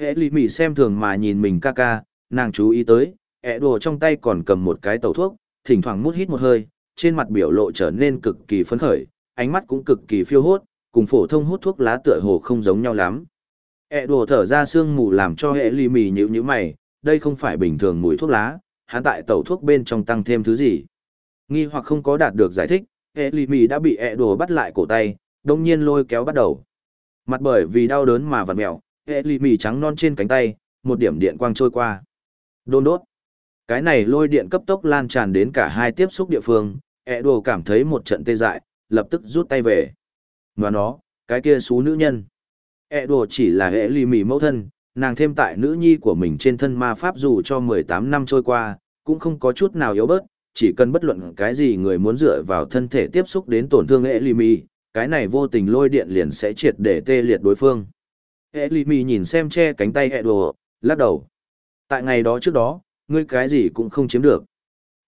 Hệ lì mỉ xem thường mà nhìn mình ca ca, nàng chú ý tới, ẹ đồ trong tay còn cầm một cái tàu thuốc, thỉnh thoảng mút hít một hơi, trên mặt biểu lộ trở nên cực kỳ phấn khởi, ánh mắt cũng cực kỳ phiêu hốt, cùng phổ thông hút thuốc lá tựa hồ không giống nhau lắm. ẹ đồ thở ra sương mù làm cho hệ lì mỉ nhíu nhữ mày, đây không phải bình thường mùi thuốc lá, hắn tại tàu thuốc bên trong tăng thêm thứ gì. Nghi hoặc không có đạt được giải thích, hệ lì mỉ đã bị ẹ đồ bắt lại cổ tay, đông nhiên lôi kéo bắt đầu. Mặt bởi vì đau đớn mà vặt mẹo, hệ lì mì trắng non trên cánh tay, một điểm điện quang trôi qua. Đôn đốt. Cái này lôi điện cấp tốc lan tràn đến cả hai tiếp xúc địa phương, ẹ đồ cảm thấy một trận tê dại, lập tức rút tay về. Và nó, cái kia xú nữ nhân. ẹ đồ chỉ là hệ lì mỉ mẫu thân, nàng thêm tại nữ nhi của mình trên thân ma pháp dù cho 18 năm trôi qua, cũng không có chút nào yếu bớt, chỉ cần bất luận cái gì người muốn dựa vào thân thể tiếp xúc đến tổn thương hệ lì mì, cái này vô tình lôi điện liền sẽ triệt để tê liệt đối phương. Hệ lì mỉ nhìn xem che cánh tay ẹ đồ, lắc đầu. Tại ngày đó trước đó, ngươi cái gì cũng không chiếm được.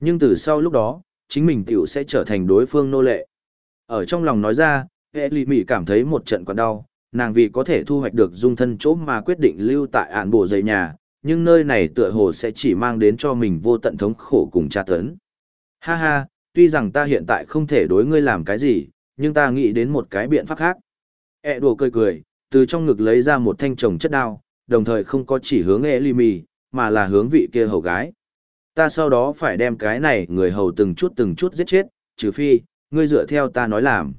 Nhưng từ sau lúc đó, chính mình tiểu sẽ trở thành đối phương nô lệ. Ở trong lòng nói ra, hệ lì mỉ cảm thấy một trận quặn đau, nàng vì có thể thu hoạch được dung thân chỗ mà quyết định lưu tại ạn bộ dày nhà, nhưng nơi này tựa hồ sẽ chỉ mang đến cho mình vô tận thống khổ cùng tra tấn. Ha ha, tuy rằng ta hiện tại không thể đối ngươi làm cái gì, nhưng ta nghĩ đến một cái biện pháp khác. E đùa cười cười, từ trong ngực lấy ra một thanh trồng chất đao, đồng thời không có chỉ hướng e mì, mà là hướng vị kia hầu gái. Ta sau đó phải đem cái này người hầu từng chút từng chút giết chết, trừ phi, ngươi dựa theo ta nói làm.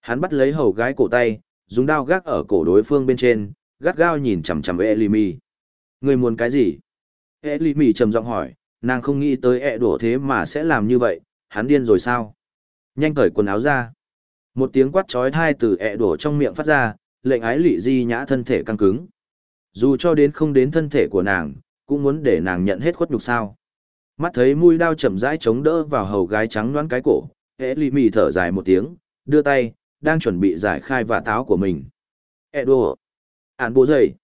Hắn bắt lấy hầu gái cổ tay, dùng đao gác ở cổ đối phương bên trên, gắt gao nhìn chằm chằm Elimi. Ngươi muốn cái gì? Elimi trầm giọng hỏi, nàng không nghĩ tới ẹ đổ thế mà sẽ làm như vậy, hắn điên rồi sao? Nhanh cởi quần áo ra. Một tiếng quát chói tai từ ẹ đổ trong miệng phát ra, lệnh ái lị di nhã thân thể căng cứng. Dù cho đến không đến thân thể của nàng, cũng muốn để nàng nhận hết khuất nhục sao. Mắt thấy mũi đao chậm rãi chống đỡ vào hầu gái trắng đoán cái cổ, ế lì mì thở dài một tiếng, đưa tay, đang chuẩn bị giải khai và táo của mình. Ế đồ! Án bố dậy!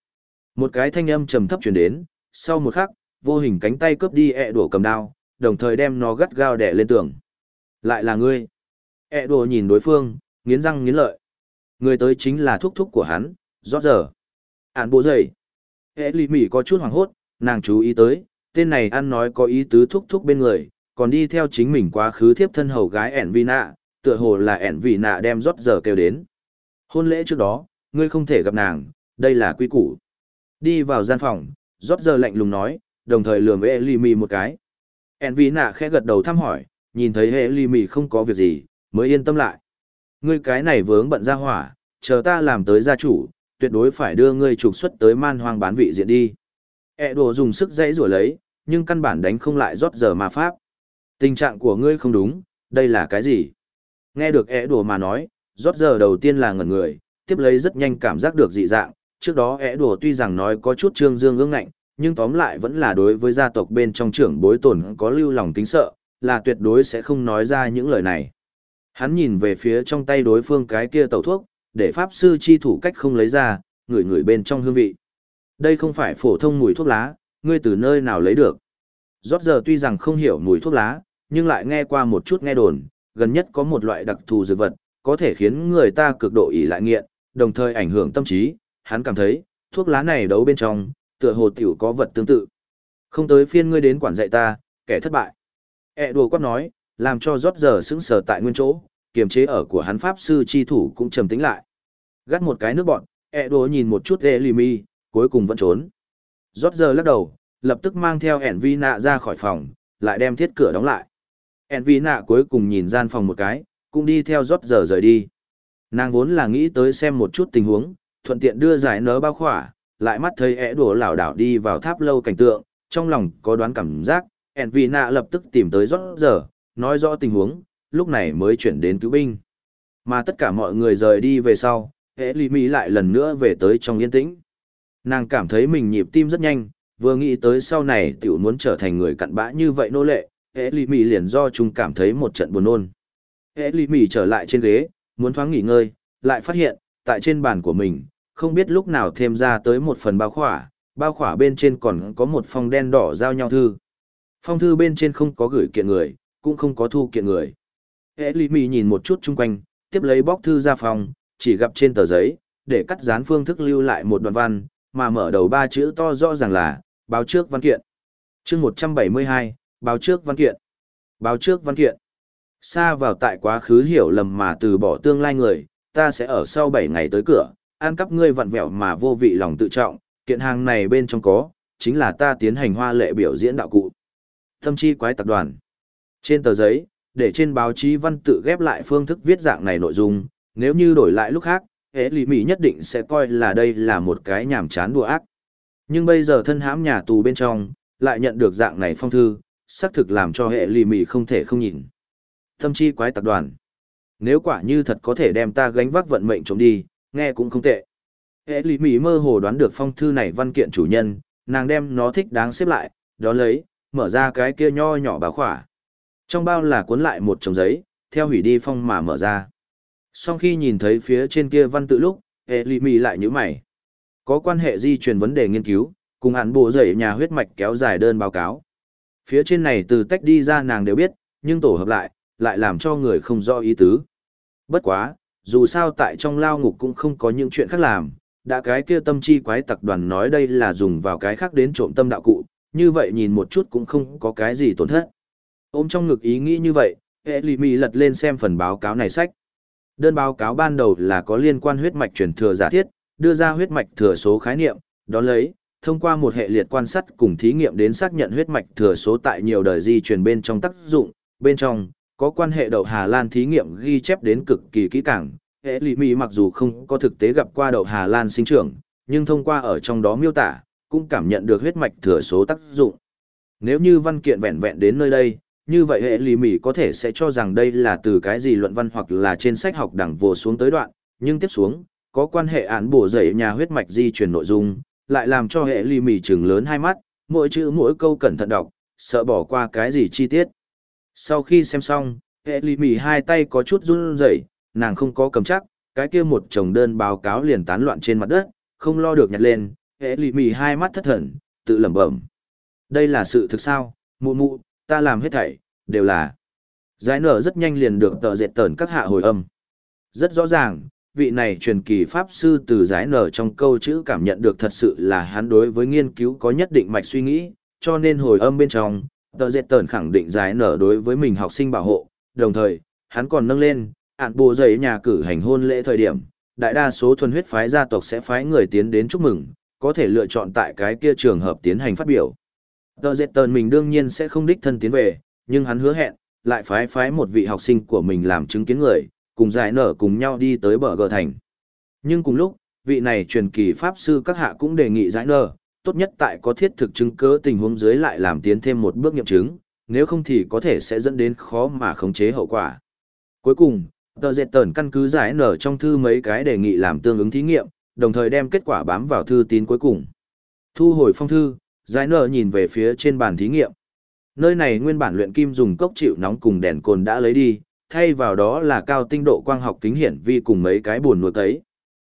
Một cái thanh âm trầm thấp chuyển đến, sau một khắc, vô hình cánh tay cướp đi ẹ đổ cầm đao, đồng thời đem nó gắt gao đẻ lên tường. Lại là ngươi. ẹ đổ nhìn đối phương, nghiến răng nghiến lợi. Người tới chính là thúc thúc của hắn, rót giờ. Án bố dậy. ẹ lì mỉ có chút hoảng hốt, nàng chú ý tới, tên này ăn nói có ý tứ thúc thúc bên người, còn đi theo chính mình quá khứ thiếp thân hầu gái ẻn vi nạ, tựa hồ là ẻn vi nạ đem rót giờ kêu đến. Hôn lễ trước đó, ngươi không thể gặp nàng, đây là quy củ. Đi vào gian phòng, rót giờ lạnh lùng nói, đồng thời lườm ê lì mỉ một cái. ẻn vi nạ khẽ gật đầu thăm hỏi, nhìn thấy ê lì mỉ không có việc gì, mới yên tâm lại. Ngươi cái này vướng bận ra hỏa, chờ ta làm tới gia chủ, tuyệt đối phải đưa ngươi trục xuất tới man hoang bán vị diện đi. E đồ dùng sức dãy rủa lấy, nhưng căn bản đánh không lại rót giờ mà pháp. Tình trạng của ngươi không đúng, đây là cái gì? Nghe được E đồ mà nói, rót giờ đầu tiên là ngẩn người, tiếp lấy rất nhanh cảm giác được dị dạng. Trước đó E đồ tuy rằng nói có chút trương dương ương ngạnh, nhưng tóm lại vẫn là đối với gia tộc bên trong trưởng bối tổn có lưu lòng kính sợ, là tuyệt đối sẽ không nói ra những lời này. Hắn nhìn về phía trong tay đối phương cái kia tẩu thuốc, để pháp sư chi thủ cách không lấy ra, ngửi ngửi bên trong hương vị. Đây không phải phổ thông mùi thuốc lá, ngươi từ nơi nào lấy được. Rót giờ tuy rằng không hiểu mùi thuốc lá, nhưng lại nghe qua một chút nghe đồn, gần nhất có một loại đặc thù dược vật, có thể khiến người ta cực độ ỉ lại nghiện, đồng thời ảnh hưởng tâm trí, hắn cảm thấy, thuốc lá này đấu bên trong, tựa hồ tiểu có vật tương tự. Không tới phiên ngươi đến quản dạy ta, kẻ thất bại. E đùa quát nói, làm cho rót giờ sững sờ tại nguyên chỗ, kiềm chế ở của hắn pháp sư chi thủ cũng trầm tĩnh lại. Gắt một cái nước bọn, E đùa nhìn một chút e lì mi, cuối cùng vẫn trốn. Rót giờ lắc đầu, lập tức mang theo ẻn vi nạ ra khỏi phòng, lại đem thiết cửa đóng lại. ẻn vi nạ cuối cùng nhìn gian phòng một cái, cũng đi theo rót giờ rời đi. Nàng vốn là nghĩ tới xem một chút tình huống, thuận tiện đưa giải nớ bao khỏa, lại mắt thấy ẻ đổ lảo đảo đi vào tháp lâu cảnh tượng, trong lòng có đoán cảm giác, ẻn vi nạ lập tức tìm tới rót giờ, nói rõ tình huống, lúc này mới chuyển đến cứu binh. Mà tất cả mọi người rời đi về sau, hệ lì mỹ lại lần nữa về tới trong yên tĩnh. Nàng cảm thấy mình nhịp tim rất nhanh, vừa nghĩ tới sau này tiểu muốn trở thành người cặn bã như vậy nô lệ, hệ lì mì liền do chúng cảm thấy một trận buồn nôn. Hệ lì mì trở lại trên ghế, muốn thoáng nghỉ ngơi, lại phát hiện, tại trên bàn của mình, không biết lúc nào thêm ra tới một phần bao khỏa, bao khỏa bên trên còn có một phong đen đỏ giao nhau thư. Phong thư bên trên không có gửi kiện người, cũng không có thu kiện người. Hệ lì mì nhìn một chút chung quanh, tiếp lấy bóc thư ra phòng, chỉ gặp trên tờ giấy, để cắt dán phương thức lưu lại một đoạn văn, mà mở đầu ba chữ to rõ ràng là, báo trước văn kiện. chương 172, báo trước văn kiện. Báo trước văn kiện. Xa vào tại quá khứ hiểu lầm mà từ bỏ tương lai người, ta sẽ ở sau 7 ngày tới cửa, ăn cắp ngươi vặn vẹo mà vô vị lòng tự trọng, kiện hàng này bên trong có, chính là ta tiến hành hoa lệ biểu diễn đạo cụ. Tâm chi quái tập đoàn. Trên tờ giấy, để trên báo chí văn tự ghép lại phương thức viết dạng này nội dung, nếu như đổi lại lúc khác, hệ lì mỹ nhất định sẽ coi là đây là một cái nhảm chán đùa ác. Nhưng bây giờ thân hãm nhà tù bên trong, lại nhận được dạng này phong thư, xác thực làm cho hệ lì mỹ không thể không nhìn. Tâm chi quái tập đoàn. Nếu quả như thật có thể đem ta gánh vác vận mệnh trộm đi, nghe cũng không tệ. Hệ lì mỹ mơ hồ đoán được phong thư này văn kiện chủ nhân, nàng đem nó thích đáng xếp lại, đó lấy, mở ra cái kia nho nhỏ báo khỏa. Trong bao là cuốn lại một chồng giấy, theo hủy đi phong mà mở ra. Sau khi nhìn thấy phía trên kia văn tự lúc, hệ lì mì lại như mày. Có quan hệ di truyền vấn đề nghiên cứu, cùng hạn bộ dậy nhà huyết mạch kéo dài đơn báo cáo. Phía trên này từ tách đi ra nàng đều biết, nhưng tổ hợp lại, lại làm cho người không rõ ý tứ. Bất quá, dù sao tại trong lao ngục cũng không có những chuyện khác làm, đã cái kia tâm chi quái tặc đoàn nói đây là dùng vào cái khác đến trộm tâm đạo cụ, như vậy nhìn một chút cũng không có cái gì tổn thất. Ôm trong ngực ý nghĩ như vậy, hệ lì mì lật lên xem phần báo cáo này sách. Đơn báo cáo ban đầu là có liên quan huyết mạch truyền thừa giả thiết, đưa ra huyết mạch thừa số khái niệm, đó lấy, thông qua một hệ liệt quan sát cùng thí nghiệm đến xác nhận huyết mạch thừa số tại nhiều đời di truyền bên trong tác dụng, bên trong, có quan hệ đậu Hà Lan thí nghiệm ghi chép đến cực kỳ kỹ càng. Hệ lì mì mặc dù không có thực tế gặp qua đậu Hà Lan sinh trưởng, nhưng thông qua ở trong đó miêu tả, cũng cảm nhận được huyết mạch thừa số tác dụng. Nếu như văn kiện vẹn vẹn đến nơi đây, như vậy hệ lì mỉ có thể sẽ cho rằng đây là từ cái gì luận văn hoặc là trên sách học đẳng vồ xuống tới đoạn, nhưng tiếp xuống, có quan hệ án bổ dậy nhà huyết mạch di truyền nội dung, lại làm cho hệ lì mỉ trừng lớn hai mắt, mỗi chữ mỗi câu cẩn thận đọc, sợ bỏ qua cái gì chi tiết. Sau khi xem xong, hệ lì mỉ hai tay có chút run rẩy, nàng không có cầm chắc, cái kia một chồng đơn báo cáo liền tán loạn trên mặt đất, không lo được nhặt lên, hệ lì mỉ hai mắt thất thần, tự lẩm bẩm. Đây là sự thực sao, mụ mụ, ta làm hết thảy, đều là. Giải nở rất nhanh liền được tờ dệt tờn các hạ hồi âm. Rất rõ ràng, vị này truyền kỳ pháp sư từ giải nở trong câu chữ cảm nhận được thật sự là hắn đối với nghiên cứu có nhất định mạch suy nghĩ, cho nên hồi âm bên trong, tờ dệt tờn khẳng định giải nở đối với mình học sinh bảo hộ, đồng thời, hắn còn nâng lên, ạn bộ giấy nhà cử hành hôn lễ thời điểm, đại đa số thuần huyết phái gia tộc sẽ phái người tiến đến chúc mừng, có thể lựa chọn tại cái kia trường hợp tiến hành phát biểu. Tờ dệt tờn mình đương nhiên sẽ không đích thân tiến về, nhưng hắn hứa hẹn, lại phái phái một vị học sinh của mình làm chứng kiến người, cùng giải nở cùng nhau đi tới bờ gờ thành. Nhưng cùng lúc, vị này truyền kỳ pháp sư các hạ cũng đề nghị giải nở, tốt nhất tại có thiết thực chứng cứ tình huống dưới lại làm tiến thêm một bước nghiệm chứng, nếu không thì có thể sẽ dẫn đến khó mà khống chế hậu quả. Cuối cùng, tờ dệt tờn căn cứ giải nở trong thư mấy cái đề nghị làm tương ứng thí nghiệm, đồng thời đem kết quả bám vào thư tín cuối cùng. Thu hồi phong thư, giải nở nhìn về phía trên bàn thí nghiệm. Nơi này nguyên bản luyện kim dùng cốc chịu nóng cùng đèn cồn đã lấy đi, thay vào đó là cao tinh độ quang học kính hiển vi cùng mấy cái buồn nuôi ấy.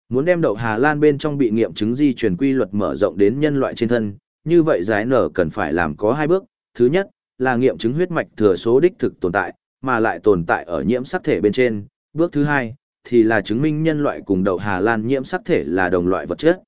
Muốn đem đậu Hà Lan bên trong bị nghiệm chứng di truyền quy luật mở rộng đến nhân loại trên thân, như vậy giải nở cần phải làm có hai bước. Thứ nhất, là nghiệm chứng huyết mạch thừa số đích thực tồn tại, mà lại tồn tại ở nhiễm sắc thể bên trên. Bước thứ hai, thì là chứng minh nhân loại cùng đậu Hà Lan nhiễm sắc thể là đồng loại vật chất.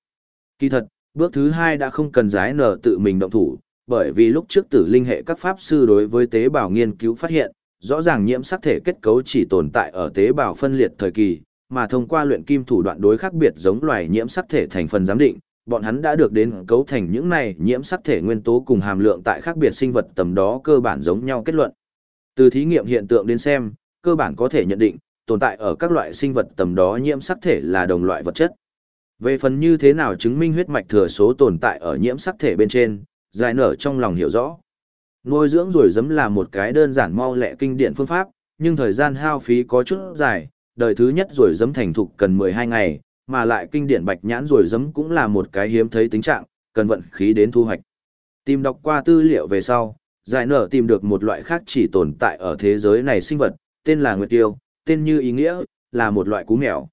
Kỳ thật, bước thứ hai đã không cần giải nở tự mình động thủ, bởi vì lúc trước tử linh hệ các pháp sư đối với tế bào nghiên cứu phát hiện, rõ ràng nhiễm sắc thể kết cấu chỉ tồn tại ở tế bào phân liệt thời kỳ, mà thông qua luyện kim thủ đoạn đối khác biệt giống loài nhiễm sắc thể thành phần giám định, bọn hắn đã được đến cấu thành những này nhiễm sắc thể nguyên tố cùng hàm lượng tại khác biệt sinh vật tầm đó cơ bản giống nhau kết luận. Từ thí nghiệm hiện tượng đến xem, cơ bản có thể nhận định, tồn tại ở các loại sinh vật tầm đó nhiễm sắc thể là đồng loại vật chất. Về phần như thế nào chứng minh huyết mạch thừa số tồn tại ở nhiễm sắc thể bên trên, giải nở trong lòng hiểu rõ. Nuôi dưỡng rồi giấm là một cái đơn giản mau lẹ kinh điển phương pháp, nhưng thời gian hao phí có chút dài, đời thứ nhất rồi giấm thành thục cần 12 ngày, mà lại kinh điển bạch nhãn rồi giấm cũng là một cái hiếm thấy tính trạng, cần vận khí đến thu hoạch. Tìm đọc qua tư liệu về sau, giải nở tìm được một loại khác chỉ tồn tại ở thế giới này sinh vật, tên là Nguyệt Tiêu, tên như ý nghĩa, là một loại cú mèo.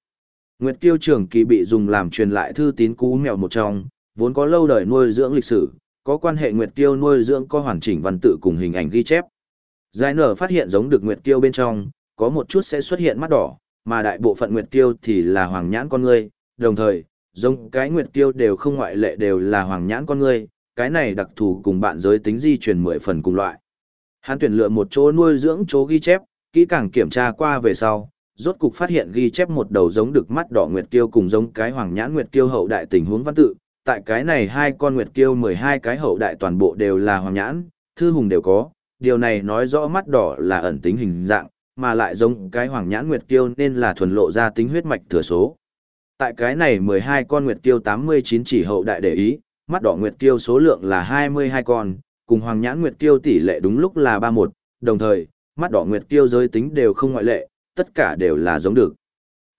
Nguyệt Tiêu trường kỳ bị dùng làm truyền lại thư tín cú mèo một trong, vốn có lâu đời nuôi dưỡng lịch sử, có quan hệ nguyệt kiêu nuôi dưỡng có hoàn chỉnh văn tự cùng hình ảnh ghi chép. Giải nở phát hiện giống được nguyệt kiêu bên trong, có một chút sẽ xuất hiện mắt đỏ, mà đại bộ phận nguyệt kiêu thì là hoàng nhãn con người, đồng thời, giống cái nguyệt kiêu đều không ngoại lệ đều là hoàng nhãn con ngươi, cái này đặc thù cùng bạn giới tính di truyền mười phần cùng loại. Hắn tuyển lựa một chỗ nuôi dưỡng chỗ ghi chép, kỹ càng kiểm tra qua về sau, rốt cục phát hiện ghi chép một đầu giống được mắt đỏ nguyệt kiêu cùng giống cái hoàng nhãn nguyệt kiêu hậu đại tình huống văn tự, tại cái này hai con nguyệt kiêu 12 cái hậu đại toàn bộ đều là hoàng nhãn, thư hùng đều có, điều này nói rõ mắt đỏ là ẩn tính hình dạng, mà lại giống cái hoàng nhãn nguyệt kiêu nên là thuần lộ ra tính huyết mạch thừa số. Tại cái này 12 con nguyệt kiêu 89 chỉ hậu đại để ý, mắt đỏ nguyệt kiêu số lượng là 22 con, cùng hoàng nhãn nguyệt kiêu tỷ lệ đúng lúc là 31, đồng thời, mắt đỏ nguyệt kiêu giới tính đều không ngoại lệ, tất cả đều là giống được.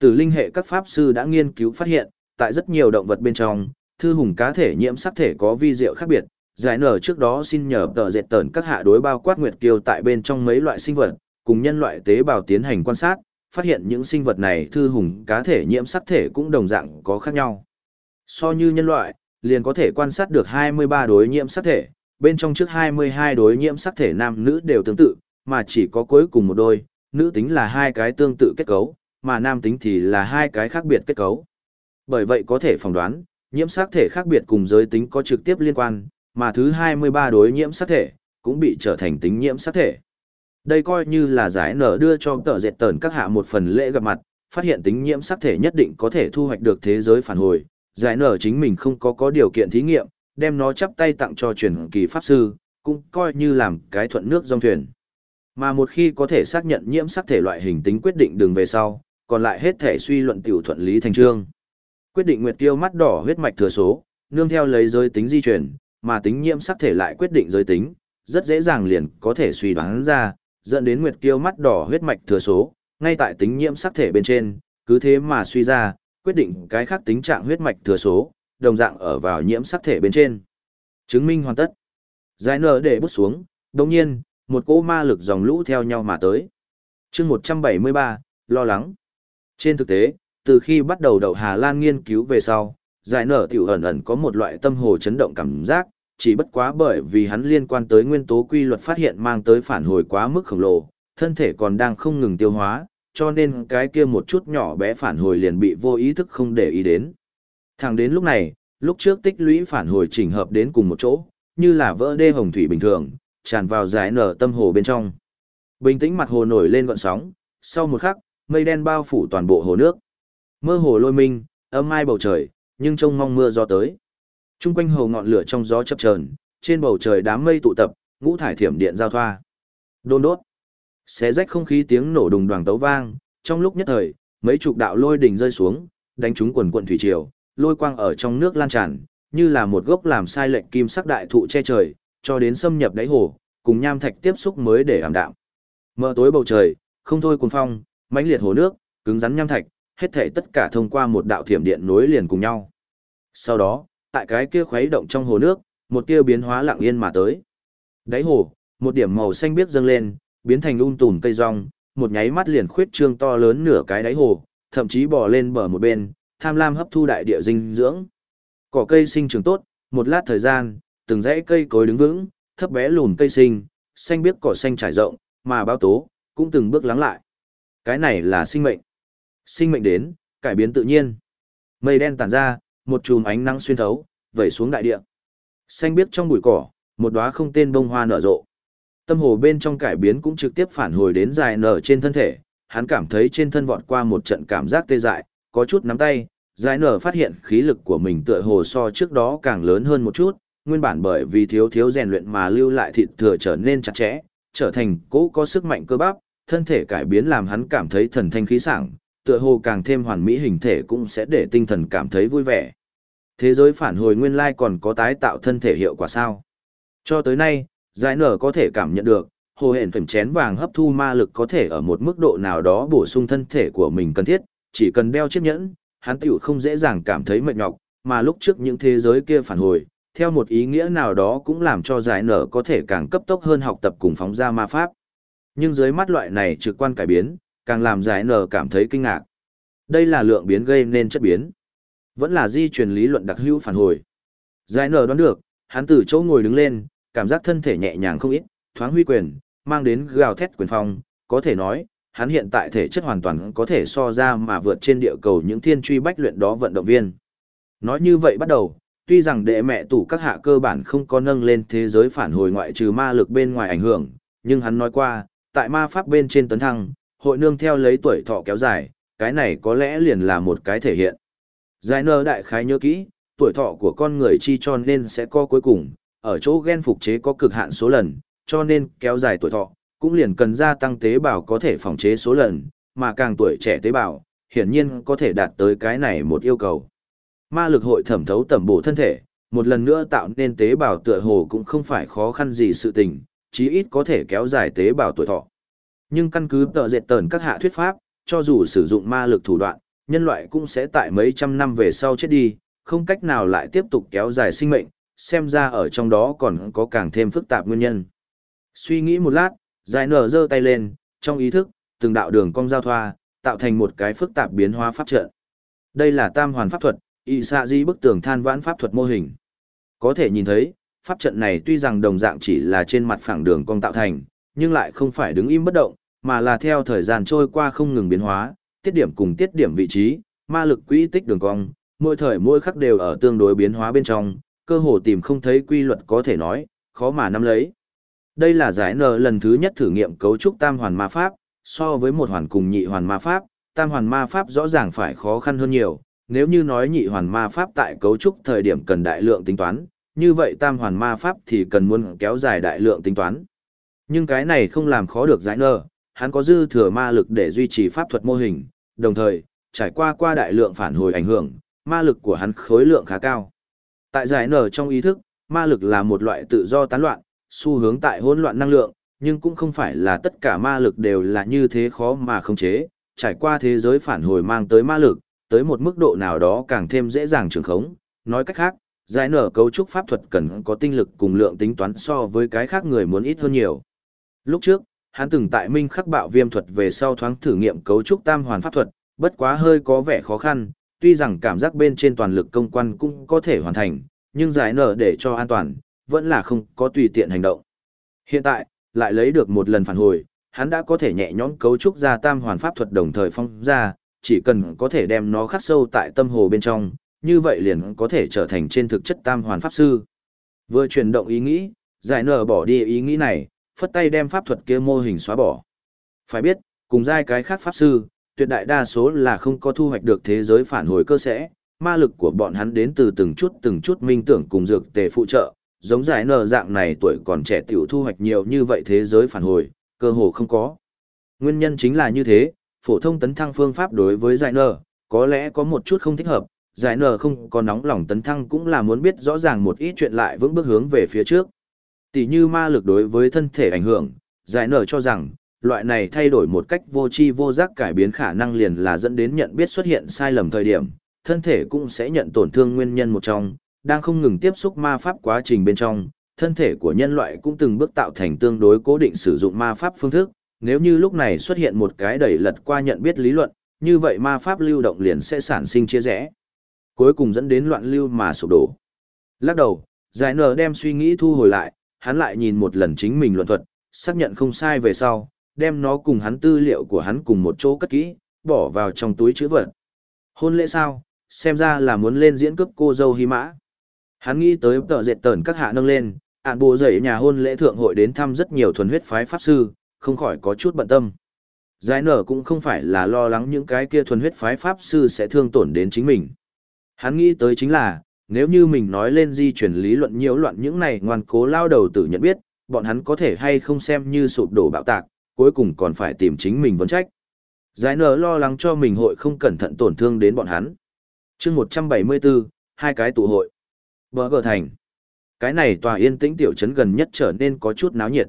Từ linh hệ các pháp sư đã nghiên cứu phát hiện, tại rất nhiều động vật bên trong, thư hùng cá thể nhiễm sắc thể có vi diệu khác biệt. Giải nở trước đó xin nhờ tờ dệt tờn các hạ đối bao quát nguyệt kiêu tại bên trong mấy loại sinh vật, cùng nhân loại tế bào tiến hành quan sát, phát hiện những sinh vật này thư hùng cá thể nhiễm sắc thể cũng đồng dạng có khác nhau. So như nhân loại, liền có thể quan sát được 23 đối nhiễm sắc thể, bên trong trước 22 đối nhiễm sắc thể nam nữ đều tương tự, mà chỉ có cuối cùng một đôi, nữ tính là hai cái tương tự kết cấu, mà nam tính thì là hai cái khác biệt kết cấu. Bởi vậy có thể phỏng đoán, nhiễm sắc thể khác biệt cùng giới tính có trực tiếp liên quan, mà thứ 23 đối nhiễm sắc thể, cũng bị trở thành tính nhiễm sắc thể. Đây coi như là giải nở đưa cho tờ dệt tờn các hạ một phần lễ gặp mặt, phát hiện tính nhiễm sắc thể nhất định có thể thu hoạch được thế giới phản hồi. Giải nở chính mình không có có điều kiện thí nghiệm, đem nó chắp tay tặng cho truyền kỳ pháp sư, cũng coi như làm cái thuận nước dòng thuyền. Mà một khi có thể xác nhận nhiễm sắc thể loại hình tính quyết định đường về sau, còn lại hết thể suy luận tiểu thuận lý thành trương. Quyết định nguyệt tiêu mắt đỏ huyết mạch thừa số, nương theo lấy giới tính di chuyển, mà tính nhiễm sắc thể lại quyết định giới tính, rất dễ dàng liền có thể suy đoán ra, dẫn đến nguyệt tiêu mắt đỏ huyết mạch thừa số, ngay tại tính nhiễm sắc thể bên trên, cứ thế mà suy ra, quyết định cái khác tính trạng huyết mạch thừa số, đồng dạng ở vào nhiễm sắc thể bên trên. Chứng minh hoàn tất. Giải nở để bút xuống, đồng nhiên, một cỗ ma lực dòng lũ theo nhau mà tới. chương 173, lo lắng. Trên thực tế, từ khi bắt đầu đậu Hà Lan nghiên cứu về sau, giải nở tiểu ẩn ẩn có một loại tâm hồ chấn động cảm giác, chỉ bất quá bởi vì hắn liên quan tới nguyên tố quy luật phát hiện mang tới phản hồi quá mức khổng lồ, thân thể còn đang không ngừng tiêu hóa, cho nên cái kia một chút nhỏ bé phản hồi liền bị vô ý thức không để ý đến. Thẳng đến lúc này, lúc trước tích lũy phản hồi chỉnh hợp đến cùng một chỗ, như là vỡ đê hồng thủy bình thường, tràn vào giải nở tâm hồ bên trong. Bình tĩnh mặt hồ nổi lên gọn sóng, sau một khắc, mây đen bao phủ toàn bộ hồ nước. Mơ hồ lôi minh, âm ai bầu trời, nhưng trông mong mưa gió tới. Trung quanh hồ ngọn lửa trong gió chập chờn, trên bầu trời đám mây tụ tập, ngũ thải thiểm điện giao thoa. Đôn đốt. Xé rách không khí tiếng nổ đùng đoàng tấu vang, trong lúc nhất thời, mấy chục đạo lôi đỉnh rơi xuống, đánh trúng quần quần thủy triều, lôi quang ở trong nước lan tràn, như là một gốc làm sai lệnh kim sắc đại thụ che trời, cho đến xâm nhập đáy hồ, cùng nham thạch tiếp xúc mới để ảm đạm. Mờ tối bầu trời, không thôi cuồng phong, mãnh liệt hồ nước, cứng rắn nham thạch, hết thảy tất cả thông qua một đạo thiểm điện nối liền cùng nhau. Sau đó, tại cái kia khuấy động trong hồ nước, một tia biến hóa lặng yên mà tới. Đáy hồ, một điểm màu xanh biếc dâng lên, biến thành um tùm cây rong, một nháy mắt liền khuyết trương to lớn nửa cái đáy hồ, thậm chí bò lên bờ một bên, tham lam hấp thu đại địa dinh dưỡng. Cỏ cây sinh trưởng tốt, một lát thời gian, từng dãy cây cối đứng vững, thấp bé lùn cây sinh, xanh biếc cỏ xanh trải rộng, mà bao tố cũng từng bước lắng lại. Cái này là sinh mệnh. Sinh mệnh đến, cải biến tự nhiên. Mây đen tản ra, một chùm ánh nắng xuyên thấu, vẩy xuống đại địa. Xanh biếc trong bụi cỏ, một đóa không tên bông hoa nở rộ. Tâm hồ bên trong cải biến cũng trực tiếp phản hồi đến dài nở trên thân thể, hắn cảm thấy trên thân vọt qua một trận cảm giác tê dại, có chút nắm tay, dài nở phát hiện khí lực của mình tựa hồ so trước đó càng lớn hơn một chút, nguyên bản bởi vì thiếu thiếu rèn luyện mà lưu lại thịt thừa trở nên chặt chẽ, trở thành cố có sức mạnh cơ bắp, thân thể cải biến làm hắn cảm thấy thần thanh khí sảng, tựa hồ càng thêm hoàn mỹ hình thể cũng sẽ để tinh thần cảm thấy vui vẻ. Thế giới phản hồi nguyên lai còn có tái tạo thân thể hiệu quả sao? Cho tới nay, giải nở có thể cảm nhận được, hồ hển phẩm chén vàng hấp thu ma lực có thể ở một mức độ nào đó bổ sung thân thể của mình cần thiết, chỉ cần đeo chiếc nhẫn, hắn tiểu không dễ dàng cảm thấy mệt nhọc, mà lúc trước những thế giới kia phản hồi, theo một ý nghĩa nào đó cũng làm cho giải nở có thể càng cấp tốc hơn học tập cùng phóng ra ma pháp. Nhưng dưới mắt loại này trực quan cải biến, càng làm giải nở cảm thấy kinh ngạc. Đây là lượng biến gây nên chất biến. Vẫn là di truyền lý luận đặc hữu phản hồi. Giải nở đoán được, hắn từ chỗ ngồi đứng lên, cảm giác thân thể nhẹ nhàng không ít, thoáng huy quyền, mang đến gào thét quyền phong, có thể nói, hắn hiện tại thể chất hoàn toàn có thể so ra mà vượt trên địa cầu những thiên truy bách luyện đó vận động viên. Nói như vậy bắt đầu, tuy rằng đệ mẹ tủ các hạ cơ bản không có nâng lên thế giới phản hồi ngoại trừ ma lực bên ngoài ảnh hưởng, nhưng hắn nói qua, tại ma pháp bên trên tấn thăng, hội nương theo lấy tuổi thọ kéo dài, cái này có lẽ liền là một cái thể hiện. Giải nơ đại khái nhớ kỹ, tuổi thọ của con người chi cho nên sẽ có cuối cùng, ở chỗ gen phục chế có cực hạn số lần, cho nên kéo dài tuổi thọ, cũng liền cần gia tăng tế bào có thể phòng chế số lần, mà càng tuổi trẻ tế bào, hiển nhiên có thể đạt tới cái này một yêu cầu. Ma lực hội thẩm thấu tẩm bổ thân thể, một lần nữa tạo nên tế bào tựa hồ cũng không phải khó khăn gì sự tình, chí ít có thể kéo dài tế bào tuổi thọ. Nhưng căn cứ tờ dệt tờn các hạ thuyết pháp, cho dù sử dụng ma lực thủ đoạn, nhân loại cũng sẽ tại mấy trăm năm về sau chết đi, không cách nào lại tiếp tục kéo dài sinh mệnh, xem ra ở trong đó còn có càng thêm phức tạp nguyên nhân. Suy nghĩ một lát, giải nở giơ tay lên, trong ý thức, từng đạo đường cong giao thoa, tạo thành một cái phức tạp biến hóa pháp trận. Đây là tam hoàn pháp thuật, y xạ di bức tường than vãn pháp thuật mô hình. Có thể nhìn thấy, pháp trận này tuy rằng đồng dạng chỉ là trên mặt phẳng đường cong tạo thành, nhưng lại không phải đứng im bất động, mà là theo thời gian trôi qua không ngừng biến hóa, tiết điểm cùng tiết điểm vị trí, ma lực quỹ tích đường cong, mỗi thời mỗi khắc đều ở tương đối biến hóa bên trong, cơ hồ tìm không thấy quy luật có thể nói, khó mà nắm lấy. Đây là giải n lần thứ nhất thử nghiệm cấu trúc tam hoàn ma pháp, so với một hoàn cùng nhị hoàn ma pháp, tam hoàn ma pháp rõ ràng phải khó khăn hơn nhiều, nếu như nói nhị hoàn ma pháp tại cấu trúc thời điểm cần đại lượng tính toán, như vậy tam hoàn ma pháp thì cần muốn kéo dài đại lượng tính toán. Nhưng cái này không làm khó được giải nơ, hắn có dư thừa ma lực để duy trì pháp thuật mô hình, đồng thời, trải qua qua đại lượng phản hồi ảnh hưởng, ma lực của hắn khối lượng khá cao. Tại giải nở trong ý thức, ma lực là một loại tự do tán loạn, xu hướng tại hỗn loạn năng lượng, nhưng cũng không phải là tất cả ma lực đều là như thế khó mà khống chế, trải qua thế giới phản hồi mang tới ma lực, tới một mức độ nào đó càng thêm dễ dàng trường khống. Nói cách khác, giải nở cấu trúc pháp thuật cần có tinh lực cùng lượng tính toán so với cái khác người muốn ít hơn nhiều. Lúc trước, hắn từng tại minh khắc bạo viêm thuật về sau thoáng thử nghiệm cấu trúc tam hoàn pháp thuật, bất quá hơi có vẻ khó khăn, tuy rằng cảm giác bên trên toàn lực công quan cũng có thể hoàn thành, nhưng giải nở để cho an toàn, vẫn là không có tùy tiện hành động. Hiện tại, lại lấy được một lần phản hồi, hắn đã có thể nhẹ nhõm cấu trúc ra tam hoàn pháp thuật đồng thời phong ra, chỉ cần có thể đem nó khắc sâu tại tâm hồ bên trong, như vậy liền có thể trở thành trên thực chất tam hoàn pháp sư. Vừa chuyển động ý nghĩ, giải nở bỏ đi ý nghĩ này, phất tay đem pháp thuật kia mô hình xóa bỏ. Phải biết, cùng giai cái khác pháp sư, tuyệt đại đa số là không có thu hoạch được thế giới phản hồi cơ sẽ, ma lực của bọn hắn đến từ từng chút từng chút minh tưởng cùng dược tề phụ trợ, giống giải nở dạng này tuổi còn trẻ tiểu thu hoạch nhiều như vậy thế giới phản hồi, cơ hồ không có. Nguyên nhân chính là như thế, phổ thông tấn thăng phương pháp đối với giải nở, có lẽ có một chút không thích hợp, giải nở không có nóng lòng tấn thăng cũng là muốn biết rõ ràng một ít chuyện lại vững bước hướng về phía trước. Tỷ như ma lực đối với thân thể ảnh hưởng, giải nở cho rằng, loại này thay đổi một cách vô tri vô giác cải biến khả năng liền là dẫn đến nhận biết xuất hiện sai lầm thời điểm, thân thể cũng sẽ nhận tổn thương nguyên nhân một trong, đang không ngừng tiếp xúc ma pháp quá trình bên trong, thân thể của nhân loại cũng từng bước tạo thành tương đối cố định sử dụng ma pháp phương thức, nếu như lúc này xuất hiện một cái đẩy lật qua nhận biết lý luận, như vậy ma pháp lưu động liền sẽ sản sinh chia rẽ. Cuối cùng dẫn đến loạn lưu mà sụp đổ. Lắc đầu, giải nở đem suy nghĩ thu hồi lại, hắn lại nhìn một lần chính mình luận thuật, xác nhận không sai về sau, đem nó cùng hắn tư liệu của hắn cùng một chỗ cất kỹ, bỏ vào trong túi chữ vật. Hôn lễ sao, xem ra là muốn lên diễn cướp cô dâu hy mã. Hắn nghĩ tới tờ dệt tờn các hạ nâng lên, ạn bộ dậy nhà hôn lễ thượng hội đến thăm rất nhiều thuần huyết phái pháp sư, không khỏi có chút bận tâm. Giải nở cũng không phải là lo lắng những cái kia thuần huyết phái pháp sư sẽ thương tổn đến chính mình. Hắn nghĩ tới chính là, nếu như mình nói lên di chuyển lý luận nhiễu loạn những này ngoan cố lao đầu tử nhận biết, bọn hắn có thể hay không xem như sụp đổ bạo tạc, cuối cùng còn phải tìm chính mình vấn trách. Giải nở lo lắng cho mình hội không cẩn thận tổn thương đến bọn hắn. chương 174, hai cái tụ hội. Bờ gờ thành. Cái này tòa yên tĩnh tiểu trấn gần nhất trở nên có chút náo nhiệt.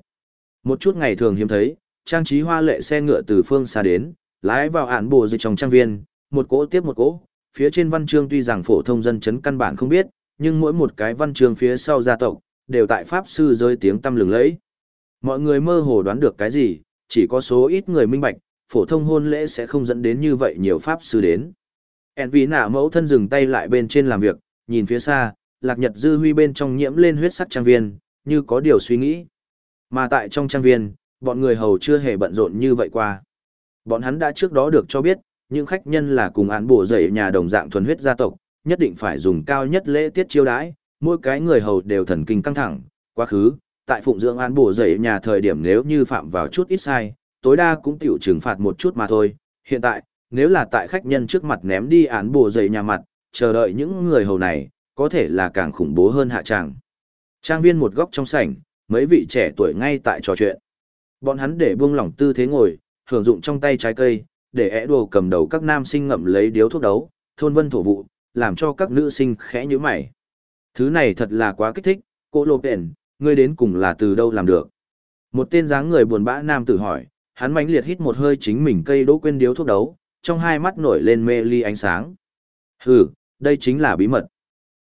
Một chút ngày thường hiếm thấy, trang trí hoa lệ xe ngựa từ phương xa đến, lái vào án bộ dịch trong trang viên, một cỗ tiếp một cỗ, phía trên văn chương tuy rằng phổ thông dân chấn căn bản không biết, nhưng mỗi một cái văn chương phía sau gia tộc, đều tại pháp sư rơi tiếng tâm lừng lẫy. Mọi người mơ hồ đoán được cái gì, chỉ có số ít người minh bạch, phổ thông hôn lễ sẽ không dẫn đến như vậy nhiều pháp sư đến. En vì nả mẫu thân dừng tay lại bên trên làm việc, nhìn phía xa, lạc nhật dư huy bên trong nhiễm lên huyết sắc trang viên, như có điều suy nghĩ. Mà tại trong trang viên, bọn người hầu chưa hề bận rộn như vậy qua. Bọn hắn đã trước đó được cho biết, những khách nhân là cùng án bổ dậy nhà đồng dạng thuần huyết gia tộc, nhất định phải dùng cao nhất lễ tiết chiêu đãi, mỗi cái người hầu đều thần kinh căng thẳng, quá khứ, tại phụng dưỡng án bổ dậy nhà thời điểm nếu như phạm vào chút ít sai, tối đa cũng tiểu trừng phạt một chút mà thôi. Hiện tại, nếu là tại khách nhân trước mặt ném đi án bổ dậy nhà mặt, chờ đợi những người hầu này, có thể là càng khủng bố hơn hạ tràng. Trang viên một góc trong sảnh, mấy vị trẻ tuổi ngay tại trò chuyện. Bọn hắn để buông lỏng tư thế ngồi, hưởng dụng trong tay trái cây, để ẻ đồ cầm đầu các nam sinh ngậm lấy điếu thuốc đấu, thôn vân thổ vụ, làm cho các nữ sinh khẽ nhíu mày. Thứ này thật là quá kích thích, cô lô bền, ngươi đến cùng là từ đâu làm được. Một tên dáng người buồn bã nam tử hỏi, hắn mãnh liệt hít một hơi chính mình cây đỗ quên điếu thuốc đấu, trong hai mắt nổi lên mê ly ánh sáng. Hừ, đây chính là bí mật.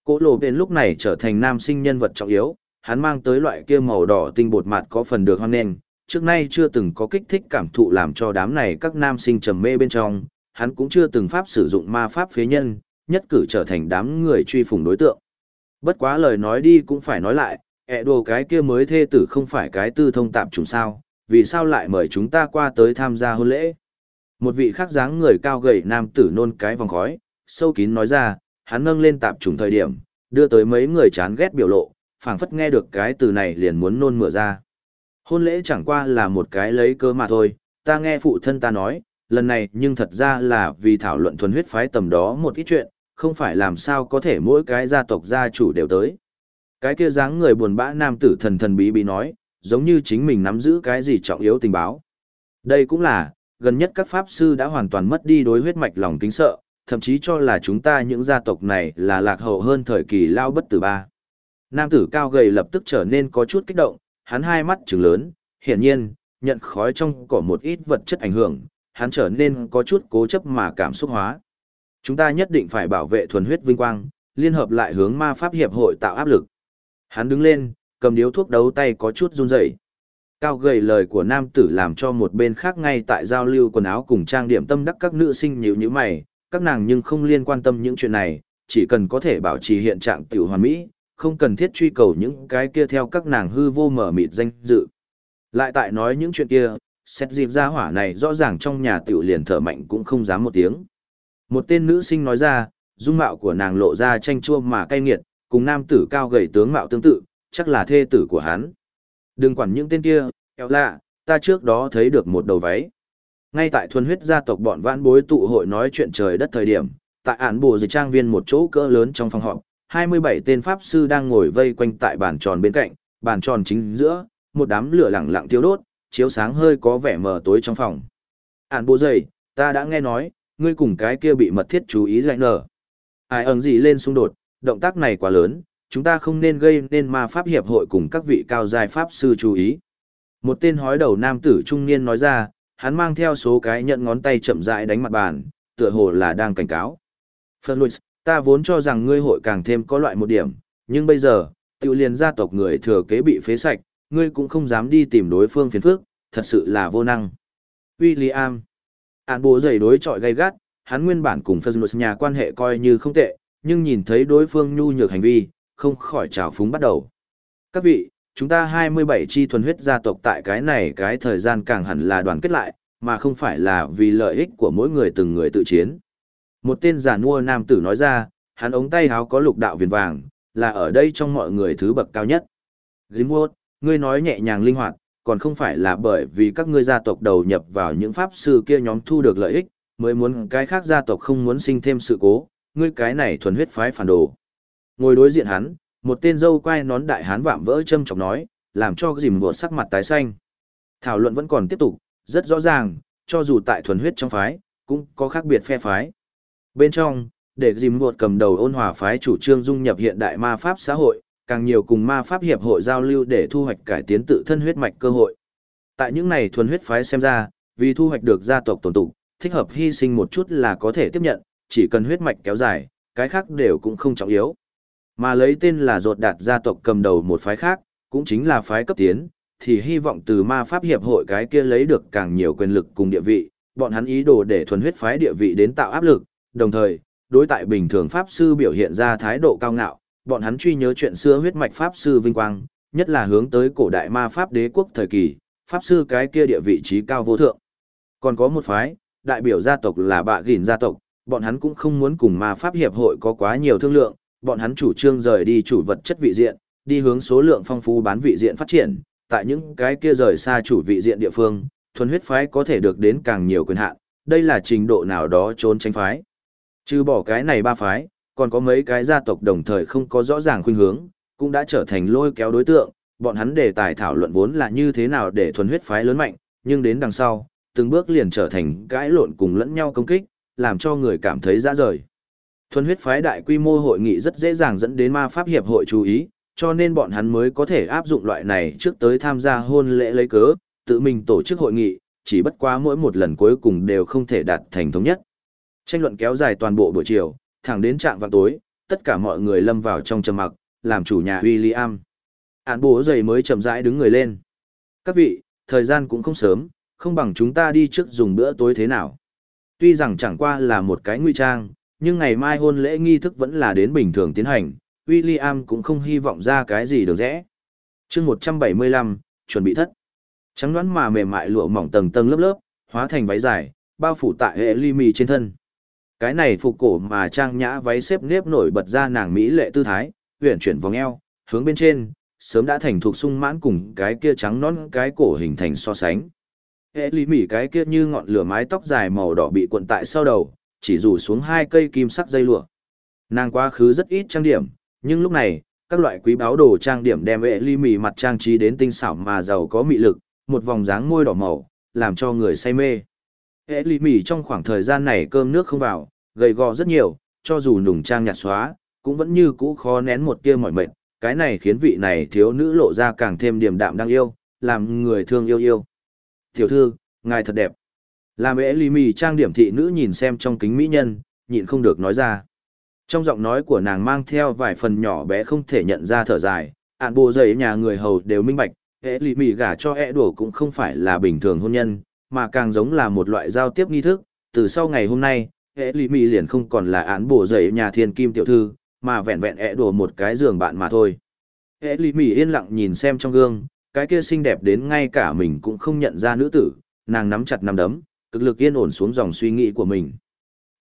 Cô lộ bền lúc này trở thành nam sinh nhân vật trọng yếu, hắn mang tới loại kia màu đỏ tinh bột mặt có phần được hoan nghênh, trước nay chưa từng có kích thích cảm thụ làm cho đám này các nam sinh trầm mê bên trong, hắn cũng chưa từng pháp sử dụng ma pháp phế nhân, nhất cử trở thành đám người truy phùng đối tượng. Bất quá lời nói đi cũng phải nói lại, ẹ đồ cái kia mới thê tử không phải cái tư thông tạm trùng sao, vì sao lại mời chúng ta qua tới tham gia hôn lễ. Một vị khác dáng người cao gầy nam tử nôn cái vòng khói, sâu kín nói ra, hắn nâng lên tạp trùng thời điểm, đưa tới mấy người chán ghét biểu lộ, phảng phất nghe được cái từ này liền muốn nôn mửa ra. Hôn lễ chẳng qua là một cái lấy cơ mà thôi, ta nghe phụ thân ta nói, lần này nhưng thật ra là vì thảo luận thuần huyết phái tầm đó một ít chuyện, không phải làm sao có thể mỗi cái gia tộc gia chủ đều tới. Cái kia dáng người buồn bã nam tử thần thần bí bí nói, giống như chính mình nắm giữ cái gì trọng yếu tình báo. Đây cũng là, gần nhất các pháp sư đã hoàn toàn mất đi đối huyết mạch lòng kính sợ, thậm chí cho là chúng ta những gia tộc này là lạc hậu hơn thời kỳ lao bất tử ba. Nam tử cao gầy lập tức trở nên có chút kích động, hắn hai mắt trừng lớn, hiển nhiên, nhận khói trong cỏ một ít vật chất ảnh hưởng, hắn trở nên có chút cố chấp mà cảm xúc hóa. Chúng ta nhất định phải bảo vệ thuần huyết vinh quang, liên hợp lại hướng ma pháp hiệp hội tạo áp lực. Hắn đứng lên, cầm điếu thuốc đấu tay có chút run rẩy. Cao gầy lời của nam tử làm cho một bên khác ngay tại giao lưu quần áo cùng trang điểm tâm đắc các nữ sinh nhíu nhíu mày, các nàng nhưng không liên quan tâm những chuyện này, chỉ cần có thể bảo trì hiện trạng tiểu hoàn mỹ, không cần thiết truy cầu những cái kia theo các nàng hư vô mở mịt danh dự. Lại tại nói những chuyện kia, xét dịp ra hỏa này rõ ràng trong nhà tiểu liền thở mạnh cũng không dám một tiếng. Một tên nữ sinh nói ra, dung mạo của nàng lộ ra tranh chua mà cay nghiệt, cùng nam tử cao gầy tướng mạo tương tự, chắc là thê tử của hắn. Đừng quản những tên kia, eo lạ, ta trước đó thấy được một đầu váy. Ngay tại thuần huyết gia tộc bọn vãn bối tụ hội nói chuyện trời đất thời điểm, tại án bồ dịch trang viên một chỗ cỡ lớn trong phòng họp, 27 tên pháp sư đang ngồi vây quanh tại bàn tròn bên cạnh, bàn tròn chính giữa, một đám lửa lẳng lặng thiêu đốt, chiếu sáng hơi có vẻ mờ tối trong phòng. Ản bộ dày, ta đã nghe nói, ngươi cùng cái kia bị mật thiết chú ý lại nở. Ai ẩn gì lên xung đột, động tác này quá lớn, chúng ta không nên gây nên ma pháp hiệp hội cùng các vị cao giai pháp sư chú ý. Một tên hói đầu nam tử trung niên nói ra, hắn mang theo số cái nhận ngón tay chậm rãi đánh mặt bàn, tựa hồ là đang cảnh cáo. Ferluis, ta vốn cho rằng ngươi hội càng thêm có loại một điểm, nhưng bây giờ, tiêu liền gia tộc người thừa kế bị phế sạch, ngươi cũng không dám đi tìm đối phương phiền phước, thật sự là vô năng. William, án bố giày đối trọi gay gắt, hắn nguyên bản cùng Ferluis nhà quan hệ coi như không tệ, nhưng nhìn thấy đối phương nhu nhược hành vi, không khỏi trào phúng bắt đầu. Các vị, chúng ta 27 chi thuần huyết gia tộc tại cái này cái thời gian càng hẳn là đoàn kết lại, mà không phải là vì lợi ích của mỗi người từng người tự chiến. Một tên giả nua nam tử nói ra, hắn ống tay háo có lục đạo viền vàng, là ở đây trong mọi người thứ bậc cao nhất. Grimwood, ngươi nói nhẹ nhàng linh hoạt, còn không phải là bởi vì các ngươi gia tộc đầu nhập vào những pháp sư kia nhóm thu được lợi ích, mới muốn cái khác gia tộc không muốn sinh thêm sự cố, ngươi cái này thuần huyết phái phản đồ. Ngồi đối diện hắn, một tên dâu quai nón đại hán vạm vỡ châm chọc nói, làm cho dìm một sắc mặt tái xanh. Thảo luận vẫn còn tiếp tục, rất rõ ràng, cho dù tại thuần huyết trong phái, cũng có khác biệt phe phái. Bên trong, để dìm một cầm đầu ôn hòa phái chủ trương dung nhập hiện đại ma pháp xã hội, càng nhiều cùng ma pháp hiệp hội giao lưu để thu hoạch cải tiến tự thân huyết mạch cơ hội. Tại những này thuần huyết phái xem ra, vì thu hoạch được gia tộc tổn tụ, thích hợp hy sinh một chút là có thể tiếp nhận, chỉ cần huyết mạch kéo dài, cái khác đều cũng không trọng yếu. Mà lấy tên là rột đạt gia tộc cầm đầu một phái khác, cũng chính là phái cấp tiến, thì hy vọng từ ma pháp hiệp hội cái kia lấy được càng nhiều quyền lực cùng địa vị, bọn hắn ý đồ để thuần huyết phái địa vị đến tạo áp lực, đồng thời, đối tại bình thường pháp sư biểu hiện ra thái độ cao ngạo, bọn hắn truy nhớ chuyện xưa huyết mạch pháp sư vinh quang, nhất là hướng tới cổ đại ma pháp đế quốc thời kỳ, pháp sư cái kia địa vị trí cao vô thượng. Còn có một phái, đại biểu gia tộc là bạ gìn gia tộc, bọn hắn cũng không muốn cùng ma pháp hiệp hội có quá nhiều thương lượng, bọn hắn chủ trương rời đi chủ vật chất vị diện, đi hướng số lượng phong phú bán vị diện phát triển, tại những cái kia rời xa chủ vị diện địa phương, thuần huyết phái có thể được đến càng nhiều quyền hạn, đây là trình độ nào đó trốn tránh phái. Trừ bỏ cái này ba phái, còn có mấy cái gia tộc đồng thời không có rõ ràng khuynh hướng, cũng đã trở thành lôi kéo đối tượng, bọn hắn đề tài thảo luận vốn là như thế nào để thuần huyết phái lớn mạnh, nhưng đến đằng sau, từng bước liền trở thành cãi lộn cùng lẫn nhau công kích, làm cho người cảm thấy dã rời. Thuần huyết phái đại quy mô hội nghị rất dễ dàng dẫn đến ma pháp hiệp hội chú ý, cho nên bọn hắn mới có thể áp dụng loại này trước tới tham gia hôn lễ lấy cớ, tự mình tổ chức hội nghị, chỉ bất quá mỗi một lần cuối cùng đều không thể đạt thành thống nhất. Tranh luận kéo dài toàn bộ buổi chiều, thẳng đến trạng vào tối, tất cả mọi người lâm vào trong trầm mặc, làm chủ nhà William. Án bố dày mới chậm rãi đứng người lên. Các vị, thời gian cũng không sớm, không bằng chúng ta đi trước dùng bữa tối thế nào. Tuy rằng chẳng qua là một cái nguy trang, nhưng ngày mai hôn lễ nghi thức vẫn là đến bình thường tiến hành, William cũng không hy vọng ra cái gì được rẽ. chương 175, chuẩn bị thất. Trắng đoán mà mềm mại lụa mỏng tầng tầng lớp lớp, hóa thành váy dài, bao phủ tại hệ ly mì trên thân. Cái này phục cổ mà trang nhã váy xếp nếp nổi bật ra nàng mỹ lệ tư thái, huyền chuyển vòng eo, hướng bên trên, sớm đã thành thuộc sung mãn cùng cái kia trắng nón cái cổ hình thành so sánh. Hệ ly mỉ cái kia như ngọn lửa mái tóc dài màu đỏ bị cuộn tại sau đầu, chỉ rủ xuống hai cây kim sắc dây lụa. Nàng quá khứ rất ít trang điểm, nhưng lúc này, các loại quý báo đồ trang điểm đem hệ ly mì mặt trang trí đến tinh xảo mà giàu có mị lực, một vòng dáng môi đỏ màu, làm cho người say mê. Hệ lì mì trong khoảng thời gian này cơm nước không vào, gầy gò rất nhiều, cho dù nùng trang nhạt xóa, cũng vẫn như cũ khó nén một tia mỏi mệt, cái này khiến vị này thiếu nữ lộ ra càng thêm điềm đạm đang yêu, làm người thương yêu yêu. Tiểu thư, ngài thật đẹp. Làm hệ lì mì trang điểm thị nữ nhìn xem trong kính mỹ nhân, nhịn không được nói ra. Trong giọng nói của nàng mang theo vài phần nhỏ bé không thể nhận ra thở dài, ạn bộ dày nhà người hầu đều minh bạch, hệ lì mì gả cho ế đùa cũng không phải là bình thường hôn nhân, mà càng giống là một loại giao tiếp nghi thức. Từ sau ngày hôm nay, hệ lì mì liền không còn là án bổ giấy nhà thiên kim tiểu thư, mà vẹn vẹn ẹ đùa một cái giường bạn mà thôi. Hệ lì mì yên lặng nhìn xem trong gương, cái kia xinh đẹp đến ngay cả mình cũng không nhận ra nữ tử, nàng nắm chặt nắm đấm, cực lực yên ổn xuống dòng suy nghĩ của mình.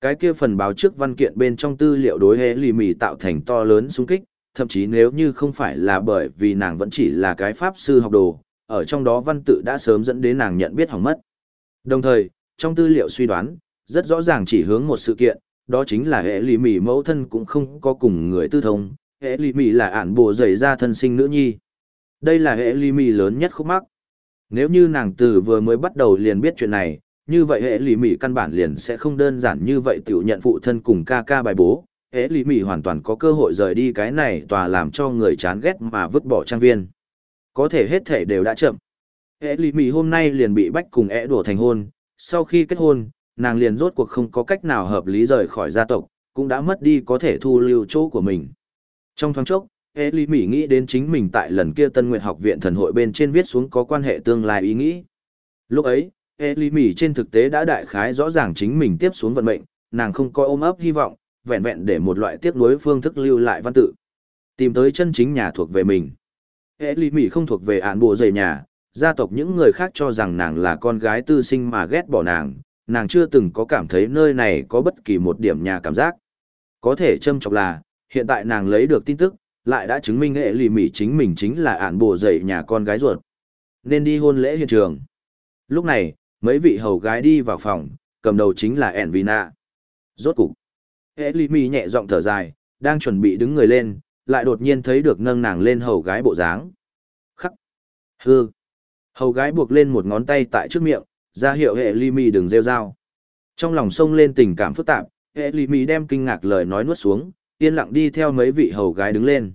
Cái kia phần báo trước văn kiện bên trong tư liệu đối hệ lì mì tạo thành to lớn xung kích, thậm chí nếu như không phải là bởi vì nàng vẫn chỉ là cái pháp sư học đồ, ở trong đó văn tự đã sớm dẫn đến nàng nhận biết hỏng mất. Đồng thời, trong tư liệu suy đoán, rất rõ ràng chỉ hướng một sự kiện, đó chính là hệ lì mì mẫu thân cũng không có cùng người tư thông, hệ lì mì là ản bộ dày ra thân sinh nữ nhi. Đây là hệ lì mì lớn nhất khúc mắc. Nếu như nàng từ vừa mới bắt đầu liền biết chuyện này, như vậy hệ lì mỉ căn bản liền sẽ không đơn giản như vậy tiểu nhận phụ thân cùng ca ca bài bố. Hệ lì mỉ hoàn toàn có cơ hội rời đi cái này tòa làm cho người chán ghét mà vứt bỏ trang viên. Có thể hết thể đều đã chậm. Hệ lì mỉ hôm nay liền bị bách cùng é đổ thành hôn. Sau khi kết hôn, nàng liền rốt cuộc không có cách nào hợp lý rời khỏi gia tộc, cũng đã mất đi có thể thu lưu chỗ của mình. Trong thoáng chốc, Hệ lì mỉ nghĩ đến chính mình tại lần kia Tân Nguyệt học viện thần hội bên trên viết xuống có quan hệ tương lai ý nghĩ. Lúc ấy, hệ lì mỉ trên thực tế đã đại khái rõ ràng chính mình tiếp xuống vận mệnh, nàng không coi ôm ấp hy vọng, vẹn vẹn để một loại tiếp nối phương thức lưu lại văn tự. Tìm tới chân chính nhà thuộc về mình. Hệ lì mỉ không thuộc về án bộ dày nhà, gia tộc những người khác cho rằng nàng là con gái tư sinh mà ghét bỏ nàng, nàng chưa từng có cảm thấy nơi này có bất kỳ một điểm nhà cảm giác. Có thể châm chọc là, hiện tại nàng lấy được tin tức, lại đã chứng minh hệ lì mỉ chính mình chính là ản bộ dậy nhà con gái ruột. Nên đi hôn lễ hiện trường. Lúc này, mấy vị hầu gái đi vào phòng, cầm đầu chính là ẻn Vina. Rốt cục, hệ lì mỉ nhẹ giọng thở dài, đang chuẩn bị đứng người lên, lại đột nhiên thấy được nâng nàng lên hầu gái bộ dáng. Khắc, hư, hầu gái buộc lên một ngón tay tại trước miệng, ra hiệu hệ ly mì đừng rêu rao. Trong lòng sông lên tình cảm phức tạp, hệ ly mì đem kinh ngạc lời nói nuốt xuống, yên lặng đi theo mấy vị hầu gái đứng lên.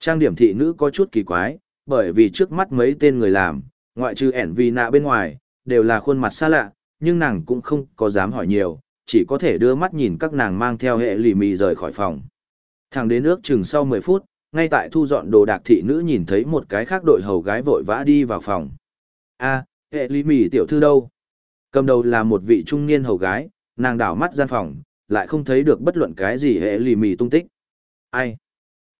Trang điểm thị nữ có chút kỳ quái, bởi vì trước mắt mấy tên người làm, ngoại trừ ẻn vì nạ bên ngoài, đều là khuôn mặt xa lạ, nhưng nàng cũng không có dám hỏi nhiều, chỉ có thể đưa mắt nhìn các nàng mang theo hệ lì mì rời khỏi phòng. Thằng đến nước chừng sau 10 phút, ngay tại thu dọn đồ đạc thị nữ nhìn thấy một cái khác đội hầu gái vội vã đi vào phòng a hệ Lý mì tiểu thư đâu? Cầm đầu là một vị trung niên hầu gái, nàng đảo mắt gian phòng, lại không thấy được bất luận cái gì hệ lì mì tung tích. Ai?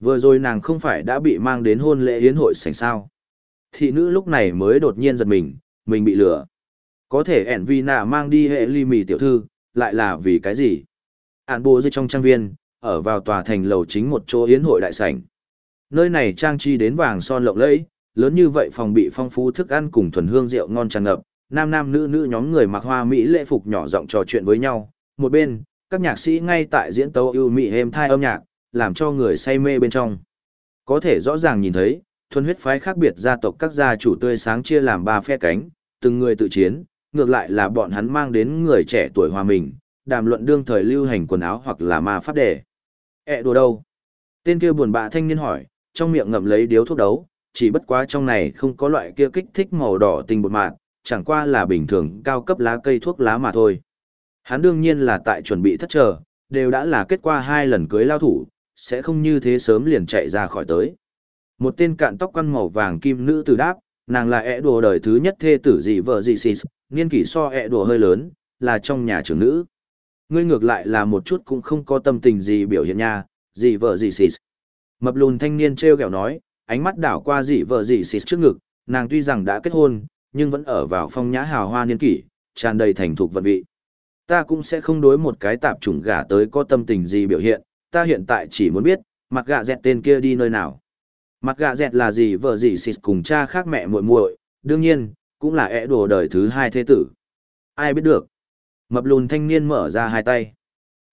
Vừa rồi nàng không phải đã bị mang đến hôn lễ yến hội sảnh sao? Thị nữ lúc này mới đột nhiên giật mình, mình bị lừa. Có thể ẻn vì nạ mang đi hệ ly mì tiểu thư, lại là vì cái gì? ạn bộ dưới trong trang viên, ở vào tòa thành lầu chính một chỗ yến hội đại sảnh. Nơi này trang trí đến vàng son lộng lẫy, lớn như vậy phòng bị phong phú thức ăn cùng thuần hương rượu ngon tràn ngập, nam nam nữ nữ nhóm người mặc hoa mỹ lễ phục nhỏ giọng trò chuyện với nhau. Một bên, các nhạc sĩ ngay tại diễn tấu ưu mỹ êm thai âm nhạc, làm cho người say mê bên trong. Có thể rõ ràng nhìn thấy, thuần huyết phái khác biệt gia tộc các gia chủ tươi sáng chia làm ba phe cánh, từng người tự chiến, ngược lại là bọn hắn mang đến người trẻ tuổi hòa mình, đàm luận đương thời lưu hành quần áo hoặc là ma pháp đề. e đồ đâu? Tên kia buồn bã thanh niên hỏi, trong miệng ngậm lấy điếu thuốc đấu, chỉ bất quá trong này không có loại kia kích thích màu đỏ tinh bột mạt, chẳng qua là bình thường cao cấp lá cây thuốc lá mà thôi. Hắn đương nhiên là tại chuẩn bị thất chờ, đều đã là kết quả hai lần cưới lao thủ, sẽ không như thế sớm liền chạy ra khỏi tới. Một tên cạn tóc quăn màu vàng kim nữ tử đáp, nàng là ẹ đùa đời thứ nhất thê tử dị vợ dị xì niên kỷ so ẹ đùa hơi lớn, là trong nhà trưởng nữ. Ngươi ngược lại là một chút cũng không có tâm tình gì biểu hiện nha, dị vợ dị xì Mập lùn thanh niên treo kẹo nói, ánh mắt đảo qua dị vợ dị xịt trước ngực, nàng tuy rằng đã kết hôn, nhưng vẫn ở vào phong nhã hào hoa niên kỷ, tràn đầy thành thục vận vị. Ta cũng sẽ không đối một cái tạp chủng gả tới có tâm tình gì biểu hiện, ta hiện tại chỉ muốn biết, mặt gạ dẹt tên kia đi nơi nào. Mặt gạ dẹt là gì vợ gì xịt cùng cha khác mẹ muội muội, đương nhiên, cũng là ẻ đồ đời thứ hai thế tử. Ai biết được. Mập lùn thanh niên mở ra hai tay.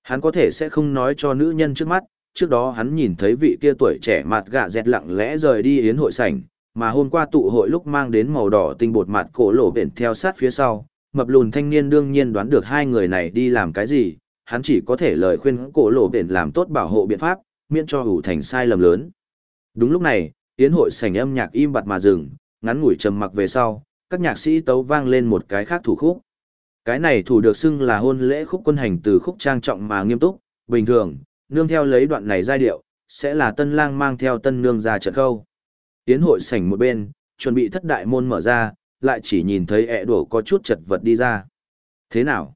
Hắn có thể sẽ không nói cho nữ nhân trước mắt, trước đó hắn nhìn thấy vị kia tuổi trẻ mặt gạ dẹt lặng lẽ rời đi yến hội sảnh, mà hôm qua tụ hội lúc mang đến màu đỏ tinh bột mặt cổ lộ biển theo sát phía sau, mập lùn thanh niên đương nhiên đoán được hai người này đi làm cái gì, hắn chỉ có thể lời khuyên cổ lộ biển làm tốt bảo hộ biện pháp, miễn cho hủ thành sai lầm lớn. Đúng lúc này, yến hội sảnh âm nhạc im bặt mà dừng, ngắn ngủi trầm mặc về sau, các nhạc sĩ tấu vang lên một cái khác thủ khúc. Cái này thủ được xưng là hôn lễ khúc quân hành từ khúc trang trọng mà nghiêm túc, bình thường, nương theo lấy đoạn này giai điệu, sẽ là tân lang mang theo tân nương ra trận khâu. Tiến hội sảnh một bên, chuẩn bị thất đại môn mở ra, lại chỉ nhìn thấy ẹ đổ có chút chật vật đi ra. Thế nào?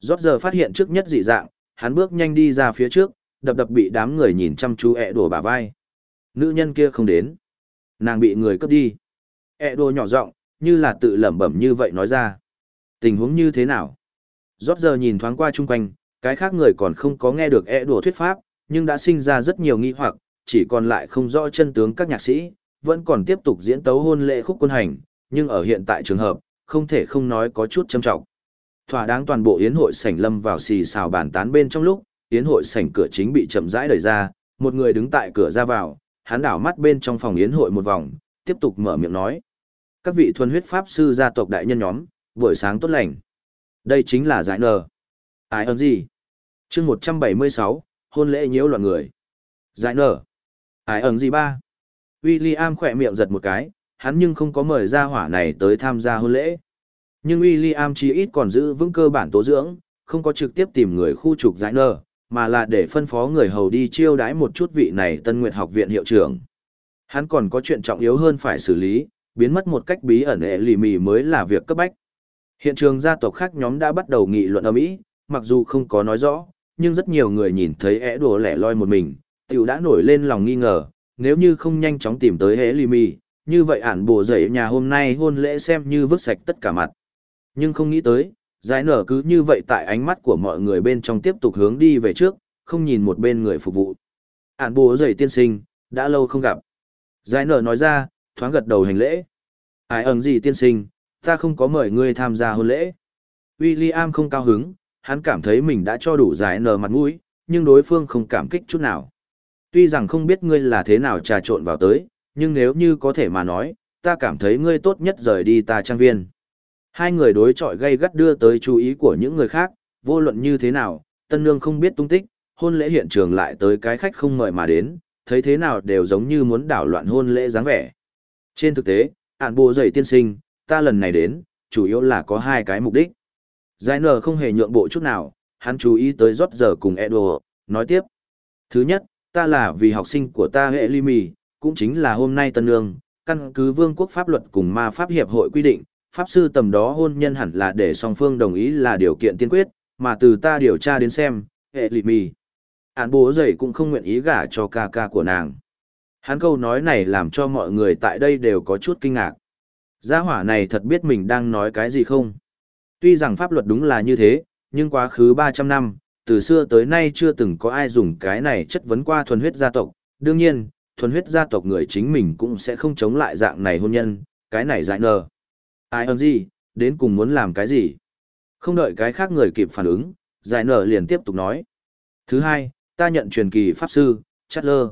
Rót giờ phát hiện trước nhất dị dạng, hắn bước nhanh đi ra phía trước, đập đập bị đám người nhìn chăm chú ẹ đổ bả vai. Nữ nhân kia không đến. Nàng bị người cướp đi. ẹ đổ nhỏ giọng như là tự lẩm bẩm như vậy nói ra. Tình huống như thế nào? Rót giờ nhìn thoáng qua chung quanh, cái khác người còn không có nghe được e đùa thuyết pháp, nhưng đã sinh ra rất nhiều nghi hoặc, chỉ còn lại không rõ chân tướng các nhạc sĩ, vẫn còn tiếp tục diễn tấu hôn lễ khúc quân hành, nhưng ở hiện tại trường hợp, không thể không nói có chút châm trọng. Thỏa đáng toàn bộ yến hội sảnh lâm vào xì xào bàn tán bên trong lúc, yến hội sảnh cửa chính bị chậm rãi đẩy ra, một người đứng tại cửa ra vào, hắn đảo mắt bên trong phòng yến hội một vòng, tiếp tục mở miệng nói: "Các vị thuần huyết pháp sư gia tộc đại nhân nhóm, buổi sáng tốt lành. Đây chính là giải nờ. Ai ơn gì? Chương 176, hôn lễ nhiễu loạn người. Giải nở. Ai ẩn gì ba? William khỏe miệng giật một cái, hắn nhưng không có mời ra hỏa này tới tham gia hôn lễ. Nhưng William chí ít còn giữ vững cơ bản tố dưỡng, không có trực tiếp tìm người khu trục giải nở, mà là để phân phó người hầu đi chiêu đãi một chút vị này Tân nguyện học viện hiệu trưởng. Hắn còn có chuyện trọng yếu hơn phải xử lý, biến mất một cách bí ẩn ệ lì mì mới là việc cấp bách. Hiện trường gia tộc khác nhóm đã bắt đầu nghị luận ở Mỹ, mặc dù không có nói rõ, nhưng rất nhiều người nhìn thấy ẻ đùa lẻ loi một mình, tiểu đã nổi lên lòng nghi ngờ, nếu như không nhanh chóng tìm tới hế lì mì, như vậy ản bồ dậy nhà hôm nay hôn lễ xem như vứt sạch tất cả mặt. Nhưng không nghĩ tới, giải nở cứ như vậy tại ánh mắt của mọi người bên trong tiếp tục hướng đi về trước, không nhìn một bên người phục vụ. Ản bồ dậy tiên sinh, đã lâu không gặp. Giải nở nói ra, thoáng gật đầu hành lễ. Ai ẩn gì tiên sinh, ta không có mời ngươi tham gia hôn lễ. William không cao hứng, hắn cảm thấy mình đã cho đủ giải nở mặt mũi, nhưng đối phương không cảm kích chút nào. Tuy rằng không biết ngươi là thế nào trà trộn vào tới, nhưng nếu như có thể mà nói, ta cảm thấy ngươi tốt nhất rời đi ta trang viên. Hai người đối chọi gây gắt đưa tới chú ý của những người khác, vô luận như thế nào, tân nương không biết tung tích, hôn lễ hiện trường lại tới cái khách không mời mà đến, thấy thế nào đều giống như muốn đảo loạn hôn lễ dáng vẻ. Trên thực tế, ản bộ dậy tiên sinh, ta lần này đến, chủ yếu là có hai cái mục đích. Giải nở không hề nhượng bộ chút nào, hắn chú ý tới rót giờ cùng Edo, nói tiếp. Thứ nhất, ta là vì học sinh của ta hệ ly mì, cũng chính là hôm nay tân nương, căn cứ vương quốc pháp luật cùng ma pháp hiệp hội quy định, pháp sư tầm đó hôn nhân hẳn là để song phương đồng ý là điều kiện tiên quyết, mà từ ta điều tra đến xem, hệ lì mì. Án bố dậy cũng không nguyện ý gả cho ca ca của nàng. Hắn câu nói này làm cho mọi người tại đây đều có chút kinh ngạc. Gia hỏa này thật biết mình đang nói cái gì không? Tuy rằng pháp luật đúng là như thế, nhưng quá khứ 300 năm, từ xưa tới nay chưa từng có ai dùng cái này chất vấn qua thuần huyết gia tộc, đương nhiên, thuần huyết gia tộc người chính mình cũng sẽ không chống lại dạng này hôn nhân, cái này dại nờ. Ai hơn gì, đến cùng muốn làm cái gì? Không đợi cái khác người kịp phản ứng, giải nờ liền tiếp tục nói. Thứ hai, ta nhận truyền kỳ pháp sư, Chatler.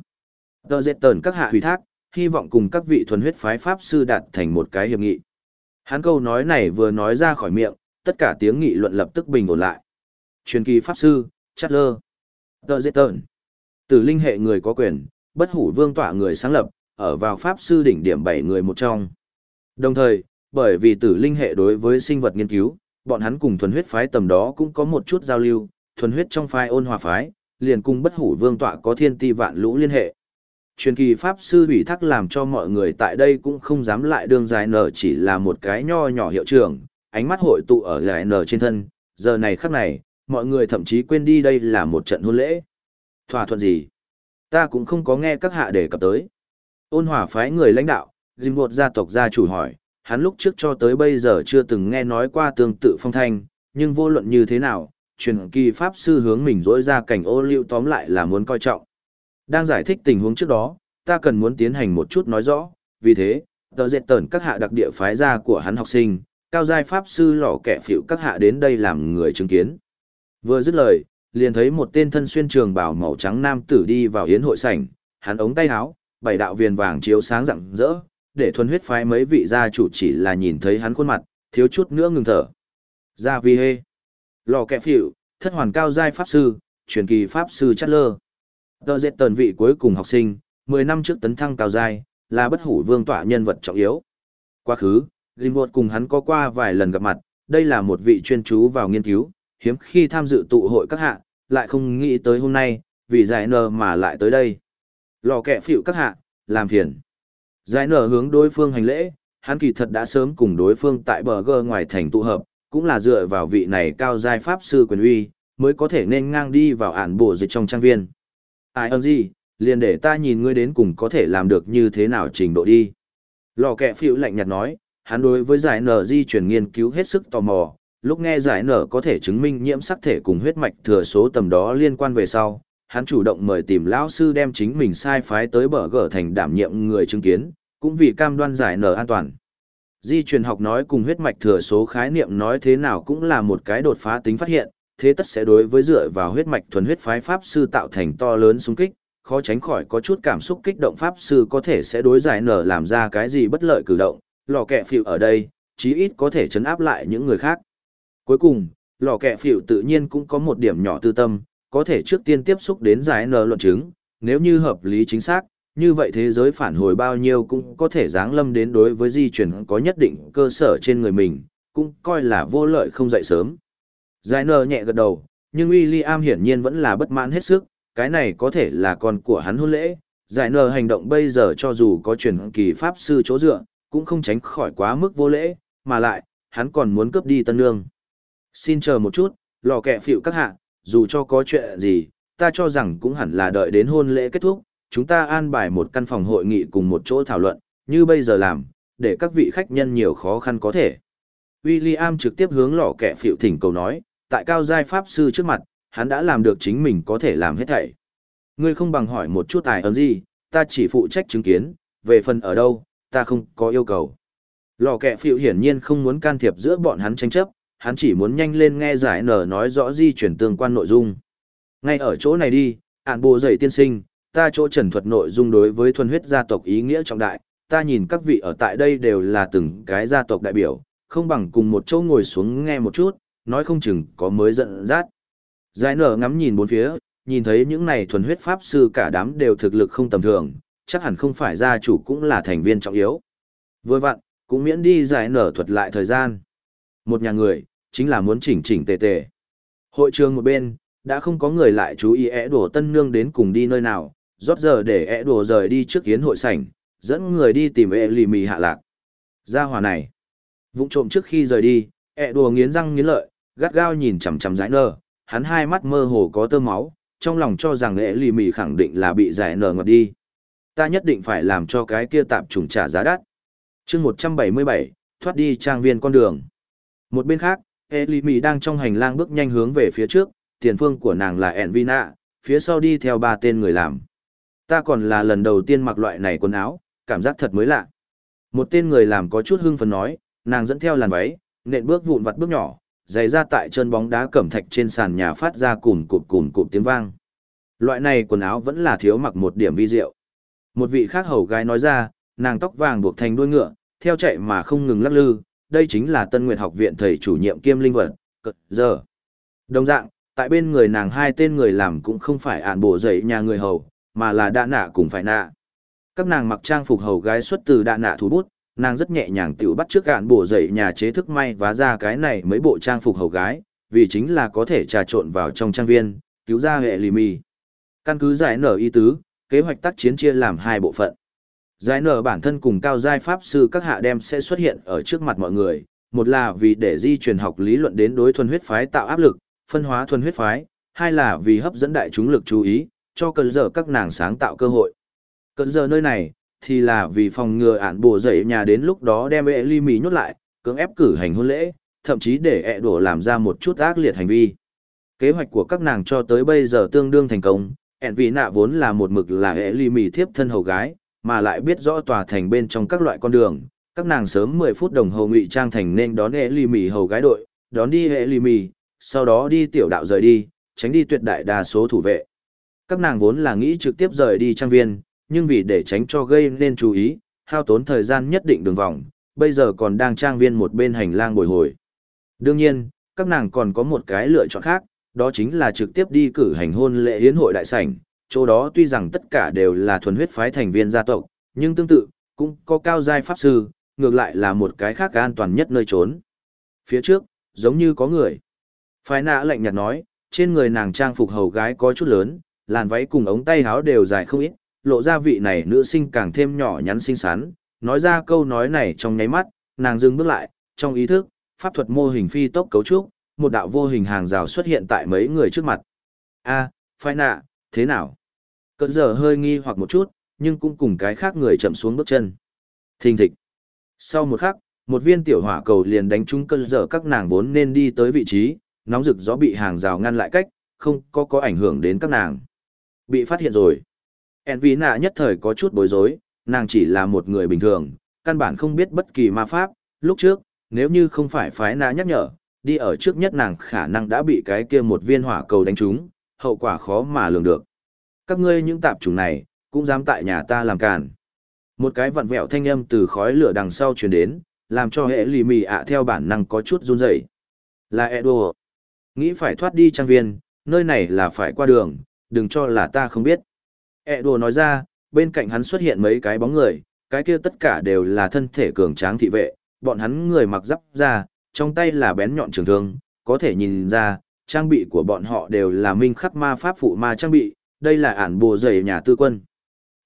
Tờ dệt tờn các hạ hủy thác, hy vọng cùng các vị thuần huyết phái pháp sư đạt thành một cái hiệp nghị. Hắn câu nói này vừa nói ra khỏi miệng, tất cả tiếng nghị luận lập tức bình ổn lại. Truyền kỳ pháp sư, Chatler. Tờ dễ tợn. Tử linh hệ người có quyền, bất hủ vương tỏa người sáng lập, ở vào pháp sư đỉnh điểm bảy người một trong. Đồng thời, bởi vì tử linh hệ đối với sinh vật nghiên cứu, bọn hắn cùng thuần huyết phái tầm đó cũng có một chút giao lưu, thuần huyết trong phái ôn hòa phái, liền cùng bất hủ vương tọa có thiên ti vạn lũ liên hệ. Truyền kỳ pháp sư ủy thác làm cho mọi người tại đây cũng không dám lại đương dài nở chỉ là một cái nho nhỏ hiệu trưởng, ánh mắt hội tụ ở giải nở trên thân, giờ này khắc này, mọi người thậm chí quên đi đây là một trận hôn lễ. Thỏa thuận gì? Ta cũng không có nghe các hạ đề cập tới. Ôn hòa phái người lãnh đạo, dình một gia tộc gia chủ hỏi, hắn lúc trước cho tới bây giờ chưa từng nghe nói qua tương tự phong thanh, nhưng vô luận như thế nào, truyền kỳ pháp sư hướng mình dỗi ra cảnh ô liu tóm lại là muốn coi trọng. Đang giải thích tình huống trước đó, ta cần muốn tiến hành một chút nói rõ, vì thế, tờ dệt tờn các hạ đặc địa phái gia của hắn học sinh, cao giai pháp sư lọ kẻ phịu các hạ đến đây làm người chứng kiến. Vừa dứt lời, liền thấy một tên thân xuyên trường bào màu trắng nam tử đi vào yến hội sảnh, hắn ống tay áo, bảy đạo viền vàng chiếu sáng rạng rỡ, để thuần huyết phái mấy vị gia chủ chỉ là nhìn thấy hắn khuôn mặt, thiếu chút nữa ngừng thở. Gia vi hê. Lò kẹ phịu, thất hoàn cao giai pháp sư, truyền kỳ pháp sư chất lơ. Tờ dệt tần vị cuối cùng học sinh, 10 năm trước tấn thăng cao giai, là bất hủ vương tọa nhân vật trọng yếu. Quá khứ, Grimwood cùng hắn có qua vài lần gặp mặt, đây là một vị chuyên chú vào nghiên cứu, hiếm khi tham dự tụ hội các hạ, lại không nghĩ tới hôm nay, vì giải nờ mà lại tới đây. Lò kẹ phịu các hạ, làm phiền. Giải nờ hướng đối phương hành lễ, hắn kỳ thật đã sớm cùng đối phương tại bờ gơ ngoài thành tụ hợp, cũng là dựa vào vị này cao giai pháp sư quyền uy, mới có thể nên ngang đi vào ản bộ dịch trong trang viên. Ai ơn gì, liền để ta nhìn ngươi đến cùng có thể làm được như thế nào trình độ đi. Lò kẹ phịu lạnh nhạt nói, hắn đối với giải nở di chuyển nghiên cứu hết sức tò mò, lúc nghe giải nở có thể chứng minh nhiễm sắc thể cùng huyết mạch thừa số tầm đó liên quan về sau, hắn chủ động mời tìm lão sư đem chính mình sai phái tới bờ gở thành đảm nhiệm người chứng kiến, cũng vì cam đoan giải nở an toàn. Di truyền học nói cùng huyết mạch thừa số khái niệm nói thế nào cũng là một cái đột phá tính phát hiện, thế tất sẽ đối với dựa vào huyết mạch thuần huyết phái pháp sư tạo thành to lớn xung kích, khó tránh khỏi có chút cảm xúc kích động pháp sư có thể sẽ đối giải nở làm ra cái gì bất lợi cử động, lò kẹ phịu ở đây, chí ít có thể chấn áp lại những người khác. Cuối cùng, lò kẹ phịu tự nhiên cũng có một điểm nhỏ tư tâm, có thể trước tiên tiếp xúc đến giải Nờ luận chứng, nếu như hợp lý chính xác, như vậy thế giới phản hồi bao nhiêu cũng có thể giáng lâm đến đối với di chuyển có nhất định cơ sở trên người mình, cũng coi là vô lợi không dậy sớm. Giải Nờ nhẹ gật đầu, nhưng William hiển nhiên vẫn là bất mãn hết sức, cái này có thể là con của hắn hôn lễ. Giải Nờ hành động bây giờ cho dù có truyền kỳ pháp sư chỗ dựa, cũng không tránh khỏi quá mức vô lễ, mà lại, hắn còn muốn cướp đi tân nương. Xin chờ một chút, lò kẹ phịu các hạ, dù cho có chuyện gì, ta cho rằng cũng hẳn là đợi đến hôn lễ kết thúc, chúng ta an bài một căn phòng hội nghị cùng một chỗ thảo luận, như bây giờ làm, để các vị khách nhân nhiều khó khăn có thể. William trực tiếp hướng lò kẹ phịu thỉnh cầu nói, tại cao giai pháp sư trước mặt, hắn đã làm được chính mình có thể làm hết thảy. Ngươi không bằng hỏi một chút tài ấn gì, ta chỉ phụ trách chứng kiến, về phần ở đâu, ta không có yêu cầu. Lò kẹ phiệu hiển nhiên không muốn can thiệp giữa bọn hắn tranh chấp, hắn chỉ muốn nhanh lên nghe giải nở nói rõ di chuyển tương quan nội dung. Ngay ở chỗ này đi, ản bộ dậy tiên sinh, ta chỗ trần thuật nội dung đối với thuần huyết gia tộc ý nghĩa trọng đại, ta nhìn các vị ở tại đây đều là từng cái gia tộc đại biểu, không bằng cùng một chỗ ngồi xuống nghe một chút, nói không chừng có mới giận dắt. Giải nở ngắm nhìn bốn phía, nhìn thấy những này thuần huyết pháp sư cả đám đều thực lực không tầm thường, chắc hẳn không phải gia chủ cũng là thành viên trọng yếu. Vừa vặn, cũng miễn đi giải nở thuật lại thời gian. Một nhà người, chính là muốn chỉnh chỉnh tề tề. Hội trường một bên, đã không có người lại chú ý ẽ đổ tân nương đến cùng đi nơi nào, rót giờ để ẽ đổ rời đi trước kiến hội sảnh, dẫn người đi tìm ẹ lì mì hạ lạc. Gia hòa này, vụng trộm trước khi rời đi, ẹ đổ nghiến răng nghiến lợi, gắt gao nhìn chằm chằm giải nở hắn hai mắt mơ hồ có tơ máu, trong lòng cho rằng ẹ lì mì khẳng định là bị giải nở ngọt đi. Ta nhất định phải làm cho cái kia tạm trùng trả giá đắt. chương 177, thoát đi trang viên con đường. Một bên khác, Elimi đang trong hành lang bước nhanh hướng về phía trước, tiền phương của nàng là Envina, phía sau đi theo ba tên người làm. Ta còn là lần đầu tiên mặc loại này quần áo, cảm giác thật mới lạ. Một tên người làm có chút hưng phấn nói, nàng dẫn theo làn váy, nện bước vụn vặt bước nhỏ, giày ra tại chân bóng đá cẩm thạch trên sàn nhà phát ra cùm cụm cùm cụm tiếng vang. Loại này quần áo vẫn là thiếu mặc một điểm vi diệu. Một vị khác hầu gái nói ra, nàng tóc vàng buộc thành đuôi ngựa, theo chạy mà không ngừng lắc lư, đây chính là Tân Nguyệt học viện thầy chủ nhiệm kiêm linh vật, cực giờ. Đồng dạng, tại bên người nàng hai tên người làm cũng không phải ản bộ dậy nhà người hầu, mà là đạ nạ cùng phải nạ. Các nàng mặc trang phục hầu gái xuất từ đạ nạ thủ bút, nàng rất nhẹ nhàng tiểu bắt trước ản bộ dậy nhà chế thức may và ra cái này mấy bộ trang phục hầu gái, vì chính là có thể trà trộn vào trong trang viên, cứu ra hệ lì mì. Căn cứ giải nở y tứ, kế hoạch tác chiến chia làm hai bộ phận. Giải nở bản thân cùng cao giai pháp sư các hạ đem sẽ xuất hiện ở trước mặt mọi người, một là vì để di truyền học lý luận đến đối thuần huyết phái tạo áp lực, phân hóa thuần huyết phái, hai là vì hấp dẫn đại chúng lực chú ý, cho cơn giờ các nàng sáng tạo cơ hội. Cơn giờ nơi này, thì là vì phòng ngừa ản bổ dậy nhà đến lúc đó đem ệ ly mì nhốt lại, cưỡng ép cử hành hôn lễ, thậm chí để ẹ đổ làm ra một chút ác liệt hành vi. Kế hoạch của các nàng cho tới bây giờ tương đương thành công, ẹn vì nạ vốn là một mực là hệ ly mì thiếp thân hầu gái, mà lại biết rõ tòa thành bên trong các loại con đường, các nàng sớm 10 phút đồng hồ ngụy trang thành nên đón hệ ly mì hầu gái đội, đón đi hệ ly mì, sau đó đi tiểu đạo rời đi, tránh đi tuyệt đại đa số thủ vệ. Các nàng vốn là nghĩ trực tiếp rời đi trang viên, nhưng vì để tránh cho gây nên chú ý, hao tốn thời gian nhất định đường vòng, bây giờ còn đang trang viên một bên hành lang bồi hồi. Đương nhiên, các nàng còn có một cái lựa chọn khác, đó chính là trực tiếp đi cử hành hôn lễ hiến hội đại sảnh, chỗ đó tuy rằng tất cả đều là thuần huyết phái thành viên gia tộc, nhưng tương tự, cũng có cao giai pháp sư, ngược lại là một cái khác an toàn nhất nơi trốn. Phía trước, giống như có người. Phái nạ lạnh nhạt nói, trên người nàng trang phục hầu gái có chút lớn, làn váy cùng ống tay áo đều dài không ít, lộ ra vị này nữ sinh càng thêm nhỏ nhắn xinh xắn, nói ra câu nói này trong nháy mắt, nàng dừng bước lại, trong ý thức, pháp thuật mô hình phi tốc cấu trúc, một đạo vô hình hàng rào xuất hiện tại mấy người trước mặt. A, phái nạ, thế nào? Cận giờ hơi nghi hoặc một chút, nhưng cũng cùng cái khác người chậm xuống bước chân. Thình thịch. Sau một khắc, một viên tiểu hỏa cầu liền đánh trúng cơn giờ các nàng vốn nên đi tới vị trí, nóng rực gió bị hàng rào ngăn lại cách, không có có ảnh hưởng đến các nàng. Bị phát hiện rồi. Envy nạ nhất thời có chút bối rối, nàng chỉ là một người bình thường, căn bản không biết bất kỳ ma pháp, lúc trước, nếu như không phải phái nạ nhắc nhở, đi ở trước nhất nàng khả năng đã bị cái kia một viên hỏa cầu đánh trúng, hậu quả khó mà lường được. Các ngươi những tạp chủng này, cũng dám tại nhà ta làm càn. Một cái vặn vẹo thanh âm từ khói lửa đằng sau truyền đến, làm cho hệ lì mì ạ theo bản năng có chút run rẩy. Là Edo. Nghĩ phải thoát đi trang viên, nơi này là phải qua đường, đừng cho là ta không biết. Edo nói ra, bên cạnh hắn xuất hiện mấy cái bóng người, cái kia tất cả đều là thân thể cường tráng thị vệ, bọn hắn người mặc giáp ra, trong tay là bén nhọn trường thương, có thể nhìn ra, trang bị của bọn họ đều là minh khắc ma pháp phụ ma trang bị, đây là ản bồ dày nhà tư quân.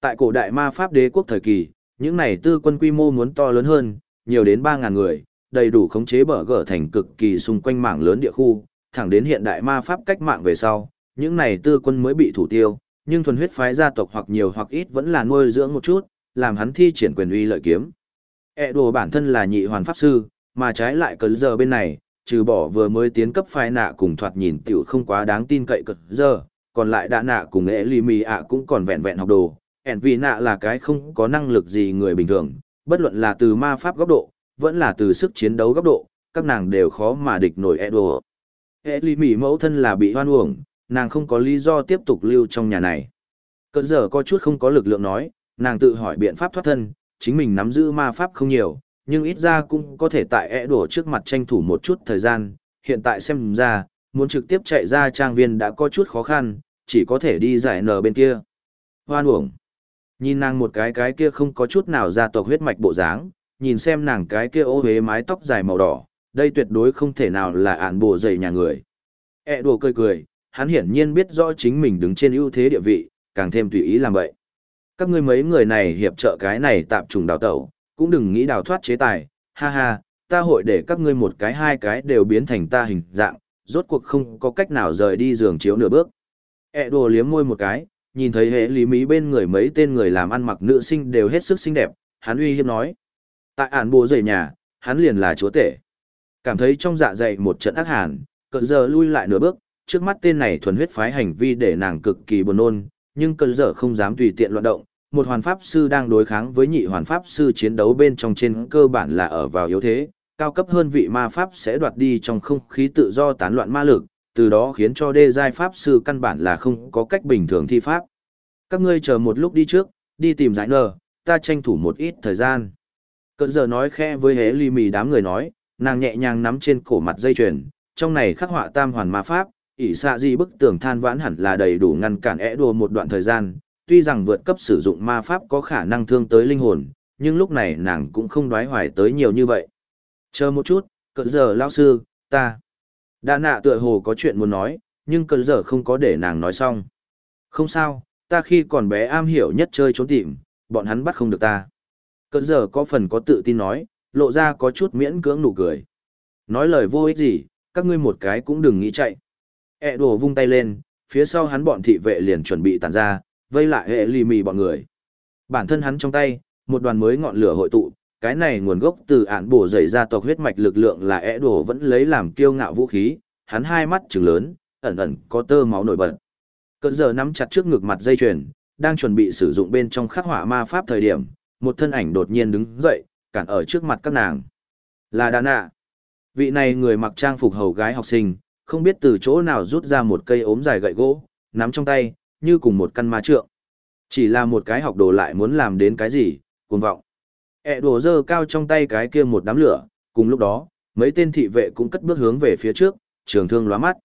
Tại cổ đại ma pháp đế quốc thời kỳ, những này tư quân quy mô muốn to lớn hơn, nhiều đến 3.000 người, đầy đủ khống chế bở gở thành cực kỳ xung quanh mảng lớn địa khu, thẳng đến hiện đại ma pháp cách mạng về sau, những này tư quân mới bị thủ tiêu, nhưng thuần huyết phái gia tộc hoặc nhiều hoặc ít vẫn là nuôi dưỡng một chút, làm hắn thi triển quyền uy lợi kiếm. E đồ bản thân là nhị hoàn pháp sư, mà trái lại cấn giờ bên này, trừ bỏ vừa mới tiến cấp phai nạ cùng thoạt nhìn tiểu không quá đáng tin cậy cờ giờ, còn lại đã nạ cùng ế lì mì ạ cũng còn vẹn vẹn học đồ. Ẻn vì nạ là cái không có năng lực gì người bình thường, bất luận là từ ma pháp góc độ, vẫn là từ sức chiến đấu góc độ, các nàng đều khó mà địch nổi đồ. Ế lì mì mẫu thân là bị hoan uổng, nàng không có lý do tiếp tục lưu trong nhà này. Cận giờ có chút không có lực lượng nói, nàng tự hỏi biện pháp thoát thân, chính mình nắm giữ ma pháp không nhiều, nhưng ít ra cũng có thể tại e đổ trước mặt tranh thủ một chút thời gian, hiện tại xem ra, muốn trực tiếp chạy ra trang viên đã có chút khó khăn, chỉ có thể đi giải nở bên kia. Hoan uổng. Nhìn nàng một cái cái kia không có chút nào ra tộc huyết mạch bộ dáng, nhìn xem nàng cái kia ô hế mái tóc dài màu đỏ, đây tuyệt đối không thể nào là ản bộ dày nhà người. E đùa cười cười, hắn hiển nhiên biết rõ chính mình đứng trên ưu thế địa vị, càng thêm tùy ý làm vậy. Các ngươi mấy người này hiệp trợ cái này tạm trùng đào tẩu, cũng đừng nghĩ đào thoát chế tài, ha ha, ta hội để các ngươi một cái hai cái đều biến thành ta hình dạng, rốt cuộc không có cách nào rời đi giường chiếu nửa bước. E đồ liếm môi một cái, nhìn thấy hệ lý mỹ bên người mấy tên người làm ăn mặc nữ sinh đều hết sức xinh đẹp, hắn uy hiếp nói. Tại ản bố rời nhà, hắn liền là chúa tể. Cảm thấy trong dạ dày một trận ác hàn, cận giờ lui lại nửa bước, trước mắt tên này thuần huyết phái hành vi để nàng cực kỳ buồn nôn, nhưng cơn dở không dám tùy tiện loạn động. Một hoàn pháp sư đang đối kháng với nhị hoàn pháp sư chiến đấu bên trong trên cơ bản là ở vào yếu thế, cao cấp hơn vị ma pháp sẽ đoạt đi trong không khí tự do tán loạn ma lực, từ đó khiến cho đê giai pháp sư căn bản là không có cách bình thường thi pháp. Các ngươi chờ một lúc đi trước, đi tìm giải nờ, ta tranh thủ một ít thời gian. Cận giờ nói khe với hế ly mì đám người nói, nàng nhẹ nhàng nắm trên cổ mặt dây chuyền, trong này khắc họa tam hoàn ma pháp, ỷ xạ di bức tường than vãn hẳn là đầy đủ ngăn cản é đùa một đoạn thời gian, tuy rằng vượt cấp sử dụng ma pháp có khả năng thương tới linh hồn, nhưng lúc này nàng cũng không đoái hoài tới nhiều như vậy. Chờ một chút, cận giờ lao sư, ta. Đa nạ tựa hồ có chuyện muốn nói, nhưng cận giờ không có để nàng nói xong. Không sao, ta khi còn bé am hiểu nhất chơi trốn tìm, bọn hắn bắt không được ta. Cận giờ có phần có tự tin nói, lộ ra có chút miễn cưỡng nụ cười. Nói lời vô ích gì, các ngươi một cái cũng đừng nghĩ chạy. E đồ vung tay lên, phía sau hắn bọn thị vệ liền chuẩn bị tàn ra, vây lại hệ lì mì bọn người. Bản thân hắn trong tay, một đoàn mới ngọn lửa hội tụ, cái này nguồn gốc từ ản bổ dày ra tộc huyết mạch lực lượng là é đồ vẫn lấy làm kiêu ngạo vũ khí, hắn hai mắt trừng lớn, ẩn ẩn có tơ máu nổi bật. Cơn giờ nắm chặt trước ngực mặt dây chuyền, đang chuẩn bị sử dụng bên trong khắc họa ma pháp thời điểm, một thân ảnh đột nhiên đứng dậy, cản ở trước mặt các nàng. Là Đà Nạ. Vị này người mặc trang phục hầu gái học sinh, không biết từ chỗ nào rút ra một cây ốm dài gậy gỗ, nắm trong tay, như cùng một căn ma trượng. Chỉ là một cái học đồ lại muốn làm đến cái gì, cuồng vọng. E đồ dơ cao trong tay cái kia một đám lửa, cùng lúc đó, mấy tên thị vệ cũng cất bước hướng về phía trước, trường thương lóa mắt.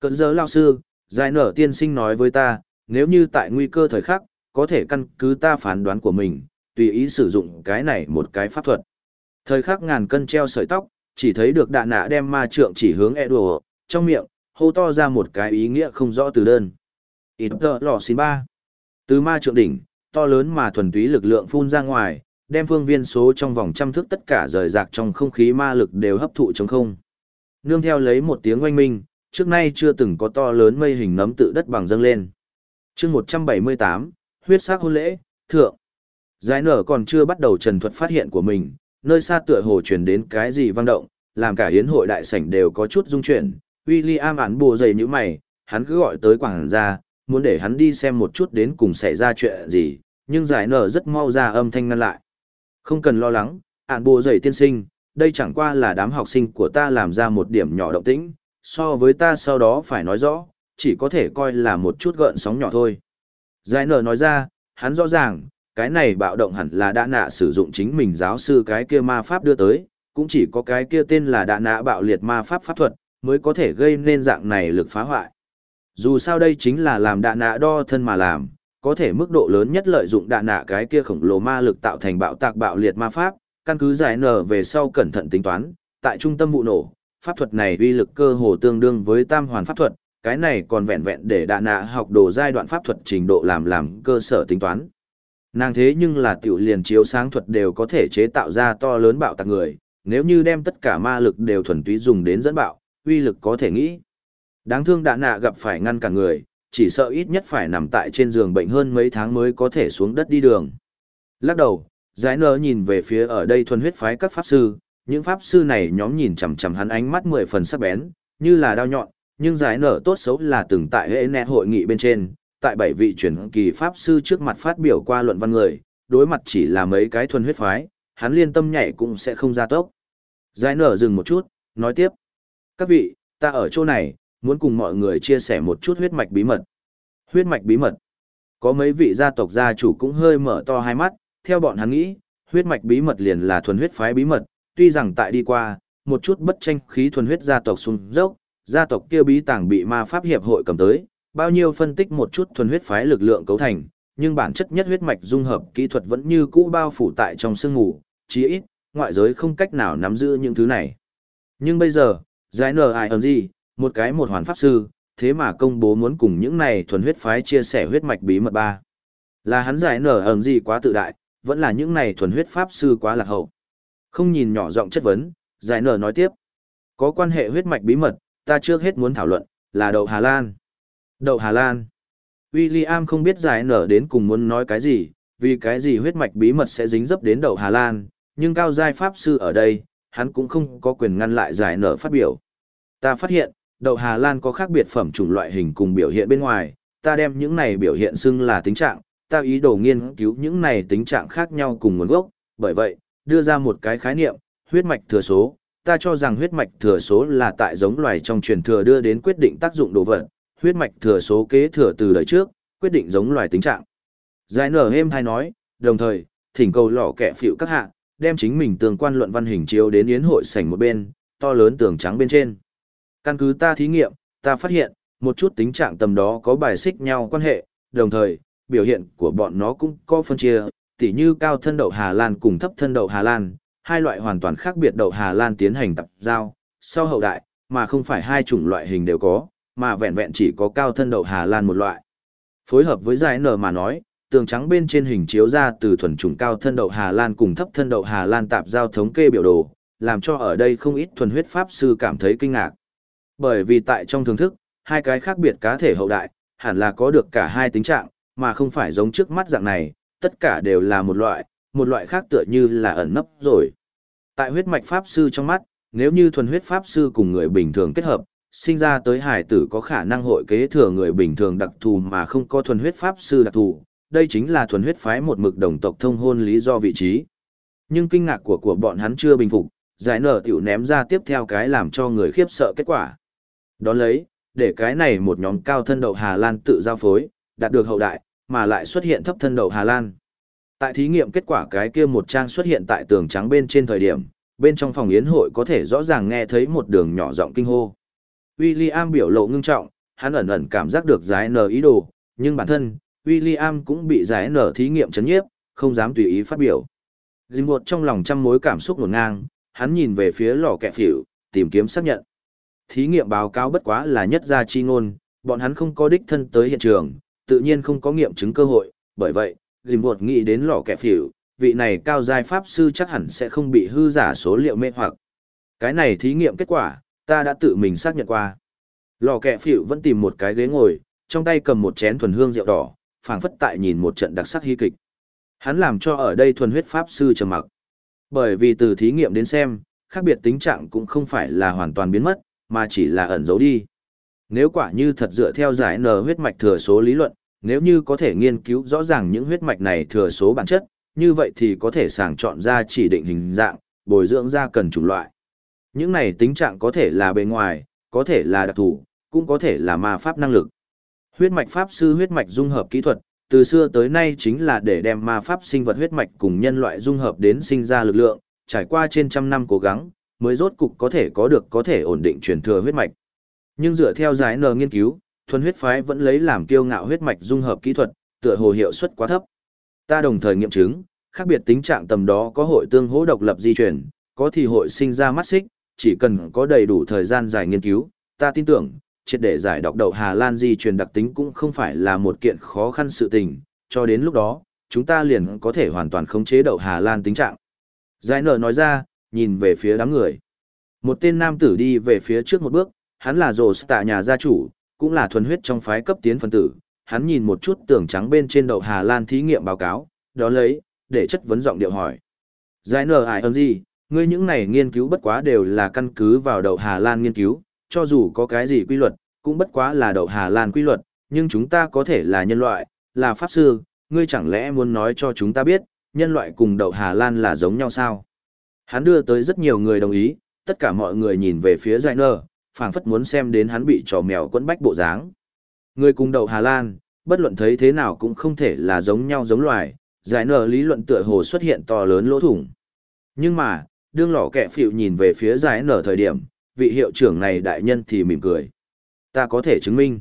Cận giờ lao sư, giải nở tiên sinh nói với ta, nếu như tại nguy cơ thời khắc, có thể căn cứ ta phán đoán của mình, tùy ý sử dụng cái này một cái pháp thuật. Thời khắc ngàn cân treo sợi tóc, chỉ thấy được đạn nạ đem ma trượng chỉ hướng Edo, trong miệng, hô to ra một cái ý nghĩa không rõ từ đơn. Ít tờ lò xin ba. Từ ma trượng đỉnh, to lớn mà thuần túy lực lượng phun ra ngoài, đem phương viên số trong vòng trăm thước tất cả rời rạc trong không khí ma lực đều hấp thụ chống không. Nương theo lấy một tiếng oanh minh, trước nay chưa từng có to lớn mây hình nấm tự đất bằng dâng lên. chương 178, huyết sắc hôn lễ, thượng. Giải nở còn chưa bắt đầu trần thuật phát hiện của mình, nơi xa tựa hồ truyền đến cái gì vang động, làm cả hiến hội đại sảnh đều có chút rung chuyển. William án bù dày như mày, hắn cứ gọi tới quảng gia, muốn để hắn đi xem một chút đến cùng xảy ra chuyện gì, nhưng giải nở rất mau ra âm thanh ngăn lại. Không cần lo lắng, ản bộ dày tiên sinh, đây chẳng qua là đám học sinh của ta làm ra một điểm nhỏ động tĩnh, so với ta sau đó phải nói rõ, chỉ có thể coi là một chút gợn sóng nhỏ thôi. Giải nở nói ra, hắn rõ ràng, cái này bạo động hẳn là đã nạ sử dụng chính mình giáo sư cái kia ma pháp đưa tới, cũng chỉ có cái kia tên là đã nạ bạo liệt ma pháp pháp thuật, mới có thể gây nên dạng này lực phá hoại. Dù sao đây chính là làm đạ nạ đo thân mà làm, có thể mức độ lớn nhất lợi dụng đạ nạ cái kia khổng lồ ma lực tạo thành bạo tạc bạo liệt ma pháp, căn cứ giải nở về sau cẩn thận tính toán, tại trung tâm vụ nổ, pháp thuật này uy lực cơ hồ tương đương với tam hoàn pháp thuật, cái này còn vẹn vẹn để đạ nạ học đồ giai đoạn pháp thuật trình độ làm làm cơ sở tính toán. Nàng thế nhưng là tiểu liền chiếu sáng thuật đều có thể chế tạo ra to lớn bạo tạc người, nếu như đem tất cả ma lực đều thuần túy dùng đến dẫn bạo, uy lực có thể nghĩ. Đáng thương đạ nạ gặp phải ngăn cả người, chỉ sợ ít nhất phải nằm tại trên giường bệnh hơn mấy tháng mới có thể xuống đất đi đường. Lắc đầu, giải nở nhìn về phía ở đây thuần huyết phái các pháp sư, những pháp sư này nhóm nhìn chằm chằm hắn ánh mắt mười phần sắc bén, như là đao nhọn, nhưng giải nở tốt xấu là từng tại hệ nét hội nghị bên trên, tại bảy vị truyền kỳ pháp sư trước mặt phát biểu qua luận văn người, đối mặt chỉ là mấy cái thuần huyết phái, hắn liên tâm nhảy cũng sẽ không ra tốc. Giải nở dừng một chút, nói tiếp. Các vị, ta ở chỗ này, muốn cùng mọi người chia sẻ một chút huyết mạch bí mật. Huyết mạch bí mật. Có mấy vị gia tộc gia chủ cũng hơi mở to hai mắt, theo bọn hắn nghĩ, huyết mạch bí mật liền là thuần huyết phái bí mật, tuy rằng tại đi qua, một chút bất tranh khí thuần huyết gia tộc xung dốc, gia tộc kia bí tàng bị ma pháp hiệp hội cầm tới, bao nhiêu phân tích một chút thuần huyết phái lực lượng cấu thành, nhưng bản chất nhất huyết mạch dung hợp kỹ thuật vẫn như cũ bao phủ tại trong sương ngủ, chí ít, ngoại giới không cách nào nắm giữ những thứ này. Nhưng bây giờ, giải nở ai ẩn gì, một cái một hoàn pháp sư, thế mà công bố muốn cùng những này thuần huyết phái chia sẻ huyết mạch bí mật ba. Là hắn giải nở ẩn gì quá tự đại, vẫn là những này thuần huyết pháp sư quá lạc hậu. Không nhìn nhỏ giọng chất vấn, giải nở nói tiếp. Có quan hệ huyết mạch bí mật, ta trước hết muốn thảo luận, là đậu Hà Lan. Đậu Hà Lan. William không biết giải nở đến cùng muốn nói cái gì, vì cái gì huyết mạch bí mật sẽ dính dấp đến đậu Hà Lan, nhưng cao giai pháp sư ở đây, hắn cũng không có quyền ngăn lại giải nở phát biểu. Ta phát hiện, Đậu Hà Lan có khác biệt phẩm chủng loại hình cùng biểu hiện bên ngoài, ta đem những này biểu hiện xưng là tính trạng, ta ý đồ nghiên cứu những này tính trạng khác nhau cùng nguồn gốc, bởi vậy, đưa ra một cái khái niệm, huyết mạch thừa số. Ta cho rằng huyết mạch thừa số là tại giống loài trong truyền thừa đưa đến quyết định tác dụng đồ vật, huyết mạch thừa số kế thừa từ đời trước, quyết định giống loài tính trạng. Giải nở êm hay nói, đồng thời, thỉnh cầu lỏ kẻ phịu các hạ, đem chính mình tường quan luận văn hình chiếu đến yến hội sảnh một bên, to lớn tường trắng bên trên. Căn cứ ta thí nghiệm, ta phát hiện, một chút tính trạng tầm đó có bài xích nhau quan hệ, đồng thời, biểu hiện của bọn nó cũng có phân chia, tỉ như cao thân đậu Hà Lan cùng thấp thân đậu Hà Lan, hai loại hoàn toàn khác biệt đậu Hà Lan tiến hành tập giao, sau hậu đại, mà không phải hai chủng loại hình đều có, mà vẹn vẹn chỉ có cao thân đậu Hà Lan một loại. Phối hợp với giải nở mà nói, tường trắng bên trên hình chiếu ra từ thuần chủng cao thân đậu Hà Lan cùng thấp thân đậu Hà Lan tạp giao thống kê biểu đồ, làm cho ở đây không ít thuần huyết pháp sư cảm thấy kinh ngạc. Bởi vì tại trong thưởng thức, hai cái khác biệt cá thể hậu đại, hẳn là có được cả hai tính trạng, mà không phải giống trước mắt dạng này, tất cả đều là một loại, một loại khác tựa như là ẩn nấp rồi. Tại huyết mạch pháp sư trong mắt, nếu như thuần huyết pháp sư cùng người bình thường kết hợp, sinh ra tới hải tử có khả năng hội kế thừa người bình thường đặc thù mà không có thuần huyết pháp sư đặc thù, đây chính là thuần huyết phái một mực đồng tộc thông hôn lý do vị trí. Nhưng kinh ngạc của của bọn hắn chưa bình phục, giải nở tiểu ném ra tiếp theo cái làm cho người khiếp sợ kết quả. Đón lấy, để cái này một nhóm cao thân đậu Hà Lan tự giao phối, đạt được hậu đại, mà lại xuất hiện thấp thân đậu Hà Lan. Tại thí nghiệm kết quả cái kia một trang xuất hiện tại tường trắng bên trên thời điểm, bên trong phòng yến hội có thể rõ ràng nghe thấy một đường nhỏ giọng kinh hô. William biểu lộ ngưng trọng, hắn ẩn ẩn cảm giác được giải nở ý đồ, nhưng bản thân, William cũng bị giải nở thí nghiệm chấn nhiếp, không dám tùy ý phát biểu. Dình một trong lòng trăm mối cảm xúc nổn ngang, hắn nhìn về phía lò kẹ phỉu, tìm kiếm xác nhận. Thí nghiệm báo cáo bất quá là nhất gia chi ngôn, bọn hắn không có đích thân tới hiện trường, tự nhiên không có nghiệm chứng cơ hội, bởi vậy, dìm buộc nghĩ đến lò kẻ phỉu, vị này cao giai pháp sư chắc hẳn sẽ không bị hư giả số liệu mê hoặc. Cái này thí nghiệm kết quả, ta đã tự mình xác nhận qua. Lò kẻ phỉu vẫn tìm một cái ghế ngồi, trong tay cầm một chén thuần hương rượu đỏ, phảng phất tại nhìn một trận đặc sắc hy kịch. Hắn làm cho ở đây thuần huyết pháp sư trầm mặc. Bởi vì từ thí nghiệm đến xem, khác biệt tính trạng cũng không phải là hoàn toàn biến mất, mà chỉ là ẩn giấu đi. Nếu quả như thật dựa theo giải n huyết mạch thừa số lý luận, nếu như có thể nghiên cứu rõ ràng những huyết mạch này thừa số bản chất, như vậy thì có thể sàng chọn ra chỉ định hình dạng, bồi dưỡng ra cần chủng loại. Những này tính trạng có thể là bề ngoài, có thể là đặc thù, cũng có thể là ma pháp năng lực. Huyết mạch pháp sư huyết mạch dung hợp kỹ thuật, từ xưa tới nay chính là để đem ma pháp sinh vật huyết mạch cùng nhân loại dung hợp đến sinh ra lực lượng, trải qua trên trăm năm cố gắng, mới rốt cục có thể có được có thể ổn định truyền thừa huyết mạch. Nhưng dựa theo giải nờ nghiên cứu, thuần huyết phái vẫn lấy làm kiêu ngạo huyết mạch dung hợp kỹ thuật, tựa hồ hiệu suất quá thấp. Ta đồng thời nghiệm chứng, khác biệt tính trạng tầm đó có hội tương hỗ độc lập di chuyển, có thì hội sinh ra mắt xích, chỉ cần có đầy đủ thời gian dài nghiên cứu, ta tin tưởng, triệt để giải độc đầu Hà Lan di truyền đặc tính cũng không phải là một kiện khó khăn sự tình, cho đến lúc đó, chúng ta liền có thể hoàn toàn khống chế đậu Hà Lan tính trạng. Giải nở nói ra, nhìn về phía đám người. Một tên nam tử đi về phía trước một bước, hắn là rồ tạ nhà gia chủ, cũng là thuần huyết trong phái cấp tiến phân tử. Hắn nhìn một chút tường trắng bên trên đầu Hà Lan thí nghiệm báo cáo, đó lấy, để chất vấn giọng điệu hỏi. Giải nở ải ơn gì, ngươi những này nghiên cứu bất quá đều là căn cứ vào đầu Hà Lan nghiên cứu, cho dù có cái gì quy luật, cũng bất quá là đầu Hà Lan quy luật, nhưng chúng ta có thể là nhân loại, là pháp sư, ngươi chẳng lẽ muốn nói cho chúng ta biết, nhân loại cùng đậu Hà Lan là giống nhau sao? Hắn đưa tới rất nhiều người đồng ý, tất cả mọi người nhìn về phía giải nở, phảng phất muốn xem đến hắn bị trò mèo quấn bách bộ dáng. Người cùng đầu Hà Lan, bất luận thấy thế nào cũng không thể là giống nhau giống loài, giải nở lý luận tựa hồ xuất hiện to lớn lỗ thủng. Nhưng mà, đương lỏ kẹ phịu nhìn về phía giải nở thời điểm, vị hiệu trưởng này đại nhân thì mỉm cười. Ta có thể chứng minh.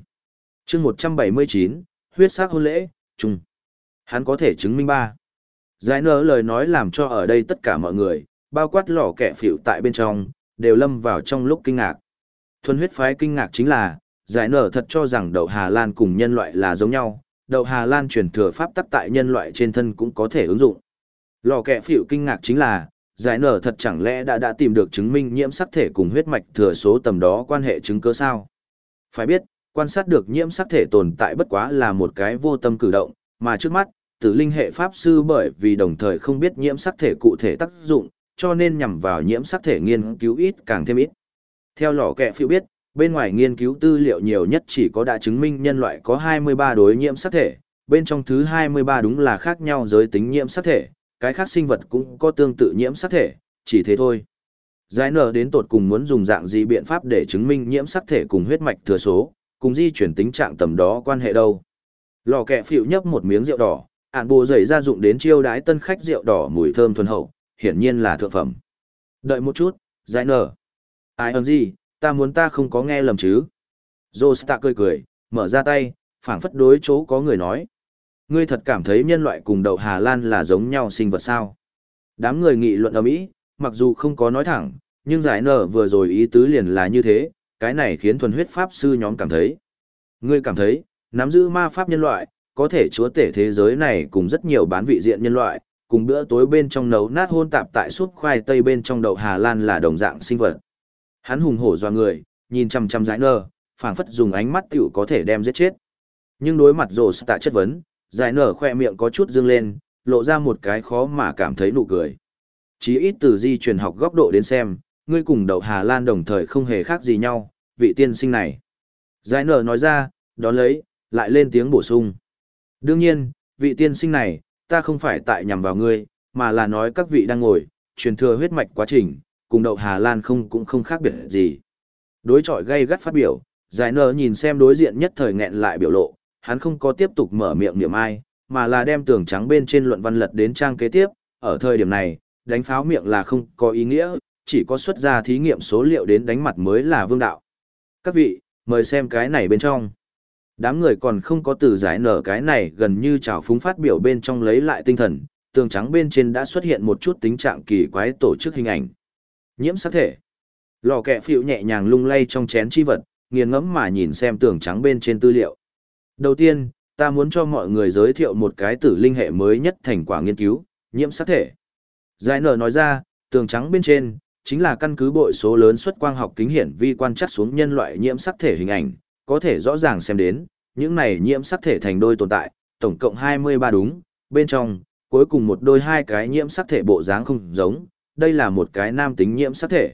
chương 179, huyết sắc hôn lễ, chung. Hắn có thể chứng minh ba. Giải nở lời nói làm cho ở đây tất cả mọi người, bao quát lỏ kẻ phịu tại bên trong, đều lâm vào trong lúc kinh ngạc. Thuần huyết phái kinh ngạc chính là, giải nở thật cho rằng đậu Hà Lan cùng nhân loại là giống nhau, đậu Hà Lan truyền thừa pháp tắc tại nhân loại trên thân cũng có thể ứng dụng. Lò kẻ phịu kinh ngạc chính là, giải nở thật chẳng lẽ đã đã tìm được chứng minh nhiễm sắc thể cùng huyết mạch thừa số tầm đó quan hệ chứng cứ sao? Phải biết, quan sát được nhiễm sắc thể tồn tại bất quá là một cái vô tâm cử động, mà trước mắt, tử linh hệ pháp sư bởi vì đồng thời không biết nhiễm sắc thể cụ thể tác dụng, cho nên nhằm vào nhiễm sắc thể nghiên cứu ít càng thêm ít. Theo lò kẹ phiêu biết, bên ngoài nghiên cứu tư liệu nhiều nhất chỉ có đã chứng minh nhân loại có 23 đối nhiễm sắc thể, bên trong thứ 23 đúng là khác nhau giới tính nhiễm sắc thể, cái khác sinh vật cũng có tương tự nhiễm sắc thể, chỉ thế thôi. Giải nở đến tột cùng muốn dùng dạng gì biện pháp để chứng minh nhiễm sắc thể cùng huyết mạch thừa số, cùng di chuyển tính trạng tầm đó quan hệ đâu. Lò kẹ phịu nhấp một miếng rượu đỏ, ản bồ dày ra dụng đến chiêu đái tân khách rượu đỏ mùi thơm thuần hậu, hiển nhiên là thượng phẩm. Đợi một chút, giải nở. Ai ơn gì, ta muốn ta không có nghe lầm chứ. Zosta cười cười, mở ra tay, phảng phất đối chỗ có người nói. Ngươi thật cảm thấy nhân loại cùng đậu Hà Lan là giống nhau sinh vật sao? Đám người nghị luận ở Mỹ, mặc dù không có nói thẳng, nhưng giải nở vừa rồi ý tứ liền là như thế, cái này khiến thuần huyết pháp sư nhóm cảm thấy. Ngươi cảm thấy, nắm giữ ma pháp nhân loại, có thể chúa tể thế giới này cùng rất nhiều bán vị diện nhân loại, cùng bữa tối bên trong nấu nát hôn tạp tại suốt khoai tây bên trong đậu Hà Lan là đồng dạng sinh vật. Hắn hùng hổ doa người, nhìn chăm chăm giải nở, phảng phất dùng ánh mắt tiểu có thể đem giết chết. Nhưng đối mặt rồ tạ chất vấn, giải nở khoe miệng có chút dương lên, lộ ra một cái khó mà cảm thấy nụ cười. Chí ít từ di truyền học góc độ đến xem, ngươi cùng đậu Hà Lan đồng thời không hề khác gì nhau, vị tiên sinh này. Giải nở nói ra, đón lấy, lại lên tiếng bổ sung. Đương nhiên, vị tiên sinh này, ta không phải tại nhằm vào ngươi, mà là nói các vị đang ngồi, truyền thừa huyết mạch quá trình, cùng đậu Hà Lan không cũng không khác biệt gì. Đối chọi gây gắt phát biểu, giải nở nhìn xem đối diện nhất thời nghẹn lại biểu lộ, hắn không có tiếp tục mở miệng niệm ai, mà là đem tường trắng bên trên luận văn lật đến trang kế tiếp, ở thời điểm này, đánh pháo miệng là không có ý nghĩa, chỉ có xuất ra thí nghiệm số liệu đến đánh mặt mới là vương đạo. Các vị, mời xem cái này bên trong. Đám người còn không có từ giải nở cái này gần như trào phúng phát biểu bên trong lấy lại tinh thần, tường trắng bên trên đã xuất hiện một chút tính trạng kỳ quái tổ chức hình ảnh. Nhiễm sắc thể. Lò kẹ phiệu nhẹ nhàng lung lay trong chén chi vật, nghiền ngẫm mà nhìn xem tường trắng bên trên tư liệu. Đầu tiên, ta muốn cho mọi người giới thiệu một cái tử linh hệ mới nhất thành quả nghiên cứu, nhiễm sắc thể. Giải nở nói ra, tường trắng bên trên, chính là căn cứ bội số lớn xuất quang học kính hiển vi quan trắc xuống nhân loại nhiễm sắc thể hình ảnh, có thể rõ ràng xem đến, những này nhiễm sắc thể thành đôi tồn tại, tổng cộng 23 đúng, bên trong, cuối cùng một đôi hai cái nhiễm sắc thể bộ dáng không giống, đây là một cái nam tính nhiễm sắc thể.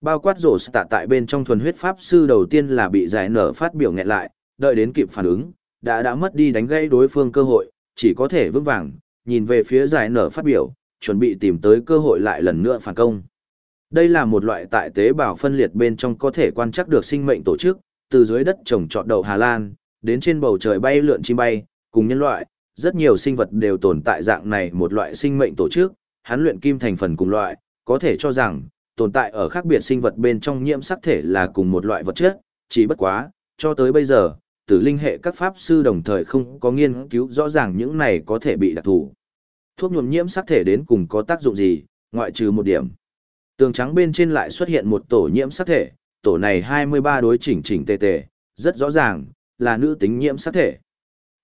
Bao quát rổ tạ tại bên trong thuần huyết pháp sư đầu tiên là bị giải nở phát biểu nghẹn lại, đợi đến kịp phản ứng, đã đã mất đi đánh gây đối phương cơ hội, chỉ có thể vững vàng, nhìn về phía giải nở phát biểu, chuẩn bị tìm tới cơ hội lại lần nữa phản công. Đây là một loại tại tế bào phân liệt bên trong có thể quan trắc được sinh mệnh tổ chức, từ dưới đất trồng trọt đậu Hà Lan, đến trên bầu trời bay lượn chim bay, cùng nhân loại, rất nhiều sinh vật đều tồn tại dạng này một loại sinh mệnh tổ chức, hắn luyện kim thành phần cùng loại, có thể cho rằng, tồn tại ở khác biệt sinh vật bên trong nhiễm sắc thể là cùng một loại vật chất, chỉ bất quá, cho tới bây giờ, tử linh hệ các pháp sư đồng thời không có nghiên cứu rõ ràng những này có thể bị đặc thù. Thuốc nhuộm nhiễm sắc thể đến cùng có tác dụng gì, ngoại trừ một điểm. Tường trắng bên trên lại xuất hiện một tổ nhiễm sắc thể, tổ này 23 đối chỉnh chỉnh tề tề, rất rõ ràng, là nữ tính nhiễm sắc thể.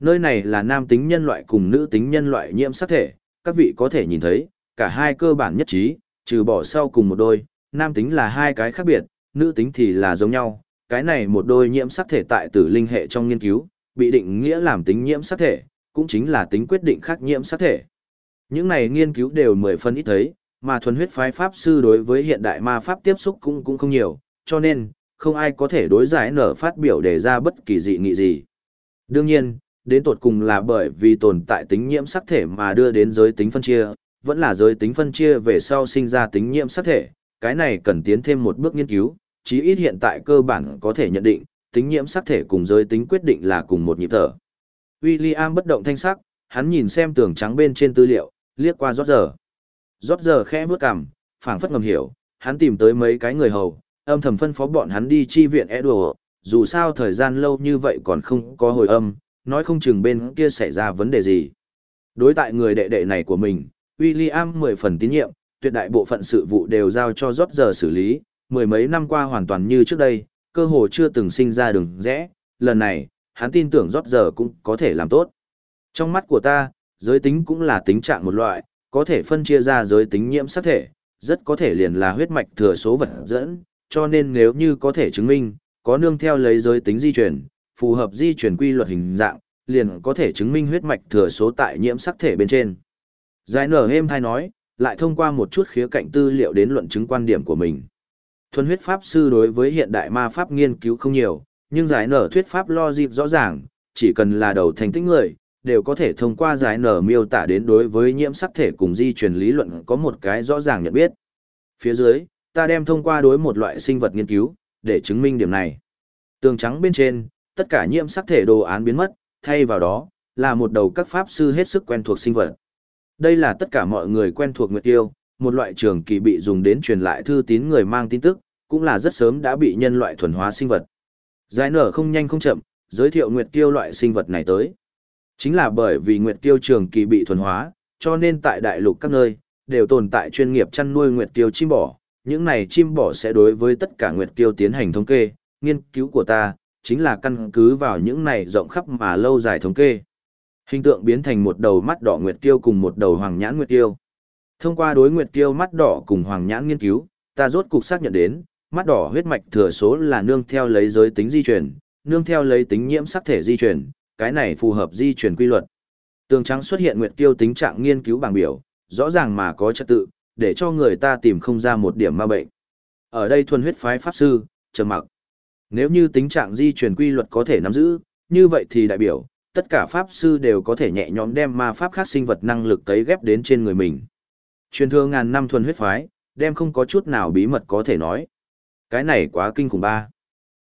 Nơi này là nam tính nhân loại cùng nữ tính nhân loại nhiễm sắc thể, các vị có thể nhìn thấy, cả hai cơ bản nhất trí, trừ bỏ sau cùng một đôi, nam tính là hai cái khác biệt, nữ tính thì là giống nhau, cái này một đôi nhiễm sắc thể tại tử linh hệ trong nghiên cứu, bị định nghĩa làm tính nhiễm sắc thể, cũng chính là tính quyết định khác nhiễm sắc thể. Những này nghiên cứu đều mười phân ít thấy, mà thuần huyết phái pháp sư đối với hiện đại ma pháp tiếp xúc cũng cũng không nhiều, cho nên, không ai có thể đối giải nở phát biểu để ra bất kỳ dị nghị gì. Đương nhiên, đến tột cùng là bởi vì tồn tại tính nhiễm sắc thể mà đưa đến giới tính phân chia, vẫn là giới tính phân chia về sau sinh ra tính nhiễm sắc thể, cái này cần tiến thêm một bước nghiên cứu, chí ít hiện tại cơ bản có thể nhận định, tính nhiễm sắc thể cùng giới tính quyết định là cùng một nhịp thở. William bất động thanh sắc, hắn nhìn xem tường trắng bên trên tư liệu, liếc qua rót giờ. Rót giờ khẽ bước cằm, phảng phất ngầm hiểu, hắn tìm tới mấy cái người hầu, âm thầm phân phó bọn hắn đi chi viện Edward, dù sao thời gian lâu như vậy còn không có hồi âm, nói không chừng bên kia xảy ra vấn đề gì. Đối tại người đệ đệ này của mình, William mười phần tín nhiệm, tuyệt đại bộ phận sự vụ đều giao cho rót giờ xử lý, mười mấy năm qua hoàn toàn như trước đây, cơ hồ chưa từng sinh ra đường rẽ, lần này, hắn tin tưởng rót giờ cũng có thể làm tốt. Trong mắt của ta, giới tính cũng là tính trạng một loại, có thể phân chia ra giới tính nhiễm sắc thể, rất có thể liền là huyết mạch thừa số vật dẫn, cho nên nếu như có thể chứng minh, có nương theo lấy giới tính di chuyển, phù hợp di chuyển quy luật hình dạng, liền có thể chứng minh huyết mạch thừa số tại nhiễm sắc thể bên trên. Giải nở êm thai nói, lại thông qua một chút khía cạnh tư liệu đến luận chứng quan điểm của mình. Thuần huyết pháp sư đối với hiện đại ma pháp nghiên cứu không nhiều, nhưng giải nở thuyết pháp logic rõ ràng, chỉ cần là đầu thành tích người, đều có thể thông qua giải nở miêu tả đến đối với nhiễm sắc thể cùng di truyền lý luận có một cái rõ ràng nhận biết. Phía dưới, ta đem thông qua đối một loại sinh vật nghiên cứu, để chứng minh điểm này. Tường trắng bên trên, tất cả nhiễm sắc thể đồ án biến mất, thay vào đó, là một đầu các pháp sư hết sức quen thuộc sinh vật. Đây là tất cả mọi người quen thuộc Nguyệt Tiêu, một loại trường kỳ bị dùng đến truyền lại thư tín người mang tin tức, cũng là rất sớm đã bị nhân loại thuần hóa sinh vật. Giải nở không nhanh không chậm, giới thiệu Nguyệt Tiêu loại sinh vật này tới. Chính là bởi vì Nguyệt Tiêu trường kỳ bị thuần hóa, cho nên tại đại lục các nơi, đều tồn tại chuyên nghiệp chăn nuôi Nguyệt Tiêu chim bò. Những này chim bỏ sẽ đối với tất cả Nguyệt Tiêu tiến hành thống kê, nghiên cứu của ta, chính là căn cứ vào những này rộng khắp mà lâu dài thống kê. Hình tượng biến thành một đầu mắt đỏ Nguyệt Tiêu cùng một đầu hoàng nhãn Nguyệt Tiêu. Thông qua đối Nguyệt Tiêu mắt đỏ cùng hoàng nhãn nghiên cứu, ta rốt cục xác nhận đến, mắt đỏ huyết mạch thừa số là nương theo lấy giới tính di chuyển, nương theo lấy tính nhiễm sắc thể di chuyển, cái này phù hợp di chuyển quy luật. Tường trắng xuất hiện nguyệt tiêu tính trạng nghiên cứu bảng biểu, rõ ràng mà có trật tự, để cho người ta tìm không ra một điểm ma bệnh. Ở đây thuần huyết phái pháp sư, trầm mặc. Nếu như tính trạng di truyền quy luật có thể nắm giữ, như vậy thì đại biểu, tất cả pháp sư đều có thể nhẹ nhõm đem ma pháp khác sinh vật năng lực tấy ghép đến trên người mình. Truyền thừa ngàn năm thuần huyết phái, đem không có chút nào bí mật có thể nói. Cái này quá kinh khủng ba.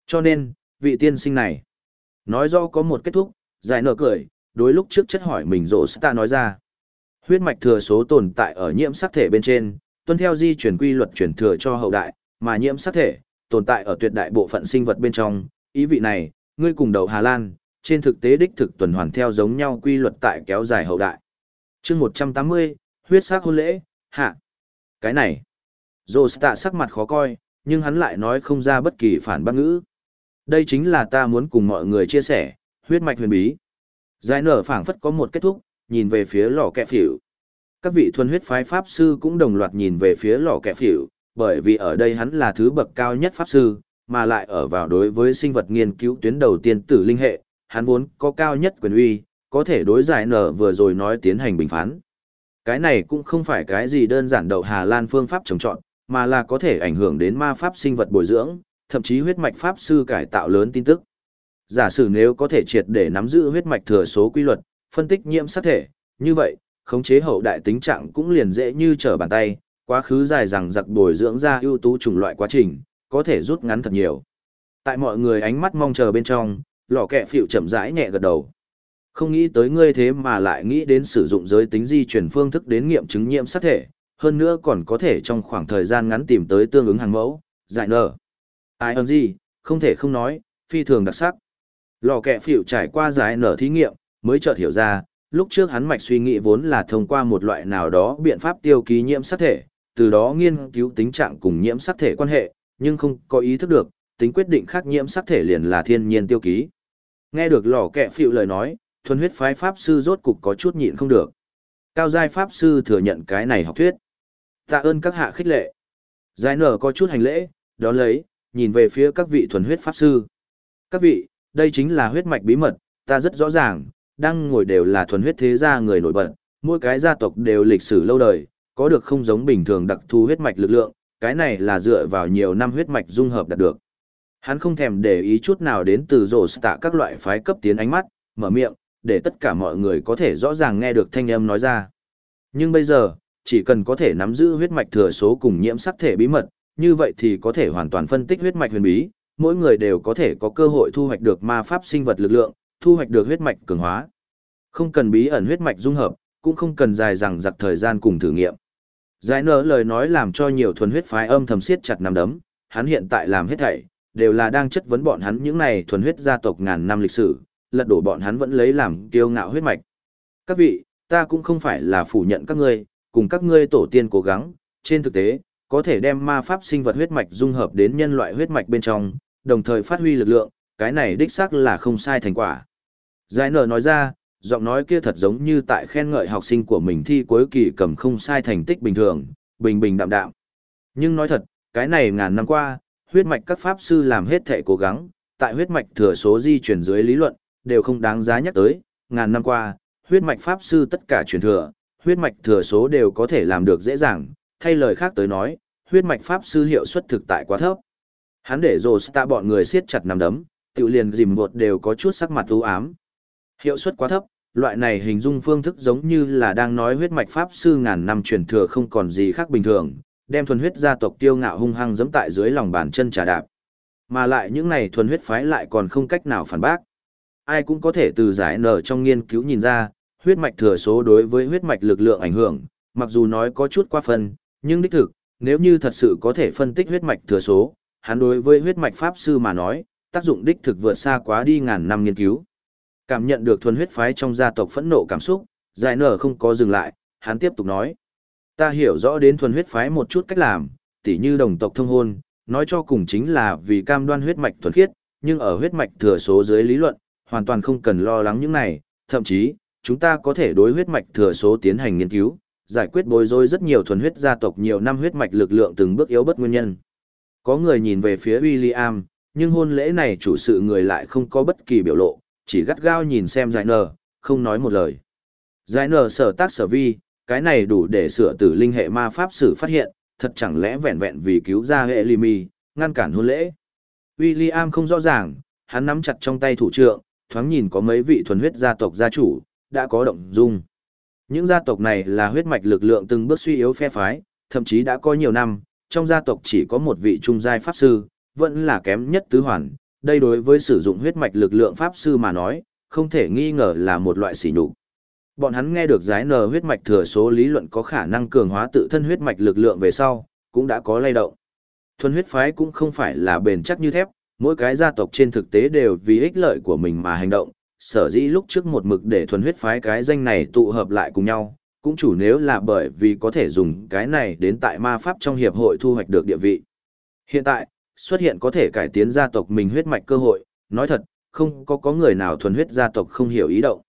Cho nên, vị tiên sinh này, nói do có một kết thúc, giải nở cười, đối lúc trước chất hỏi mình rộ ta nói ra. Huyết mạch thừa số tồn tại ở nhiễm sắc thể bên trên, tuân theo di chuyển quy luật chuyển thừa cho hậu đại, mà nhiễm sắc thể, tồn tại ở tuyệt đại bộ phận sinh vật bên trong. Ý vị này, ngươi cùng đầu Hà Lan, trên thực tế đích thực tuần hoàn theo giống nhau quy luật tại kéo dài hậu đại. chương 180, huyết sắc hôn lễ, hạ. Cái này, rộ sắc mặt khó coi, nhưng hắn lại nói không ra bất kỳ phản bác ngữ. Đây chính là ta muốn cùng mọi người chia sẻ, huyết mạch huyền bí. Giải nở phảng phất có một kết thúc, nhìn về phía lò kẹ phỉu. Các vị thuần huyết phái pháp sư cũng đồng loạt nhìn về phía lò kẹ phỉu, bởi vì ở đây hắn là thứ bậc cao nhất pháp sư, mà lại ở vào đối với sinh vật nghiên cứu tuyến đầu tiên tử linh hệ, hắn vốn có cao nhất quyền uy, có thể đối giải nở vừa rồi nói tiến hành bình phán. Cái này cũng không phải cái gì đơn giản đậu Hà Lan phương pháp trồng chọn, mà là có thể ảnh hưởng đến ma pháp sinh vật bồi dưỡng, thậm chí huyết mạch pháp sư cải tạo lớn tin tức. Giả sử nếu có thể triệt để nắm giữ huyết mạch thừa số quy luật, phân tích nhiễm sắc thể, như vậy, khống chế hậu đại tính trạng cũng liền dễ như trở bàn tay, quá khứ dài rằng giặc bồi dưỡng ra ưu tú chủng loại quá trình, có thể rút ngắn thật nhiều. Tại mọi người ánh mắt mong chờ bên trong, lò kẹ phịu chậm rãi nhẹ gật đầu. Không nghĩ tới ngươi thế mà lại nghĩ đến sử dụng giới tính di chuyển phương thức đến nghiệm chứng nhiễm sắc thể, hơn nữa còn có thể trong khoảng thời gian ngắn tìm tới tương ứng hàng mẫu, giải nở. Ai ơn gì, không thể không nói, phi thường đặc sắc. Lò kẹ phịu trải qua giải nở thí nghiệm, mới chợt hiểu ra, lúc trước hắn mạch suy nghĩ vốn là thông qua một loại nào đó biện pháp tiêu ký nhiễm sắc thể, từ đó nghiên cứu tính trạng cùng nhiễm sắc thể quan hệ, nhưng không có ý thức được, tính quyết định khác nhiễm sắc thể liền là thiên nhiên tiêu ký. Nghe được lò kẹ phịu lời nói, thuần huyết phái pháp sư rốt cục có chút nhịn không được. Cao giai pháp sư thừa nhận cái này học thuyết. Tạ ơn các hạ khích lệ. Giải nở có chút hành lễ, đó lấy, nhìn về phía các vị thuần huyết pháp sư. Các vị, đây chính là huyết mạch bí mật, ta rất rõ ràng, đang ngồi đều là thuần huyết thế gia người nổi bật, mỗi cái gia tộc đều lịch sử lâu đời, có được không giống bình thường đặc thù huyết mạch lực lượng, cái này là dựa vào nhiều năm huyết mạch dung hợp đạt được. Hắn không thèm để ý chút nào đến từ rổ tạ các loại phái cấp tiến ánh mắt, mở miệng, để tất cả mọi người có thể rõ ràng nghe được thanh âm nói ra. Nhưng bây giờ, chỉ cần có thể nắm giữ huyết mạch thừa số cùng nhiễm sắc thể bí mật, như vậy thì có thể hoàn toàn phân tích huyết mạch huyền bí, mỗi người đều có thể có cơ hội thu hoạch được ma pháp sinh vật lực lượng, thu hoạch được huyết mạch cường hóa. Không cần bí ẩn huyết mạch dung hợp, cũng không cần dài dằng dặc thời gian cùng thử nghiệm. Giải nở lời nói làm cho nhiều thuần huyết phái âm thầm siết chặt nắm đấm, hắn hiện tại làm hết thảy, đều là đang chất vấn bọn hắn những này thuần huyết gia tộc ngàn năm lịch sử, lật đổ bọn hắn vẫn lấy làm kiêu ngạo huyết mạch. Các vị, ta cũng không phải là phủ nhận các ngươi, cùng các ngươi tổ tiên cố gắng, trên thực tế, có thể đem ma pháp sinh vật huyết mạch dung hợp đến nhân loại huyết mạch bên trong, đồng thời phát huy lực lượng, cái này đích xác là không sai thành quả. Giải nở nói ra, giọng nói kia thật giống như tại khen ngợi học sinh của mình thi cuối kỳ cầm không sai thành tích bình thường, bình bình đạm đạm. Nhưng nói thật, cái này ngàn năm qua, huyết mạch các pháp sư làm hết thể cố gắng, tại huyết mạch thừa số di chuyển dưới lý luận, đều không đáng giá nhắc tới, ngàn năm qua, huyết mạch pháp sư tất cả truyền thừa, huyết mạch thừa số đều có thể làm được dễ dàng, thay lời khác tới nói, huyết mạch pháp sư hiệu suất thực tại quá thấp. Hắn để rồ tạ bọn người siết chặt nắm đấm, tự liền dìm bột đều có chút sắc mặt u ám. Hiệu suất quá thấp, loại này hình dung phương thức giống như là đang nói huyết mạch pháp sư ngàn năm truyền thừa không còn gì khác bình thường, đem thuần huyết gia tộc tiêu ngạo hung hăng giẫm tại dưới lòng bàn chân trà đạp. Mà lại những này thuần huyết phái lại còn không cách nào phản bác. Ai cũng có thể từ giải nở trong nghiên cứu nhìn ra, huyết mạch thừa số đối với huyết mạch lực lượng ảnh hưởng, mặc dù nói có chút qua phân, nhưng đích thực, nếu như thật sự có thể phân tích huyết mạch thừa số, hắn đối với huyết mạch pháp sư mà nói, tác dụng đích thực vượt xa quá đi ngàn năm nghiên cứu. Cảm nhận được thuần huyết phái trong gia tộc phẫn nộ cảm xúc, giải nở không có dừng lại, hắn tiếp tục nói. Ta hiểu rõ đến thuần huyết phái một chút cách làm, tỉ như đồng tộc thông hôn, nói cho cùng chính là vì cam đoan huyết mạch thuần khiết, nhưng ở huyết mạch thừa số dưới lý luận, hoàn toàn không cần lo lắng những này, thậm chí, chúng ta có thể đối huyết mạch thừa số tiến hành nghiên cứu, giải quyết bối rối rất nhiều thuần huyết gia tộc nhiều năm huyết mạch lực lượng từng bước yếu bất nguyên nhân. Có người nhìn về phía William, nhưng hôn lễ này chủ sự người lại không có bất kỳ biểu lộ, chỉ gắt gao nhìn xem giải nở, không nói một lời. Giải nở sở tác sở vi, cái này đủ để sửa tử linh hệ ma pháp sử phát hiện, thật chẳng lẽ vẹn vẹn vì cứu ra hệ lì ngăn cản hôn lễ. William không rõ ràng, hắn nắm chặt trong tay thủ trượng, thoáng nhìn có mấy vị thuần huyết gia tộc gia chủ, đã có động dung. Những gia tộc này là huyết mạch lực lượng từng bước suy yếu phe phái, thậm chí đã có nhiều năm, trong gia tộc chỉ có một vị trung giai pháp sư, vẫn là kém nhất tứ hoàn. Đây đối với sử dụng huyết mạch lực lượng pháp sư mà nói, không thể nghi ngờ là một loại sỉ nhục. Bọn hắn nghe được giải nờ huyết mạch thừa số lý luận có khả năng cường hóa tự thân huyết mạch lực lượng về sau, cũng đã có lay động. Thuần huyết phái cũng không phải là bền chắc như thép, mỗi cái gia tộc trên thực tế đều vì ích lợi của mình mà hành động, sở dĩ lúc trước một mực để thuần huyết phái cái danh này tụ hợp lại cùng nhau, cũng chủ nếu là bởi vì có thể dùng cái này đến tại ma pháp trong hiệp hội thu hoạch được địa vị. Hiện tại, xuất hiện có thể cải tiến gia tộc mình huyết mạch cơ hội, nói thật, không có có người nào thuần huyết gia tộc không hiểu ý động.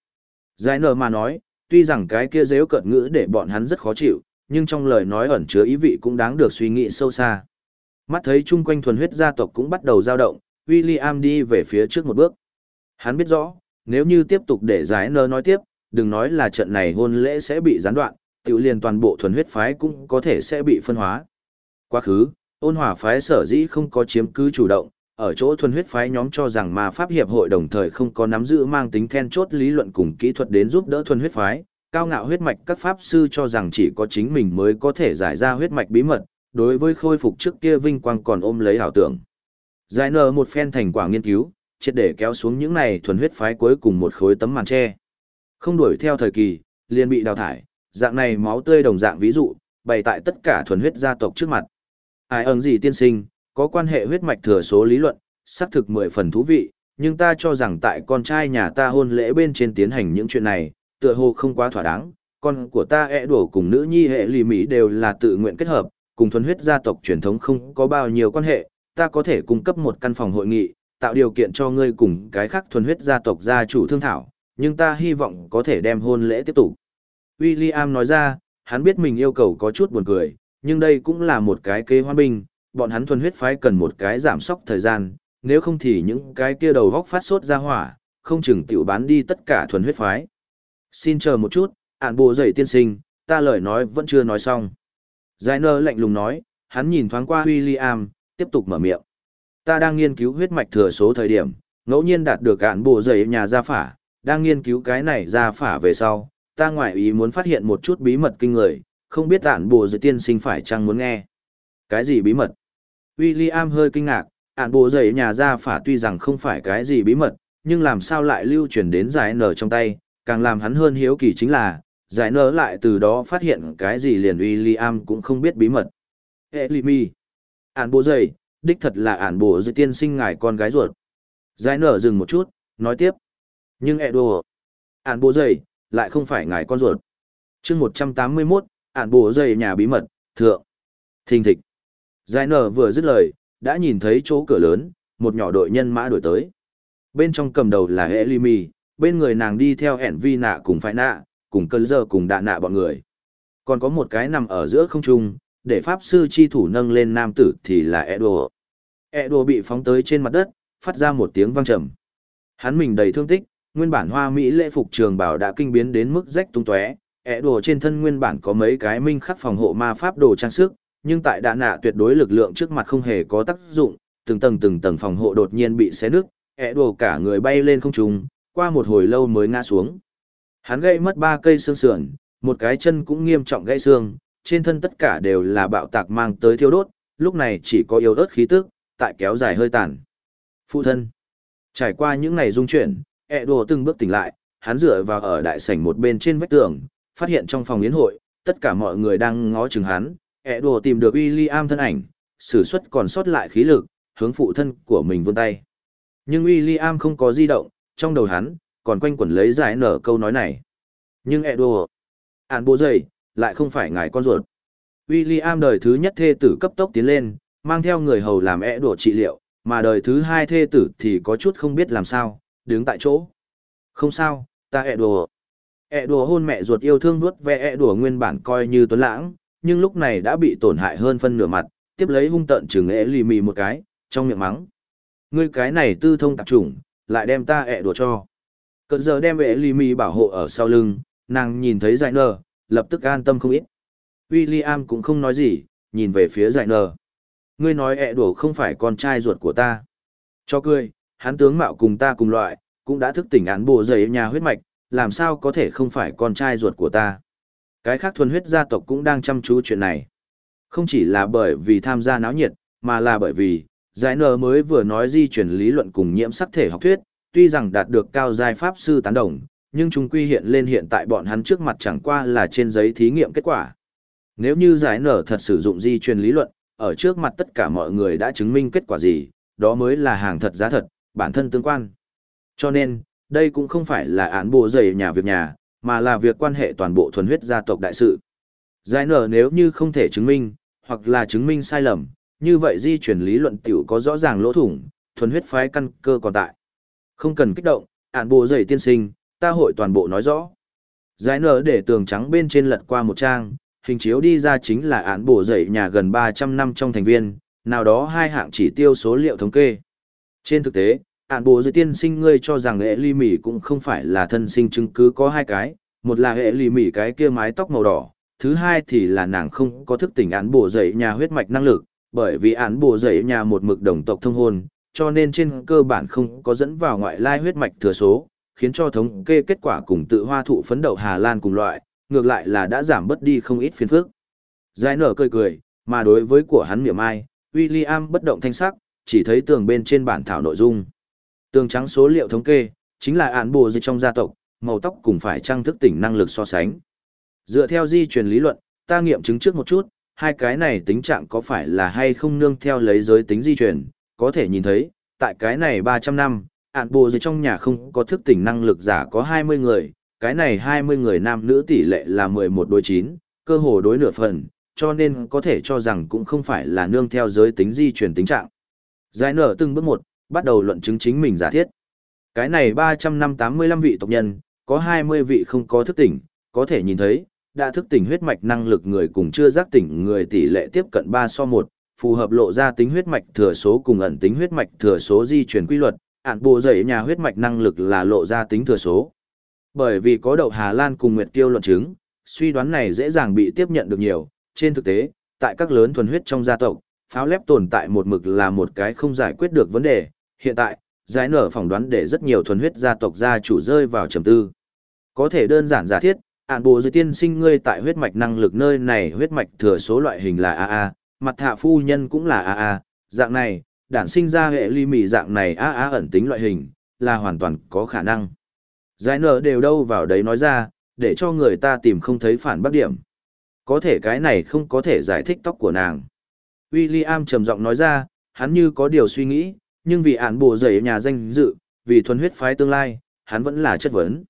Giải nở mà nói, tuy rằng cái kia dễu cợt ngữ để bọn hắn rất khó chịu, nhưng trong lời nói ẩn chứa ý vị cũng đáng được suy nghĩ sâu xa. Mắt thấy chung quanh thuần huyết gia tộc cũng bắt đầu dao động, William đi về phía trước một bước. Hắn biết rõ, nếu như tiếp tục để giải nơ nói tiếp, đừng nói là trận này hôn lễ sẽ bị gián đoạn, tiểu liền toàn bộ thuần huyết phái cũng có thể sẽ bị phân hóa. Quá khứ, ôn hòa phái sở dĩ không có chiếm cứ chủ động, ở chỗ thuần huyết phái nhóm cho rằng ma pháp hiệp hội đồng thời không có nắm giữ mang tính then chốt lý luận cùng kỹ thuật đến giúp đỡ thuần huyết phái, cao ngạo huyết mạch các pháp sư cho rằng chỉ có chính mình mới có thể giải ra huyết mạch bí mật, đối với khôi phục trước kia vinh quang còn ôm lấy ảo tưởng. Giải nở một phen thành quả nghiên cứu, triệt để kéo xuống những này thuần huyết phái cuối cùng một khối tấm màn tre. Không đuổi theo thời kỳ, liền bị đào thải, dạng này máu tươi đồng dạng ví dụ, bày tại tất cả thuần huyết gia tộc trước mặt. Ai ẩn gì tiên sinh, có quan hệ huyết mạch thừa số lý luận, xác thực mười phần thú vị, nhưng ta cho rằng tại con trai nhà ta hôn lễ bên trên tiến hành những chuyện này, tựa hồ không quá thỏa đáng. Con của ta ẹ đổ cùng nữ nhi hệ lì mỹ đều là tự nguyện kết hợp, cùng thuần huyết gia tộc truyền thống không có bao nhiêu quan hệ, ta có thể cung cấp một căn phòng hội nghị, tạo điều kiện cho ngươi cùng cái khác thuần huyết gia tộc gia chủ thương thảo, nhưng ta hy vọng có thể đem hôn lễ tiếp tục. William nói ra, hắn biết mình yêu cầu có chút buồn cười, nhưng đây cũng là một cái kế hoa binh, bọn hắn thuần huyết phái cần một cái giảm sóc thời gian, nếu không thì những cái kia đầu góc phát sốt ra hỏa, không chừng tiểu bán đi tất cả thuần huyết phái. Xin chờ một chút, ản bộ dậy tiên sinh, ta lời nói vẫn chưa nói xong. Giải nơ lạnh lùng nói, hắn nhìn thoáng qua William, tiếp tục mở miệng ta đang nghiên cứu huyết mạch thừa số thời điểm, ngẫu nhiên đạt được ản bộ dậy nhà gia phả, đang nghiên cứu cái này gia phả về sau, ta ngoại ý muốn phát hiện một chút bí mật kinh người, không biết ạn bộ dày tiên sinh phải chăng muốn nghe. Cái gì bí mật? William hơi kinh ngạc, ạn bộ dày nhà ra phả tuy rằng không phải cái gì bí mật, nhưng làm sao lại lưu truyền đến giải nở trong tay, càng làm hắn hơn hiếu kỳ chính là, giải nở lại từ đó phát hiện cái gì liền William cũng không biết bí mật. Hệ lì mi. Ản bộ dày, đích thật là ản bộ dưới tiên sinh ngài con gái ruột. Giải nở dừng một chút, nói tiếp. Nhưng ẹ đồ, ản bộ dày, lại không phải ngài con ruột. chương 181, ản bộ dây nhà bí mật, thượng. Thình thịch. Giải nở vừa dứt lời, đã nhìn thấy chỗ cửa lớn, một nhỏ đội nhân mã đổi tới. Bên trong cầm đầu là hệ ly bên người nàng đi theo ẻn vi nạ cùng phải nạ, cùng cơn giờ cùng đạ nạ bọn người. Còn có một cái nằm ở giữa không trung, để pháp sư chi thủ nâng lên nam tử thì là Edo. Edo bị phóng tới trên mặt đất, phát ra một tiếng vang trầm. Hắn mình đầy thương tích, nguyên bản hoa mỹ lễ phục trường bảo đã kinh biến đến mức rách tung tóe. Edo trên thân nguyên bản có mấy cái minh khắc phòng hộ ma pháp đồ trang sức, nhưng tại đạn nạ tuyệt đối lực lượng trước mặt không hề có tác dụng, từng tầng từng tầng phòng hộ đột nhiên bị xé nứt, ẹ đồ cả người bay lên không trung, qua một hồi lâu mới ngã xuống. Hắn gãy mất ba cây xương sườn, một cái chân cũng nghiêm trọng gãy xương, trên thân tất cả đều là bạo tạc mang tới thiêu đốt, lúc này chỉ có yếu ớt khí tức, tại kéo dài hơi tàn. Phụ thân. Trải qua những ngày dung chuyển, ẹ đồ từng bước tỉnh lại, hắn dựa vào ở đại sảnh một bên trên vách tường, phát hiện trong phòng yến hội, tất cả mọi người đang ngó chừng hắn, ẹ đùa tìm được William thân ảnh, sử xuất còn sót lại khí lực, hướng phụ thân của mình vươn tay. Nhưng William không có di động, trong đầu hắn, còn quanh quẩn lấy giải nở câu nói này. Nhưng ẹ đùa, ản bố dày, lại không phải ngài con ruột. William đời thứ nhất thê tử cấp tốc tiến lên, mang theo người hầu làm ẹ đùa trị liệu, mà đời thứ hai thê tử thì có chút không biết làm sao, đứng tại chỗ. Không sao, ta ẹ đùa ẹ đùa hôn mẹ ruột yêu thương vuốt ve ẹ đùa nguyên bản coi như tuấn lãng, nhưng lúc này đã bị tổn hại hơn phân nửa mặt, tiếp lấy hung tận chừng ẹ lì mì một cái, trong miệng mắng. Ngươi cái này tư thông tạp chủng, lại đem ta ẹ đùa cho. Cận giờ đem ẹ lì mì bảo hộ ở sau lưng, nàng nhìn thấy giải nờ, lập tức an tâm không ít. William cũng không nói gì, nhìn về phía giải nờ. Ngươi nói ẹ đùa không phải con trai ruột của ta. Cho cười, hắn tướng mạo cùng ta cùng loại, cũng đã thức tỉnh án bộ giấy nhà huyết mạch, làm sao có thể không phải con trai ruột của ta. Cái khác thuần huyết gia tộc cũng đang chăm chú chuyện này. Không chỉ là bởi vì tham gia náo nhiệt, mà là bởi vì, giải nờ mới vừa nói di chuyển lý luận cùng nhiễm sắc thể học thuyết, tuy rằng đạt được cao giai pháp sư tán đồng, nhưng chúng quy hiện lên hiện tại bọn hắn trước mặt chẳng qua là trên giấy thí nghiệm kết quả. Nếu như giải nở thật sử dụng di truyền lý luận, ở trước mặt tất cả mọi người đã chứng minh kết quả gì, đó mới là hàng thật giá thật, bản thân tương quan. Cho nên, đây cũng không phải là án bộ dày nhà việc nhà, mà là việc quan hệ toàn bộ thuần huyết gia tộc đại sự. Giải nở nếu như không thể chứng minh, hoặc là chứng minh sai lầm, như vậy di chuyển lý luận tiểu có rõ ràng lỗ thủng, thuần huyết phái căn cơ còn tại. Không cần kích động, án bộ dày tiên sinh, ta hội toàn bộ nói rõ. Giải nở để tường trắng bên trên lật qua một trang, hình chiếu đi ra chính là án bộ dày nhà gần 300 năm trong thành viên, nào đó hai hạng chỉ tiêu số liệu thống kê. Trên thực tế, án bộ dậy tiên sinh ngươi cho rằng hệ ly mỉ cũng không phải là thân sinh chứng cứ có hai cái, một là hệ ly mỉ cái kia mái tóc màu đỏ, thứ hai thì là nàng không có thức tỉnh án bổ dậy nhà huyết mạch năng lực, bởi vì án bổ dậy nhà một mực đồng tộc thông hôn, cho nên trên cơ bản không có dẫn vào ngoại lai huyết mạch thừa số, khiến cho thống kê kết quả cùng tự hoa thụ phấn đậu Hà Lan cùng loại, ngược lại là đã giảm bớt đi không ít phiền phức. Giải nở cười cười, mà đối với của hắn miệng ai, William bất động thanh sắc, chỉ thấy tường bên trên bản thảo nội dung. Tường trắng số liệu thống kê, chính là án bồ dư trong gia tộc, màu tóc cùng phải trang thức tỉnh năng lực so sánh. Dựa theo di truyền lý luận, ta nghiệm chứng trước một chút, hai cái này tính trạng có phải là hay không nương theo lấy giới tính di truyền, có thể nhìn thấy, tại cái này 300 năm, án bồ dưới trong nhà không có thức tỉnh năng lực giả có 20 người, cái này 20 người nam nữ tỷ lệ là 11 đối 9, cơ hồ đối nửa phần, cho nên có thể cho rằng cũng không phải là nương theo giới tính di truyền tính trạng. Giải nở từng bước một, bắt đầu luận chứng chính mình giả thiết. Cái này 300 năm 85 vị tộc nhân, có 20 vị không có thức tỉnh, có thể nhìn thấy, đã thức tỉnh huyết mạch năng lực người cùng chưa giác tỉnh người tỷ lệ tiếp cận 3 so 1, phù hợp lộ ra tính huyết mạch thừa số cùng ẩn tính huyết mạch thừa số di chuyển quy luật, ản bộ dậy nhà huyết mạch năng lực là lộ ra tính thừa số. Bởi vì có đậu Hà Lan cùng Nguyệt Tiêu luận chứng, suy đoán này dễ dàng bị tiếp nhận được nhiều, trên thực tế, tại các lớn thuần huyết trong gia tộc, pháo lép tồn tại một mực là một cái không giải quyết được vấn đề, hiện tại, giải nở phỏng đoán để rất nhiều thuần huyết gia tộc gia chủ rơi vào trầm tư. Có thể đơn giản giả thiết, ản bộ dưới tiên sinh ngươi tại huyết mạch năng lực nơi này huyết mạch thừa số loại hình là AA, mặt hạ phu nhân cũng là AA, dạng này, đản sinh ra hệ ly mì dạng này AA ẩn tính loại hình, là hoàn toàn có khả năng. Giải nở đều đâu vào đấy nói ra, để cho người ta tìm không thấy phản bác điểm. Có thể cái này không có thể giải thích tóc của nàng. William trầm giọng nói ra, hắn như có điều suy nghĩ, nhưng vì án bổ dày nhà danh dự, vì thuần huyết phái tương lai, hắn vẫn là chất vấn.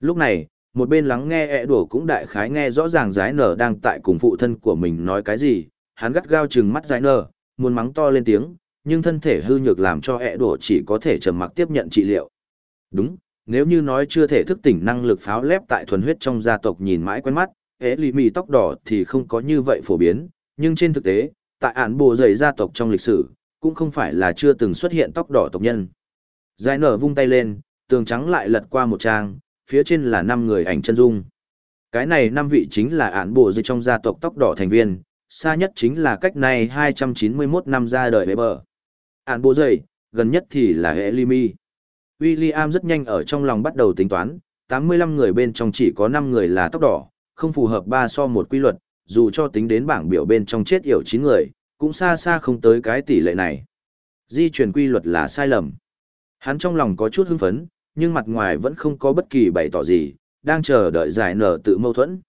Lúc này, một bên lắng nghe ẹ đổ cũng đại khái nghe rõ ràng giái nở đang tại cùng phụ thân của mình nói cái gì, hắn gắt gao chừng mắt giái nở, muốn mắng to lên tiếng, nhưng thân thể hư nhược làm cho ẹ đổ chỉ có thể trầm mặc tiếp nhận trị liệu. Đúng, nếu như nói chưa thể thức tỉnh năng lực pháo lép tại thuần huyết trong gia tộc nhìn mãi quen mắt, ế lì mì tóc đỏ thì không có như vậy phổ biến, nhưng trên thực tế, tại án bộ dày gia tộc trong lịch sử, cũng không phải là chưa từng xuất hiện tóc đỏ tộc nhân. Giải nở vung tay lên, tường trắng lại lật qua một trang, phía trên là năm người ảnh chân dung. Cái này năm vị chính là án bộ dưới trong gia tộc tóc đỏ thành viên, xa nhất chính là cách này 291 năm ra đời bờ. Án bộ dậy, gần nhất thì là hệ Limi. William rất nhanh ở trong lòng bắt đầu tính toán, 85 người bên trong chỉ có 5 người là tóc đỏ, không phù hợp 3 so một quy luật, dù cho tính đến bảng biểu bên trong chết yểu 9 người, cũng xa xa không tới cái tỷ lệ này. Di chuyển quy luật là sai lầm. Hắn trong lòng có chút hưng phấn, nhưng mặt ngoài vẫn không có bất kỳ bày tỏ gì, đang chờ đợi giải nở tự mâu thuẫn.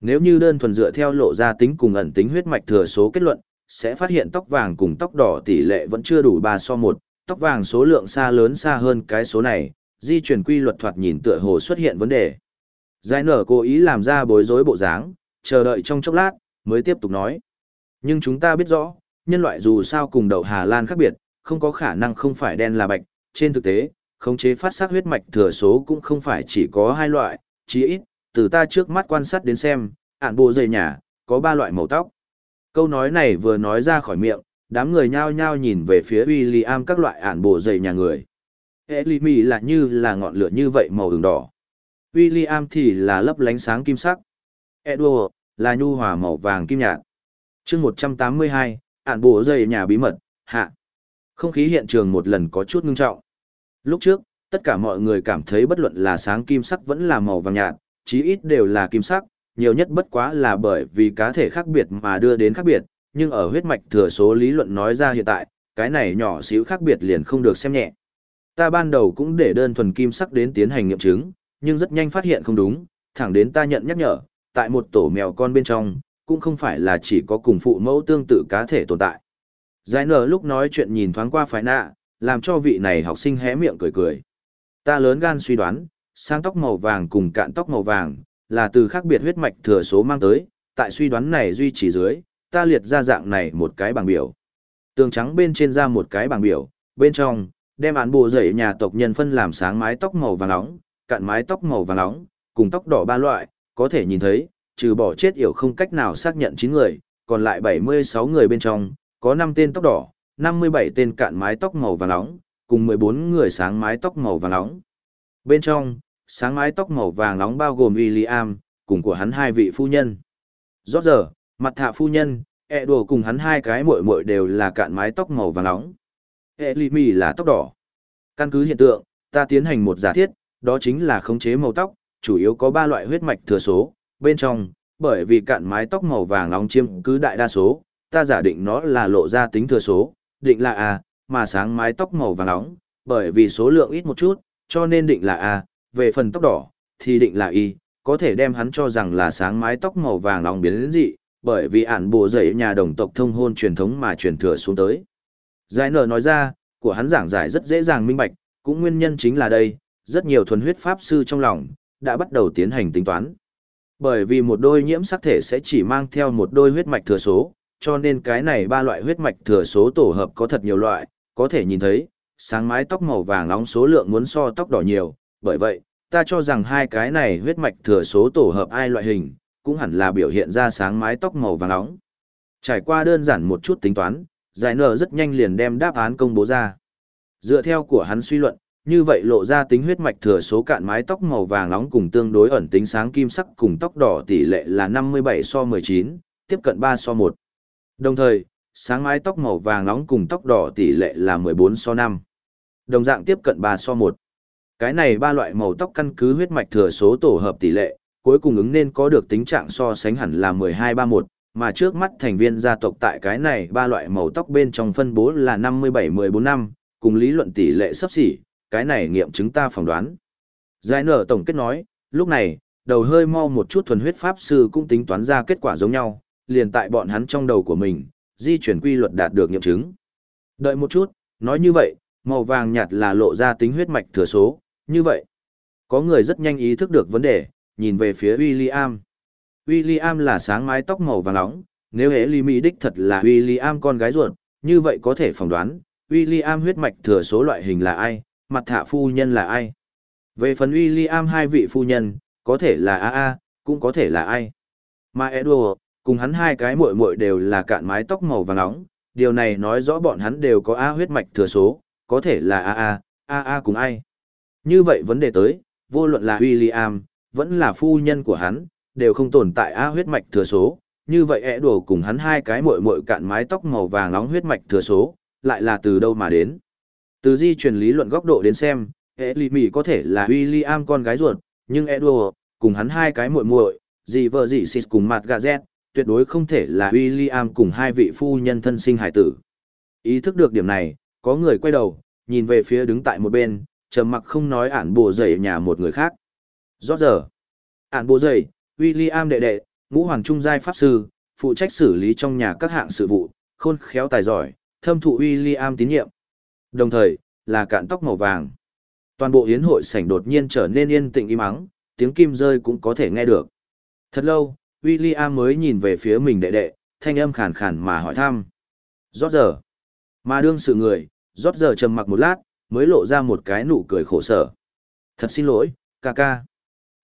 Nếu như đơn thuần dựa theo lộ ra tính cùng ẩn tính huyết mạch thừa số kết luận, sẽ phát hiện tóc vàng cùng tóc đỏ tỷ lệ vẫn chưa đủ 3 so 1, tóc vàng số lượng xa lớn xa hơn cái số này, di chuyển quy luật thoạt nhìn tựa hồ xuất hiện vấn đề. Giải nở cố ý làm ra bối rối bộ dáng, chờ đợi trong chốc lát, mới tiếp tục nói. Nhưng chúng ta biết rõ, nhân loại dù sao cùng đậu Hà Lan khác biệt, không có khả năng không phải đen là bạch, trên thực tế, khống chế phát sắc huyết mạch thừa số cũng không phải chỉ có hai loại, chí ít, từ ta trước mắt quan sát đến xem, ản bộ dày nhà, có ba loại màu tóc. Câu nói này vừa nói ra khỏi miệng, đám người nhao nhao nhìn về phía William các loại ản bộ dày nhà người. Elimi là như là ngọn lửa như vậy màu đường đỏ. William thì là lấp lánh sáng kim sắc. Edward là nhu hòa màu vàng kim nhạt chương 182, ản bộ dày nhà bí mật, hạ. Không khí hiện trường một lần có chút ngưng trọng. Lúc trước, tất cả mọi người cảm thấy bất luận là sáng kim sắc vẫn là màu vàng nhạt, chí ít đều là kim sắc, nhiều nhất bất quá là bởi vì cá thể khác biệt mà đưa đến khác biệt, nhưng ở huyết mạch thừa số lý luận nói ra hiện tại, cái này nhỏ xíu khác biệt liền không được xem nhẹ. Ta ban đầu cũng để đơn thuần kim sắc đến tiến hành nghiệm chứng, nhưng rất nhanh phát hiện không đúng, thẳng đến ta nhận nhắc nhở, tại một tổ mèo con bên trong, cũng không phải là chỉ có cùng phụ mẫu tương tự cá thể tồn tại. Giải nở lúc nói chuyện nhìn thoáng qua phải nạ, làm cho vị này học sinh hé miệng cười cười. Ta lớn gan suy đoán, sang tóc màu vàng cùng cạn tóc màu vàng, là từ khác biệt huyết mạch thừa số mang tới, tại suy đoán này duy trì dưới, ta liệt ra dạng này một cái bảng biểu. Tường trắng bên trên ra một cái bảng biểu, bên trong, đem án bộ dậy nhà tộc nhân phân làm sáng mái tóc màu vàng nóng, cạn mái tóc màu vàng nóng, cùng tóc đỏ ba loại, có thể nhìn thấy, trừ bỏ chết yểu không cách nào xác nhận 9 người, còn lại 76 người bên trong, có 5 tên tóc đỏ, 57 tên cạn mái tóc màu vàng nóng, cùng 14 người sáng mái tóc màu vàng nóng. Bên trong, sáng mái tóc màu vàng nóng bao gồm William, cùng của hắn hai vị phu nhân. Rõ giờ, mặt thạ phu nhân, ẹ đùa cùng hắn hai cái muội muội đều là cạn mái tóc màu vàng nóng. Ẹ lì mì là tóc đỏ. Căn cứ hiện tượng, ta tiến hành một giả thiết, đó chính là khống chế màu tóc, chủ yếu có ba loại huyết mạch thừa số, bên trong, bởi vì cạn mái tóc màu vàng nóng chiếm cứ đại đa số, ta giả định nó là lộ ra tính thừa số, định là A, mà sáng mái tóc màu vàng nóng, bởi vì số lượng ít một chút, cho nên định là A, về phần tóc đỏ, thì định là Y, có thể đem hắn cho rằng là sáng mái tóc màu vàng nóng biến đến dị, bởi vì ản bộ dậy nhà đồng tộc thông hôn truyền thống mà truyền thừa xuống tới. Giải nở nói ra, của hắn giảng giải rất dễ dàng minh bạch, cũng nguyên nhân chính là đây, rất nhiều thuần huyết pháp sư trong lòng, đã bắt đầu tiến hành tính toán. Bởi vì một đôi nhiễm sắc thể sẽ chỉ mang theo một đôi huyết mạch thừa số, cho nên cái này ba loại huyết mạch thừa số tổ hợp có thật nhiều loại, có thể nhìn thấy, sáng mái tóc màu vàng nóng số lượng muốn so tóc đỏ nhiều, bởi vậy, ta cho rằng hai cái này huyết mạch thừa số tổ hợp ai loại hình, cũng hẳn là biểu hiện ra sáng mái tóc màu vàng nóng. Trải qua đơn giản một chút tính toán, giải nở rất nhanh liền đem đáp án công bố ra. Dựa theo của hắn suy luận, như vậy lộ ra tính huyết mạch thừa số cạn mái tóc màu vàng nóng cùng tương đối ẩn tính sáng kim sắc cùng tóc đỏ tỷ lệ là 57 so 19, tiếp cận 3 so 1. Đồng thời, sáng mái tóc màu vàng nóng cùng tóc đỏ tỷ lệ là 14 so 5. Đồng dạng tiếp cận 3 so 1. Cái này ba loại màu tóc căn cứ huyết mạch thừa số tổ hợp tỷ lệ, cuối cùng ứng nên có được tính trạng so sánh hẳn là 1231 mà trước mắt thành viên gia tộc tại cái này ba loại màu tóc bên trong phân bố là 57-14 năm, cùng lý luận tỷ lệ sắp xỉ, cái này nghiệm chứng ta phỏng đoán. Giải nở tổng kết nói, lúc này, đầu hơi mau một chút thuần huyết pháp sư cũng tính toán ra kết quả giống nhau, liền tại bọn hắn trong đầu của mình, di chuyển quy luật đạt được nghiệm chứng. Đợi một chút, nói như vậy, màu vàng nhạt là lộ ra tính huyết mạch thừa số, như vậy. Có người rất nhanh ý thức được vấn đề, nhìn về phía William. William là sáng mái tóc màu vàng nóng, nếu hệ ly mỹ đích thật là William con gái ruột, như vậy có thể phỏng đoán, William huyết mạch thừa số loại hình là ai, mặt thạ phu nhân là ai. Về phần William hai vị phu nhân, có thể là AA, cũng có thể là ai. Mà Edward, cùng hắn hai cái muội muội đều là cạn mái tóc màu vàng nóng, điều này nói rõ bọn hắn đều có A huyết mạch thừa số, có thể là AA, AA cùng ai. Như vậy vấn đề tới, vô luận là William, vẫn là phu nhân của hắn, đều không tồn tại A huyết mạch thừa số, như vậy ẻ đùa cùng hắn hai cái muội muội cạn mái tóc màu vàng nóng huyết mạch thừa số, lại là từ đâu mà đến. Từ di truyền lý luận góc độ đến xem, hệ lì mỉ có thể là William con gái ruột, nhưng Edward cùng hắn hai cái muội muội, dì vợ dì xịt cùng mặt gà dẹt, tuyệt đối không thể là William cùng hai vị phu nhân thân sinh hải tử. Ý thức được điểm này, có người quay đầu, nhìn về phía đứng tại một bên, trầm mặc không nói ản bộ dậy nhà một người khác. Rõ giờ, ản bộ dậy, William đệ đệ, ngũ hoàng trung giai pháp sư, phụ trách xử lý trong nhà các hạng sự vụ, khôn khéo tài giỏi, thâm thụ William tín nhiệm. Đồng thời, là cạn tóc màu vàng. Toàn bộ hiến hội sảnh đột nhiên trở nên yên tĩnh im ắng, tiếng kim rơi cũng có thể nghe được. Thật lâu, William mới nhìn về phía mình đệ đệ, thanh âm khàn khàn mà hỏi thăm. Rót giờ. Mà đương sự người, rót giờ trầm mặc một lát, mới lộ ra một cái nụ cười khổ sở. Thật xin lỗi, ca ca.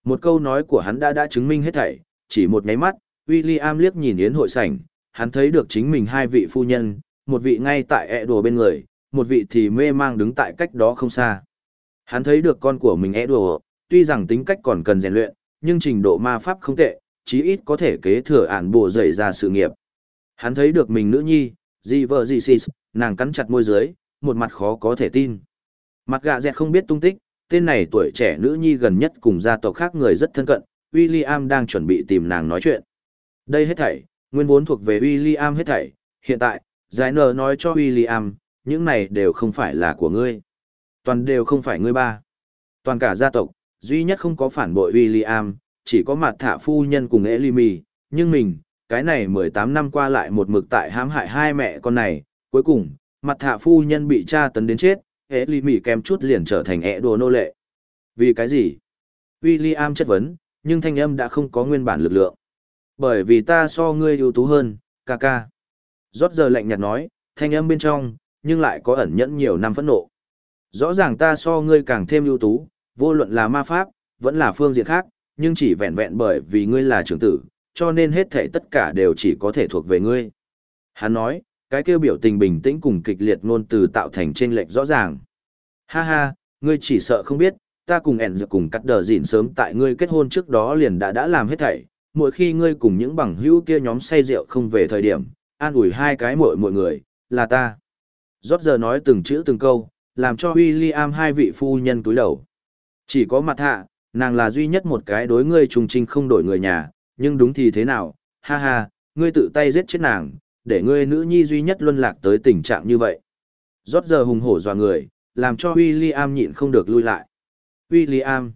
Một câu nói của hắn đã đã chứng minh hết thảy, chỉ một nháy mắt, William liếc nhìn yến hội sảnh, hắn thấy được chính mình hai vị phu nhân, một vị ngay tại ẹ đùa bên người, một vị thì mê mang đứng tại cách đó không xa. Hắn thấy được con của mình e đùa, tuy rằng tính cách còn cần rèn luyện, nhưng trình độ ma pháp không tệ, chí ít có thể kế thừa ản bộ dậy ra sự nghiệp. Hắn thấy được mình nữ nhi, gì vợ gì xì, nàng cắn chặt môi dưới, một mặt khó có thể tin. Mặt gạ dẹt không biết tung tích, tên này tuổi trẻ nữ nhi gần nhất cùng gia tộc khác người rất thân cận, William đang chuẩn bị tìm nàng nói chuyện. Đây hết thảy, nguyên vốn thuộc về William hết thảy, hiện tại, giải nở nói cho William, những này đều không phải là của ngươi. Toàn đều không phải ngươi ba. Toàn cả gia tộc, duy nhất không có phản bội William, chỉ có mặt thả phu nhân cùng Elimi, nhưng mình, cái này 18 năm qua lại một mực tại hãm hại hai mẹ con này, cuối cùng, mặt thả phu nhân bị cha tấn đến chết, Elimi kèm chút liền trở thành ẹ đồ nô lệ. Vì cái gì? William chất vấn, nhưng thanh âm đã không có nguyên bản lực lượng. Bởi vì ta so ngươi ưu tú hơn, ca ca. Rót giờ lạnh nhạt nói, thanh âm bên trong, nhưng lại có ẩn nhẫn nhiều năm phẫn nộ. Rõ ràng ta so ngươi càng thêm ưu tú, vô luận là ma pháp, vẫn là phương diện khác, nhưng chỉ vẹn vẹn bởi vì ngươi là trưởng tử, cho nên hết thảy tất cả đều chỉ có thể thuộc về ngươi. Hắn nói, cái kêu biểu tình bình tĩnh cùng kịch liệt ngôn từ tạo thành trên lệch rõ ràng. Ha ha, ngươi chỉ sợ không biết, ta cùng ẻn dược cùng cắt đờ dịn sớm tại ngươi kết hôn trước đó liền đã đã làm hết thảy. Mỗi khi ngươi cùng những bằng hữu kia nhóm say rượu không về thời điểm, an ủi hai cái mỗi mỗi người, là ta. Rót giờ nói từng chữ từng câu, làm cho William hai vị phu nhân túi đầu. Chỉ có mặt hạ, nàng là duy nhất một cái đối ngươi trùng trinh không đổi người nhà, nhưng đúng thì thế nào, ha ha, ngươi tự tay giết chết nàng, để ngươi nữ nhi duy nhất luân lạc tới tình trạng như vậy. Rót giờ hùng hổ dọa người, làm cho William nhịn không được lui lại. William,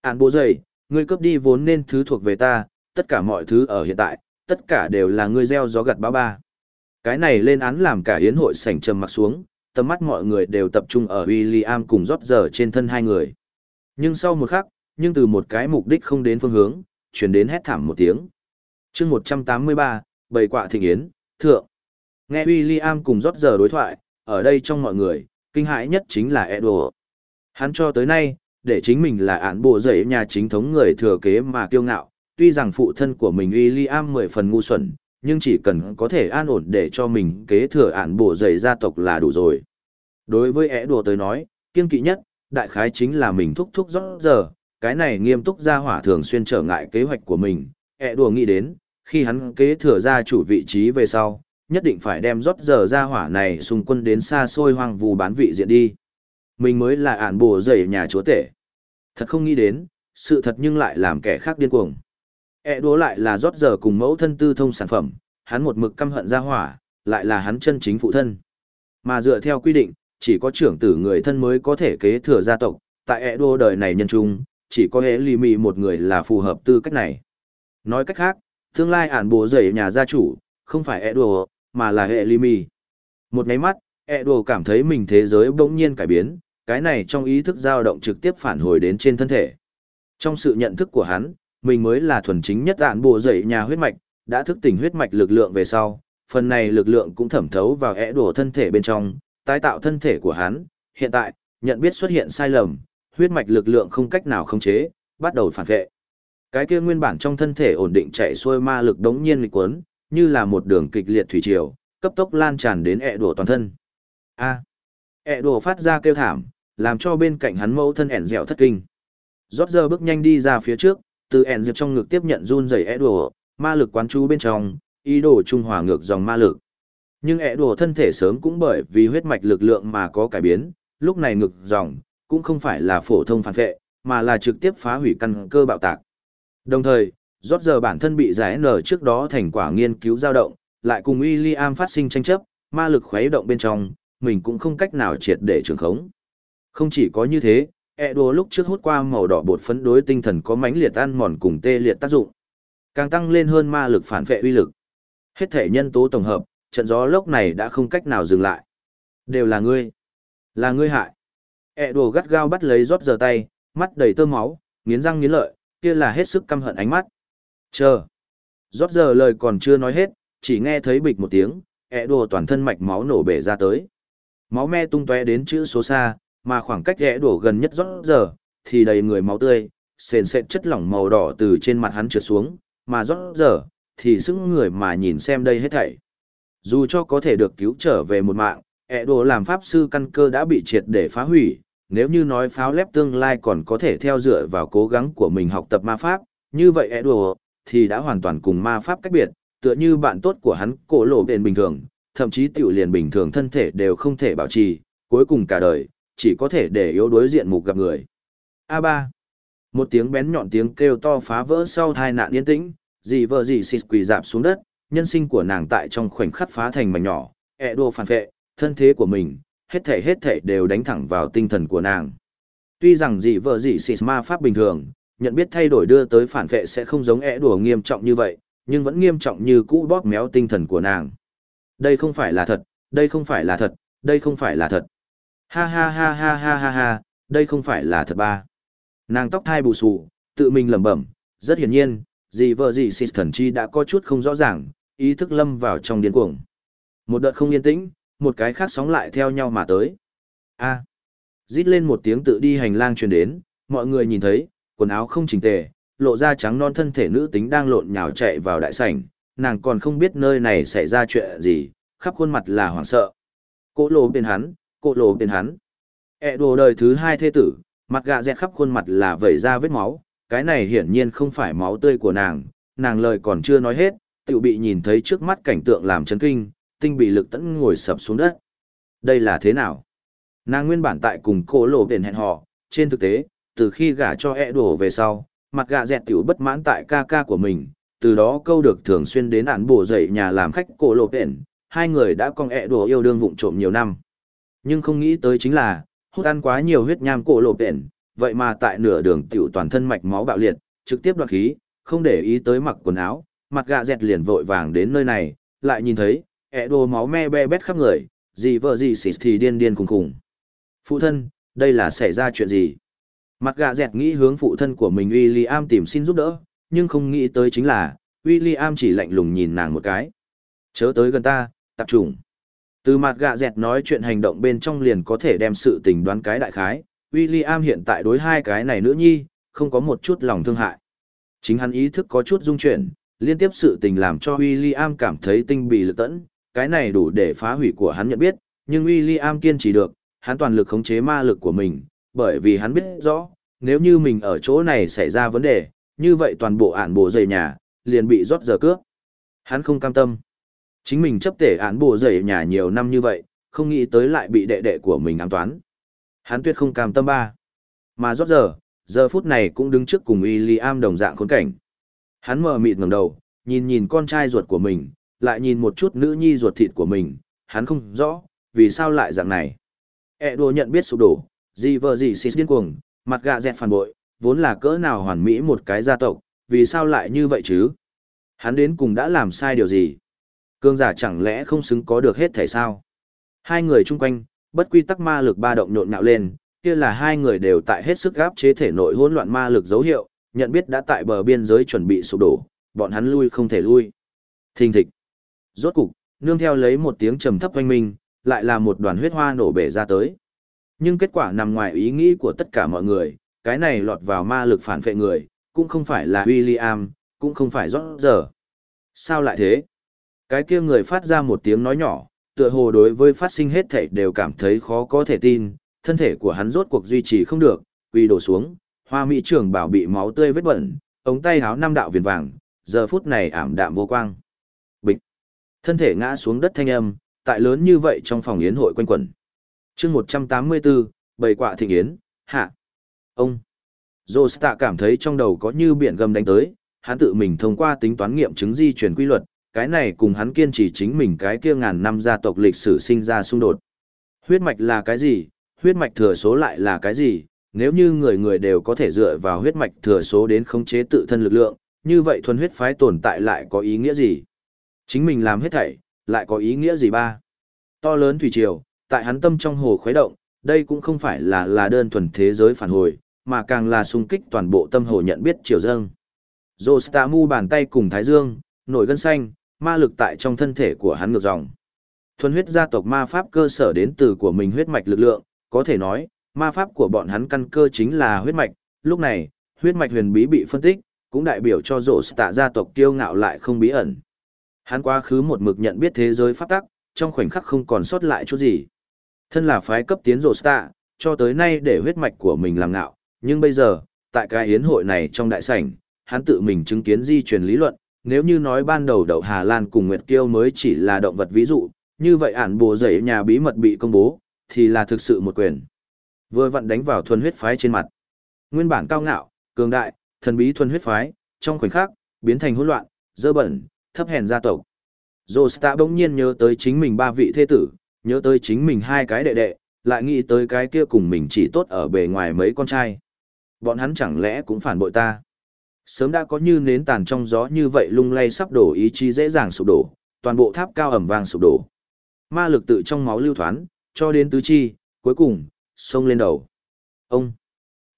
án bố dậy, ngươi cướp đi vốn nên thứ thuộc về ta, tất cả mọi thứ ở hiện tại, tất cả đều là ngươi gieo gió gặt bão ba. Cái này lên án làm cả hiến hội sảnh trầm mặc xuống, tầm mắt mọi người đều tập trung ở William cùng rót giờ trên thân hai người. Nhưng sau một khắc, nhưng từ một cái mục đích không đến phương hướng, chuyển đến hét thảm một tiếng. chương 183, bầy quạ thịnh yến, thượng. Nghe William cùng rót giờ đối thoại, ở đây trong mọi người, kinh hãi nhất chính là Edward. Hắn cho tới nay, để chính mình là án bộ dậy nhà chính thống người thừa kế mà kiêu ngạo, tuy rằng phụ thân của mình William mười phần ngu xuẩn, nhưng chỉ cần có thể an ổn để cho mình kế thừa ản bộ dậy gia tộc là đủ rồi. Đối với Edward tới nói, kiên kỵ nhất, đại khái chính là mình thúc thúc rõ giờ, cái này nghiêm túc ra hỏa thường xuyên trở ngại kế hoạch của mình, ẻ đùa nghĩ đến, khi hắn kế thừa ra chủ vị trí về sau, nhất định phải đem rót giờ ra hỏa này xung quân đến xa xôi hoang vù bán vị diện đi. Mình mới là ản bổ dày nhà chúa tể. Thật không nghĩ đến, sự thật nhưng lại làm kẻ khác điên cuồng. E đố lại là rót giờ cùng mẫu thân tư thông sản phẩm, hắn một mực căm hận ra hỏa, lại là hắn chân chính phụ thân. Mà dựa theo quy định, chỉ có trưởng tử người thân mới có thể kế thừa gia tộc, tại E đố đời này nhân trung, chỉ có hệ lì mì một người là phù hợp tư cách này. Nói cách khác, tương lai ản bố dậy nhà gia chủ, không phải E đố mà là hệ lì mì. Một máy mắt, E đố cảm thấy mình thế giới bỗng nhiên cải biến, cái này trong ý thức dao động trực tiếp phản hồi đến trên thân thể. Trong sự nhận thức của hắn, mình mới là thuần chính nhất đạn bộ dậy nhà huyết mạch, đã thức tỉnh huyết mạch lực lượng về sau, phần này lực lượng cũng thẩm thấu vào ẻ đổ thân thể bên trong, tái tạo thân thể của hắn. Hiện tại, nhận biết xuất hiện sai lầm, huyết mạch lực lượng không cách nào khống chế, bắt đầu phản vệ. Cái kia nguyên bản trong thân thể ổn định chạy xuôi ma lực đống nhiên lịch quấn, như là một đường kịch liệt thủy triều, cấp tốc lan tràn đến ẻ đổ toàn thân. A. ẻ đổ phát ra kêu thảm, làm cho bên cạnh hắn mẫu thân ẻn dẻo thất kinh. Rót giờ bước nhanh đi ra phía trước, từ ẻn dược trong ngực tiếp nhận run rẩy ẹ đùa, ma lực quán chú bên trong, ý đồ trung hòa ngược dòng ma lực. Nhưng ẻ đùa thân thể sớm cũng bởi vì huyết mạch lực lượng mà có cải biến, lúc này ngược dòng, cũng không phải là phổ thông phản vệ, mà là trực tiếp phá hủy căn cơ bạo tạc. Đồng thời, rót giờ bản thân bị giải nở trước đó thành quả nghiên cứu dao động, lại cùng William phát sinh tranh chấp, ma lực khuấy động bên trong, mình cũng không cách nào triệt để trường khống. Không chỉ có như thế, E Edo lúc trước hút qua màu đỏ bột phấn đối tinh thần có mãnh liệt ăn mòn cùng tê liệt tác dụng, càng tăng lên hơn ma lực phản vệ uy lực. Hết thể nhân tố tổng hợp, trận gió lốc này đã không cách nào dừng lại. Đều là ngươi. Là ngươi hại. E Edo gắt gao bắt lấy rót giờ tay, mắt đầy tơ máu, nghiến răng nghiến lợi, kia là hết sức căm hận ánh mắt. Chờ. Rót giờ lời còn chưa nói hết, chỉ nghe thấy bịch một tiếng, E đồ toàn thân mạch máu nổ bể ra tới. Máu me tung tóe đến chữ số xa, mà khoảng cách ẹ đổ gần nhất rót giờ, thì đầy người máu tươi, sền sệt chất lỏng màu đỏ từ trên mặt hắn trượt xuống, mà rót giờ, thì sững người mà nhìn xem đây hết thảy. Dù cho có thể được cứu trở về một mạng, ẹ đồ làm pháp sư căn cơ đã bị triệt để phá hủy, nếu như nói pháo lép tương lai còn có thể theo dựa vào cố gắng của mình học tập ma pháp, như vậy ẹ đồ, thì đã hoàn toàn cùng ma pháp cách biệt, tựa như bạn tốt của hắn cổ lộ bền bình thường, thậm chí tiểu liền bình thường thân thể đều không thể bảo trì, cuối cùng cả đời, chỉ có thể để yếu đối diện mục gặp người. A3. Một tiếng bén nhọn tiếng kêu to phá vỡ sau thai nạn yên tĩnh, dì vợ dì xịt quỳ dạp xuống đất, nhân sinh của nàng tại trong khoảnh khắc phá thành mảnh nhỏ, ẹ đô phản vệ, thân thế của mình, hết thể hết thể đều đánh thẳng vào tinh thần của nàng. Tuy rằng dì vợ dì xịt ma pháp bình thường, nhận biết thay đổi đưa tới phản vệ sẽ không giống ẹ đùa nghiêm trọng như vậy, nhưng vẫn nghiêm trọng như cũ bóp méo tinh thần của nàng. Đây không phải là thật, đây không phải là thật, đây không phải là thật. Ha ha ha ha ha ha ha, đây không phải là thật ba. Nàng tóc thai bù xù, tự mình lẩm bẩm, rất hiển nhiên, gì vợ gì xịt thần chi đã có chút không rõ ràng, ý thức lâm vào trong điên cuồng. Một đợt không yên tĩnh, một cái khác sóng lại theo nhau mà tới. A. À. Rít lên một tiếng tự đi hành lang truyền đến, mọi người nhìn thấy, quần áo không chỉnh tề, lộ ra trắng non thân thể nữ tính đang lộn nhào chạy vào đại sảnh, nàng còn không biết nơi này xảy ra chuyện gì, khắp khuôn mặt là hoảng sợ. Cỗ lồ bên hắn, cô lộ bên hắn. E đồ đời thứ hai thế tử, mặt gạ dẹt khắp khuôn mặt là vẩy ra vết máu, cái này hiển nhiên không phải máu tươi của nàng, nàng lời còn chưa nói hết, Tiểu bị nhìn thấy trước mắt cảnh tượng làm chấn kinh, tinh bị lực tẫn ngồi sập xuống đất. Đây là thế nào? Nàng nguyên bản tại cùng cô lộ biển hẹn họ, trên thực tế, từ khi gả cho e đồ về sau, mặt gạ dẹt tiểu bất mãn tại ca ca của mình, từ đó câu được thường xuyên đến án bổ dậy nhà làm khách cổ lộ biển, hai người đã con ẹ đồ yêu đương vụng trộm nhiều năm. Nhưng không nghĩ tới chính là, hút ăn quá nhiều huyết nham cổ lộ biển, vậy mà tại nửa đường tiểu toàn thân mạch máu bạo liệt, trực tiếp đoạt khí, không để ý tới mặc quần áo, mặt gạ dẹt liền vội vàng đến nơi này, lại nhìn thấy, ẹ đồ máu me be bét khắp người, gì vợ gì xịt thì điên điên cùng cùng Phụ thân, đây là xảy ra chuyện gì? Mặt gạ dẹt nghĩ hướng phụ thân của mình William tìm xin giúp đỡ, nhưng không nghĩ tới chính là, William chỉ lạnh lùng nhìn nàng một cái. Chớ tới gần ta, tập trung. Từ mặt gạ dẹt nói chuyện hành động bên trong liền có thể đem sự tình đoán cái đại khái, William hiện tại đối hai cái này nữ nhi, không có một chút lòng thương hại. Chính hắn ý thức có chút dung chuyển, liên tiếp sự tình làm cho William cảm thấy tinh bị lực tẫn, cái này đủ để phá hủy của hắn nhận biết, nhưng William kiên trì được, hắn toàn lực khống chế ma lực của mình, bởi vì hắn biết rõ, nếu như mình ở chỗ này xảy ra vấn đề, như vậy toàn bộ ản bộ dày nhà, liền bị rót giờ cướp. Hắn không cam tâm. Chính mình chấp tể án bồ dày nhà nhiều năm như vậy, không nghĩ tới lại bị đệ đệ của mình ám toán. Hắn tuyệt không cam tâm ba. Mà rót giờ, giờ phút này cũng đứng trước cùng William đồng dạng khốn cảnh. Hắn mờ mịt ngẩng đầu, nhìn nhìn con trai ruột của mình, lại nhìn một chút nữ nhi ruột thịt của mình, hắn không rõ, vì sao lại dạng này. E đồ nhận biết sụp đổ, gì vợ gì xịt điên cuồng, mặt gạ dẹt phản bội, vốn là cỡ nào hoàn mỹ một cái gia tộc, vì sao lại như vậy chứ? Hắn đến cùng đã làm sai điều gì? Cương giả chẳng lẽ không xứng có được hết thể sao? Hai người chung quanh, bất quy tắc ma lực ba động nhộn nhạo lên, kia là hai người đều tại hết sức gáp chế thể nội hỗn loạn ma lực dấu hiệu, nhận biết đã tại bờ biên giới chuẩn bị sụp đổ, bọn hắn lui không thể lui. Thình thịch. Rốt cục, nương theo lấy một tiếng trầm thấp oanh minh, lại là một đoàn huyết hoa nổ bể ra tới. Nhưng kết quả nằm ngoài ý nghĩ của tất cả mọi người, cái này lọt vào ma lực phản phệ người, cũng không phải là William, cũng không phải rõ giờ. Sao lại thế? Cái kia người phát ra một tiếng nói nhỏ, tựa hồ đối với phát sinh hết thảy đều cảm thấy khó có thể tin, thân thể của hắn rốt cuộc duy trì không được, quỳ đổ xuống, hoa mỹ trưởng bảo bị máu tươi vết bẩn, ống tay háo năm đạo viền vàng, giờ phút này ảm đạm vô quang. Bịch. Thân thể ngã xuống đất thanh âm, tại lớn như vậy trong phòng yến hội quanh quẩn. chương 184, bầy quạ thịnh yến, hạ. Ông. Rosta cảm thấy trong đầu có như biển gầm đánh tới, hắn tự mình thông qua tính toán nghiệm chứng di chuyển quy luật, cái này cùng hắn kiên trì chính mình cái kia ngàn năm gia tộc lịch sử sinh ra xung đột. Huyết mạch là cái gì? Huyết mạch thừa số lại là cái gì? Nếu như người người đều có thể dựa vào huyết mạch thừa số đến khống chế tự thân lực lượng, như vậy thuần huyết phái tồn tại lại có ý nghĩa gì? Chính mình làm hết thảy, lại có ý nghĩa gì ba? To lớn thủy triều, tại hắn tâm trong hồ khuấy động, đây cũng không phải là là đơn thuần thế giới phản hồi, mà càng là xung kích toàn bộ tâm hồ nhận biết triều dâng. mu bàn tay cùng Thái Dương, nổi gân xanh, ma lực tại trong thân thể của hắn ngược dòng. Thuần huyết gia tộc ma pháp cơ sở đến từ của mình huyết mạch lực lượng, có thể nói, ma pháp của bọn hắn căn cơ chính là huyết mạch, lúc này, huyết mạch huyền bí bị phân tích, cũng đại biểu cho rộ tạ gia tộc kiêu ngạo lại không bí ẩn. Hắn quá khứ một mực nhận biết thế giới pháp tắc, trong khoảnh khắc không còn sót lại chút gì. Thân là phái cấp tiến rộ tạ, cho tới nay để huyết mạch của mình làm ngạo, nhưng bây giờ, tại cái hiến hội này trong đại sảnh, hắn tự mình chứng kiến di truyền lý luận, nếu như nói ban đầu đậu Hà Lan cùng Nguyệt Kiêu mới chỉ là động vật ví dụ, như vậy ản bồ dậy nhà bí mật bị công bố, thì là thực sự một quyền. Vừa vặn đánh vào thuần huyết phái trên mặt. Nguyên bản cao ngạo, cường đại, thần bí thuần huyết phái, trong khoảnh khắc, biến thành hỗn loạn, dơ bẩn, thấp hèn gia tộc. Josta bỗng nhiên nhớ tới chính mình ba vị thế tử, nhớ tới chính mình hai cái đệ đệ, lại nghĩ tới cái kia cùng mình chỉ tốt ở bề ngoài mấy con trai. Bọn hắn chẳng lẽ cũng phản bội ta. Sớm đã có như nến tàn trong gió như vậy lung lay sắp đổ ý chí dễ dàng sụp đổ, toàn bộ tháp cao ẩm vang sụp đổ. Ma lực tự trong máu lưu thoán, cho đến tứ chi, cuối cùng, xông lên đầu. Ông,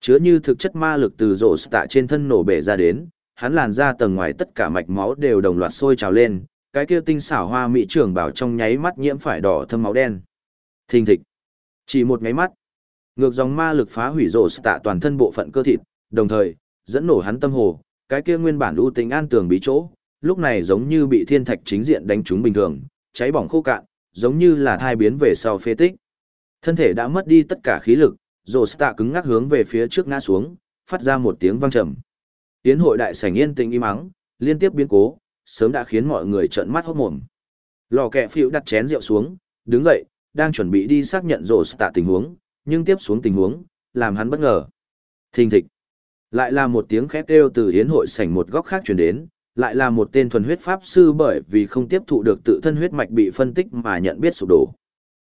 chứa như thực chất ma lực từ rổ tạ trên thân nổ bể ra đến, hắn làn ra tầng ngoài tất cả mạch máu đều đồng loạt sôi trào lên, cái kia tinh xảo hoa mỹ trưởng bảo trong nháy mắt nhiễm phải đỏ thâm máu đen. Thình thịch. Chỉ một nháy mắt, ngược dòng ma lực phá hủy rổ tạ toàn thân bộ phận cơ thịt, đồng thời, dẫn nổ hắn tâm hồ, cái kia nguyên bản ưu tính an tường bí chỗ, lúc này giống như bị thiên thạch chính diện đánh trúng bình thường, cháy bỏng khô cạn, giống như là thai biến về sau phê tích. Thân thể đã mất đi tất cả khí lực, rồ tạ cứng ngắc hướng về phía trước ngã xuống, phát ra một tiếng vang trầm. Tiến hội đại sảnh yên tĩnh im mắng, liên tiếp biến cố, sớm đã khiến mọi người trợn mắt hốt mồm. Lò kẹ phiêu đặt chén rượu xuống, đứng dậy, đang chuẩn bị đi xác nhận rồ tạ tình huống, nhưng tiếp xuống tình huống, làm hắn bất ngờ. Thình thịch. Lại là một tiếng khét kêu từ hiến hội sảnh một góc khác truyền đến, lại là một tên thuần huyết pháp sư bởi vì không tiếp thụ được tự thân huyết mạch bị phân tích mà nhận biết sụp đổ.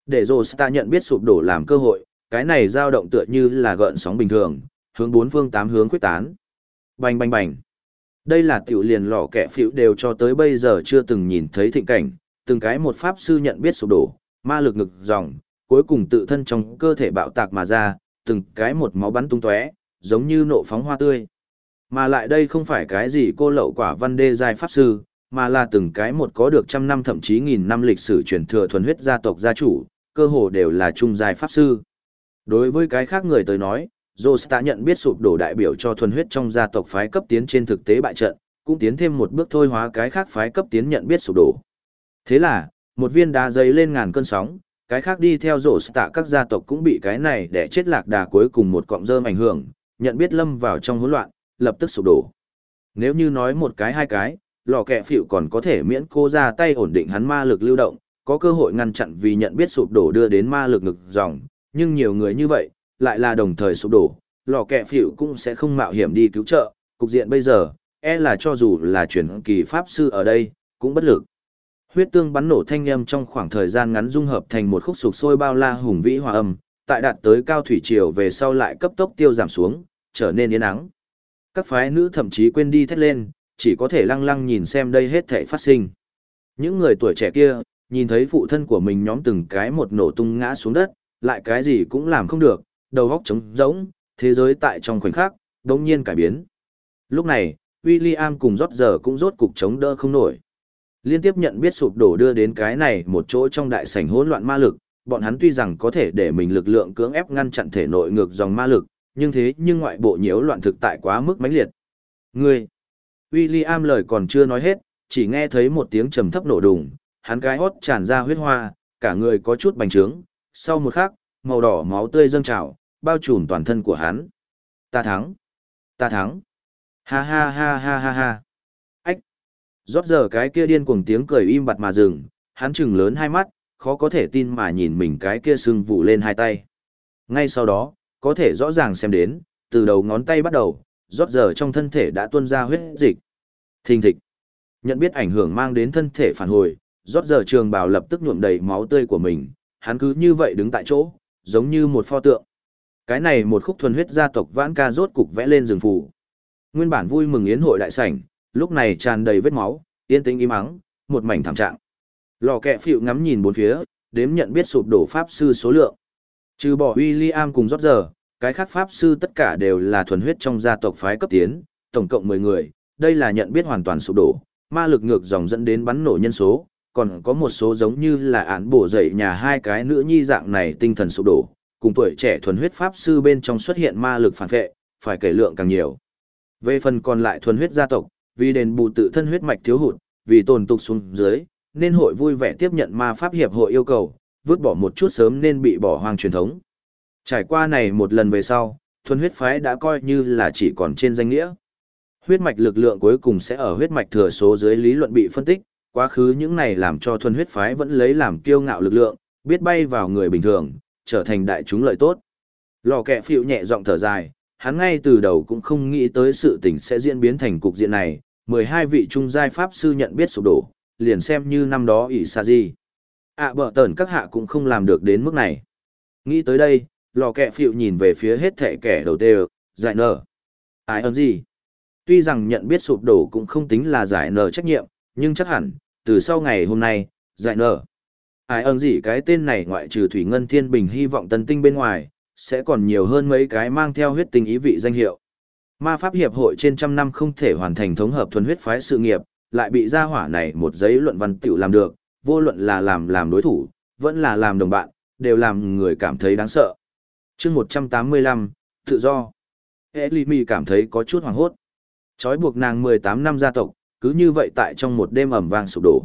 Để Josta nhận biết sụp đổ làm cơ hội, cái này dao động tựa như là gợn sóng bình thường, hướng bốn phương tám hướng quyết tán. Bành bành bành. Đây là tiểu liền lò kẻ phiểu đều cho tới bây giờ chưa từng nhìn thấy thịnh cảnh, từng cái một pháp sư nhận biết sụp đổ, ma lực ngực dòng, cuối cùng tự thân trong cơ thể bạo tạc mà ra, từng cái một máu bắn tung tóe, giống như nộ phóng hoa tươi. Mà lại đây không phải cái gì cô lậu quả văn đê giai pháp sư, mà là từng cái một có được trăm năm thậm chí nghìn năm lịch sử truyền thừa thuần huyết gia tộc gia chủ, cơ hồ đều là trung giai pháp sư. Đối với cái khác người tới nói, Josta nhận biết sụp đổ đại biểu cho thuần huyết trong gia tộc phái cấp tiến trên thực tế bại trận, cũng tiến thêm một bước thôi hóa cái khác phái cấp tiến nhận biết sụp đổ. Thế là, một viên đá dây lên ngàn cơn sóng, cái khác đi theo Josta các gia tộc cũng bị cái này để chết lạc đà cuối cùng một cọng rơm ảnh hưởng, nhận biết lâm vào trong hỗn loạn, lập tức sụp đổ. Nếu như nói một cái hai cái, lò kẹ phịu còn có thể miễn cô ra tay ổn định hắn ma lực lưu động, có cơ hội ngăn chặn vì nhận biết sụp đổ đưa đến ma lực ngực dòng, nhưng nhiều người như vậy, lại là đồng thời sụp đổ, lò kẹ phịu cũng sẽ không mạo hiểm đi cứu trợ, cục diện bây giờ, e là cho dù là chuyển kỳ pháp sư ở đây, cũng bất lực. Huyết tương bắn nổ thanh âm trong khoảng thời gian ngắn dung hợp thành một khúc sục sôi bao la hùng vĩ hòa âm, tại đạt tới cao thủy triều về sau lại cấp tốc tiêu giảm xuống, trở nên yên ắng. Các phái nữ thậm chí quên đi thét lên, chỉ có thể lăng lăng nhìn xem đây hết thảy phát sinh. Những người tuổi trẻ kia, nhìn thấy phụ thân của mình nhóm từng cái một nổ tung ngã xuống đất, lại cái gì cũng làm không được, đầu góc trống rỗng, thế giới tại trong khoảnh khắc, đột nhiên cải biến. Lúc này, William cùng rót giờ cũng rốt cục chống đỡ không nổi. Liên tiếp nhận biết sụp đổ đưa đến cái này một chỗ trong đại sảnh hỗn loạn ma lực, bọn hắn tuy rằng có thể để mình lực lượng cưỡng ép ngăn chặn thể nội ngược dòng ma lực, nhưng thế nhưng ngoại bộ nhiễu loạn thực tại quá mức mãnh liệt. Ngươi! William lời còn chưa nói hết, chỉ nghe thấy một tiếng trầm thấp nổ đùng, hắn cái hót tràn ra huyết hoa, cả người có chút bành trướng, sau một khắc, màu đỏ máu tươi dâng trào, bao trùm toàn thân của hắn. Ta thắng! Ta thắng! Ha ha ha ha ha ha! Ách! Rót giờ cái kia điên cuồng tiếng cười im bặt mà dừng, hắn chừng lớn hai mắt, khó có thể tin mà nhìn mình cái kia sưng vụ lên hai tay. Ngay sau đó, có thể rõ ràng xem đến, từ đầu ngón tay bắt đầu, rót giờ trong thân thể đã tuôn ra huyết dịch. Thình thịch. Nhận biết ảnh hưởng mang đến thân thể phản hồi, rót giờ trường bào lập tức nhuộm đầy máu tươi của mình, hắn cứ như vậy đứng tại chỗ, giống như một pho tượng. Cái này một khúc thuần huyết gia tộc vãn ca rốt cục vẽ lên rừng phủ. Nguyên bản vui mừng yến hội đại sảnh, lúc này tràn đầy vết máu, yên tĩnh im mắng, một mảnh thảm trạng. Lò kẹ phịu ngắm nhìn bốn phía, đếm nhận biết sụp đổ pháp sư số lượng. Trừ bỏ William cùng rót giờ, cái khác pháp sư tất cả đều là thuần huyết trong gia tộc phái cấp tiến, tổng cộng 10 người, đây là nhận biết hoàn toàn sụp đổ, ma lực ngược dòng dẫn đến bắn nổ nhân số, còn có một số giống như là án bổ dậy nhà hai cái nữ nhi dạng này tinh thần sụp đổ, cùng tuổi trẻ thuần huyết pháp sư bên trong xuất hiện ma lực phản vệ, phải kể lượng càng nhiều. Về phần còn lại thuần huyết gia tộc, vì đền bù tự thân huyết mạch thiếu hụt, vì tồn tục xuống dưới, nên hội vui vẻ tiếp nhận ma pháp hiệp hội yêu cầu, vứt bỏ một chút sớm nên bị bỏ hoang truyền thống. Trải qua này một lần về sau, thuần huyết phái đã coi như là chỉ còn trên danh nghĩa. Huyết mạch lực lượng cuối cùng sẽ ở huyết mạch thừa số dưới lý luận bị phân tích, quá khứ những này làm cho thuần huyết phái vẫn lấy làm kiêu ngạo lực lượng, biết bay vào người bình thường, trở thành đại chúng lợi tốt. Lò kẹ phiệu nhẹ giọng thở dài, hắn ngay từ đầu cũng không nghĩ tới sự tình sẽ diễn biến thành cục diện này, 12 vị trung giai pháp sư nhận biết sụp đổ, liền xem như năm đó ỷ xa gì. ạ à, bợ tờn các hạ cũng không làm được đến mức này. Nghĩ tới đây, lò kẹ phịu nhìn về phía hết thẻ kẻ đầu tê, giải nở. Ai ơn gì? Tuy rằng nhận biết sụp đổ cũng không tính là giải nở trách nhiệm, nhưng chắc hẳn, từ sau ngày hôm nay, giải nở. Ai ơn gì cái tên này ngoại trừ Thủy Ngân Thiên Bình hy vọng tân tinh bên ngoài, sẽ còn nhiều hơn mấy cái mang theo huyết tình ý vị danh hiệu. Ma Pháp Hiệp hội trên trăm năm không thể hoàn thành thống hợp thuần huyết phái sự nghiệp, lại bị gia hỏa này một giấy luận văn tiểu làm được, vô luận là làm làm đối thủ, vẫn là làm đồng bạn, đều làm người cảm thấy đáng sợ. chương 185, tự do. Elimi cảm thấy có chút hoảng hốt. Chói buộc nàng 18 năm gia tộc, cứ như vậy tại trong một đêm ẩm vang sụp đổ.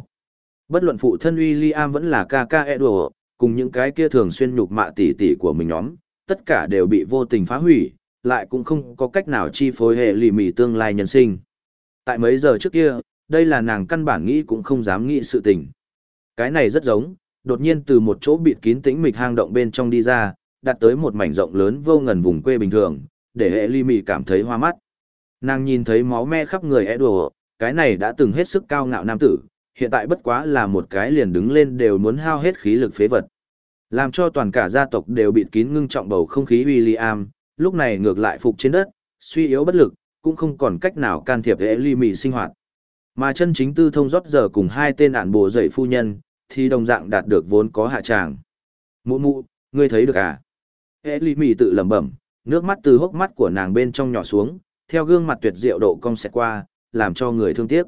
Bất luận phụ thân William vẫn là ca ca Edward, cùng những cái kia thường xuyên nhục mạ tỷ tỷ của mình nhóm, tất cả đều bị vô tình phá hủy, lại cũng không có cách nào chi phối hệ lì mì tương lai nhân sinh. Tại mấy giờ trước kia, đây là nàng căn bản nghĩ cũng không dám nghĩ sự tình. Cái này rất giống, đột nhiên từ một chỗ bịt kín tĩnh mịch hang động bên trong đi ra, đặt tới một mảnh rộng lớn vô ngần vùng quê bình thường, để hệ ly mị cảm thấy hoa mắt. Nàng nhìn thấy máu me khắp người ế đùa, cái này đã từng hết sức cao ngạo nam tử, hiện tại bất quá là một cái liền đứng lên đều muốn hao hết khí lực phế vật. Làm cho toàn cả gia tộc đều bịt kín ngưng trọng bầu không khí William, lúc này ngược lại phục trên đất, suy yếu bất lực, cũng không còn cách nào can thiệp hệ ly mị sinh hoạt. Mà chân chính tư thông rót giờ cùng hai tên ản bộ dậy phu nhân, thì đồng dạng đạt được vốn có hạ tràng. Mụ mụ, ngươi thấy được à? Hệ ly mì tự lẩm bẩm, nước mắt từ hốc mắt của nàng bên trong nhỏ xuống, theo gương mặt tuyệt diệu độ cong xẹt qua, làm cho người thương tiếc.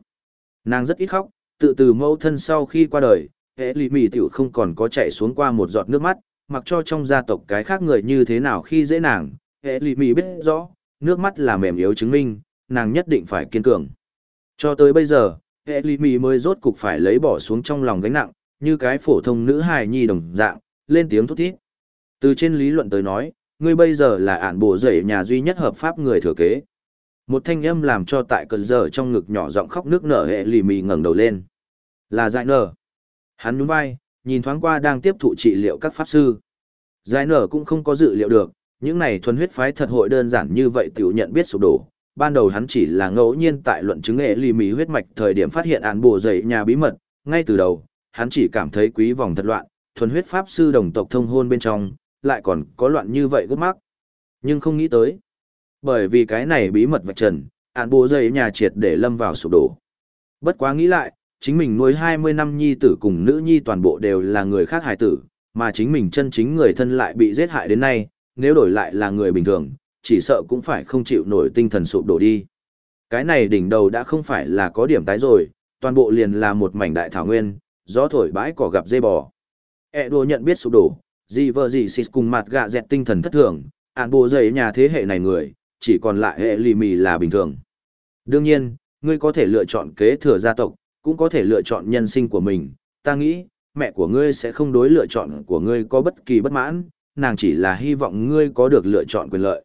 Nàng rất ít khóc, tự từ mẫu thân sau khi qua đời, hệ lì mì tiểu không còn có chạy xuống qua một giọt nước mắt, mặc cho trong gia tộc cái khác người như thế nào khi dễ nàng, hệ lì mì biết rõ, nước mắt là mềm yếu chứng minh, nàng nhất định phải kiên cường. Cho tới bây giờ, hệ lì mì mới rốt cục phải lấy bỏ xuống trong lòng gánh nặng, như cái phổ thông nữ hài nhi đồng dạng, lên tiếng thút thít. Từ trên lý luận tới nói, ngươi bây giờ là ản bộ rể nhà duy nhất hợp pháp người thừa kế. Một thanh âm làm cho tại cơn giờ trong ngực nhỏ giọng khóc nước nở hệ lì mì ngẩng đầu lên. Là dại nở. Hắn nhún vai, nhìn thoáng qua đang tiếp thụ trị liệu các pháp sư. Giải nở cũng không có dự liệu được, những này thuần huyết phái thật hội đơn giản như vậy tiểu nhận biết sụp đổ. Ban đầu hắn chỉ là ngẫu nhiên tại luận chứng nghệ ly mì huyết mạch thời điểm phát hiện án bổ dậy nhà bí mật, ngay từ đầu, hắn chỉ cảm thấy quý vòng thật loạn, thuần huyết pháp sư đồng tộc thông hôn bên trong, lại còn có loạn như vậy gấp mắc. Nhưng không nghĩ tới. Bởi vì cái này bí mật vạch trần, án bổ dậy nhà triệt để lâm vào sụp đổ. Bất quá nghĩ lại, chính mình nuôi 20 năm nhi tử cùng nữ nhi toàn bộ đều là người khác hài tử, mà chính mình chân chính người thân lại bị giết hại đến nay, nếu đổi lại là người bình thường, chỉ sợ cũng phải không chịu nổi tinh thần sụp đổ đi. Cái này đỉnh đầu đã không phải là có điểm tái rồi, toàn bộ liền là một mảnh đại thảo nguyên, gió thổi bãi cỏ gặp dây bò. E đồ nhận biết sụp đổ, gì vợ gì xịt cùng mặt gạ dẹt tinh thần thất thường, ản bộ dày nhà thế hệ này người, chỉ còn lại hệ lì mì là bình thường. Đương nhiên, ngươi có thể lựa chọn kế thừa gia tộc, cũng có thể lựa chọn nhân sinh của mình. Ta nghĩ, mẹ của ngươi sẽ không đối lựa chọn của ngươi có bất kỳ bất mãn, nàng chỉ là hy vọng ngươi có được lựa chọn quyền lợi.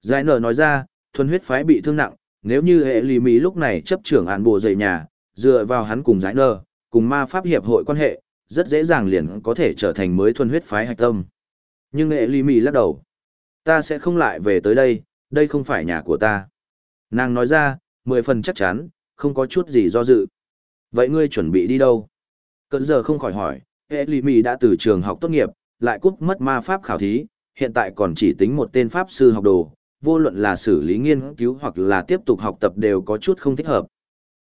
Giải nở nói ra, thuần huyết phái bị thương nặng, nếu như hệ lì mỹ lúc này chấp trưởng án bộ dày nhà, Dựa vào hắn cùng giải nở, cùng ma pháp hiệp hội quan hệ, rất dễ dàng liền có thể trở thành mới thuần huyết phái hạch tâm. Nhưng hệ lì mì lắc đầu. Ta sẽ không lại về tới đây, đây không phải nhà của ta. Nàng nói ra, mười phần chắc chắn, không có chút gì do dự. Vậy ngươi chuẩn bị đi đâu? Cận giờ không khỏi hỏi, hệ lì mì đã từ trường học tốt nghiệp, lại cúp mất ma pháp khảo thí, hiện tại còn chỉ tính một tên pháp sư học đồ, vô luận là xử lý nghiên cứu hoặc là tiếp tục học tập đều có chút không thích hợp.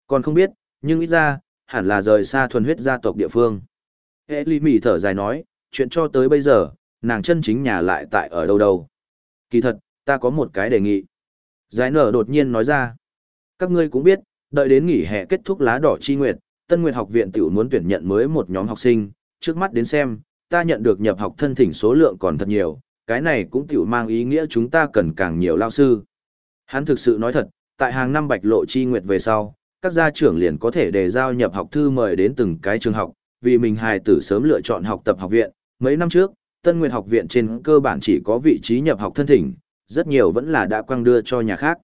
Còn không biết, nhưng ít ra, hẳn là rời xa thuần huyết gia tộc địa phương. Hệ lý mỉ thở dài nói, chuyện cho tới bây giờ, nàng chân chính nhà lại tại ở đâu đâu. Kỳ thật, ta có một cái đề nghị. Giải nở đột nhiên nói ra. Các ngươi cũng biết, đợi đến nghỉ hè kết thúc lá đỏ chi nguyệt, Tân Nguyệt học viện tiểu muốn tuyển nhận mới một nhóm học sinh, trước mắt đến xem, ta nhận được nhập học thân thỉnh số lượng còn thật nhiều, cái này cũng tiểu mang ý nghĩa chúng ta cần càng nhiều lao sư. Hắn thực sự nói thật, tại hàng năm bạch lộ chi nguyệt về sau, các gia trưởng liền có thể đề giao nhập học thư mời đến từng cái trường học, vì mình hài tử sớm lựa chọn học tập học viện. Mấy năm trước, Tân Nguyệt học viện trên cơ bản chỉ có vị trí nhập học thân thỉnh, rất nhiều vẫn là đã quăng đưa cho nhà khác.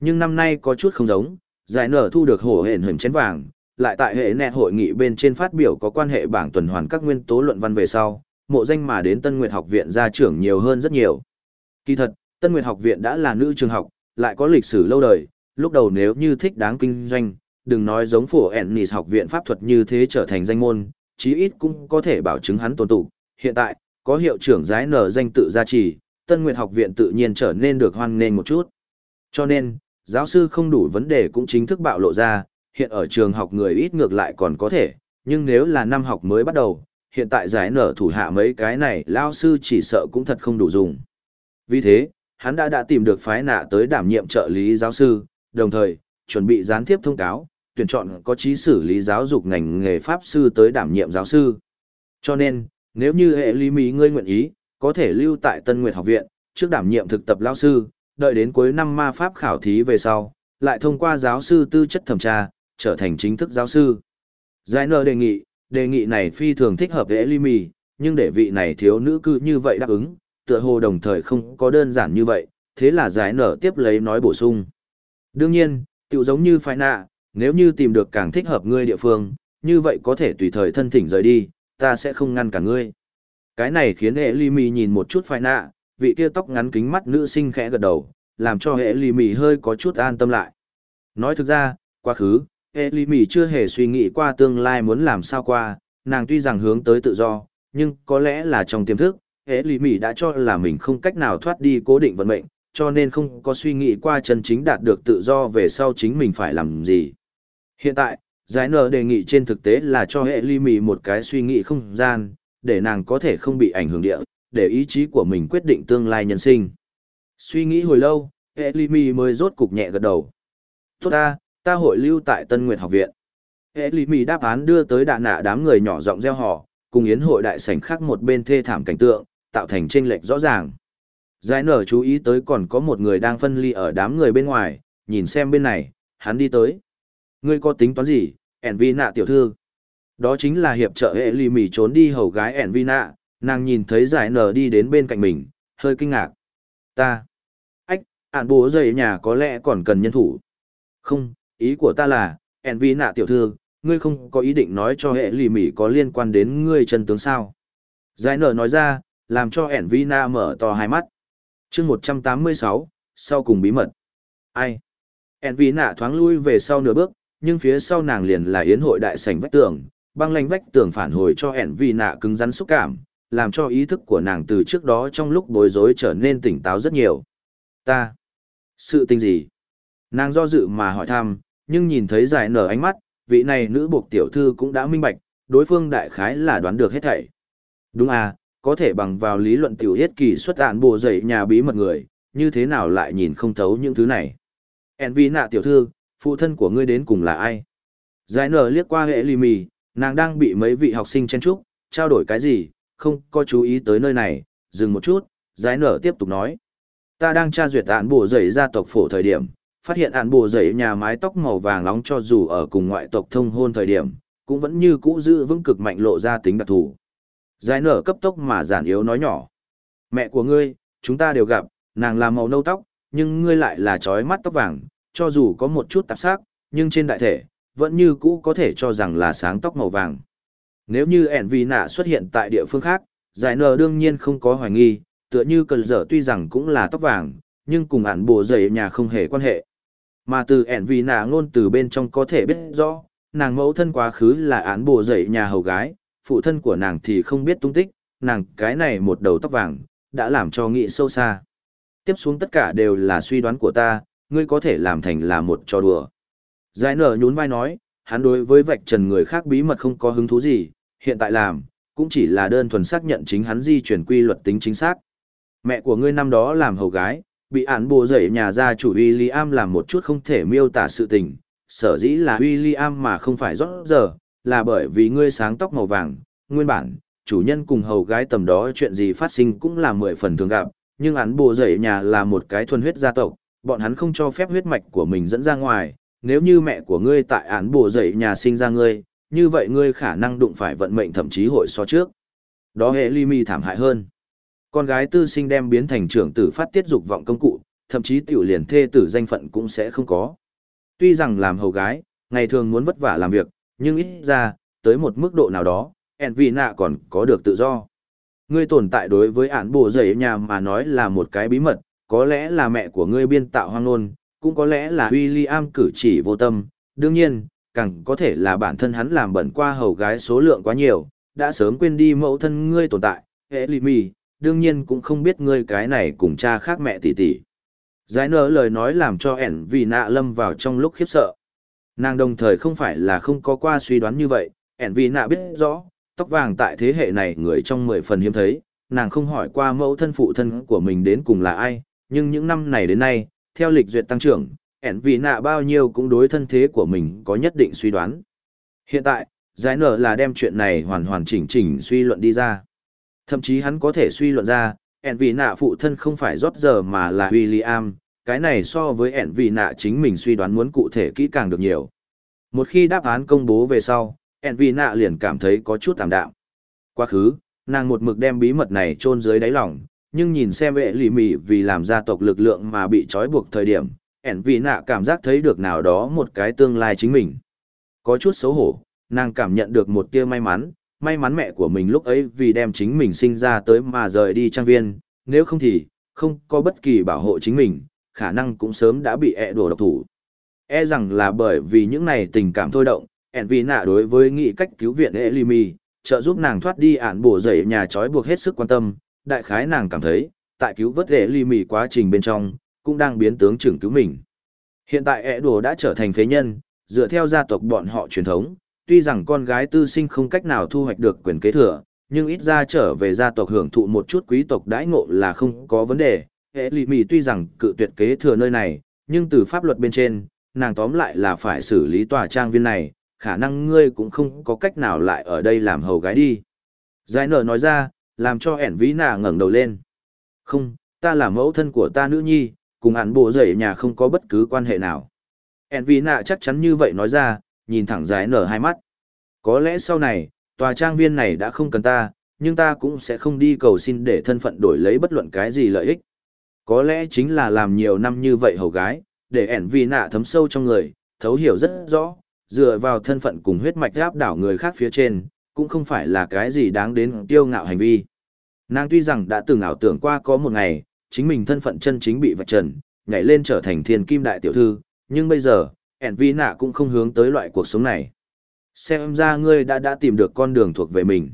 Nhưng năm nay có chút không giống, giải nở thu được hổ hển hình chén vàng, lại tại hệ nẹt hội nghị bên trên phát biểu có quan hệ bảng tuần hoàn các nguyên tố luận văn về sau, mộ danh mà đến Tân Nguyệt học viện gia trưởng nhiều hơn rất nhiều. Kỳ thật, Tân Nguyệt học viện đã là nữ trường học, lại có lịch sử lâu đời, lúc đầu nếu như thích đáng kinh doanh, đừng nói giống phổ Ennis học viện pháp thuật như thế trở thành danh môn, chí ít cũng có thể bảo chứng hắn tồn tụ. Hiện tại, có hiệu trưởng giái nở danh tự gia trì, Tân Nguyệt học viện tự nhiên trở nên được hoan nghênh một chút. Cho nên, giáo sư không đủ vấn đề cũng chính thức bạo lộ ra, hiện ở trường học người ít ngược lại còn có thể, nhưng nếu là năm học mới bắt đầu, hiện tại giải nở thủ hạ mấy cái này lao sư chỉ sợ cũng thật không đủ dùng. Vì thế, hắn đã đã tìm được phái nạ tới đảm nhiệm trợ lý giáo sư, đồng thời, chuẩn bị gián tiếp thông cáo, tuyển chọn có trí xử lý giáo dục ngành nghề pháp sư tới đảm nhiệm giáo sư. Cho nên, nếu như hệ lý mỹ ngươi nguyện ý, có thể lưu tại Tân Nguyệt học viện, trước đảm nhiệm thực tập lao sư, đợi đến cuối năm ma pháp khảo thí về sau, lại thông qua giáo sư tư chất thẩm tra, trở thành chính thức giáo sư. Giải nở đề nghị, đề nghị này phi thường thích hợp với Elimi, nhưng để vị này thiếu nữ cư như vậy đáp ứng, tựa hồ đồng thời không có đơn giản như vậy, thế là giải nở tiếp lấy nói bổ sung. Đương nhiên, tiểu giống như phải nạ, nếu như tìm được càng thích hợp ngươi địa phương, như vậy có thể tùy thời thân thỉnh rời đi, ta sẽ không ngăn cả ngươi. Cái này khiến hệ ly mì nhìn một chút phải nạ, vị kia tóc ngắn kính mắt nữ sinh khẽ gật đầu, làm cho hệ ly mì hơi có chút an tâm lại. Nói thực ra, quá khứ, hệ ly mì chưa hề suy nghĩ qua tương lai muốn làm sao qua, nàng tuy rằng hướng tới tự do, nhưng có lẽ là trong tiềm thức, hệ ly mì đã cho là mình không cách nào thoát đi cố định vận mệnh, cho nên không có suy nghĩ qua chân chính đạt được tự do về sau chính mình phải làm gì. Hiện tại, giải nở đề nghị trên thực tế là cho hệ ly mì một cái suy nghĩ không gian, để nàng có thể không bị ảnh hưởng địa, để ý chí của mình quyết định tương lai nhân sinh. Suy nghĩ hồi lâu, hệ ly mì mới rốt cục nhẹ gật đầu. Tốt ta, ta hội lưu tại Tân Nguyệt học viện. Hệ ly mì đáp án đưa tới đạ nạ đám người nhỏ giọng reo hò, cùng yến hội đại sảnh khác một bên thê thảm cảnh tượng, tạo thành chênh lệch rõ ràng. Giải nở chú ý tới còn có một người đang phân ly ở đám người bên ngoài, nhìn xem bên này, hắn đi tới. Ngươi có tính toán gì, ẻn vi nạ tiểu thư? Đó chính là hiệp trợ hệ lì mì trốn đi hầu gái ẻn vi nạ, nàng nhìn thấy giải nở đi đến bên cạnh mình, hơi kinh ngạc. Ta! Ách, ản bố dậy nhà có lẽ còn cần nhân thủ. Không, ý của ta là, Envy vi nạ tiểu thư, ngươi không có ý định nói cho hệ lì mỉ có liên quan đến ngươi chân tướng sao. Giải nở nói ra, làm cho Envy vi nạ mở to hai mắt. chương một trăm tám mươi sáu sau cùng bí mật. Ai? Envy vi nạ thoáng lui về sau nửa bước, nhưng phía sau nàng liền là yến hội đại sảnh vách tường, băng lanh vách tường phản hồi cho Envy vì nạ cứng rắn xúc cảm, làm cho ý thức của nàng từ trước đó trong lúc bối rối trở nên tỉnh táo rất nhiều. Ta, sự tình gì? Nàng do dự mà hỏi thăm, nhưng nhìn thấy giải nở ánh mắt, vị này nữ buộc tiểu thư cũng đã minh bạch, đối phương đại khái là đoán được hết thảy. Đúng à, có thể bằng vào lý luận tiểu yết kỳ xuất án bộ dậy nhà bí mật người, như thế nào lại nhìn không thấu những thứ này. En vi nạ tiểu thư, phụ thân của ngươi đến cùng là ai? Giải nở liếc qua hệ lì mì, nàng đang bị mấy vị học sinh chen chúc, trao đổi cái gì, không có chú ý tới nơi này, dừng một chút, giải nở tiếp tục nói. Ta đang tra duyệt án bổ dậy gia tộc phổ thời điểm, phát hiện ạn bồ dậy nhà mái tóc màu vàng nóng cho dù ở cùng ngoại tộc thông hôn thời điểm, cũng vẫn như cũ giữ vững cực mạnh lộ ra tính đặc thù. Giải nở cấp tốc mà giản yếu nói nhỏ. Mẹ của ngươi, chúng ta đều gặp, nàng là màu nâu tóc, nhưng ngươi lại là trói mắt tóc vàng, cho dù có một chút tạp sắc, nhưng trên đại thể, vẫn như cũ có thể cho rằng là sáng tóc màu vàng. Nếu như ẻn vì nạ xuất hiện tại địa phương khác, giải nở đương nhiên không có hoài nghi, tựa như cần dở tuy rằng cũng là tóc vàng, nhưng cùng ản bồ dày nhà không hề quan hệ. Mà từ ẻn vì nà ngôn từ bên trong có thể biết rõ, nàng mẫu thân quá khứ là án bồ dậy nhà hầu gái, phụ thân của nàng thì không biết tung tích, nàng cái này một đầu tóc vàng, đã làm cho nghĩ sâu xa. Tiếp xuống tất cả đều là suy đoán của ta, ngươi có thể làm thành là một trò đùa. Giải nở nhún vai nói, hắn đối với vạch trần người khác bí mật không có hứng thú gì, hiện tại làm, cũng chỉ là đơn thuần xác nhận chính hắn di chuyển quy luật tính chính xác. Mẹ của ngươi năm đó làm hầu gái, bị án bồ dậy nhà gia chủ William làm một chút không thể miêu tả sự tình, sở dĩ là William mà không phải rót giờ, là bởi vì ngươi sáng tóc màu vàng, nguyên bản, chủ nhân cùng hầu gái tầm đó chuyện gì phát sinh cũng là mười phần thường gặp, nhưng án bồ dậy nhà là một cái thuần huyết gia tộc, bọn hắn không cho phép huyết mạch của mình dẫn ra ngoài, nếu như mẹ của ngươi tại án bồ dậy nhà sinh ra ngươi, như vậy ngươi khả năng đụng phải vận mệnh thậm chí hội so trước. Đó hệ ly mi thảm hại hơn. Con gái tư sinh đem biến thành trưởng tử phát tiết dục vọng công cụ, thậm chí tiểu liền thê tử danh phận cũng sẽ không có. Tuy rằng làm hầu gái, ngày thường muốn vất vả làm việc, nhưng ít ra, tới một mức độ nào đó, ẹn vì nạ còn có được tự do. Ngươi tồn tại đối với án bồ dậy nhà mà nói là một cái bí mật, có lẽ là mẹ của ngươi biên tạo hoang nôn, cũng có lẽ là William cử chỉ vô tâm, đương nhiên, càng có thể là bản thân hắn làm bẩn qua hầu gái số lượng quá nhiều, đã sớm quên đi mẫu thân ngươi tồn tại, hệ lì mì, đương nhiên cũng không biết ngươi cái này cùng cha khác mẹ tỷ tỷ. Giải nở lời nói làm cho ẻn vì nạ lâm vào trong lúc khiếp sợ. Nàng đồng thời không phải là không có qua suy đoán như vậy, ẻn vì nạ biết rõ, tóc vàng tại thế hệ này người trong mười phần hiếm thấy, nàng không hỏi qua mẫu thân phụ thân của mình đến cùng là ai, nhưng những năm này đến nay, theo lịch duyệt tăng trưởng, ẻn vì nạ bao nhiêu cũng đối thân thế của mình có nhất định suy đoán. Hiện tại, giải nở là đem chuyện này hoàn hoàn chỉnh chỉnh suy luận đi ra. Thậm chí hắn có thể suy luận ra, ẻn vì nạ phụ thân không phải rót giờ mà là William, cái này so với ẻn vì nạ chính mình suy đoán muốn cụ thể kỹ càng được nhiều. Một khi đáp án công bố về sau, ẻn vì nạ liền cảm thấy có chút tạm đạm. Quá khứ, nàng một mực đem bí mật này chôn dưới đáy lòng, nhưng nhìn xem vệ lì mì vì làm gia tộc lực lượng mà bị trói buộc thời điểm, ẻn vì nạ cảm giác thấy được nào đó một cái tương lai chính mình. Có chút xấu hổ, nàng cảm nhận được một tia may mắn, may mắn mẹ của mình lúc ấy vì đem chính mình sinh ra tới mà rời đi trang viên, nếu không thì, không có bất kỳ bảo hộ chính mình, khả năng cũng sớm đã bị ẹ đổ độc thủ. E rằng là bởi vì những này tình cảm thôi động, ẹn vì nạ đối với nghị cách cứu viện Elimi, trợ giúp nàng thoát đi ản bổ dậy nhà trói buộc hết sức quan tâm, đại khái nàng cảm thấy, tại cứu vớt Elimi quá trình bên trong, cũng đang biến tướng trưởng cứu mình. Hiện tại ẹ đổ đã trở thành phế nhân, dựa theo gia tộc bọn họ truyền thống, tuy rằng con gái tư sinh không cách nào thu hoạch được quyền kế thừa, nhưng ít ra trở về gia tộc hưởng thụ một chút quý tộc đãi ngộ là không có vấn đề. Hệ lì mì tuy rằng cự tuyệt kế thừa nơi này, nhưng từ pháp luật bên trên, nàng tóm lại là phải xử lý tòa trang viên này, khả năng ngươi cũng không có cách nào lại ở đây làm hầu gái đi. Giải nở nói ra, làm cho ẻn vĩ nà ngẩng đầu lên. Không, ta là mẫu thân của ta nữ nhi, cùng hắn bộ rể nhà không có bất cứ quan hệ nào. ẻn vĩ nà chắc chắn như vậy nói ra, nhìn thẳng giải nở hai mắt. Có lẽ sau này, tòa trang viên này đã không cần ta, nhưng ta cũng sẽ không đi cầu xin để thân phận đổi lấy bất luận cái gì lợi ích. Có lẽ chính là làm nhiều năm như vậy hầu gái, để ẻn vì nạ thấm sâu trong người, thấu hiểu rất rõ, dựa vào thân phận cùng huyết mạch áp đảo người khác phía trên, cũng không phải là cái gì đáng đến tiêu ngạo hành vi. Nàng tuy rằng đã từng ảo tưởng qua có một ngày, chính mình thân phận chân chính bị vạch trần, nhảy lên trở thành thiên kim đại tiểu thư, nhưng bây giờ, ẻn vi nạ cũng không hướng tới loại cuộc sống này. Xem ra ngươi đã đã tìm được con đường thuộc về mình.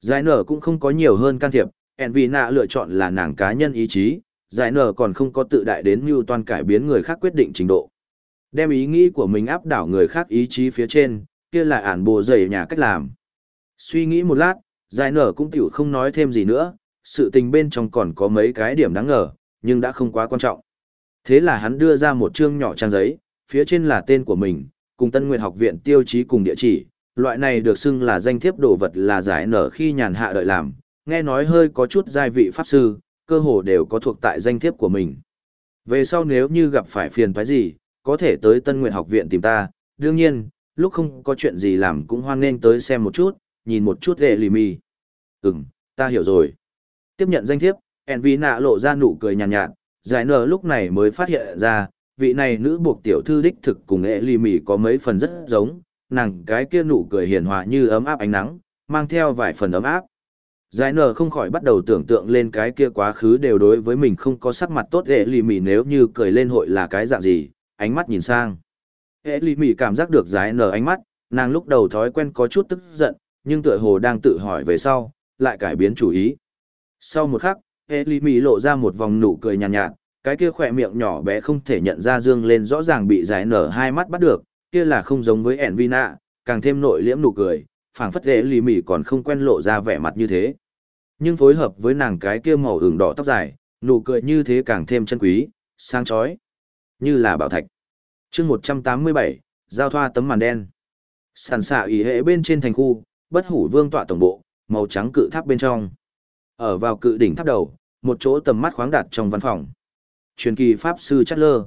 Giải nở cũng không có nhiều hơn can thiệp, ẻn vi nạ lựa chọn là nàng cá nhân ý chí, giải nở còn không có tự đại đến mưu toàn cải biến người khác quyết định trình độ. Đem ý nghĩ của mình áp đảo người khác ý chí phía trên, kia là ản bồ dày nhà cách làm. Suy nghĩ một lát, giải nở cũng tựu không nói thêm gì nữa, sự tình bên trong còn có mấy cái điểm đáng ngờ, nhưng đã không quá quan trọng. Thế là hắn đưa ra một chương nhỏ trang giấy phía trên là tên của mình, cùng Tân Nguyệt học viện tiêu chí cùng địa chỉ, loại này được xưng là danh thiếp đồ vật là giải nở khi nhàn hạ đợi làm, nghe nói hơi có chút giai vị pháp sư, cơ hồ đều có thuộc tại danh thiếp của mình. Về sau nếu như gặp phải phiền phải gì, có thể tới Tân Nguyệt học viện tìm ta, đương nhiên, lúc không có chuyện gì làm cũng hoan nghênh tới xem một chút, nhìn một chút ghệ lì mì. Ừm, ta hiểu rồi. Tiếp nhận danh thiếp, Envy nạ lộ ra nụ cười nhàn nhạt, nhạt, giải nở lúc này mới phát hiện ra, vị này nữ buộc tiểu thư đích thực cùng ệ lì mỉ có mấy phần rất giống, nàng cái kia nụ cười hiền hòa như ấm áp ánh nắng, mang theo vài phần ấm áp. Giải nở không khỏi bắt đầu tưởng tượng lên cái kia quá khứ đều đối với mình không có sắc mặt tốt ệ lì mỉ nếu như cười lên hội là cái dạng gì, ánh mắt nhìn sang. Ệ lì mỉ cảm giác được giải nở ánh mắt, nàng lúc đầu thói quen có chút tức giận, nhưng tựa hồ đang tự hỏi về sau, lại cải biến chủ ý. Sau một khắc, hệ lì mì lộ ra một vòng nụ cười nhàn nhạt, nhạt, cái kia khỏe miệng nhỏ bé không thể nhận ra dương lên rõ ràng bị giải nở hai mắt bắt được, kia là không giống với ẻn vina, càng thêm nội liễm nụ cười, phảng phất dễ lì mì còn không quen lộ ra vẻ mặt như thế. Nhưng phối hợp với nàng cái kia màu ửng đỏ tóc dài, nụ cười như thế càng thêm chân quý, sang chói, như là bảo thạch. chương 187, giao thoa tấm màn đen. Sàn xạ ý hệ bên trên thành khu, bất hủ vương tọa tổng bộ, màu trắng cự tháp bên trong. Ở vào cự đỉnh tháp đầu, một chỗ tầm mắt khoáng đạt trong văn phòng. Truyền kỳ pháp sư Chát Lơ.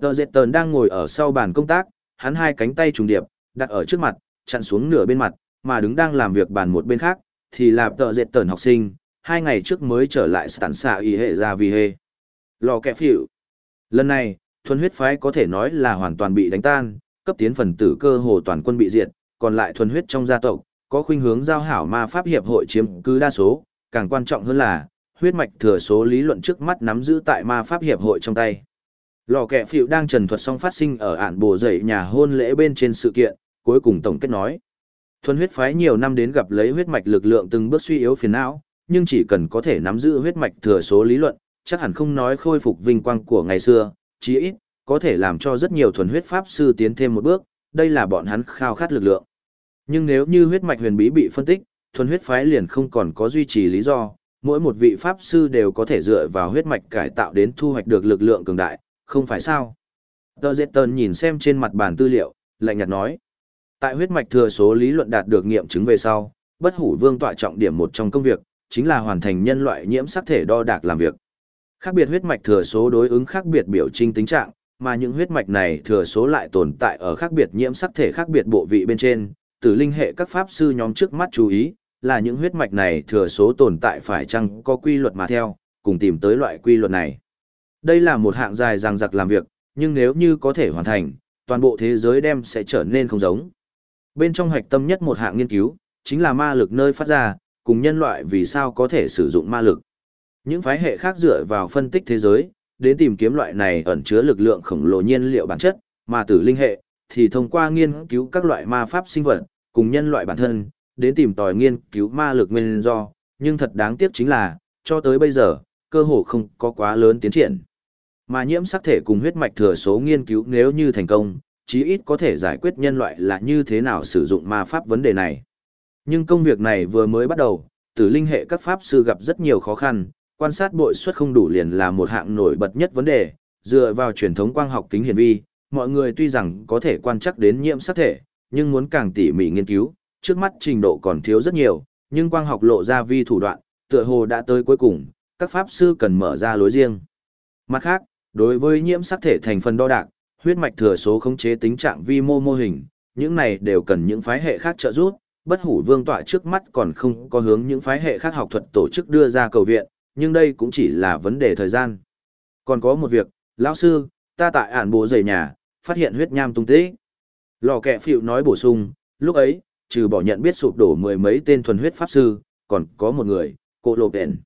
Tờ Dệt Tờn đang ngồi ở sau bàn công tác, hắn hai cánh tay trùng điệp, đặt ở trước mặt, chặn xuống nửa bên mặt, mà đứng đang làm việc bàn một bên khác, thì là Tờ Dệt Tờn học sinh, hai ngày trước mới trở lại sản xạ y hệ ra vì hê. Lò kẹ phịu. Lần này, thuần huyết phái có thể nói là hoàn toàn bị đánh tan, cấp tiến phần tử cơ hồ toàn quân bị diệt, còn lại thuần huyết trong gia tộc, có khuynh hướng giao hảo ma pháp hiệp hội chiếm cứ đa số, càng quan trọng hơn là, huyết mạch thừa số lý luận trước mắt nắm giữ tại ma pháp hiệp hội trong tay. Lò kẹ phiệu đang trần thuật xong phát sinh ở ản bồ dậy nhà hôn lễ bên trên sự kiện, cuối cùng tổng kết nói. Thuần huyết phái nhiều năm đến gặp lấy huyết mạch lực lượng từng bước suy yếu phiền não, nhưng chỉ cần có thể nắm giữ huyết mạch thừa số lý luận, chắc hẳn không nói khôi phục vinh quang của ngày xưa, chí ít, có thể làm cho rất nhiều thuần huyết pháp sư tiến thêm một bước, đây là bọn hắn khao khát lực lượng. Nhưng nếu như huyết mạch huyền bí bị phân tích, thuần huyết phái liền không còn có duy trì lý do, mỗi một vị pháp sư đều có thể dựa vào huyết mạch cải tạo đến thu hoạch được lực lượng cường đại, không phải sao? Tờ Dệt Tần nhìn xem trên mặt bàn tư liệu, lạnh nhạt nói. Tại huyết mạch thừa số lý luận đạt được nghiệm chứng về sau, bất hủ vương tọa trọng điểm một trong công việc, chính là hoàn thành nhân loại nhiễm sắc thể đo đạc làm việc. Khác biệt huyết mạch thừa số đối ứng khác biệt biểu trinh tính trạng, mà những huyết mạch này thừa số lại tồn tại ở khác biệt nhiễm sắc thể khác biệt bộ vị bên trên, tử linh hệ các pháp sư nhóm trước mắt chú ý, là những huyết mạch này thừa số tồn tại phải chăng có quy luật mà theo, cùng tìm tới loại quy luật này. Đây là một hạng dài dằng dặc làm việc, nhưng nếu như có thể hoàn thành, toàn bộ thế giới đem sẽ trở nên không giống. Bên trong hoạch tâm nhất một hạng nghiên cứu, chính là ma lực nơi phát ra, cùng nhân loại vì sao có thể sử dụng ma lực. Những phái hệ khác dựa vào phân tích thế giới, đến tìm kiếm loại này ẩn chứa lực lượng khổng lồ nhiên liệu bản chất, mà tử linh hệ, thì thông qua nghiên cứu các loại ma pháp sinh vật, cùng nhân loại bản thân, đến tìm tòi nghiên cứu ma lực nguyên do, nhưng thật đáng tiếc chính là, cho tới bây giờ, cơ hồ không có quá lớn tiến triển. Mà nhiễm sắc thể cùng huyết mạch thừa số nghiên cứu nếu như thành công, chí ít có thể giải quyết nhân loại là như thế nào sử dụng ma pháp vấn đề này. Nhưng công việc này vừa mới bắt đầu, tử linh hệ các pháp sư gặp rất nhiều khó khăn, quan sát bội suất không đủ liền là một hạng nổi bật nhất vấn đề, dựa vào truyền thống quang học kính hiển vi, mọi người tuy rằng có thể quan chắc đến nhiễm sắc thể, nhưng muốn càng tỉ mỉ nghiên cứu, trước mắt trình độ còn thiếu rất nhiều, nhưng quang học lộ ra vi thủ đoạn, tựa hồ đã tới cuối cùng, các pháp sư cần mở ra lối riêng. Mặt khác, đối với nhiễm sắc thể thành phần đo đạc, huyết mạch thừa số khống chế tính trạng vi mô mô hình, những này đều cần những phái hệ khác trợ giúp, bất hủ vương tọa trước mắt còn không có hướng những phái hệ khác học thuật tổ chức đưa ra cầu viện, nhưng đây cũng chỉ là vấn đề thời gian. Còn có một việc, lão sư, ta tại ản bố rời nhà, phát hiện huyết nham tung tích. Lò kẹ phịu nói bổ sung, lúc ấy, trừ bỏ nhận biết sụp đổ mười mấy tên thuần huyết pháp sư, còn có một người, cô Lô Bền.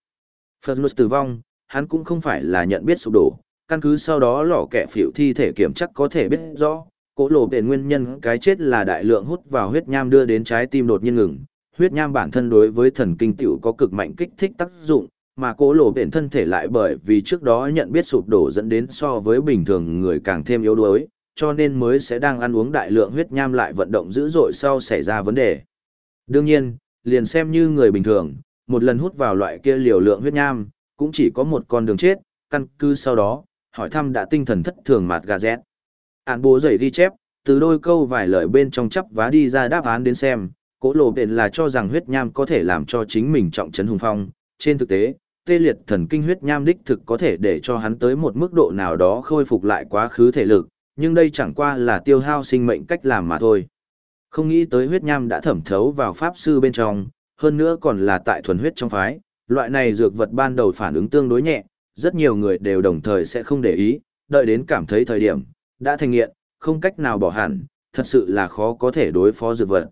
Phật tử vong, hắn cũng không phải là nhận biết sụp đổ, căn cứ sau đó lò kẹ phiểu thi thể kiểm chắc có thể biết rõ, Cô lộ bền nguyên nhân cái chết là đại lượng hút vào huyết nham đưa đến trái tim đột nhiên ngừng. Huyết nham bản thân đối với thần kinh tiểu có cực mạnh kích thích tác dụng, mà cố lộ bền thân thể lại bởi vì trước đó nhận biết sụp đổ dẫn đến so với bình thường người càng thêm yếu đuối, cho nên mới sẽ đang ăn uống đại lượng huyết nham lại vận động dữ dội sau xảy ra vấn đề. Đương nhiên, liền xem như người bình thường, một lần hút vào loại kia liều lượng huyết nham, cũng chỉ có một con đường chết, căn cứ sau đó, hỏi thăm đã tinh thần thất thường mạt gà rét. Án bố dậy ghi chép, từ đôi câu vài lời bên trong chấp vá đi ra đáp án đến xem, cố lộ bền là cho rằng huyết nham có thể làm cho chính mình trọng trấn hùng phong. Trên thực tế, tê liệt thần kinh huyết nham đích thực có thể để cho hắn tới một mức độ nào đó khôi phục lại quá khứ thể lực, nhưng đây chẳng qua là tiêu hao sinh mệnh cách làm mà thôi. Không nghĩ tới huyết nham đã thẩm thấu vào pháp sư bên trong, hơn nữa còn là tại thuần huyết trong phái, loại này dược vật ban đầu phản ứng tương đối nhẹ, rất nhiều người đều đồng thời sẽ không để ý, đợi đến cảm thấy thời điểm, đã thành nghiện, không cách nào bỏ hẳn, thật sự là khó có thể đối phó dược vật.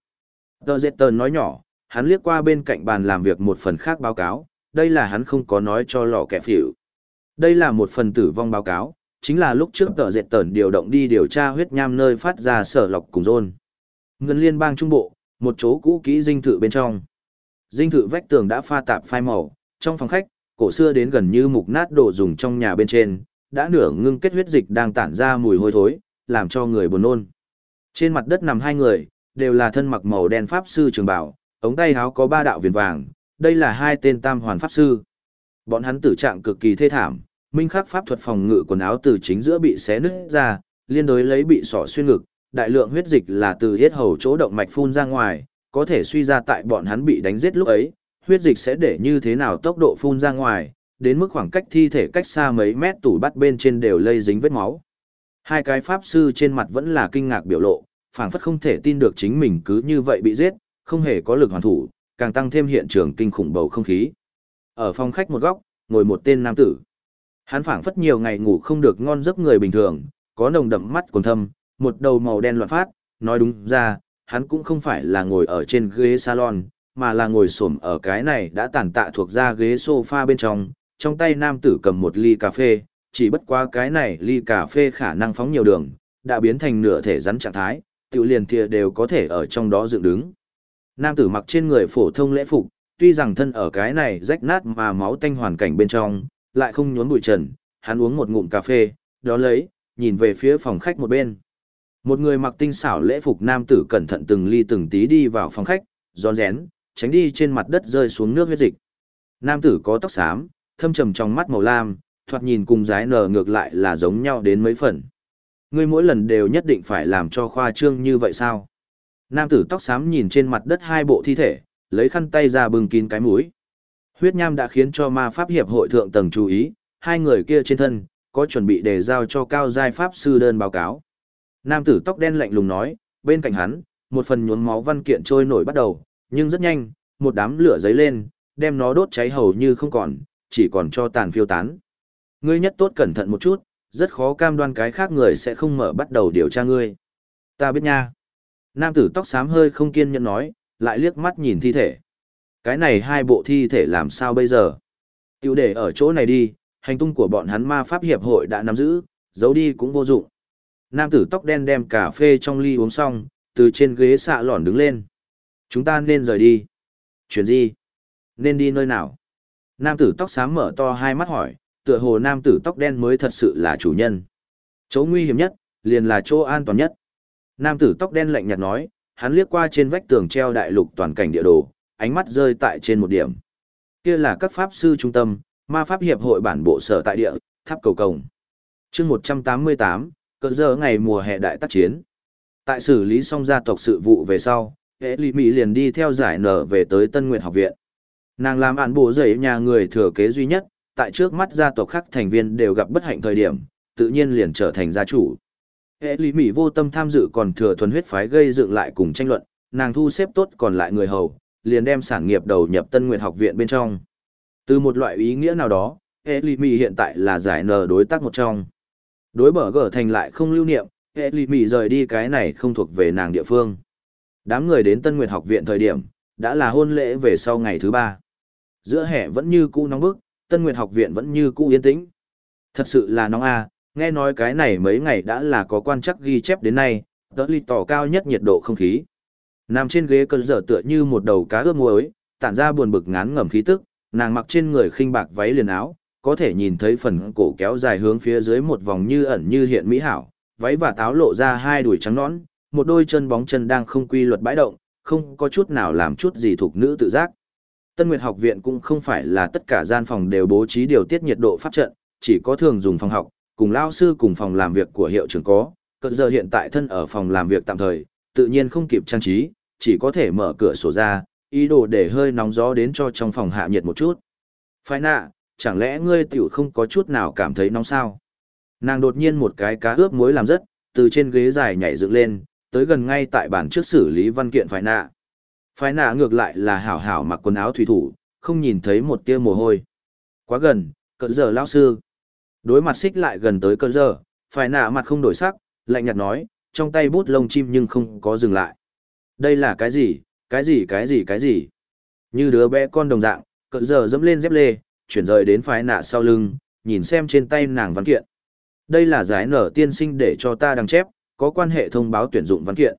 Tờ Dệt Tờn nói nhỏ, hắn liếc qua bên cạnh bàn làm việc một phần khác báo cáo, đây là hắn không có nói cho lọ kẻ phỉu. Đây là một phần tử vong báo cáo, chính là lúc trước tờ Dệt Tờn điều động đi điều tra huyết nham nơi phát ra sở lọc cùng rôn. Ngân liên bang trung bộ, một chỗ cũ kỹ dinh thự bên trong. Dinh thự vách tường đã pha tạp phai màu, trong phòng khách, cổ xưa đến gần như mục nát đồ dùng trong nhà bên trên, đã nửa ngưng kết huyết dịch đang tản ra mùi hôi thối, làm cho người buồn nôn. Trên mặt đất nằm hai người, đều là thân mặc màu đen pháp sư trường bảo, ống tay áo có ba đạo viền vàng, đây là hai tên tam hoàn pháp sư. Bọn hắn tử trạng cực kỳ thê thảm, minh khắc pháp thuật phòng ngự quần áo từ chính giữa bị xé nứt ra, liên đối lấy bị sỏ xuyên ngực, đại lượng huyết dịch là từ hết hầu chỗ động mạch phun ra ngoài, có thể suy ra tại bọn hắn bị đánh giết lúc ấy, huyết dịch sẽ để như thế nào tốc độ phun ra ngoài, đến mức khoảng cách thi thể cách xa mấy mét tủ bắt bên trên đều lây dính vết máu. Hai cái pháp sư trên mặt vẫn là kinh ngạc biểu lộ, phảng phất không thể tin được chính mình cứ như vậy bị giết, không hề có lực hoàn thủ, càng tăng thêm hiện trường kinh khủng bầu không khí. Ở phòng khách một góc, ngồi một tên nam tử. Hắn phảng phất nhiều ngày ngủ không được ngon giấc người bình thường, có nồng đậm mắt còn thâm, một đầu màu đen loạn phát, nói đúng ra, hắn cũng không phải là ngồi ở trên ghế salon, mà là ngồi xổm ở cái này đã tàn tạ thuộc ra ghế sofa bên trong, trong tay nam tử cầm một ly cà phê, chỉ bất qua cái này ly cà phê khả năng phóng nhiều đường, đã biến thành nửa thể rắn trạng thái, tiểu liền thìa đều có thể ở trong đó dựng đứng. Nam tử mặc trên người phổ thông lễ phục, tuy rằng thân ở cái này rách nát mà máu tanh hoàn cảnh bên trong, lại không nhốn bụi trần, hắn uống một ngụm cà phê, đó lấy, nhìn về phía phòng khách một bên. Một người mặc tinh xảo lễ phục nam tử cẩn thận từng ly từng tí đi vào phòng khách, giòn rén, tránh đi trên mặt đất rơi xuống nước huyết dịch. Nam tử có tóc xám, thâm trầm trong mắt màu lam, thoạt nhìn cùng giái nở ngược lại là giống nhau đến mấy phần. Ngươi mỗi lần đều nhất định phải làm cho khoa trương như vậy sao? Nam tử tóc xám nhìn trên mặt đất hai bộ thi thể, lấy khăn tay ra bưng kín cái mũi. Huyết nham đã khiến cho ma pháp hiệp hội thượng tầng chú ý, hai người kia trên thân, có chuẩn bị để giao cho cao giai pháp sư đơn báo cáo. Nam tử tóc đen lạnh lùng nói, bên cạnh hắn, một phần nhuốm máu văn kiện trôi nổi bắt đầu, nhưng rất nhanh, một đám lửa giấy lên, đem nó đốt cháy hầu như không còn, chỉ còn cho tàn phiêu tán. Ngươi nhất tốt cẩn thận một chút, rất khó cam đoan cái khác người sẽ không mở bắt đầu điều tra ngươi. Ta biết nha. Nam tử tóc xám hơi không kiên nhẫn nói, lại liếc mắt nhìn thi thể. Cái này hai bộ thi thể làm sao bây giờ? Tiểu để ở chỗ này đi, hành tung của bọn hắn ma pháp hiệp hội đã nắm giữ, giấu đi cũng vô dụng. Nam tử tóc đen đem cà phê trong ly uống xong, từ trên ghế xạ lỏn đứng lên. Chúng ta nên rời đi. Chuyện gì? Nên đi nơi nào? Nam tử tóc xám mở to hai mắt hỏi, tựa hồ nam tử tóc đen mới thật sự là chủ nhân. Chỗ nguy hiểm nhất, liền là chỗ an toàn nhất. Nam tử tóc đen lạnh nhạt nói, hắn liếc qua trên vách tường treo đại lục toàn cảnh địa đồ, ánh mắt rơi tại trên một điểm. Kia là các pháp sư trung tâm, ma pháp hiệp hội bản bộ sở tại địa, tháp cầu cổng. chương 188, cỡ giờ ngày mùa hè đại tác chiến. Tại xử lý xong gia tộc sự vụ về sau, hệ lì mỹ liền đi theo giải nở về tới Tân Nguyệt học viện. Nàng làm án bộ dậy nhà người thừa kế duy nhất, tại trước mắt gia tộc khác thành viên đều gặp bất hạnh thời điểm, tự nhiên liền trở thành gia chủ. Hệ lý mỹ vô tâm tham dự còn thừa thuần huyết phái gây dựng lại cùng tranh luận, nàng thu xếp tốt còn lại người hầu, liền đem sản nghiệp đầu nhập Tân Nguyệt học viện bên trong. Từ một loại ý nghĩa nào đó, hệ lý mỹ hiện tại là giải nờ đối tác một trong. Đối bở gở thành lại không lưu niệm, hệ lý mỹ rời đi cái này không thuộc về nàng địa phương. Đám người đến Tân Nguyệt học viện thời điểm, đã là hôn lễ về sau ngày thứ ba. Giữa hè vẫn như cũ nóng bức, Tân Nguyệt học viện vẫn như cũ yên tĩnh. Thật sự là nóng a, nghe nói cái này mấy ngày đã là có quan chắc ghi chép đến nay, đỡ ly tỏ cao nhất nhiệt độ không khí. Nằm trên ghế cơn dở tựa như một đầu cá ướp muối, tản ra buồn bực ngán ngẩm khí tức, nàng mặc trên người khinh bạc váy liền áo, có thể nhìn thấy phần cổ kéo dài hướng phía dưới một vòng như ẩn như hiện mỹ hảo, váy và táo lộ ra hai đùi trắng nõn, một đôi chân bóng chân đang không quy luật bãi động, không có chút nào làm chút gì thuộc nữ tự giác. Tân Nguyệt học viện cũng không phải là tất cả gian phòng đều bố trí điều tiết nhiệt độ pháp trận, chỉ có thường dùng phòng học, cùng lao sư cùng phòng làm việc của hiệu trưởng có, cận giờ hiện tại thân ở phòng làm việc tạm thời, tự nhiên không kịp trang trí, chỉ có thể mở cửa sổ ra, ý đồ để hơi nóng gió đến cho trong phòng hạ nhiệt một chút. Phải nạ, chẳng lẽ ngươi tiểu không có chút nào cảm thấy nóng sao? Nàng đột nhiên một cái cá ướp muối làm rất, từ trên ghế dài nhảy dựng lên, tới gần ngay tại bàn trước xử lý văn kiện phải nạ. Phải nạ ngược lại là hảo hảo mặc quần áo thủy thủ, không nhìn thấy một tia mồ hôi. Quá gần, cận giờ lao sư. Đối mặt xích lại gần tới cận giờ, phải nạ mặt không đổi sắc, lạnh nhạt nói, trong tay bút lông chim nhưng không có dừng lại. Đây là cái gì, cái gì cái gì cái gì? Như đứa bé con đồng dạng, cận giờ dẫm lên dép lê, chuyển rời đến phái nạ sau lưng, nhìn xem trên tay nàng văn kiện. Đây là giải nở tiên sinh để cho ta đăng chép, có quan hệ thông báo tuyển dụng văn kiện.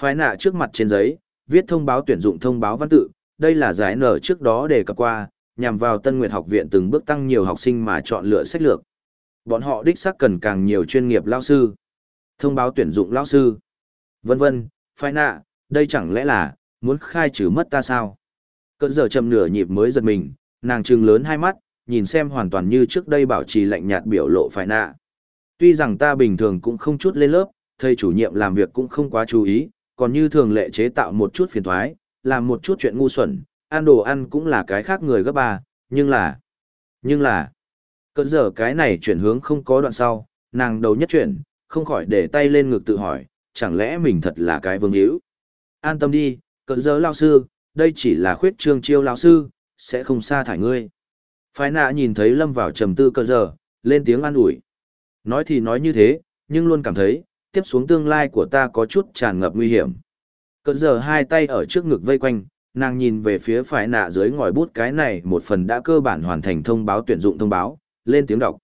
Phái nạ trước mặt trên giấy, viết thông báo tuyển dụng thông báo văn tự, đây là giải nở trước đó đề cập qua, nhằm vào Tân Nguyệt học viện từng bước tăng nhiều học sinh mà chọn lựa sách lược. Bọn họ đích xác cần càng nhiều chuyên nghiệp lao sư, thông báo tuyển dụng lao sư, vân vân, phái nạ, đây chẳng lẽ là, muốn khai trừ mất ta sao? Cận giờ chậm nửa nhịp mới giật mình, nàng trừng lớn hai mắt, nhìn xem hoàn toàn như trước đây bảo trì lạnh nhạt biểu lộ phải nạ. Tuy rằng ta bình thường cũng không chút lên lớp, thầy chủ nhiệm làm việc cũng không quá chú ý, còn như thường lệ chế tạo một chút phiền thoái, làm một chút chuyện ngu xuẩn, ăn đồ ăn cũng là cái khác người gấp ba, nhưng là... Nhưng là... Cận giờ cái này chuyển hướng không có đoạn sau, nàng đầu nhất chuyển, không khỏi để tay lên ngực tự hỏi, chẳng lẽ mình thật là cái vương hữu? An tâm đi, cận giờ lao sư, đây chỉ là khuyết trương chiêu lao sư, sẽ không xa thải ngươi. Phái nạ nhìn thấy lâm vào trầm tư cận giờ, lên tiếng an ủi. Nói thì nói như thế, nhưng luôn cảm thấy, tiếp xuống tương lai của ta có chút tràn ngập nguy hiểm. Cận giờ hai tay ở trước ngực vây quanh, nàng nhìn về phía Phái nạ dưới ngòi bút cái này một phần đã cơ bản hoàn thành thông báo tuyển dụng thông báo, lên tiếng đọc.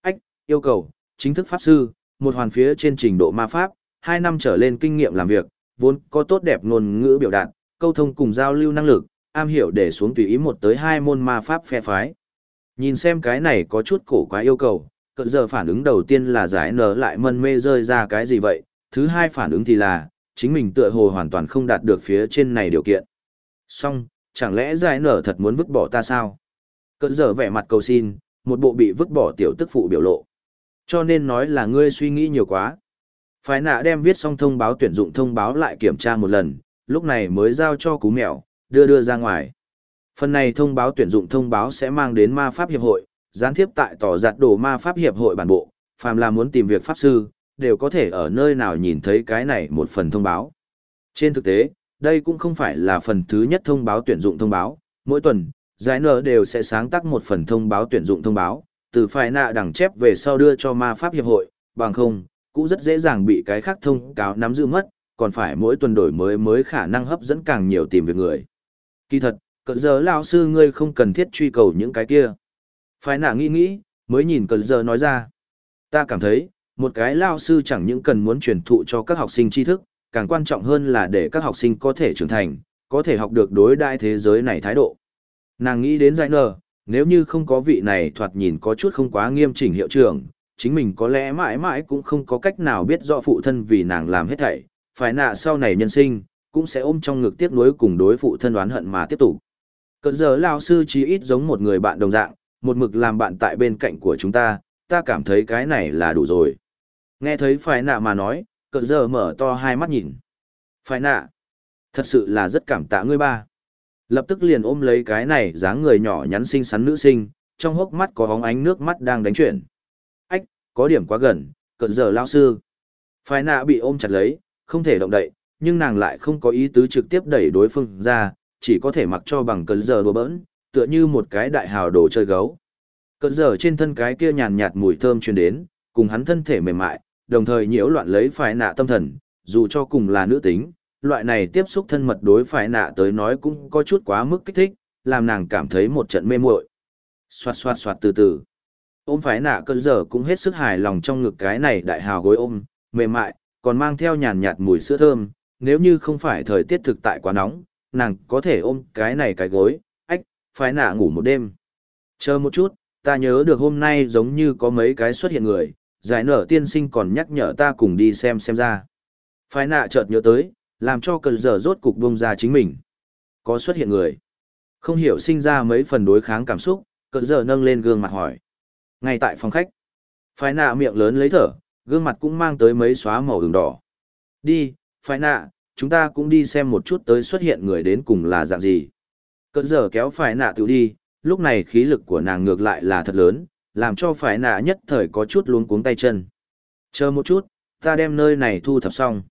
Ách, yêu cầu, chính thức pháp sư, một hoàn phía trên trình độ ma pháp, hai năm trở lên kinh nghiệm làm việc, vốn có tốt đẹp ngôn ngữ biểu đạt, câu thông cùng giao lưu năng lực, am hiểu để xuống tùy ý một tới hai môn ma pháp phe phái. Nhìn xem cái này có chút cổ quá yêu cầu, cận giờ phản ứng đầu tiên là giải nở lại mân mê rơi ra cái gì vậy, thứ hai phản ứng thì là, chính mình tựa hồ hoàn toàn không đạt được phía trên này điều kiện. Xong, chẳng lẽ giải nở thật muốn vứt bỏ ta sao? Cận giờ vẻ mặt cầu xin, một bộ bị vứt bỏ tiểu tức phụ biểu lộ. Cho nên nói là ngươi suy nghĩ nhiều quá. Phái nạ đem viết xong thông báo tuyển dụng thông báo lại kiểm tra một lần, lúc này mới giao cho cú mèo, đưa đưa ra ngoài. Phần này thông báo tuyển dụng thông báo sẽ mang đến ma pháp hiệp hội, gián tiếp tại tỏ giặt đồ ma pháp hiệp hội bản bộ, phàm là muốn tìm việc pháp sư, đều có thể ở nơi nào nhìn thấy cái này một phần thông báo. Trên thực tế, đây cũng không phải là phần thứ nhất thông báo tuyển dụng thông báo, mỗi tuần, giải nở đều sẽ sáng tác một phần thông báo tuyển dụng thông báo, từ phải nạ đẳng chép về sau đưa cho ma pháp hiệp hội, bằng không, cũng rất dễ dàng bị cái khác thông cáo nắm giữ mất, còn phải mỗi tuần đổi mới mới khả năng hấp dẫn càng nhiều tìm việc người. Kỳ thật, cỡ giờ lão sư ngươi không cần thiết truy cầu những cái kia. Phải nả nghĩ nghĩ, mới nhìn cỡ giờ nói ra. Ta cảm thấy, một cái lao sư chẳng những cần muốn truyền thụ cho các học sinh tri thức, càng quan trọng hơn là để các học sinh có thể trưởng thành, có thể học được đối đại thế giới này thái độ. Nàng nghĩ đến giải nở, nếu như không có vị này thoạt nhìn có chút không quá nghiêm chỉnh hiệu trưởng, chính mình có lẽ mãi mãi cũng không có cách nào biết rõ phụ thân vì nàng làm hết thảy, phải nạ sau này nhân sinh, cũng sẽ ôm trong ngực tiếc nuối cùng đối phụ thân oán hận mà tiếp tục. Cận giờ lao sư chí ít giống một người bạn đồng dạng, một mực làm bạn tại bên cạnh của chúng ta, ta cảm thấy cái này là đủ rồi. Nghe thấy phải nạ mà nói, cận giờ mở to hai mắt nhìn. Phải nạ, thật sự là rất cảm tạ ngươi ba. Lập tức liền ôm lấy cái này dáng người nhỏ nhắn xinh xắn nữ sinh, trong hốc mắt có hóng ánh nước mắt đang đánh chuyển. Có điểm quá gần, cận giờ lao sư. Phải nạ bị ôm chặt lấy, không thể động đậy, nhưng nàng lại không có ý tứ trực tiếp đẩy đối phương ra, chỉ có thể mặc cho bằng cận giờ đùa bỡn, tựa như một cái đại hào đồ chơi gấu. Cận giờ trên thân cái kia nhàn nhạt mùi thơm truyền đến, cùng hắn thân thể mềm mại, đồng thời nhiễu loạn lấy phải nạ tâm thần, dù cho cùng là nữ tính, loại này tiếp xúc thân mật đối phải nạ tới nói cũng có chút quá mức kích thích, làm nàng cảm thấy một trận mê muội. Xoạt xoạt xoạt từ từ. Ôm phải nạ cơn giờ cũng hết sức hài lòng trong ngực cái này đại hào gối ôm, mềm mại, còn mang theo nhàn nhạt mùi sữa thơm, nếu như không phải thời tiết thực tại quá nóng, nàng có thể ôm cái này cái gối, ách, phải nạ ngủ một đêm. Chờ một chút, ta nhớ được hôm nay giống như có mấy cái xuất hiện người, giải nở tiên sinh còn nhắc nhở ta cùng đi xem xem ra. phái nạ chợt nhớ tới, làm cho cần giờ rốt cục bông ra chính mình. Có xuất hiện người. Không hiểu sinh ra mấy phần đối kháng cảm xúc, cận giờ nâng lên gương mặt hỏi. Ngay tại phòng khách, phái nạ miệng lớn lấy thở, gương mặt cũng mang tới mấy xóa màu đường đỏ. Đi, phái nạ, chúng ta cũng đi xem một chút tới xuất hiện người đến cùng là dạng gì. Cận giờ kéo phái nạ tự đi, lúc này khí lực của nàng ngược lại là thật lớn, làm cho phái nạ nhất thời có chút luống cuống tay chân. Chờ một chút, ta đem nơi này thu thập xong.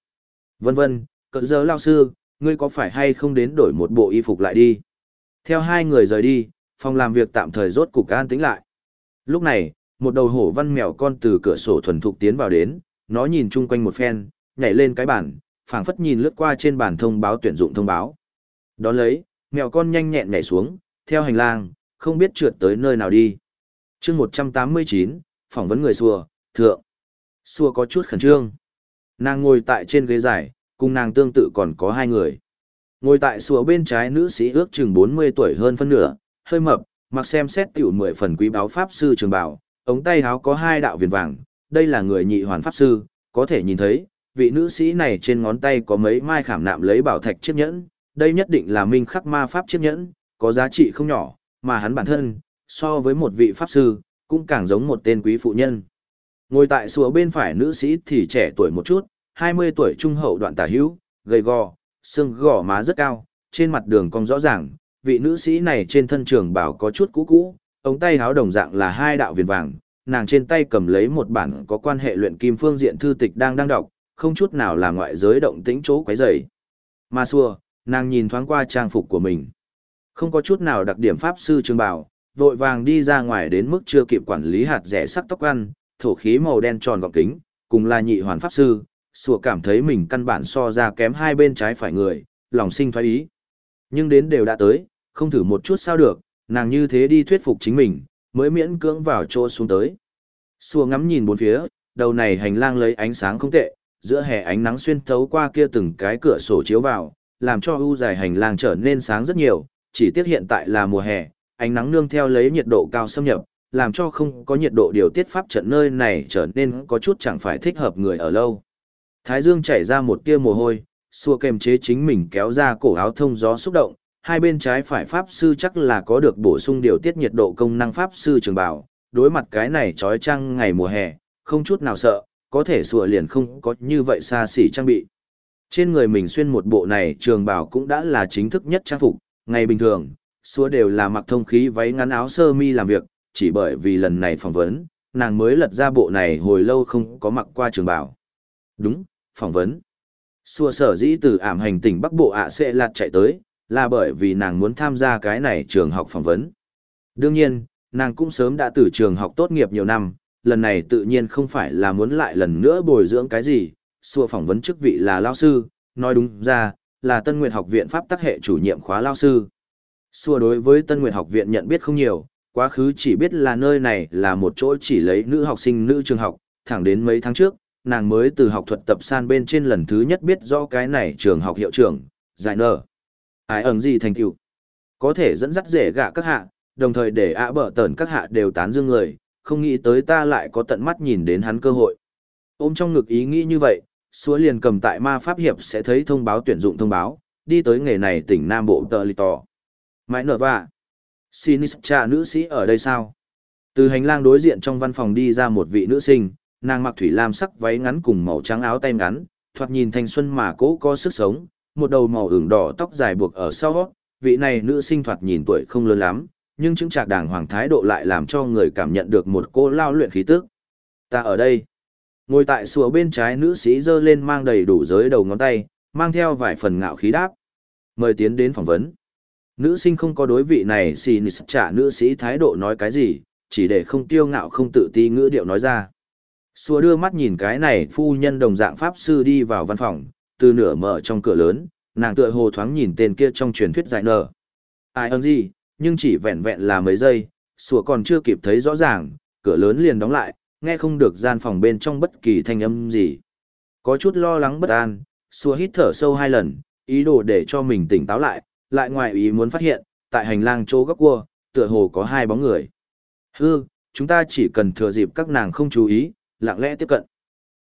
Vân vân, cận giờ lao sư, ngươi có phải hay không đến đổi một bộ y phục lại đi. Theo hai người rời đi, phòng làm việc tạm thời rốt cục an tĩnh lại. Lúc này, một đầu hổ văn mèo con từ cửa sổ thuần thục tiến vào đến, nó nhìn chung quanh một phen, nhảy lên cái bàn, phảng phất nhìn lướt qua trên bàn thông báo tuyển dụng thông báo. Đón lấy, mèo con nhanh nhẹn nhảy xuống, theo hành lang, không biết trượt tới nơi nào đi. chương 189, phỏng vấn người xua, thượng. Xua có chút khẩn trương. Nàng ngồi tại trên ghế dài, cùng nàng tương tự còn có hai người. Ngồi tại xua bên trái nữ sĩ ước chừng 40 tuổi hơn phân nửa, hơi mập, mặc xem xét tiểu mười phần quý báo pháp sư trường bảo, ống tay háo có hai đạo viền vàng, đây là người nhị hoàn pháp sư, có thể nhìn thấy, vị nữ sĩ này trên ngón tay có mấy mai khảm nạm lấy bảo thạch chiếc nhẫn, đây nhất định là minh khắc ma pháp chiếc nhẫn, có giá trị không nhỏ, mà hắn bản thân, so với một vị pháp sư, cũng càng giống một tên quý phụ nhân. Ngồi tại sùa bên phải nữ sĩ thì trẻ tuổi một chút, 20 tuổi trung hậu đoạn tả hữu, gầy gò, xương gò má rất cao, trên mặt đường cong rõ ràng, vị nữ sĩ này trên thân trường bảo có chút cũ cũ, ống tay háo đồng dạng là hai đạo viền vàng, nàng trên tay cầm lấy một bản có quan hệ luyện kim phương diện thư tịch đang đang đọc, không chút nào là ngoại giới động tĩnh chỗ quấy rầy. Ma xua, nàng nhìn thoáng qua trang phục của mình. Không có chút nào đặc điểm pháp sư trường bảo, vội vàng đi ra ngoài đến mức chưa kịp quản lý hạt rẻ sắc tóc ăn, thổ khí màu đen tròn gọng kính, cùng là nhị hoàn pháp sư, sủa cảm thấy mình căn bản so ra kém hai bên trái phải người, lòng sinh thoái ý. Nhưng đến đều đã tới, không thử một chút sao được, nàng như thế đi thuyết phục chính mình, mới miễn cưỡng vào chỗ xuống tới. Xua ngắm nhìn bốn phía, đầu này hành lang lấy ánh sáng không tệ, giữa hè ánh nắng xuyên thấu qua kia từng cái cửa sổ chiếu vào, làm cho ưu dài hành lang trở nên sáng rất nhiều, chỉ tiếc hiện tại là mùa hè, ánh nắng nương theo lấy nhiệt độ cao xâm nhập, làm cho không có nhiệt độ điều tiết pháp trận nơi này trở nên có chút chẳng phải thích hợp người ở lâu. Thái Dương chảy ra một tia mồ hôi, xua kềm chế chính mình kéo ra cổ áo thông gió xúc động, hai bên trái phải pháp sư chắc là có được bổ sung điều tiết nhiệt độ công năng pháp sư trường bảo, đối mặt cái này trói trăng ngày mùa hè, không chút nào sợ, có thể sủa liền không có như vậy xa xỉ trang bị. Trên người mình xuyên một bộ này trường bảo cũng đã là chính thức nhất trang phục, ngày bình thường, xua đều là mặc thông khí váy ngắn áo sơ mi làm việc, chỉ bởi vì lần này phỏng vấn, nàng mới lật ra bộ này hồi lâu không có mặc qua trường bảo. Đúng, phỏng vấn. Xua sở dĩ từ ảm hành tỉnh Bắc Bộ ạ sẽ lạt chạy tới, là bởi vì nàng muốn tham gia cái này trường học phỏng vấn. Đương nhiên, nàng cũng sớm đã từ trường học tốt nghiệp nhiều năm, lần này tự nhiên không phải là muốn lại lần nữa bồi dưỡng cái gì, xua phỏng vấn chức vị là lao sư, nói đúng ra, là Tân Nguyệt học viện Pháp tắc hệ chủ nhiệm khóa lao sư. Xua đối với Tân Nguyệt học viện nhận biết không nhiều, quá khứ chỉ biết là nơi này là một chỗ chỉ lấy nữ học sinh nữ trường học, thẳng đến mấy tháng trước, nàng mới từ học thuật tập san bên trên lần thứ nhất biết rõ cái này trường học hiệu trưởng, giải nở. Ai ẩn gì thành tựu Có thể dẫn dắt rể gạ các hạ, đồng thời để ạ bở tẩn các hạ đều tán dương người, không nghĩ tới ta lại có tận mắt nhìn đến hắn cơ hội. Ôm trong ngực ý nghĩ như vậy, xúa liền cầm tại ma pháp hiệp sẽ thấy thông báo tuyển dụng thông báo, đi tới nghề này tỉnh Nam Bộ tờ lì tò. Mãi nở vạ. Sinistra nữ sĩ ở đây sao? Từ hành lang đối diện trong văn phòng đi ra một vị nữ sinh, nàng mặc thủy lam sắc váy ngắn cùng màu trắng áo tay ngắn, thoạt nhìn thanh xuân mà cố có sức sống, một đầu màu ửng đỏ tóc dài buộc ở sau, vị này nữ sinh thoạt nhìn tuổi không lớn lắm, nhưng chứng trạc đàng hoàng thái độ lại làm cho người cảm nhận được một cô lao luyện khí tức. Ta ở đây. Ngồi tại sùa bên trái nữ sĩ dơ lên mang đầy đủ giới đầu ngón tay, mang theo vài phần ngạo khí đáp. Mời tiến đến phỏng vấn. Nữ sinh không có đối vị này xì nịt trả nữ sĩ thái độ nói cái gì, chỉ để không tiêu ngạo không tự ti ngữ điệu nói ra. Xua đưa mắt nhìn cái này phu nhân đồng dạng pháp sư đi vào văn phòng, từ nửa mở trong cửa lớn, nàng tựa hồ thoáng nhìn tên kia trong truyền thuyết giải nở. Ai ơn gì, nhưng chỉ vẹn vẹn là mấy giây, sủa còn chưa kịp thấy rõ ràng, cửa lớn liền đóng lại, nghe không được gian phòng bên trong bất kỳ thanh âm gì. Có chút lo lắng bất an, sủa hít thở sâu hai lần, ý đồ để cho mình tỉnh táo lại, lại ngoài ý muốn phát hiện, tại hành lang chỗ góc cua, tựa hồ có hai bóng người. Hư, chúng ta chỉ cần thừa dịp các nàng không chú ý, lặng lẽ tiếp cận.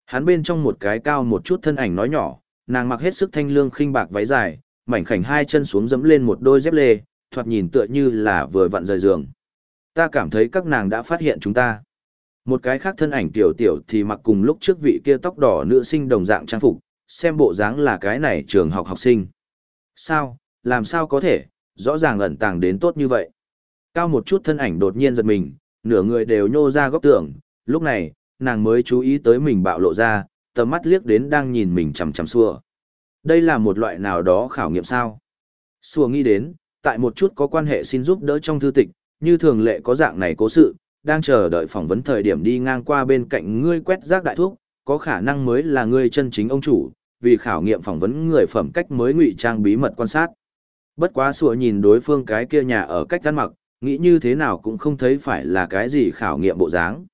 Hắn bên trong một cái cao một chút thân ảnh nói nhỏ, nàng mặc hết sức thanh lương khinh bạc váy dài, mảnh khảnh hai chân xuống dẫm lên một đôi dép lê, thoạt nhìn tựa như là vừa vặn rời giường. Ta cảm thấy các nàng đã phát hiện chúng ta. Một cái khác thân ảnh tiểu tiểu thì mặc cùng lúc trước vị kia tóc đỏ nữ sinh đồng dạng trang phục, xem bộ dáng là cái này trường học học sinh. Sao, làm sao có thể, rõ ràng ẩn tàng đến tốt như vậy. Cao một chút thân ảnh đột nhiên giật mình, nửa người đều nhô ra góc tường, lúc này, nàng mới chú ý tới mình bạo lộ ra, tầm mắt liếc đến đang nhìn mình chằm chằm xua. Đây là một loại nào đó khảo nghiệm sao? Xua nghĩ đến, tại một chút có quan hệ xin giúp đỡ trong thư tịch, như thường lệ có dạng này cố sự, đang chờ đợi phỏng vấn thời điểm đi ngang qua bên cạnh ngươi quét rác đại thuốc, có khả năng mới là ngươi chân chính ông chủ, vì khảo nghiệm phỏng vấn người phẩm cách mới ngụy trang bí mật quan sát. Bất quá sủa nhìn đối phương cái kia nhà ở cách ăn mặc, nghĩ như thế nào cũng không thấy phải là cái gì khảo nghiệm bộ dáng.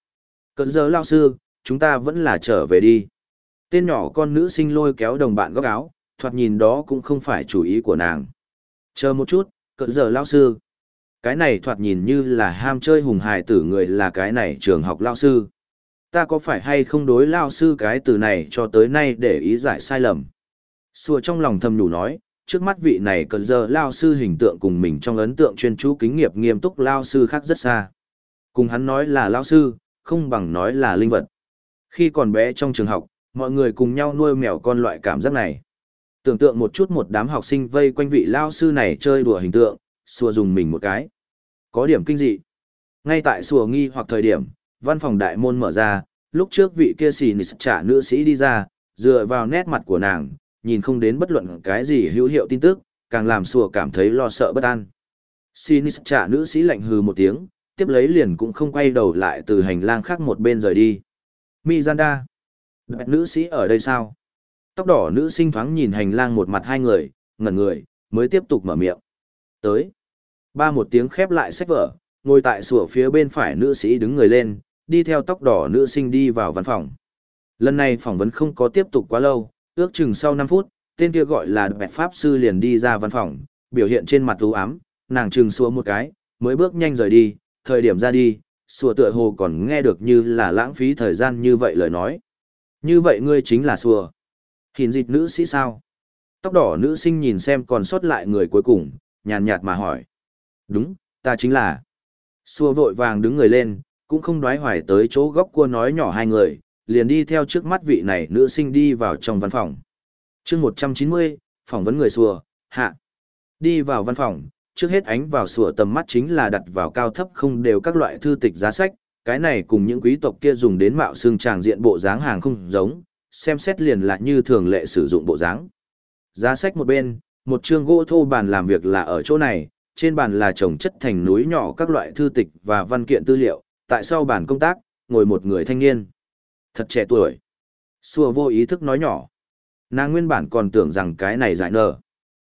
Cận giờ lao sư, chúng ta vẫn là trở về đi. Tên nhỏ con nữ sinh lôi kéo đồng bạn góc áo, thoạt nhìn đó cũng không phải chủ ý của nàng. Chờ một chút, cận giờ lao sư. Cái này thoạt nhìn như là ham chơi hùng hài tử người là cái này trường học lao sư. Ta có phải hay không đối lao sư cái từ này cho tới nay để ý giải sai lầm. Sùa trong lòng thầm đủ nói, trước mắt vị này cần giờ lao sư hình tượng cùng mình trong ấn tượng chuyên chú kính nghiệp nghiêm túc lao sư khác rất xa. Cùng hắn nói là lao sư, không bằng nói là linh vật. Khi còn bé trong trường học, mọi người cùng nhau nuôi mèo con loại cảm giác này. Tưởng tượng một chút một đám học sinh vây quanh vị lao sư này chơi đùa hình tượng, xua dùng mình một cái. Có điểm kinh dị. Ngay tại xùa nghi hoặc thời điểm, văn phòng đại môn mở ra, lúc trước vị kia xì nịt trả nữ sĩ đi ra, dựa vào nét mặt của nàng, nhìn không đến bất luận cái gì hữu hiệu tin tức, càng làm xùa cảm thấy lo sợ bất an. Xì nịt trả nữ sĩ lạnh hừ một tiếng, tiếp lấy liền cũng không quay đầu lại từ hành lang khác một bên rời đi. Mizanda. Đẹp nữ sĩ ở đây sao? Tóc đỏ nữ sinh thoáng nhìn hành lang một mặt hai người, ngẩn người, mới tiếp tục mở miệng. Tới. Ba một tiếng khép lại sách vở, ngồi tại sủa phía bên phải nữ sĩ đứng người lên, đi theo tóc đỏ nữ sinh đi vào văn phòng. Lần này phỏng vấn không có tiếp tục quá lâu, ước chừng sau 5 phút, tên kia gọi là đẹp pháp sư liền đi ra văn phòng, biểu hiện trên mặt u ám, nàng trừng xua một cái, mới bước nhanh rời đi, thời điểm ra đi, sùa tựa hồ còn nghe được như là lãng phí thời gian như vậy lời nói. Như vậy ngươi chính là xùa. Hình dịch nữ sĩ sao? Tóc đỏ nữ sinh nhìn xem còn sót lại người cuối cùng, nhàn nhạt mà hỏi. Đúng, ta chính là. Xua vội vàng đứng người lên, cũng không đoái hoài tới chỗ góc cua nói nhỏ hai người, liền đi theo trước mắt vị này nữ sinh đi vào trong văn phòng. chương 190, phỏng vấn người xua. hạ. Đi vào văn phòng, trước hết ánh vào sủa tầm mắt chính là đặt vào cao thấp không đều các loại thư tịch giá sách, cái này cùng những quý tộc kia dùng đến mạo xương tràng diện bộ dáng hàng không giống, xem xét liền là như thường lệ sử dụng bộ dáng. Giá sách một bên, một chương gỗ thô bàn làm việc là ở chỗ này, trên bàn là chồng chất thành núi nhỏ các loại thư tịch và văn kiện tư liệu, tại sau bàn công tác, ngồi một người thanh niên. Thật trẻ tuổi. Xua vô ý thức nói nhỏ. Nàng nguyên bản còn tưởng rằng cái này giải nở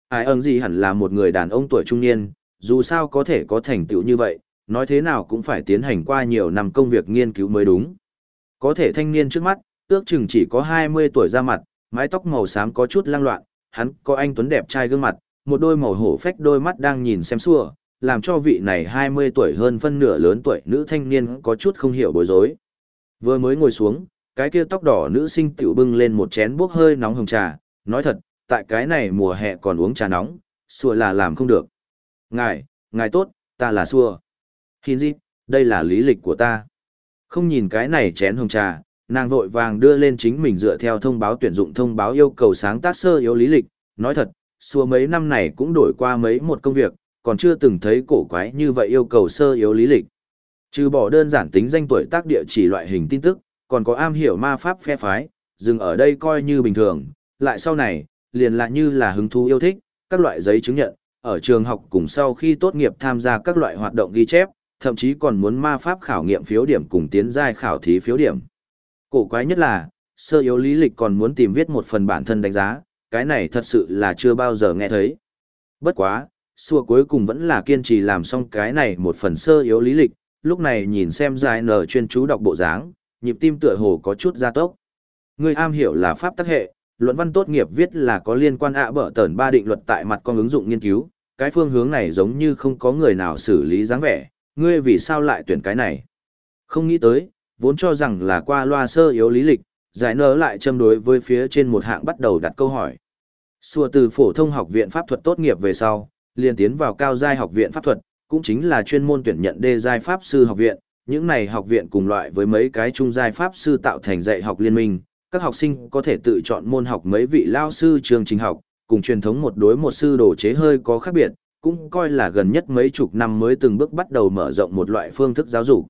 ai ơn gì hẳn là một người đàn ông tuổi trung niên, dù sao có thể có thành tựu như vậy, nói thế nào cũng phải tiến hành qua nhiều năm công việc nghiên cứu mới đúng. Có thể thanh niên trước mắt, ước chừng chỉ có 20 tuổi ra mặt, mái tóc màu xám có chút lang loạn, hắn có anh tuấn đẹp trai gương mặt, một đôi màu hổ phách đôi mắt đang nhìn xem xua, làm cho vị này 20 tuổi hơn phân nửa lớn tuổi nữ thanh niên có chút không hiểu bối rối. Vừa mới ngồi xuống, cái kia tóc đỏ nữ sinh tiểu bưng lên một chén bốc hơi nóng hồng trà, nói thật, tại cái này mùa hè còn uống trà nóng, xua là làm không được. Ngài, ngài tốt, ta là xua. Hin dịp, đây là lý lịch của ta. Không nhìn cái này chén hồng trà, nàng vội vàng đưa lên chính mình dựa theo thông báo tuyển dụng thông báo yêu cầu sáng tác sơ yếu lý lịch. Nói thật, xua mấy năm này cũng đổi qua mấy một công việc, còn chưa từng thấy cổ quái như vậy yêu cầu sơ yếu lý lịch. Trừ bỏ đơn giản tính danh tuổi tác địa chỉ loại hình tin tức, còn có am hiểu ma pháp phe phái, dừng ở đây coi như bình thường, lại sau này, liền là như là hứng thú yêu thích, các loại giấy chứng nhận, ở trường học cùng sau khi tốt nghiệp tham gia các loại hoạt động ghi chép, thậm chí còn muốn ma pháp khảo nghiệm phiếu điểm cùng tiến giai khảo thí phiếu điểm. Cổ quái nhất là, sơ yếu lý lịch còn muốn tìm viết một phần bản thân đánh giá, cái này thật sự là chưa bao giờ nghe thấy. Bất quá, xua cuối cùng vẫn là kiên trì làm xong cái này một phần sơ yếu lý lịch, lúc này nhìn xem dài nở chuyên chú đọc bộ dáng, nhịp tim tựa hồ có chút gia tốc. Người am hiểu là pháp tác hệ, luận văn tốt nghiệp viết là có liên quan ạ bở tờn ba định luật tại mặt con ứng dụng nghiên cứu, cái phương hướng này giống như không có người nào xử lý dáng vẻ, ngươi vì sao lại tuyển cái này? Không nghĩ tới, vốn cho rằng là qua loa sơ yếu lý lịch, giải nở lại châm đối với phía trên một hạng bắt đầu đặt câu hỏi. Xua từ phổ thông học viện pháp thuật tốt nghiệp về sau, liền tiến vào cao giai học viện pháp thuật, cũng chính là chuyên môn tuyển nhận đê giai pháp sư học viện, những này học viện cùng loại với mấy cái trung giai pháp sư tạo thành dạy học liên minh, các học sinh có thể tự chọn môn học mấy vị lao sư trường trình học, cùng truyền thống một đối một sư đồ chế hơi có khác biệt, cũng coi là gần nhất mấy chục năm mới từng bước bắt đầu mở rộng một loại phương thức giáo dục.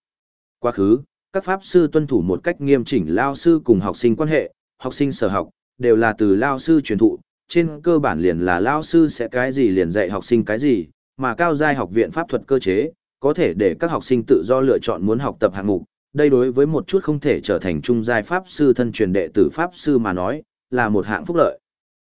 Quá khứ, các pháp sư tuân thủ một cách nghiêm chỉnh lao sư cùng học sinh quan hệ, học sinh sở học, đều là từ lao sư truyền thụ, trên cơ bản liền là lao sư sẽ cái gì liền dạy học sinh cái gì, mà cao giai học viện pháp thuật cơ chế, Có thể để các học sinh tự do lựa chọn muốn học tập hạng mục, đây đối với một chút không thể trở thành trung giai pháp sư thân truyền đệ tử pháp sư mà nói, là một hạng phúc lợi.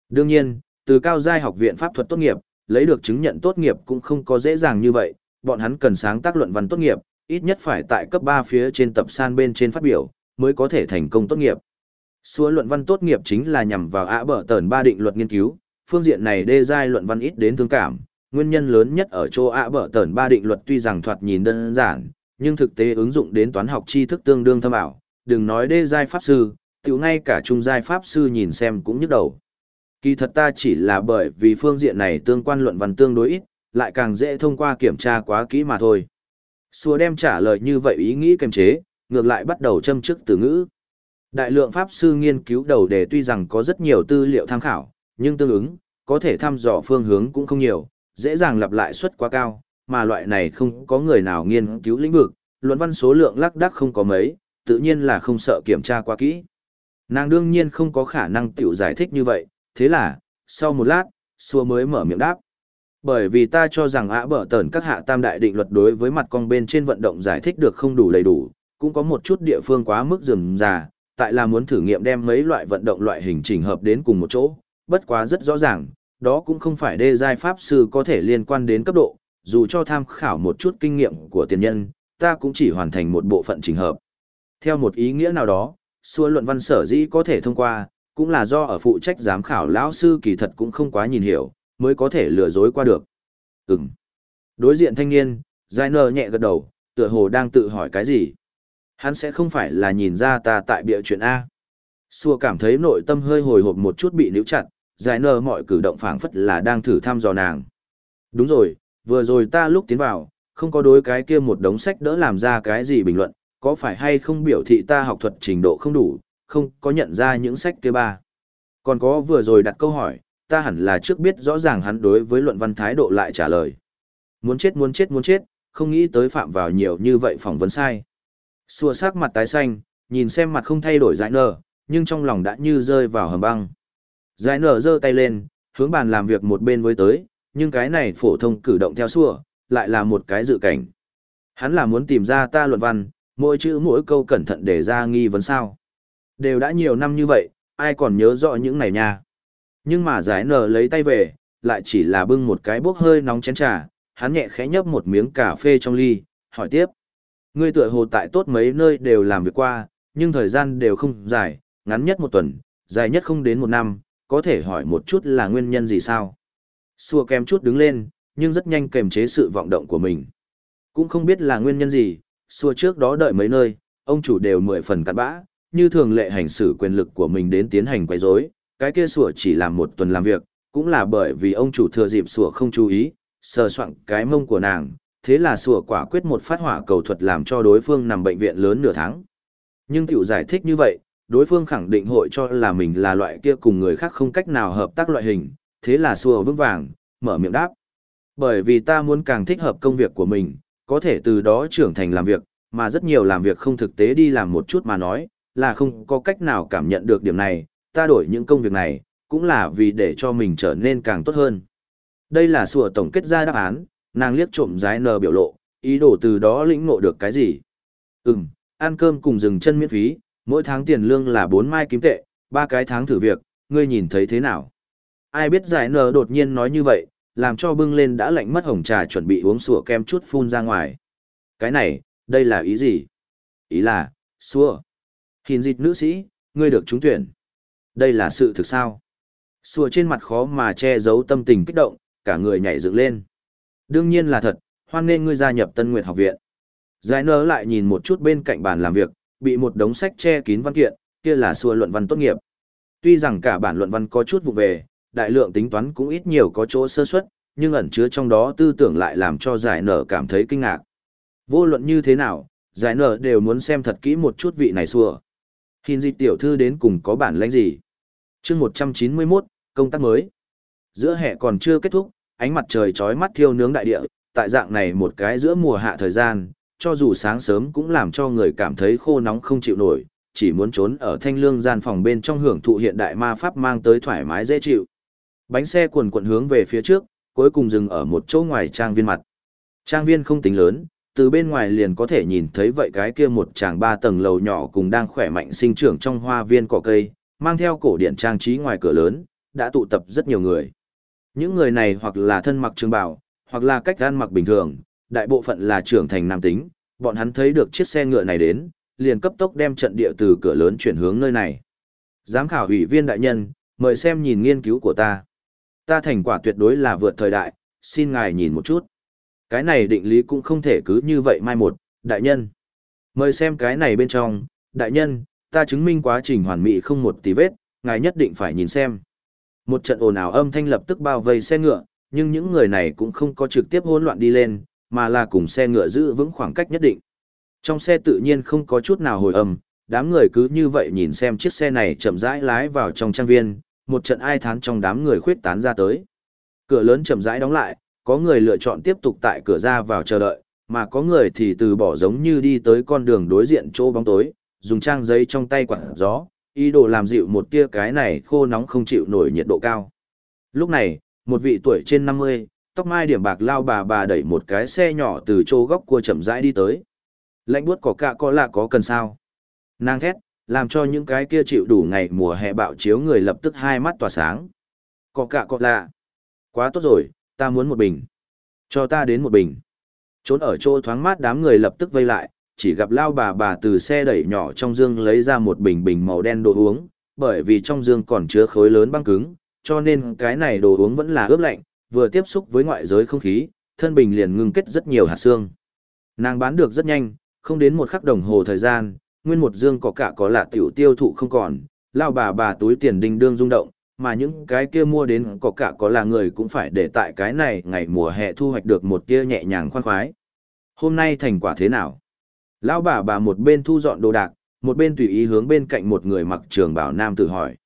Đương nhiên, từ cao giai học viện pháp thuật tốt nghiệp, lấy được chứng nhận tốt nghiệp cũng không có dễ dàng như vậy, bọn hắn cần sáng tác luận văn tốt nghiệp, ít nhất phải tại cấp 3 phía trên tập san bên trên phát biểu, mới có thể thành công tốt nghiệp. Xua luận văn tốt nghiệp chính là nhằm vào ạ bở tờn ba định luật nghiên cứu, phương diện này đê giai luận văn ít đến thương cảm, nguyên nhân lớn nhất ở chỗ ạ bở tờn ba định luật tuy rằng thoạt nhìn đơn giản, nhưng thực tế ứng dụng đến toán học tri thức tương đương thâm ảo, đừng nói đê giai pháp sư, tiểu ngay cả trung giai pháp sư nhìn xem cũng nhức đầu. Kỳ thật ta chỉ là bởi vì phương diện này tương quan luận văn tương đối ít, lại càng dễ thông qua kiểm tra quá kỹ mà thôi. Xua đem trả lời như vậy ý nghĩ kềm chế, ngược lại bắt đầu châm chức từ ngữ. Đại lượng pháp sư nghiên cứu đầu đề tuy rằng có rất nhiều tư liệu tham khảo, nhưng tương ứng, có thể thăm dò phương hướng cũng không nhiều, dễ dàng lặp lại suất quá cao, mà loại này không có người nào nghiên cứu lĩnh vực, luận văn số lượng lắc đắc không có mấy, tự nhiên là không sợ kiểm tra quá kỹ. Nàng đương nhiên không có khả năng tiểu giải thích như vậy, thế là, sau một lát, xua mới mở miệng đáp. Bởi vì ta cho rằng ạ bở tờn các hạ tam đại định luật đối với mặt con bên trên vận động giải thích được không đủ đầy đủ, cũng có một chút địa phương quá mức rườm rà, tại là muốn thử nghiệm đem mấy loại vận động loại hình trình hợp đến cùng một chỗ, bất quá rất rõ ràng, đó cũng không phải đê giai pháp sư có thể liên quan đến cấp độ, dù cho tham khảo một chút kinh nghiệm của tiền nhân, ta cũng chỉ hoàn thành một bộ phận trình hợp. Theo một ý nghĩa nào đó, xua luận văn sở dĩ có thể thông qua, cũng là do ở phụ trách giám khảo lão sư kỳ thật cũng không quá nhìn hiểu, mới có thể lừa dối qua được. Ừm. Đối diện thanh niên, Giải nờ nhẹ gật đầu, tựa hồ đang tự hỏi cái gì. Hắn sẽ không phải là nhìn ra ta tại bịa chuyện A. Xua cảm thấy nội tâm hơi hồi hộp một chút bị níu chặt, Giải nờ mọi cử động phảng phất là đang thử thăm dò nàng. Đúng rồi, vừa rồi ta lúc tiến vào, không có đối cái kia một đống sách đỡ làm ra cái gì bình luận, có phải hay không biểu thị ta học thuật trình độ không đủ, không có nhận ra những sách kia ba. Còn có vừa rồi đặt câu hỏi, ta hẳn là trước biết rõ ràng hắn đối với luận văn thái độ lại trả lời. Muốn chết muốn chết muốn chết, không nghĩ tới phạm vào nhiều như vậy phỏng vấn sai. Xua sắc mặt tái xanh, nhìn xem mặt không thay đổi dại nở, nhưng trong lòng đã như rơi vào hầm băng. Giải nở giơ tay lên, hướng bàn làm việc một bên với tới, nhưng cái này phổ thông cử động theo xua, lại là một cái dự cảnh. Hắn là muốn tìm ra ta luận văn, mỗi chữ mỗi câu cẩn thận để ra nghi vấn sao. Đều đã nhiều năm như vậy, ai còn nhớ rõ những này nha. Nhưng mà giải nở lấy tay về, lại chỉ là bưng một cái bốc hơi nóng chén trà, hắn nhẹ khẽ nhấp một miếng cà phê trong ly, hỏi tiếp. Ngươi tựa hồ tại tốt mấy nơi đều làm việc qua, nhưng thời gian đều không dài, ngắn nhất một tuần, dài nhất không đến một năm, có thể hỏi một chút là nguyên nhân gì sao? Xua kém chút đứng lên, nhưng rất nhanh kềm chế sự vọng động của mình. Cũng không biết là nguyên nhân gì, xua trước đó đợi mấy nơi, ông chủ đều mười phần cặn bã, như thường lệ hành xử quyền lực của mình đến tiến hành quấy rối, cái kia sủa chỉ làm một tuần làm việc, cũng là bởi vì ông chủ thừa dịp sủa không chú ý, sờ soạn cái mông của nàng, thế là sủa quả quyết một phát hỏa cầu thuật làm cho đối phương nằm bệnh viện lớn nửa tháng. Nhưng tiểu giải thích như vậy, đối phương khẳng định hội cho là mình là loại kia cùng người khác không cách nào hợp tác loại hình, thế là sủa vững vàng, mở miệng đáp. Bởi vì ta muốn càng thích hợp công việc của mình, có thể từ đó trưởng thành làm việc, mà rất nhiều làm việc không thực tế đi làm một chút mà nói, là không có cách nào cảm nhận được điểm này, ta đổi những công việc này, cũng là vì để cho mình trở nên càng tốt hơn. Đây là sủa tổng kết ra đáp án, nàng liếc trộm giái nờ biểu lộ, ý đồ từ đó lĩnh ngộ được cái gì. Ừm, ăn cơm cùng dừng chân miễn phí, mỗi tháng tiền lương là 4 mai kiếm tệ, ba cái tháng thử việc, ngươi nhìn thấy thế nào? Ai biết giải nờ đột nhiên nói như vậy, làm cho bưng lên đã lạnh mất hồng trà chuẩn bị uống sủa kem chút phun ra ngoài. Cái này, đây là ý gì? Ý là, xua. Hình dịch nữ sĩ, ngươi được trúng tuyển. Đây là sự thực sao? Xua trên mặt khó mà che giấu tâm tình kích động, cả người nhảy dựng lên. Đương nhiên là thật, hoan nên ngươi gia nhập Tân Nguyệt học viện. Giải nơ lại nhìn một chút bên cạnh bàn làm việc, bị một đống sách che kín văn kiện, kia là xua luận văn tốt nghiệp. Tuy rằng cả bản luận văn có chút vụ về, đại lượng tính toán cũng ít nhiều có chỗ sơ suất, nhưng ẩn chứa trong đó tư tưởng lại làm cho giải nở cảm thấy kinh ngạc. Vô luận như thế nào, giải nở đều muốn xem thật kỹ một chút vị này xua. Hình dịch tiểu thư đến cùng có bản lãnh gì? chương 191, công tác mới. Giữa hè còn chưa kết thúc, ánh mặt trời chói mắt thiêu nướng đại địa, tại dạng này một cái giữa mùa hạ thời gian, cho dù sáng sớm cũng làm cho người cảm thấy khô nóng không chịu nổi, chỉ muốn trốn ở thanh lương gian phòng bên trong hưởng thụ hiện đại ma pháp mang tới thoải mái dễ chịu. Bánh xe quần cuộn hướng về phía trước, cuối cùng dừng ở một chỗ ngoài trang viên mặt. Trang viên không tính lớn, từ bên ngoài liền có thể nhìn thấy vậy cái kia một tràng ba tầng lầu nhỏ cùng đang khỏe mạnh sinh trưởng trong hoa viên cỏ cây, mang theo cổ điển trang trí ngoài cửa lớn, đã tụ tập rất nhiều người. Những người này hoặc là thân mặc trường bào, hoặc là cách ăn mặc bình thường, đại bộ phận là trưởng thành nam tính, bọn hắn thấy được chiếc xe ngựa này đến, liền cấp tốc đem trận địa từ cửa lớn chuyển hướng nơi này. Giám khảo ủy viên đại nhân, mời xem nhìn nghiên cứu của ta. Ta thành quả tuyệt đối là vượt thời đại, xin ngài nhìn một chút. Cái này định lý cũng không thể cứ như vậy mai một, đại nhân. Mời xem cái này bên trong, đại nhân, ta chứng minh quá trình hoàn mỹ không một tí vết, ngài nhất định phải nhìn xem. Một trận ồn ào âm thanh lập tức bao vây xe ngựa, nhưng những người này cũng không có trực tiếp hỗn loạn đi lên, mà là cùng xe ngựa giữ vững khoảng cách nhất định. Trong xe tự nhiên không có chút nào hồi âm, đám người cứ như vậy nhìn xem chiếc xe này chậm rãi lái vào trong trang viên, một trận ai thán trong đám người khuyết tán ra tới. Cửa lớn chậm rãi đóng lại, có người lựa chọn tiếp tục tại cửa ra vào chờ đợi, mà có người thì từ bỏ giống như đi tới con đường đối diện chỗ bóng tối, dùng trang giấy trong tay quạt gió, ý đồ làm dịu một tia cái này khô nóng không chịu nổi nhiệt độ cao. Lúc này, một vị tuổi trên 50, tóc mai điểm bạc lao bà bà đẩy một cái xe nhỏ từ chỗ góc cua chậm rãi đi tới. Lạnh buốt có cạ có lạ có cần sao? Nàng thét, làm cho những cái kia chịu đủ ngày mùa hè bạo chiếu người lập tức hai mắt tỏa sáng. Có cạ có lạ. Quá tốt rồi, ta muốn một bình. Cho ta đến một bình. Trốn ở chỗ thoáng mát đám người lập tức vây lại, chỉ gặp lao bà bà từ xe đẩy nhỏ trong dương lấy ra một bình bình màu đen đồ uống, bởi vì trong dương còn chứa khối lớn băng cứng, cho nên cái này đồ uống vẫn là ướp lạnh, vừa tiếp xúc với ngoại giới không khí, thân bình liền ngưng kết rất nhiều hạt xương. Nàng bán được rất nhanh, không đến một khắc đồng hồ thời gian, nguyên một dương có cả có lạ tiểu tiêu thụ không còn, lao bà bà túi tiền đinh đương rung động, mà những cái kia mua đến có cả có là người cũng phải để tại cái này ngày mùa hè thu hoạch được một tia nhẹ nhàng khoan khoái. Hôm nay thành quả thế nào? Lão bà bà một bên thu dọn đồ đạc, một bên tùy ý hướng bên cạnh một người mặc trường bảo nam tử hỏi.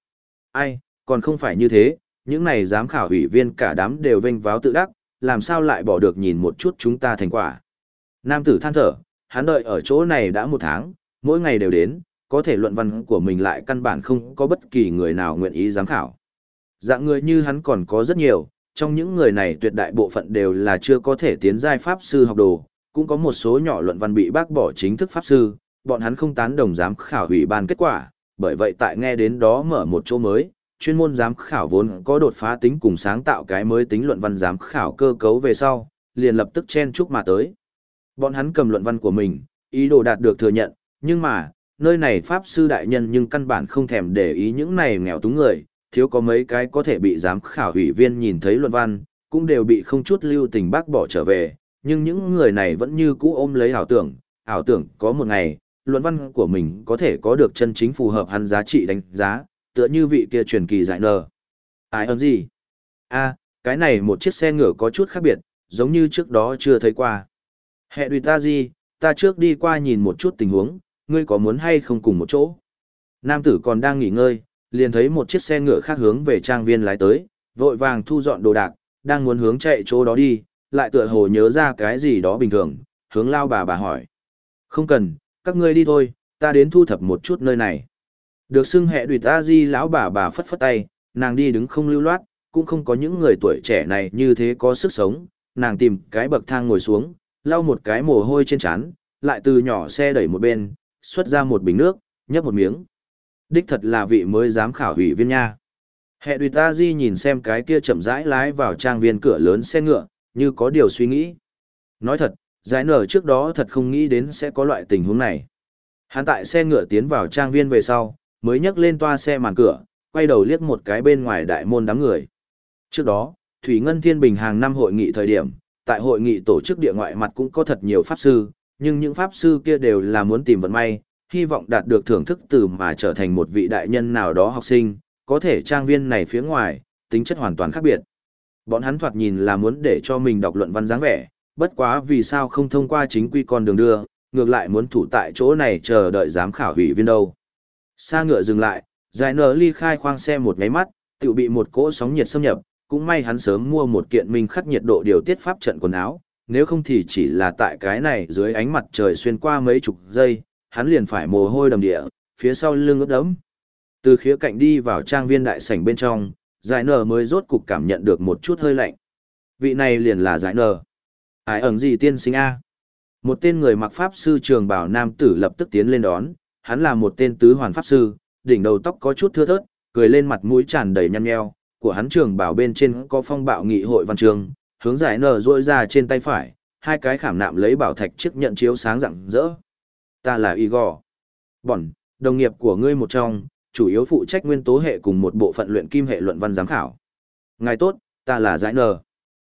Ai, còn không phải như thế, những này giám khảo ủy viên cả đám đều vênh váo tự đắc, làm sao lại bỏ được nhìn một chút chúng ta thành quả. Nam tử than thở, hắn đợi ở chỗ này đã một tháng, mỗi ngày đều đến, có thể luận văn của mình lại căn bản không có bất kỳ người nào nguyện ý giám khảo. Dạng người như hắn còn có rất nhiều, trong những người này tuyệt đại bộ phận đều là chưa có thể tiến giai pháp sư học đồ, cũng có một số nhỏ luận văn bị bác bỏ chính thức pháp sư, bọn hắn không tán đồng giám khảo hủy ban kết quả, bởi vậy tại nghe đến đó mở một chỗ mới, chuyên môn giám khảo vốn có đột phá tính cùng sáng tạo cái mới tính luận văn giám khảo cơ cấu về sau, liền lập tức chen chúc mà tới. Bọn hắn cầm luận văn của mình, ý đồ đạt được thừa nhận, nhưng mà, nơi này pháp sư đại nhân nhưng căn bản không thèm để ý những này nghèo túng người, thiếu có mấy cái có thể bị giám khảo hủy viên nhìn thấy luận văn, cũng đều bị không chút lưu tình bác bỏ trở về, nhưng những người này vẫn như cũ ôm lấy ảo tưởng, ảo tưởng có một ngày, luận văn của mình có thể có được chân chính phù hợp hắn giá trị đánh giá, tựa như vị kia truyền kỳ giải nờ. Ai ơn gì? a cái này một chiếc xe ngựa có chút khác biệt, giống như trước đó chưa thấy qua. Hệ đùi ta gì, ta trước đi qua nhìn một chút tình huống, ngươi có muốn hay không cùng một chỗ? Nam tử còn đang nghỉ ngơi, liền thấy một chiếc xe ngựa khác hướng về trang viên lái tới, vội vàng thu dọn đồ đạc, đang muốn hướng chạy chỗ đó đi, lại tựa hồ nhớ ra cái gì đó bình thường, hướng lao bà bà hỏi. Không cần, các ngươi đi thôi, ta đến thu thập một chút nơi này. Được xưng hệ đùi ta di lão bà bà phất phất tay, nàng đi đứng không lưu loát, cũng không có những người tuổi trẻ này như thế có sức sống, nàng tìm cái bậc thang ngồi xuống, lau một cái mồ hôi trên trán, lại từ nhỏ xe đẩy một bên, xuất ra một bình nước, nhấp một miếng. Đích thật là vị mới dám khảo ủy viên nha. Hệ đùi ta di nhìn xem cái kia chậm rãi lái vào trang viên cửa lớn xe ngựa, như có điều suy nghĩ. Nói thật, giải nở trước đó thật không nghĩ đến sẽ có loại tình huống này. Hắn tại xe ngựa tiến vào trang viên về sau, mới nhấc lên toa xe màn cửa, quay đầu liếc một cái bên ngoài đại môn đám người. Trước đó, Thủy Ngân Thiên Bình hàng năm hội nghị thời điểm, tại hội nghị tổ chức địa ngoại mặt cũng có thật nhiều pháp sư, nhưng những pháp sư kia đều là muốn tìm vận may, hy vọng đạt được thưởng thức từ mà trở thành một vị đại nhân nào đó học sinh, có thể trang viên này phía ngoài, tính chất hoàn toàn khác biệt. Bọn hắn thoạt nhìn là muốn để cho mình đọc luận văn dáng vẻ, bất quá vì sao không thông qua chính quy con đường đưa, ngược lại muốn thủ tại chỗ này chờ đợi giám khảo hủy viên đâu. Xa ngựa dừng lại, giải nở ly khai khoang xe một ngáy mắt, tự bị một cỗ sóng nhiệt xâm nhập, cũng may hắn sớm mua một kiện minh khắc nhiệt độ điều tiết pháp trận quần áo, nếu không thì chỉ là tại cái này dưới ánh mặt trời xuyên qua mấy chục giây, hắn liền phải mồ hôi đầm địa, phía sau lưng ướt đẫm. Từ khía cạnh đi vào trang viên đại sảnh bên trong, giải nở mới rốt cục cảm nhận được một chút hơi lạnh. Vị này liền là giải nở. Ai ẩn gì tiên sinh A? Một tên người mặc pháp sư trường bảo nam tử lập tức tiến lên đón, hắn là một tên tứ hoàn pháp sư, đỉnh đầu tóc có chút thưa thớt, cười lên mặt mũi tràn đầy nhăn nheo, của hắn trường bảo bên trên có phong bạo nghị hội văn trường, hướng giải nở rỗi ra trên tay phải, hai cái khảm nạm lấy bảo thạch chiếc nhận chiếu sáng rạng rỡ. Ta là Igor. Bỏn, đồng nghiệp của ngươi một trong, chủ yếu phụ trách nguyên tố hệ cùng một bộ phận luyện kim hệ luận văn giám khảo. Ngài tốt, ta là giải Nờ.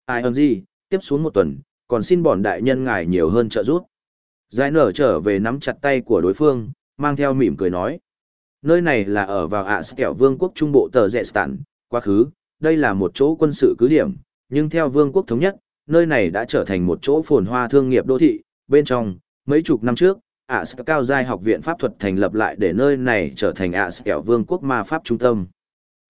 Ai ơn gì, tiếp xuống một tuần, còn xin bỏn đại nhân ngài nhiều hơn trợ giúp. Giải Nờ trở về nắm chặt tay của đối phương, mang theo mỉm cười nói. Nơi này là ở vào ạ à kẹo vương quốc trung bộ tờ rẻ tản, quá khứ, đây là một chỗ quân sự cứ điểm, nhưng theo vương quốc thống nhất, nơi này đã trở thành một chỗ phồn hoa thương nghiệp đô thị, bên trong, mấy chục năm trước, ạ s cao giai học viện pháp thuật thành lập lại để nơi này trở thành ạ s kẹo vương quốc ma pháp trung tâm.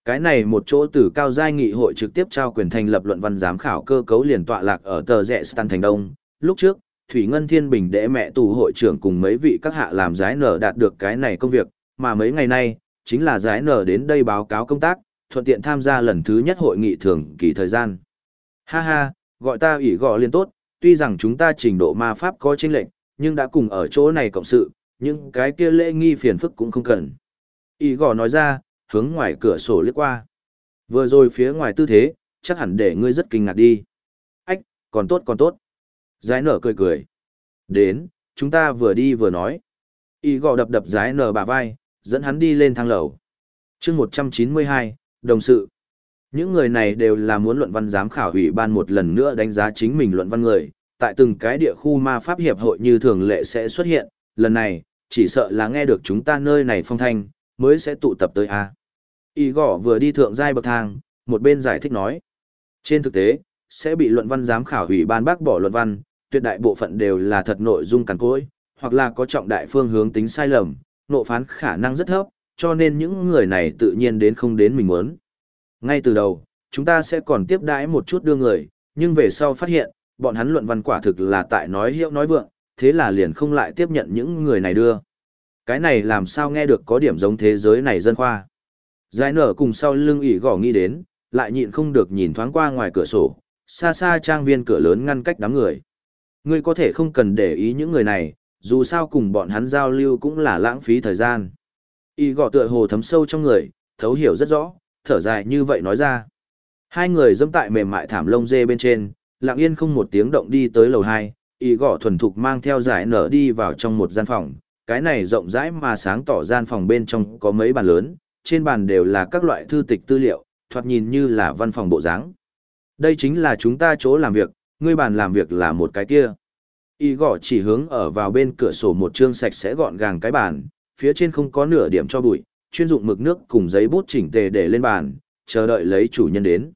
Cái này một chỗ từ cao giai nghị hội trực tiếp trao quyền thành lập luận văn giám khảo cơ cấu liền tọa lạc ở tờ rẽ Stan thành đông. Lúc trước, Thủy Ngân Thiên Bình đệ mẹ tù hội trưởng cùng mấy vị các hạ làm giái nở đạt được cái này công việc, mà mấy ngày nay, chính là giái nở đến đây báo cáo công tác, thuận tiện tham gia lần thứ nhất hội nghị thường kỳ thời gian. Ha ha, gọi ta ủy gọi liên tốt, tuy rằng chúng ta trình độ ma pháp có chênh lệnh, nhưng đã cùng ở chỗ này cộng sự, những cái kia lễ nghi phiền phức cũng không cần. Ý gò nói ra, hướng ngoài cửa sổ liếc qua. Vừa rồi phía ngoài tư thế, chắc hẳn để ngươi rất kinh ngạc đi. Ách, còn tốt còn tốt. Giái nở cười cười. Đến, chúng ta vừa đi vừa nói. Ý gò đập đập giái nở bà vai, dẫn hắn đi lên thang lầu. chương 192, đồng sự. Những người này đều là muốn luận văn giám khảo ủy ban một lần nữa đánh giá chính mình luận văn người, tại từng cái địa khu ma pháp hiệp hội như thường lệ sẽ xuất hiện, lần này, chỉ sợ là nghe được chúng ta nơi này phong thanh, mới sẽ tụ tập tới A. Y gõ vừa đi thượng giai bậc thang, một bên giải thích nói. Trên thực tế, sẽ bị luận văn giám khảo hủy ban bác bỏ luận văn, tuyệt đại bộ phận đều là thật nội dung cằn cỗi, hoặc là có trọng đại phương hướng tính sai lầm, nộ phán khả năng rất thấp, cho nên những người này tự nhiên đến không đến mình muốn. Ngay từ đầu, chúng ta sẽ còn tiếp đãi một chút đưa người, nhưng về sau phát hiện, bọn hắn luận văn quả thực là tại nói hiệu nói vượng, thế là liền không lại tiếp nhận những người này đưa. Cái này làm sao nghe được có điểm giống thế giới này dân khoa. Giải nở cùng sau lưng ỉ gõ nghĩ đến, lại nhịn không được nhìn thoáng qua ngoài cửa sổ, xa xa trang viên cửa lớn ngăn cách đám người. Ngươi có thể không cần để ý những người này, dù sao cùng bọn hắn giao lưu cũng là lãng phí thời gian. Y gõ tựa hồ thấm sâu trong người, thấu hiểu rất rõ, thở dài như vậy nói ra. Hai người dâm tại mềm mại thảm lông dê bên trên, lặng yên không một tiếng động đi tới lầu hai, y gõ thuần thục mang theo giải nở đi vào trong một gian phòng. Cái này rộng rãi mà sáng tỏ gian phòng bên trong có mấy bàn lớn, trên bàn đều là các loại thư tịch tư liệu, thoạt nhìn như là văn phòng bộ dáng. Đây chính là chúng ta chỗ làm việc, ngươi bàn làm việc là một cái kia. Y gõ chỉ hướng ở vào bên cửa sổ một chương sạch sẽ gọn gàng cái bàn, phía trên không có nửa điểm cho bụi, chuyên dụng mực nước cùng giấy bút chỉnh tề để lên bàn, chờ đợi lấy chủ nhân đến.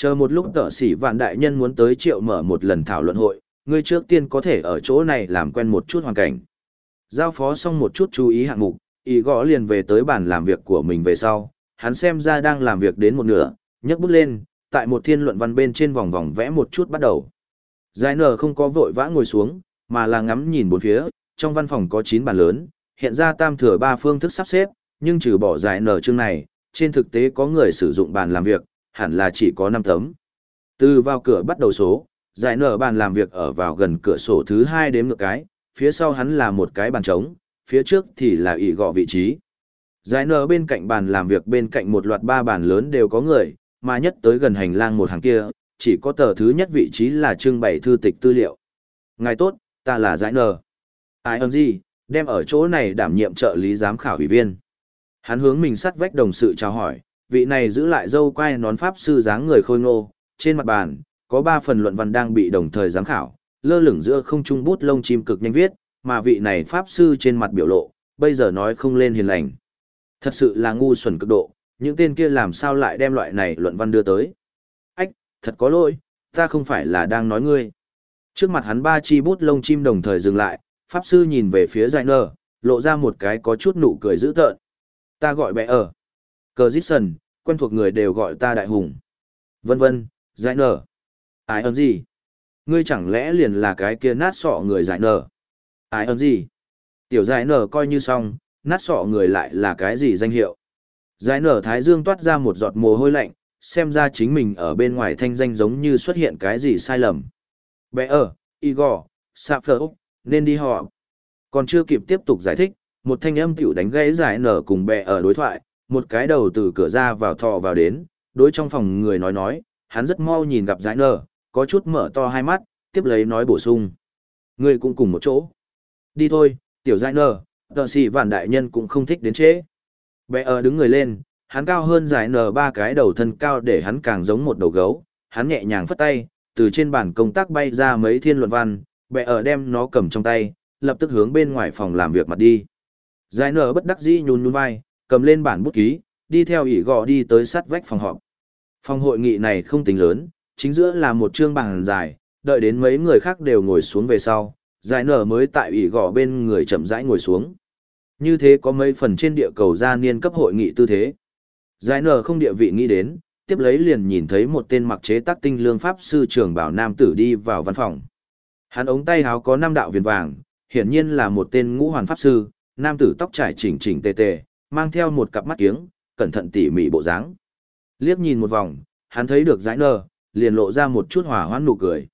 Chờ một lúc tợ sĩ vạn đại nhân muốn tới triệu mở một lần thảo luận hội, ngươi trước tiên có thể ở chỗ này làm quen một chút hoàn cảnh. Giao phó xong một chút chú ý hạng mục, y gõ liền về tới bàn làm việc của mình về sau, hắn xem ra đang làm việc đến một nửa, nhấc bút lên, tại một thiên luận văn bên trên vòng vòng vẽ một chút bắt đầu. Giải nở không có vội vã ngồi xuống, mà là ngắm nhìn bốn phía, trong văn phòng có 9 bàn lớn, hiện ra tam thừa ba phương thức sắp xếp, nhưng trừ bỏ giải nở chương này, trên thực tế có người sử dụng bàn làm việc, hẳn là chỉ có 5 tấm. Từ vào cửa bắt đầu số, giải nở bàn làm việc ở vào gần cửa sổ thứ hai đếm ngược cái, phía sau hắn là một cái bàn trống, phía trước thì là ỷ gọ vị trí. Giải nở bên cạnh bàn làm việc bên cạnh một loạt ba bàn lớn đều có người, mà nhất tới gần hành lang một hàng kia, chỉ có tờ thứ nhất vị trí là trưng bày thư tịch tư liệu. Ngài tốt, ta là giải nở. Ai ơn gì, đem ở chỗ này đảm nhiệm trợ lý giám khảo ủy viên. Hắn hướng mình sắt vách đồng sự chào hỏi, vị này giữ lại dâu quai nón pháp sư dáng người khôi ngô, trên mặt bàn, có ba phần luận văn đang bị đồng thời giám khảo, lơ lửng giữa không trung bút lông chim cực nhanh viết, mà vị này pháp sư trên mặt biểu lộ, bây giờ nói không lên hiền lành. Thật sự là ngu xuẩn cực độ, những tên kia làm sao lại đem loại này luận văn đưa tới. Ách, thật có lỗi, ta không phải là đang nói ngươi. Trước mặt hắn ba chi bút lông chim đồng thời dừng lại, pháp sư nhìn về phía giải nơ, lộ ra một cái có chút nụ cười dữ tợn. Ta gọi bé ở. Cờ dít sần, quen thuộc người đều gọi ta đại hùng. Vân vân, giải nở. Ai ơn gì? Ngươi chẳng lẽ liền là cái kia nát sọ người giải nở? Ai ơn gì? Tiểu giải nở coi như xong, nát sọ người lại là cái gì danh hiệu? Giải nở thái dương toát ra một giọt mồ hôi lạnh, xem ra chính mình ở bên ngoài thanh danh giống như xuất hiện cái gì sai lầm. Bé ở, Igor, Sappho, nên đi họ. Còn chưa kịp tiếp tục giải thích, một thanh âm tiểu đánh gãy giải nở cùng bè ở đối thoại, một cái đầu từ cửa ra vào thò vào đến, đối trong phòng người nói nói, hắn rất mau nhìn gặp giải nở, có chút mở to hai mắt, tiếp lấy nói bổ sung. Người cũng cùng một chỗ. Đi thôi, tiểu giải nở, tờ sĩ vạn đại nhân cũng không thích đến chế. Bé ở đứng người lên, hắn cao hơn giải nở ba cái đầu thân cao để hắn càng giống một đầu gấu, hắn nhẹ nhàng phất tay, từ trên bàn công tác bay ra mấy thiên luận văn, bè ở đem nó cầm trong tay, lập tức hướng bên ngoài phòng làm việc mặt đi. Giải nở bất đắc dĩ nhún nhún vai, cầm lên bản bút ký, đi theo ỷ gò đi tới sát vách phòng họp. Phòng hội nghị này không tính lớn, chính giữa là một chương bàn dài, đợi đến mấy người khác đều ngồi xuống về sau, giải nở mới tại ỷ gò bên người chậm rãi ngồi xuống. Như thế có mấy phần trên địa cầu gia niên cấp hội nghị tư thế. Giải nở không địa vị nghĩ đến, tiếp lấy liền nhìn thấy một tên mặc chế tác tinh lương pháp sư trưởng bảo nam tử đi vào văn phòng. Hắn ống tay háo có năm đạo viền vàng, hiển nhiên là một tên ngũ hoàn pháp sư, nam tử tóc trải chỉnh chỉnh tề tề, mang theo một cặp mắt kiếng, cẩn thận tỉ mỉ bộ dáng. Liếc nhìn một vòng, hắn thấy được giải nờ, liền lộ ra một chút hỏa hoãn nụ cười.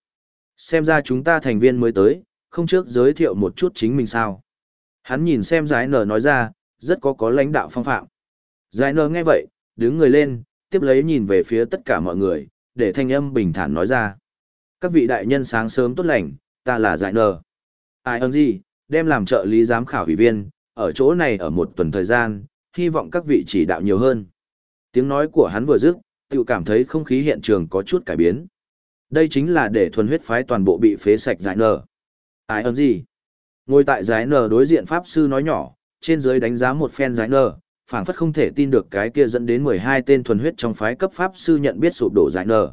Xem ra chúng ta thành viên mới tới, không trước giới thiệu một chút chính mình sao. Hắn nhìn xem giải nở nói ra, rất có có lãnh đạo phong phạm. Giải nở nghe vậy, đứng người lên, tiếp lấy nhìn về phía tất cả mọi người, để thanh âm bình thản nói ra. Các vị đại nhân sáng sớm tốt lành, ta là giải nở. Ai ơn gì, đem làm trợ lý giám khảo ủy viên, ở chỗ này ở một tuần thời gian, hy vọng các vị chỉ đạo nhiều hơn. Tiếng nói của hắn vừa dứt, tự cảm thấy không khí hiện trường có chút cải biến. Đây chính là để thuần huyết phái toàn bộ bị phế sạch giải nở. Ai ơn gì? Ngồi tại giải nở đối diện Pháp Sư nói nhỏ, trên dưới đánh giá một phen giải nở, phảng phất không thể tin được cái kia dẫn đến 12 tên thuần huyết trong phái cấp Pháp Sư nhận biết sụp đổ giải nở.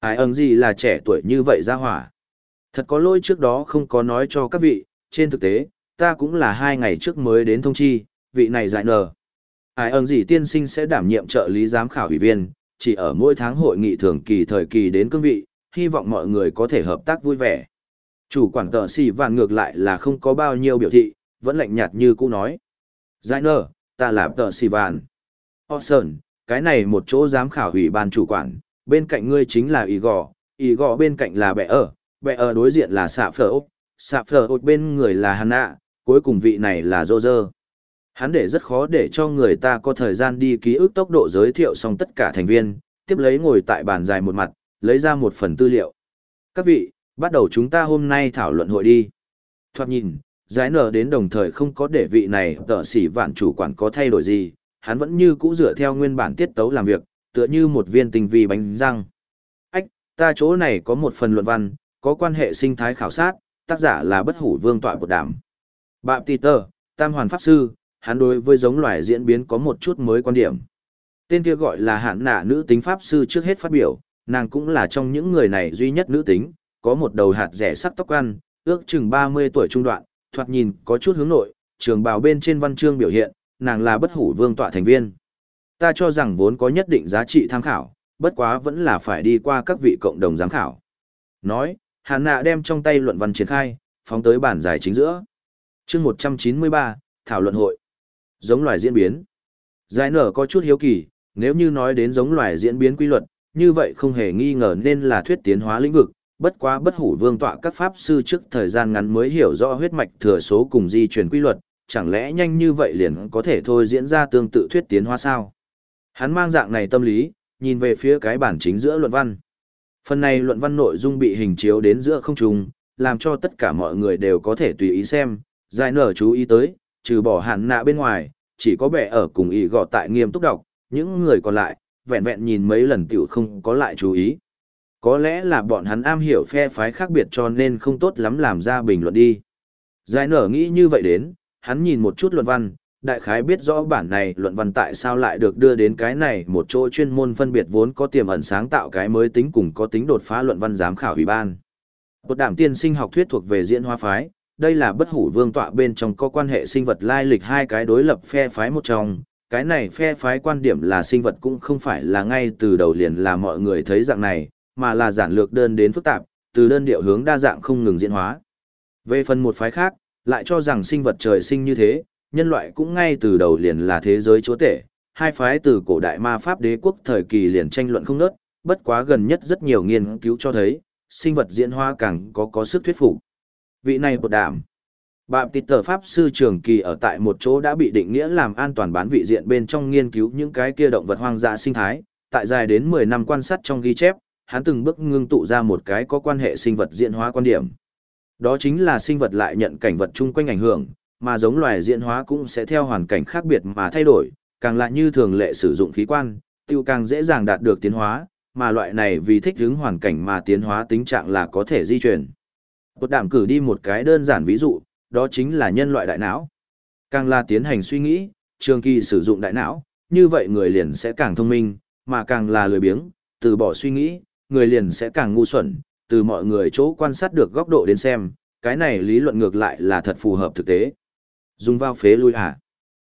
Ai ơn gì là trẻ tuổi như vậy ra hỏa? Thật có lỗi trước đó không có nói cho các vị, trên thực tế, ta cũng là hai ngày trước mới đến thông chi, vị này giải nở. Ai ơn gì tiên sinh sẽ đảm nhiệm trợ lý giám khảo ủy viên, chỉ ở mỗi tháng hội nghị thường kỳ thời kỳ đến cương vị, hy vọng mọi người có thể hợp tác vui vẻ. Chủ quản tờ xì vạn ngược lại là không có bao nhiêu biểu thị, vẫn lạnh nhạt như cũ nói. Giải nở, ta là tờ xì vạn. Orson, cái này một chỗ giám khảo ủy ban chủ quản, bên cạnh ngươi chính là ý gò, ý gò bên cạnh là bẻ ở, bẻ ở đối diện là xạ phở ốc, xạ phở ốc bên người là Hanna, cuối cùng vị này là Roger. Hắn để rất khó để cho người ta có thời gian đi ký ức tốc độ giới thiệu xong tất cả thành viên, tiếp lấy ngồi tại bàn dài một mặt, lấy ra một phần tư liệu. Các vị, bắt đầu chúng ta hôm nay thảo luận hội đi. Thoạt nhìn, giải nở đến đồng thời không có để vị này tợ sĩ vạn chủ quản có thay đổi gì, hắn vẫn như cũ dựa theo nguyên bản tiết tấu làm việc, tựa như một viên tinh vi bánh răng. Ách, ta chỗ này có một phần luận văn, có quan hệ sinh thái khảo sát, tác giả là bất hủ vương tọa bột đảm. Bạm tì tờ, Tam Hoàn Pháp Sư, hắn đối với giống loài diễn biến có một chút mới quan điểm. Tên kia gọi là hạn nạ nữ tính Pháp Sư trước hết phát biểu, nàng cũng là trong những người này duy nhất nữ tính, có một đầu hạt rẻ sắc tóc ăn, ước chừng 30 tuổi trung đoạn, thoạt nhìn có chút hướng nội, trường bào bên trên văn chương biểu hiện, nàng là bất hủ vương tọa thành viên. Ta cho rằng vốn có nhất định giá trị tham khảo, bất quá vẫn là phải đi qua các vị cộng đồng giám khảo. Nói, Hàn Nạ đem trong tay luận văn triển khai, phóng tới bản giải chính giữa chương 193, Thảo luận hội. Giống loài diễn biến. Giải nở có chút hiếu kỳ, nếu như nói đến giống loài diễn biến quy luật, như vậy không hề nghi ngờ nên là thuyết tiến hóa lĩnh vực, bất quá bất hủ vương tọa các pháp sư trước thời gian ngắn mới hiểu rõ huyết mạch thừa số cùng di truyền quy luật, chẳng lẽ nhanh như vậy liền có thể thôi diễn ra tương tự thuyết tiến hóa sao? Hắn mang dạng này tâm lý, nhìn về phía cái bản chính giữa luận văn. Phần này luận văn nội dung bị hình chiếu đến giữa không trung, làm cho tất cả mọi người đều có thể tùy ý xem, giải nở chú ý tới, trừ bỏ hạn nạ bên ngoài, chỉ có bẻ ở cùng ý gọ tại nghiêm túc đọc, những người còn lại, vẹn vẹn nhìn mấy lần tiểu không có lại chú ý. Có lẽ là bọn hắn am hiểu phe phái khác biệt cho nên không tốt lắm làm ra bình luận đi. Giải nở nghĩ như vậy đến, hắn nhìn một chút luận văn, đại khái biết rõ bản này luận văn tại sao lại được đưa đến cái này một chỗ chuyên môn phân biệt vốn có tiềm ẩn sáng tạo cái mới tính cùng có tính đột phá luận văn giám khảo ủy ban. Một đảm tiên sinh học thuyết thuộc về diễn hóa phái, đây là bất hủ vương tọa bên trong có quan hệ sinh vật lai lịch hai cái đối lập phe phái một trong. Cái này phe phái quan điểm là sinh vật cũng không phải là ngay từ đầu liền là mọi người thấy dạng này, mà là giản lược đơn đến phức tạp, từ đơn điệu hướng đa dạng không ngừng diễn hóa. Về phần một phái khác, lại cho rằng sinh vật trời sinh như thế, nhân loại cũng ngay từ đầu liền là thế giới chúa tể. Hai phái từ cổ đại ma pháp đế quốc thời kỳ liền tranh luận không nớt, bất quá gần nhất rất nhiều nghiên cứu cho thấy, sinh vật diễn hóa càng có có sức thuyết phục. Vị này bột đảm. Bạm tịt tờ Pháp sư trường kỳ ở tại một chỗ đã bị định nghĩa làm an toàn bán vị diện bên trong nghiên cứu những cái kia động vật hoang dã sinh thái, tại dài đến 10 năm quan sát trong ghi chép, hắn từng bước ngưng tụ ra một cái có quan hệ sinh vật diễn hóa quan điểm. Đó chính là sinh vật lại nhận cảnh vật chung quanh ảnh hưởng, mà giống loài diễn hóa cũng sẽ theo hoàn cảnh khác biệt mà thay đổi, càng lại như thường lệ sử dụng khí quan, tiêu càng dễ dàng đạt được tiến hóa, mà loại này vì thích ứng hoàn cảnh mà tiến hóa tính trạng là có thể di chuyển. Bột đảm cử đi một cái đơn giản ví dụ, đó chính là nhân loại đại não. Càng là tiến hành suy nghĩ, trường kỳ sử dụng đại não, như vậy người liền sẽ càng thông minh, mà càng là lười biếng, từ bỏ suy nghĩ, người liền sẽ càng ngu xuẩn, từ mọi người chỗ quan sát được góc độ đến xem, cái này lý luận ngược lại là thật phù hợp thực tế. Dùng vào phế lui à?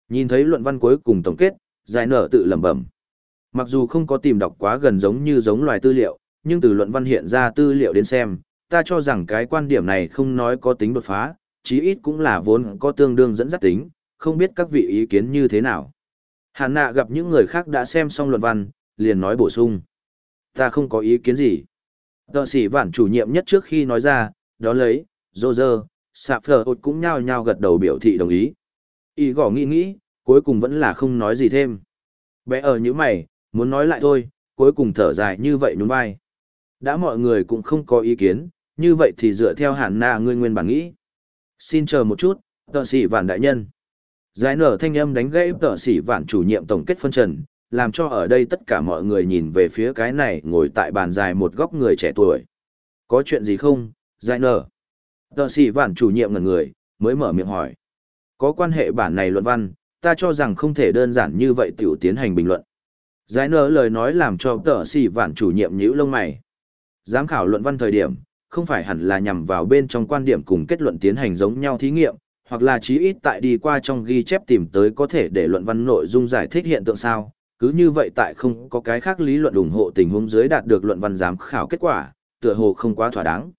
Nhìn thấy luận văn cuối cùng tổng kết, giải nở tự lẩm bẩm. Mặc dù không có tìm đọc quá gần giống như giống loài tư liệu, nhưng từ luận văn hiện ra tư liệu đến xem, ta cho rằng cái quan điểm này không nói có tính đột phá, chí ít cũng là vốn có tương đương dẫn dắt tính, không biết các vị ý kiến như thế nào. Hàn nạ gặp những người khác đã xem xong luận văn, liền nói bổ sung. Ta không có ý kiến gì. Tợ sĩ vản chủ nhiệm nhất trước khi nói ra, đó lấy, dô dơ, sạp phở cũng nhao nhao gật đầu biểu thị đồng ý. Ý gõ nghĩ nghĩ, cuối cùng vẫn là không nói gì thêm. Bé ở như mày, muốn nói lại thôi, cuối cùng thở dài như vậy nhún vai. Đã mọi người cũng không có ý kiến, như vậy thì dựa theo hạn nạ ngươi nguyên bản nghĩ. Xin chờ một chút, tợ sĩ vạn đại nhân. Giải nở thanh âm đánh gãy tợ sĩ vạn chủ nhiệm tổng kết phân trần, làm cho ở đây tất cả mọi người nhìn về phía cái này ngồi tại bàn dài một góc người trẻ tuổi. Có chuyện gì không, giải nở? tợ sĩ vạn chủ nhiệm ngần người, mới mở miệng hỏi. Có quan hệ bản này luận văn, ta cho rằng không thể đơn giản như vậy tiểu tiến hành bình luận. Giải nở lời nói làm cho tợ sĩ vạn chủ nhiệm nhữ lông mày. Giám khảo luận văn thời điểm, không phải hẳn là nhằm vào bên trong quan điểm cùng kết luận tiến hành giống nhau thí nghiệm, hoặc là chí ít tại đi qua trong ghi chép tìm tới có thể để luận văn nội dung giải thích hiện tượng sao. Cứ như vậy tại không có cái khác lý luận ủng hộ tình huống dưới đạt được luận văn giám khảo kết quả, tựa hồ không quá thỏa đáng.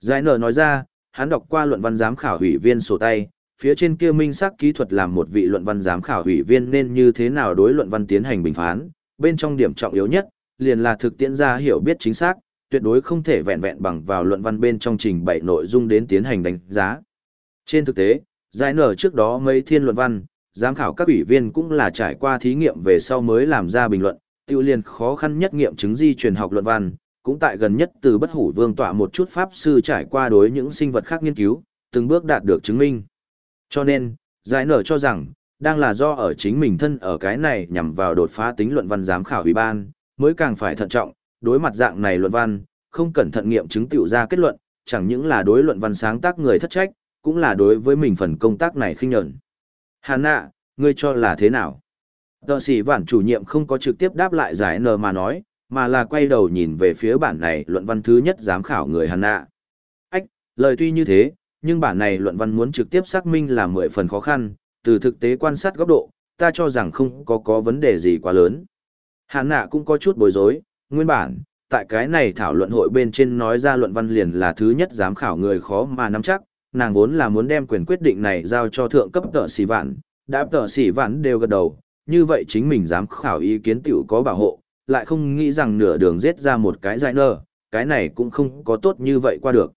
Giải nở nói ra, hắn đọc qua luận văn giám khảo hủy viên sổ tay, phía trên kia minh xác kỹ thuật làm một vị luận văn giám khảo hủy viên nên như thế nào đối luận văn tiến hành bình phán, bên trong điểm trọng yếu nhất, liền là thực tiễn ra hiểu biết chính xác, tuyệt đối không thể vẹn vẹn bằng vào luận văn bên trong trình bày nội dung đến tiến hành đánh giá. Trên thực tế, giải nở trước đó mấy thiên luận văn, giám khảo các ủy viên cũng là trải qua thí nghiệm về sau mới làm ra bình luận, tiêu liền khó khăn nhất nghiệm chứng di truyền học luận văn, cũng tại gần nhất từ bất hủ vương tọa một chút pháp sư trải qua đối những sinh vật khác nghiên cứu, từng bước đạt được chứng minh. Cho nên, giải nở cho rằng, đang là do ở chính mình thân ở cái này nhằm vào đột phá tính luận văn giám khảo ủy ban, mới càng phải thận trọng, đối mặt dạng này luận văn, không cẩn thận nghiệm chứng tiểu ra kết luận, chẳng những là đối luận văn sáng tác người thất trách, cũng là đối với mình phần công tác này khinh nhẫn. Hà nạ, ngươi cho là thế nào? Tờ sĩ vản chủ nhiệm không có trực tiếp đáp lại giải nờ mà nói, mà là quay đầu nhìn về phía bản này luận văn thứ nhất giám khảo người Hà nạ. Ách, lời tuy như thế, nhưng bản này luận văn muốn trực tiếp xác minh là mười phần khó khăn, từ thực tế quan sát góc độ, ta cho rằng không có có vấn đề gì quá lớn. Hà nạ cũng có chút bối rối, nguyên bản, tại cái này thảo luận hội bên trên nói ra luận văn liền là thứ nhất giám khảo người khó mà nắm chắc, nàng vốn là muốn đem quyền quyết định này giao cho thượng cấp tợ sĩ vạn, đã tợ sĩ vạn đều gật đầu, như vậy chính mình giám khảo ý kiến tiểu có bảo hộ, lại không nghĩ rằng nửa đường giết ra một cái giải nơ, cái này cũng không có tốt như vậy qua được.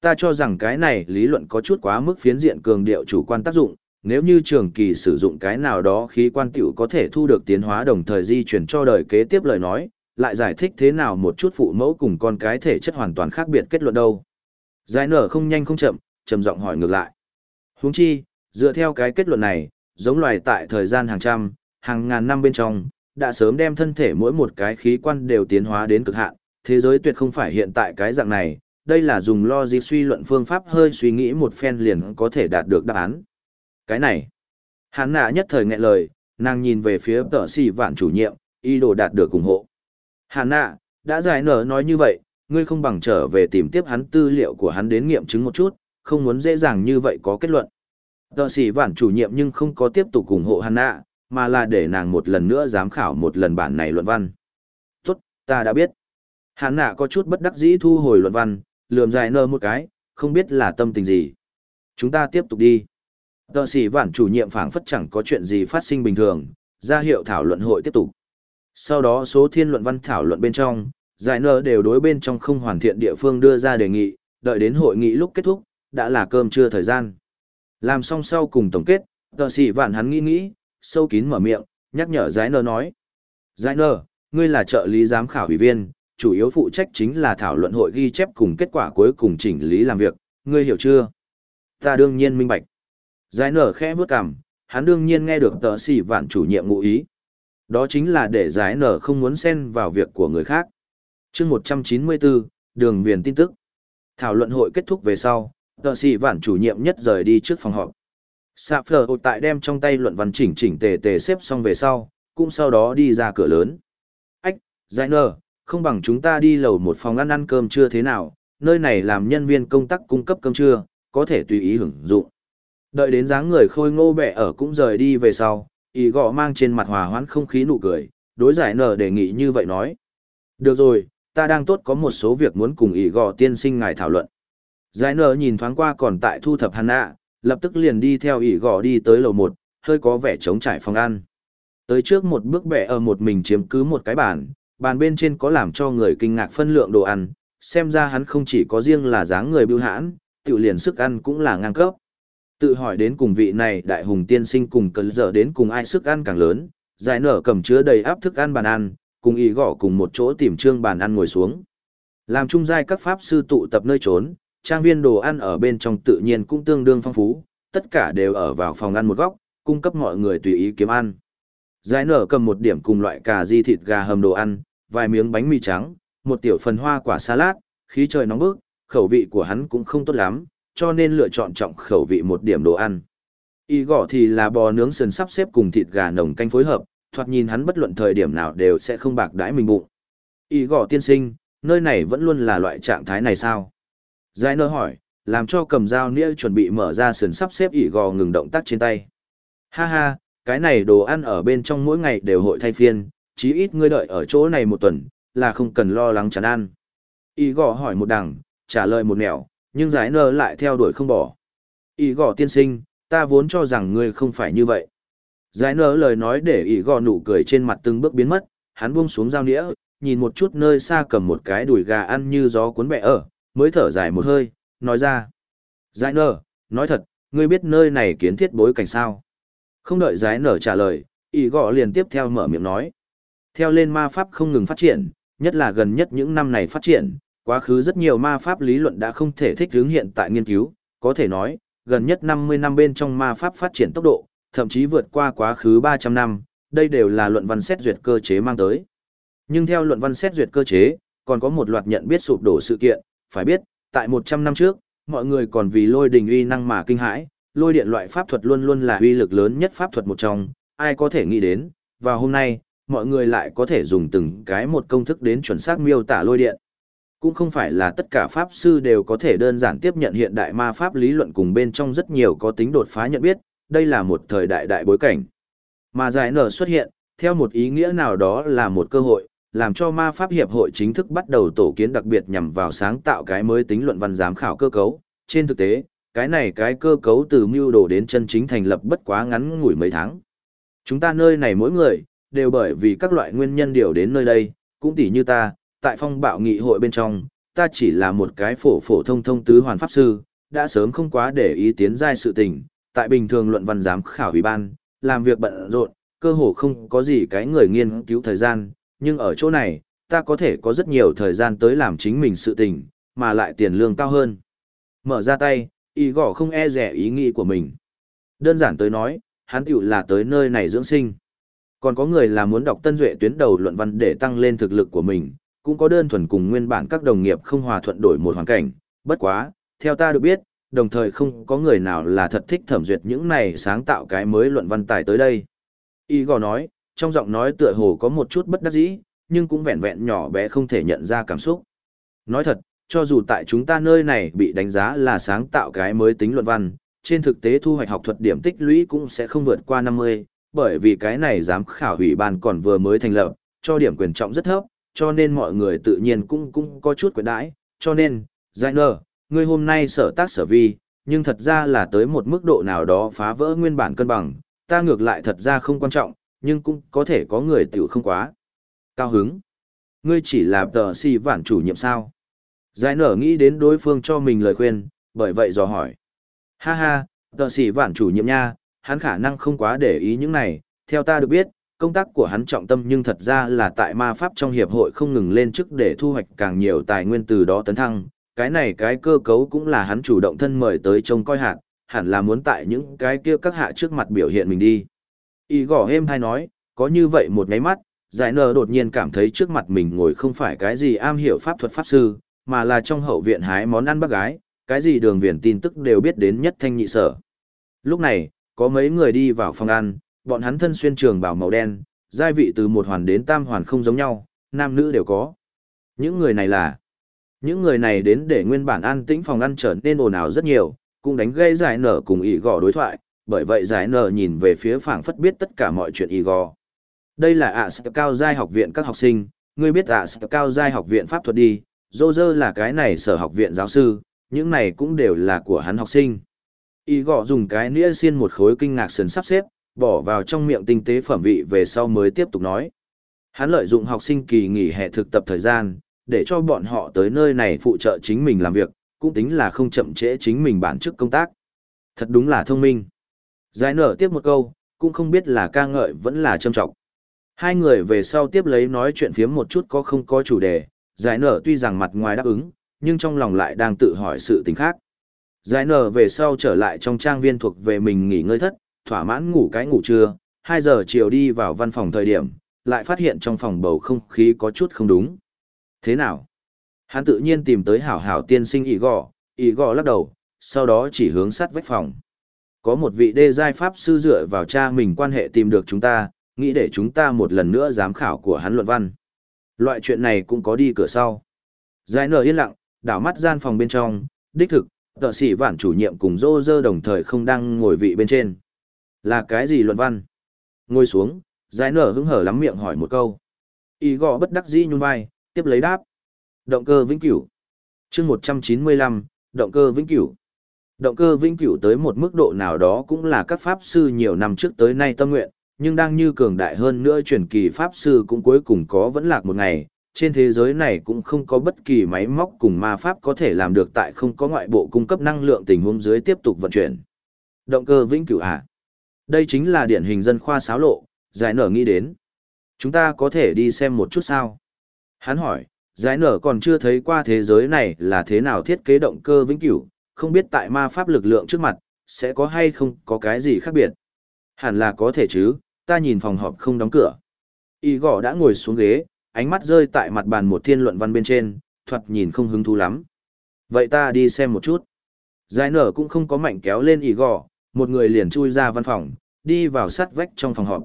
Ta cho rằng cái này lý luận có chút quá mức phiến diện cường điệu chủ quan tác dụng, nếu như trường kỳ sử dụng cái nào đó khí quan tiểu có thể thu được tiến hóa đồng thời di chuyển cho đời kế tiếp lời nói, lại giải thích thế nào một chút phụ mẫu cùng con cái thể chất hoàn toàn khác biệt kết luận đâu. Giải nở không nhanh không chậm, trầm giọng hỏi ngược lại. Huống chi, dựa theo cái kết luận này, giống loài tại thời gian hàng trăm, hàng ngàn năm bên trong, đã sớm đem thân thể mỗi một cái khí quan đều tiến hóa đến cực hạn, thế giới tuyệt không phải hiện tại cái dạng này, đây là dùng logic suy luận phương pháp hơi suy nghĩ một phen liền có thể đạt được đáp án. Cái này, hắn nạ nhất thời nghẹn lời, nàng nhìn về phía tờ sĩ vạn chủ nhiệm, ý đồ đạt được ủng hộ. Hà nạ, đã giải nở nói như vậy, ngươi không bằng trở về tìm tiếp hắn tư liệu của hắn đến nghiệm chứng một chút, không muốn dễ dàng như vậy có kết luận. Tờ sĩ vản chủ nhiệm nhưng không có tiếp tục ủng hộ Hàn nạ, mà là để nàng một lần nữa giám khảo một lần bản này luận văn. Tốt, ta đã biết. Hàn nạ có chút bất đắc dĩ thu hồi luận văn, lườm dài nơ một cái, không biết là tâm tình gì. Chúng ta tiếp tục đi. Tờ sĩ vản chủ nhiệm phảng phất chẳng có chuyện gì phát sinh bình thường, ra hiệu thảo luận hội tiếp tục. Sau đó số thiên luận văn thảo luận bên trong, giải nở đều đối bên trong không hoàn thiện địa phương đưa ra đề nghị, đợi đến hội nghị lúc kết thúc, đã là cơm trưa thời gian. Làm xong sau cùng tổng kết, tờ sĩ vạn hắn nghĩ nghĩ, sâu kín mở miệng, nhắc nhở Giải nở nói. Giải nở, ngươi là trợ lý giám khảo ủy viên, chủ yếu phụ trách chính là thảo luận hội ghi chép cùng kết quả cuối cùng chỉnh lý làm việc, ngươi hiểu chưa? Ta đương nhiên minh bạch. Giải nở khẽ bước cằm, hắn đương nhiên nghe được tờ sĩ vạn chủ nhiệm ngụ ý. Đó chính là để giải nở không muốn xen vào việc của người khác. chương 194, đường viền tin tức. Thảo luận hội kết thúc về sau, tờ sĩ vản chủ nhiệm nhất rời đi trước phòng họp. Sạp phở tại đem trong tay luận văn chỉnh chỉnh tề tề xếp xong về sau, cũng sau đó đi ra cửa lớn. Ách, giải nở, không bằng chúng ta đi lầu một phòng ăn ăn cơm trưa thế nào, nơi này làm nhân viên công tác cung cấp cơm trưa, có thể tùy ý hưởng dụng. Đợi đến dáng người khôi ngô bẻ ở cũng rời đi về sau, ý gọ mang trên mặt hòa hoãn không khí nụ cười, đối giải nở đề nghị như vậy nói. Được rồi, ta đang tốt có một số việc muốn cùng ý gọ tiên sinh ngài thảo luận. Giải nở nhìn thoáng qua còn tại thu thập hàn nạ, lập tức liền đi theo ý gọ đi tới lầu một, hơi có vẻ trống trải phòng ăn. Tới trước một bước bẻ ở một mình chiếm cứ một cái bàn, bàn bên trên có làm cho người kinh ngạc phân lượng đồ ăn, xem ra hắn không chỉ có riêng là dáng người bưu hãn, tự liền sức ăn cũng là ngang cấp. Tự hỏi đến cùng vị này đại hùng tiên sinh cùng cấn giờ đến cùng ai sức ăn càng lớn, giải nở cầm chứa đầy áp thức ăn bàn ăn, cùng ý gõ cùng một chỗ tìm trương bàn ăn ngồi xuống. Làm chung giai các pháp sư tụ tập nơi trốn, trang viên đồ ăn ở bên trong tự nhiên cũng tương đương phong phú, tất cả đều ở vào phòng ăn một góc, cung cấp mọi người tùy ý kiếm ăn. Giải nở cầm một điểm cùng loại cà di thịt gà hầm đồ ăn, vài miếng bánh mì trắng, một tiểu phần hoa quả salad, khí trời nóng bức, khẩu vị của hắn cũng không tốt lắm, cho nên lựa chọn trọng khẩu vị một điểm đồ ăn. Y gõ thì là bò nướng sườn sắp xếp cùng thịt gà nồng canh phối hợp, thoạt nhìn hắn bất luận thời điểm nào đều sẽ không bạc đãi mình bụng. Y gõ tiên sinh, nơi này vẫn luôn là loại trạng thái này sao? Giải nơ hỏi, làm cho cầm dao nĩa chuẩn bị mở ra sườn sắp xếp Y gò ngừng động tác trên tay. Ha ha, cái này đồ ăn ở bên trong mỗi ngày đều hội thay phiên, chí ít ngươi đợi ở chỗ này một tuần, là không cần lo lắng chán ăn. Y gò hỏi một đằng, trả lời một nẻo, nhưng giải nơ lại theo đuổi không bỏ. Ý gõ tiên sinh, ta vốn cho rằng ngươi không phải như vậy. Giải nơ lời nói để Ý gõ nụ cười trên mặt từng bước biến mất, hắn buông xuống dao nĩa, nhìn một chút nơi xa cầm một cái đùi gà ăn như gió cuốn bẹ ở, mới thở dài một hơi, nói ra. Giải nơ, nói thật, ngươi biết nơi này kiến thiết bối cảnh sao? Không đợi giải nở trả lời, Ý gõ liền tiếp theo mở miệng nói. Theo lên ma pháp không ngừng phát triển, nhất là gần nhất những năm này phát triển, quá khứ rất nhiều ma pháp lý luận đã không thể thích ứng hiện tại nghiên cứu, có thể nói, gần nhất 50 năm bên trong ma pháp phát triển tốc độ, thậm chí vượt qua quá khứ 300 năm, đây đều là luận văn xét duyệt cơ chế mang tới. Nhưng theo luận văn xét duyệt cơ chế, còn có một loạt nhận biết sụp đổ sự kiện, phải biết, tại 100 năm trước, mọi người còn vì lôi đình uy năng mà kinh hãi, lôi điện loại pháp thuật luôn luôn là uy lực lớn nhất pháp thuật một trong, ai có thể nghĩ đến, và hôm nay, mọi người lại có thể dùng từng cái một công thức đến chuẩn xác miêu tả lôi điện. Cũng không phải là tất cả pháp sư đều có thể đơn giản tiếp nhận hiện đại ma pháp lý luận cùng bên trong rất nhiều có tính đột phá nhận biết, đây là một thời đại đại bối cảnh. Mà giải nở xuất hiện, theo một ý nghĩa nào đó là một cơ hội, làm cho ma pháp hiệp hội chính thức bắt đầu tổ kiến đặc biệt nhằm vào sáng tạo cái mới tính luận văn giám khảo cơ cấu. Trên thực tế, cái này cái cơ cấu từ mưu đồ đến chân chính thành lập bất quá ngắn ngủi mấy tháng. Chúng ta nơi này mỗi người, đều bởi vì các loại nguyên nhân điều đến nơi đây, cũng tỉ như ta, tại phong bạo nghị hội bên trong, ta chỉ là một cái phổ phổ thông thông tứ hoàn pháp sư, đã sớm không quá để ý tiến giai sự tình, tại bình thường luận văn giám khảo ủy ban, làm việc bận rộn, cơ hồ không có gì cái người nghiên cứu thời gian, nhưng ở chỗ này, ta có thể có rất nhiều thời gian tới làm chính mình sự tình, mà lại tiền lương cao hơn. Mở ra tay, y gõ không e rẻ ý nghĩ của mình. Đơn giản tới nói, hắn tiểu là tới nơi này dưỡng sinh. Còn có người là muốn đọc tân duệ tuyến đầu luận văn để tăng lên thực lực của mình, cũng có đơn thuần cùng nguyên bản các đồng nghiệp không hòa thuận đổi một hoàn cảnh, bất quá, theo ta được biết, đồng thời không có người nào là thật thích thẩm duyệt những này sáng tạo cái mới luận văn tài tới đây. Y gò nói, trong giọng nói tựa hồ có một chút bất đắc dĩ, nhưng cũng vẹn vẹn nhỏ bé không thể nhận ra cảm xúc. Nói thật, cho dù tại chúng ta nơi này bị đánh giá là sáng tạo cái mới tính luận văn, trên thực tế thu hoạch học thuật điểm tích lũy cũng sẽ không vượt qua 50, bởi vì cái này giám khảo hủy ban còn vừa mới thành lập, cho điểm quyền trọng rất thấp, cho nên mọi người tự nhiên cũng cũng có chút quyền đãi, cho nên, giải nở, ngươi hôm nay sở tác sở vi, nhưng thật ra là tới một mức độ nào đó phá vỡ nguyên bản cân bằng, ta ngược lại thật ra không quan trọng, nhưng cũng có thể có người tiểu không quá. Cao hứng. Ngươi chỉ là tờ si vản chủ nhiệm sao. Giải nở nghĩ đến đối phương cho mình lời khuyên, bởi vậy dò hỏi. Ha ha, tờ sĩ vạn chủ nhiệm nha, hắn khả năng không quá để ý những này, theo ta được biết, công tác của hắn trọng tâm nhưng thật ra là tại ma pháp trong hiệp hội không ngừng lên chức để thu hoạch càng nhiều tài nguyên từ đó tấn thăng, cái này cái cơ cấu cũng là hắn chủ động thân mời tới trông coi hạt, hẳn là muốn tại những cái kia các hạ trước mặt biểu hiện mình đi. Y gõ êm hay nói, có như vậy một ngáy mắt, giải nờ đột nhiên cảm thấy trước mặt mình ngồi không phải cái gì am hiểu pháp thuật pháp sư, mà là trong hậu viện hái món ăn bác gái, cái gì đường viền tin tức đều biết đến nhất thanh nhị sở. Lúc này, có mấy người đi vào phòng ăn, bọn hắn thân xuyên trường bảo màu đen, giai vị từ một hoàn đến tam hoàn không giống nhau, nam nữ đều có. Những người này là những người này đến để nguyên bản an tĩnh phòng ăn trở nên ồn ào rất nhiều, cũng đánh gây giải nở cùng ý gò đối thoại, bởi vậy giải nở nhìn về phía phảng phất biết tất cả mọi chuyện ý gò. Đây là ạ à cao giai học viện các học sinh, ngươi biết ạ à cao giai học viện pháp thuật đi, dô dơ là cái này sở học viện giáo sư, những này cũng đều là của hắn học sinh. Ý gò dùng cái nĩa xiên một khối kinh ngạc sườn sắp xếp, bỏ vào trong miệng tinh tế phẩm vị về sau mới tiếp tục nói. Hắn lợi dụng học sinh kỳ nghỉ hè thực tập thời gian, để cho bọn họ tới nơi này phụ trợ chính mình làm việc, cũng tính là không chậm trễ chính mình bản chức công tác. Thật đúng là thông minh. Giải nở tiếp một câu, cũng không biết là ca ngợi vẫn là châm trọng. Hai người về sau tiếp lấy nói chuyện phiếm một chút có không có chủ đề, giải nở tuy rằng mặt ngoài đáp ứng, nhưng trong lòng lại đang tự hỏi sự tình khác. Giải nở về sau trở lại trong trang viên thuộc về mình nghỉ ngơi thất, thỏa mãn ngủ cái ngủ trưa, 2 giờ chiều đi vào văn phòng thời điểm, lại phát hiện trong phòng bầu không khí có chút không đúng. Thế nào? Hắn tự nhiên tìm tới hảo hảo tiên sinh ý gò, ý gò lắc đầu, sau đó chỉ hướng sát vách phòng. Có một vị đê giai pháp sư dựa vào cha mình quan hệ tìm được chúng ta, nghĩ để chúng ta một lần nữa giám khảo của hắn luận văn. Loại chuyện này cũng có đi cửa sau. Giải nở yên lặng, đảo mắt gian phòng bên trong, đích thực, tợ sĩ vản chủ nhiệm cùng dô dơ đồng thời không đang ngồi vị bên trên. Là cái gì luận văn? Ngồi xuống, giải nở hứng hở lắm miệng hỏi một câu. Y gò bất đắc dĩ nhún vai, tiếp lấy đáp. Động cơ vĩnh cửu. chương 195, động cơ vĩnh cửu. Động cơ vĩnh cửu tới một mức độ nào đó cũng là các pháp sư nhiều năm trước tới nay tâm nguyện, nhưng đang như cường đại hơn nữa truyền kỳ pháp sư cũng cuối cùng có vẫn lạc một ngày. Trên thế giới này cũng không có bất kỳ máy móc cùng ma pháp có thể làm được tại không có ngoại bộ cung cấp năng lượng tình huống dưới tiếp tục vận chuyển. Động cơ vĩnh cửu à? Đây chính là điển hình dân khoa xáo lộ, giải nở nghĩ đến. Chúng ta có thể đi xem một chút sao? Hắn hỏi, giải nở còn chưa thấy qua thế giới này là thế nào thiết kế động cơ vĩnh cửu, không biết tại ma pháp lực lượng trước mặt, sẽ có hay không có cái gì khác biệt. Hẳn là có thể chứ, ta nhìn phòng họp không đóng cửa. Y gõ đã ngồi xuống ghế, ánh mắt rơi tại mặt bàn một thiên luận văn bên trên, thuật nhìn không hứng thú lắm. Vậy ta đi xem một chút. Giải nở cũng không có mạnh kéo lên y gõ, một người liền chui ra văn phòng, đi vào sát vách trong phòng họp.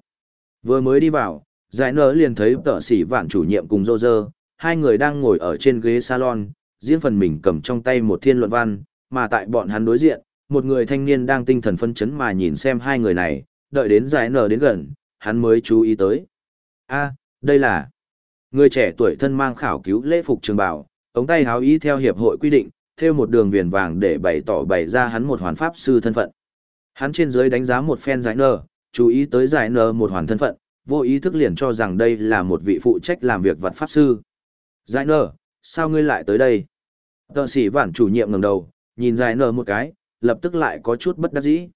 Vừa mới đi vào, giải nở liền thấy tợ sĩ vạn chủ nhiệm cùng dô dơ, hai người đang ngồi ở trên ghế salon, riêng phần mình cầm trong tay một thiên luận văn, mà tại bọn hắn đối diện, một người thanh niên đang tinh thần phân chấn mà nhìn xem hai người này, đợi đến giải nở đến gần, hắn mới chú ý tới. a đây là người trẻ tuổi thân mang khảo cứu lễ phục trường bảo, ống tay háo ý theo hiệp hội quy định, theo một đường viền vàng để bày tỏ bày ra hắn một hoàn pháp sư thân phận. Hắn trên dưới đánh giá một phen giải nở, chú ý tới giải nở một hoàn thân phận, vô ý thức liền cho rằng đây là một vị phụ trách làm việc vật pháp sư. Giải nở, sao ngươi lại tới đây? Tờ sĩ vản chủ nhiệm ngẩng đầu, nhìn giải nở một cái, lập tức lại có chút bất đắc dĩ.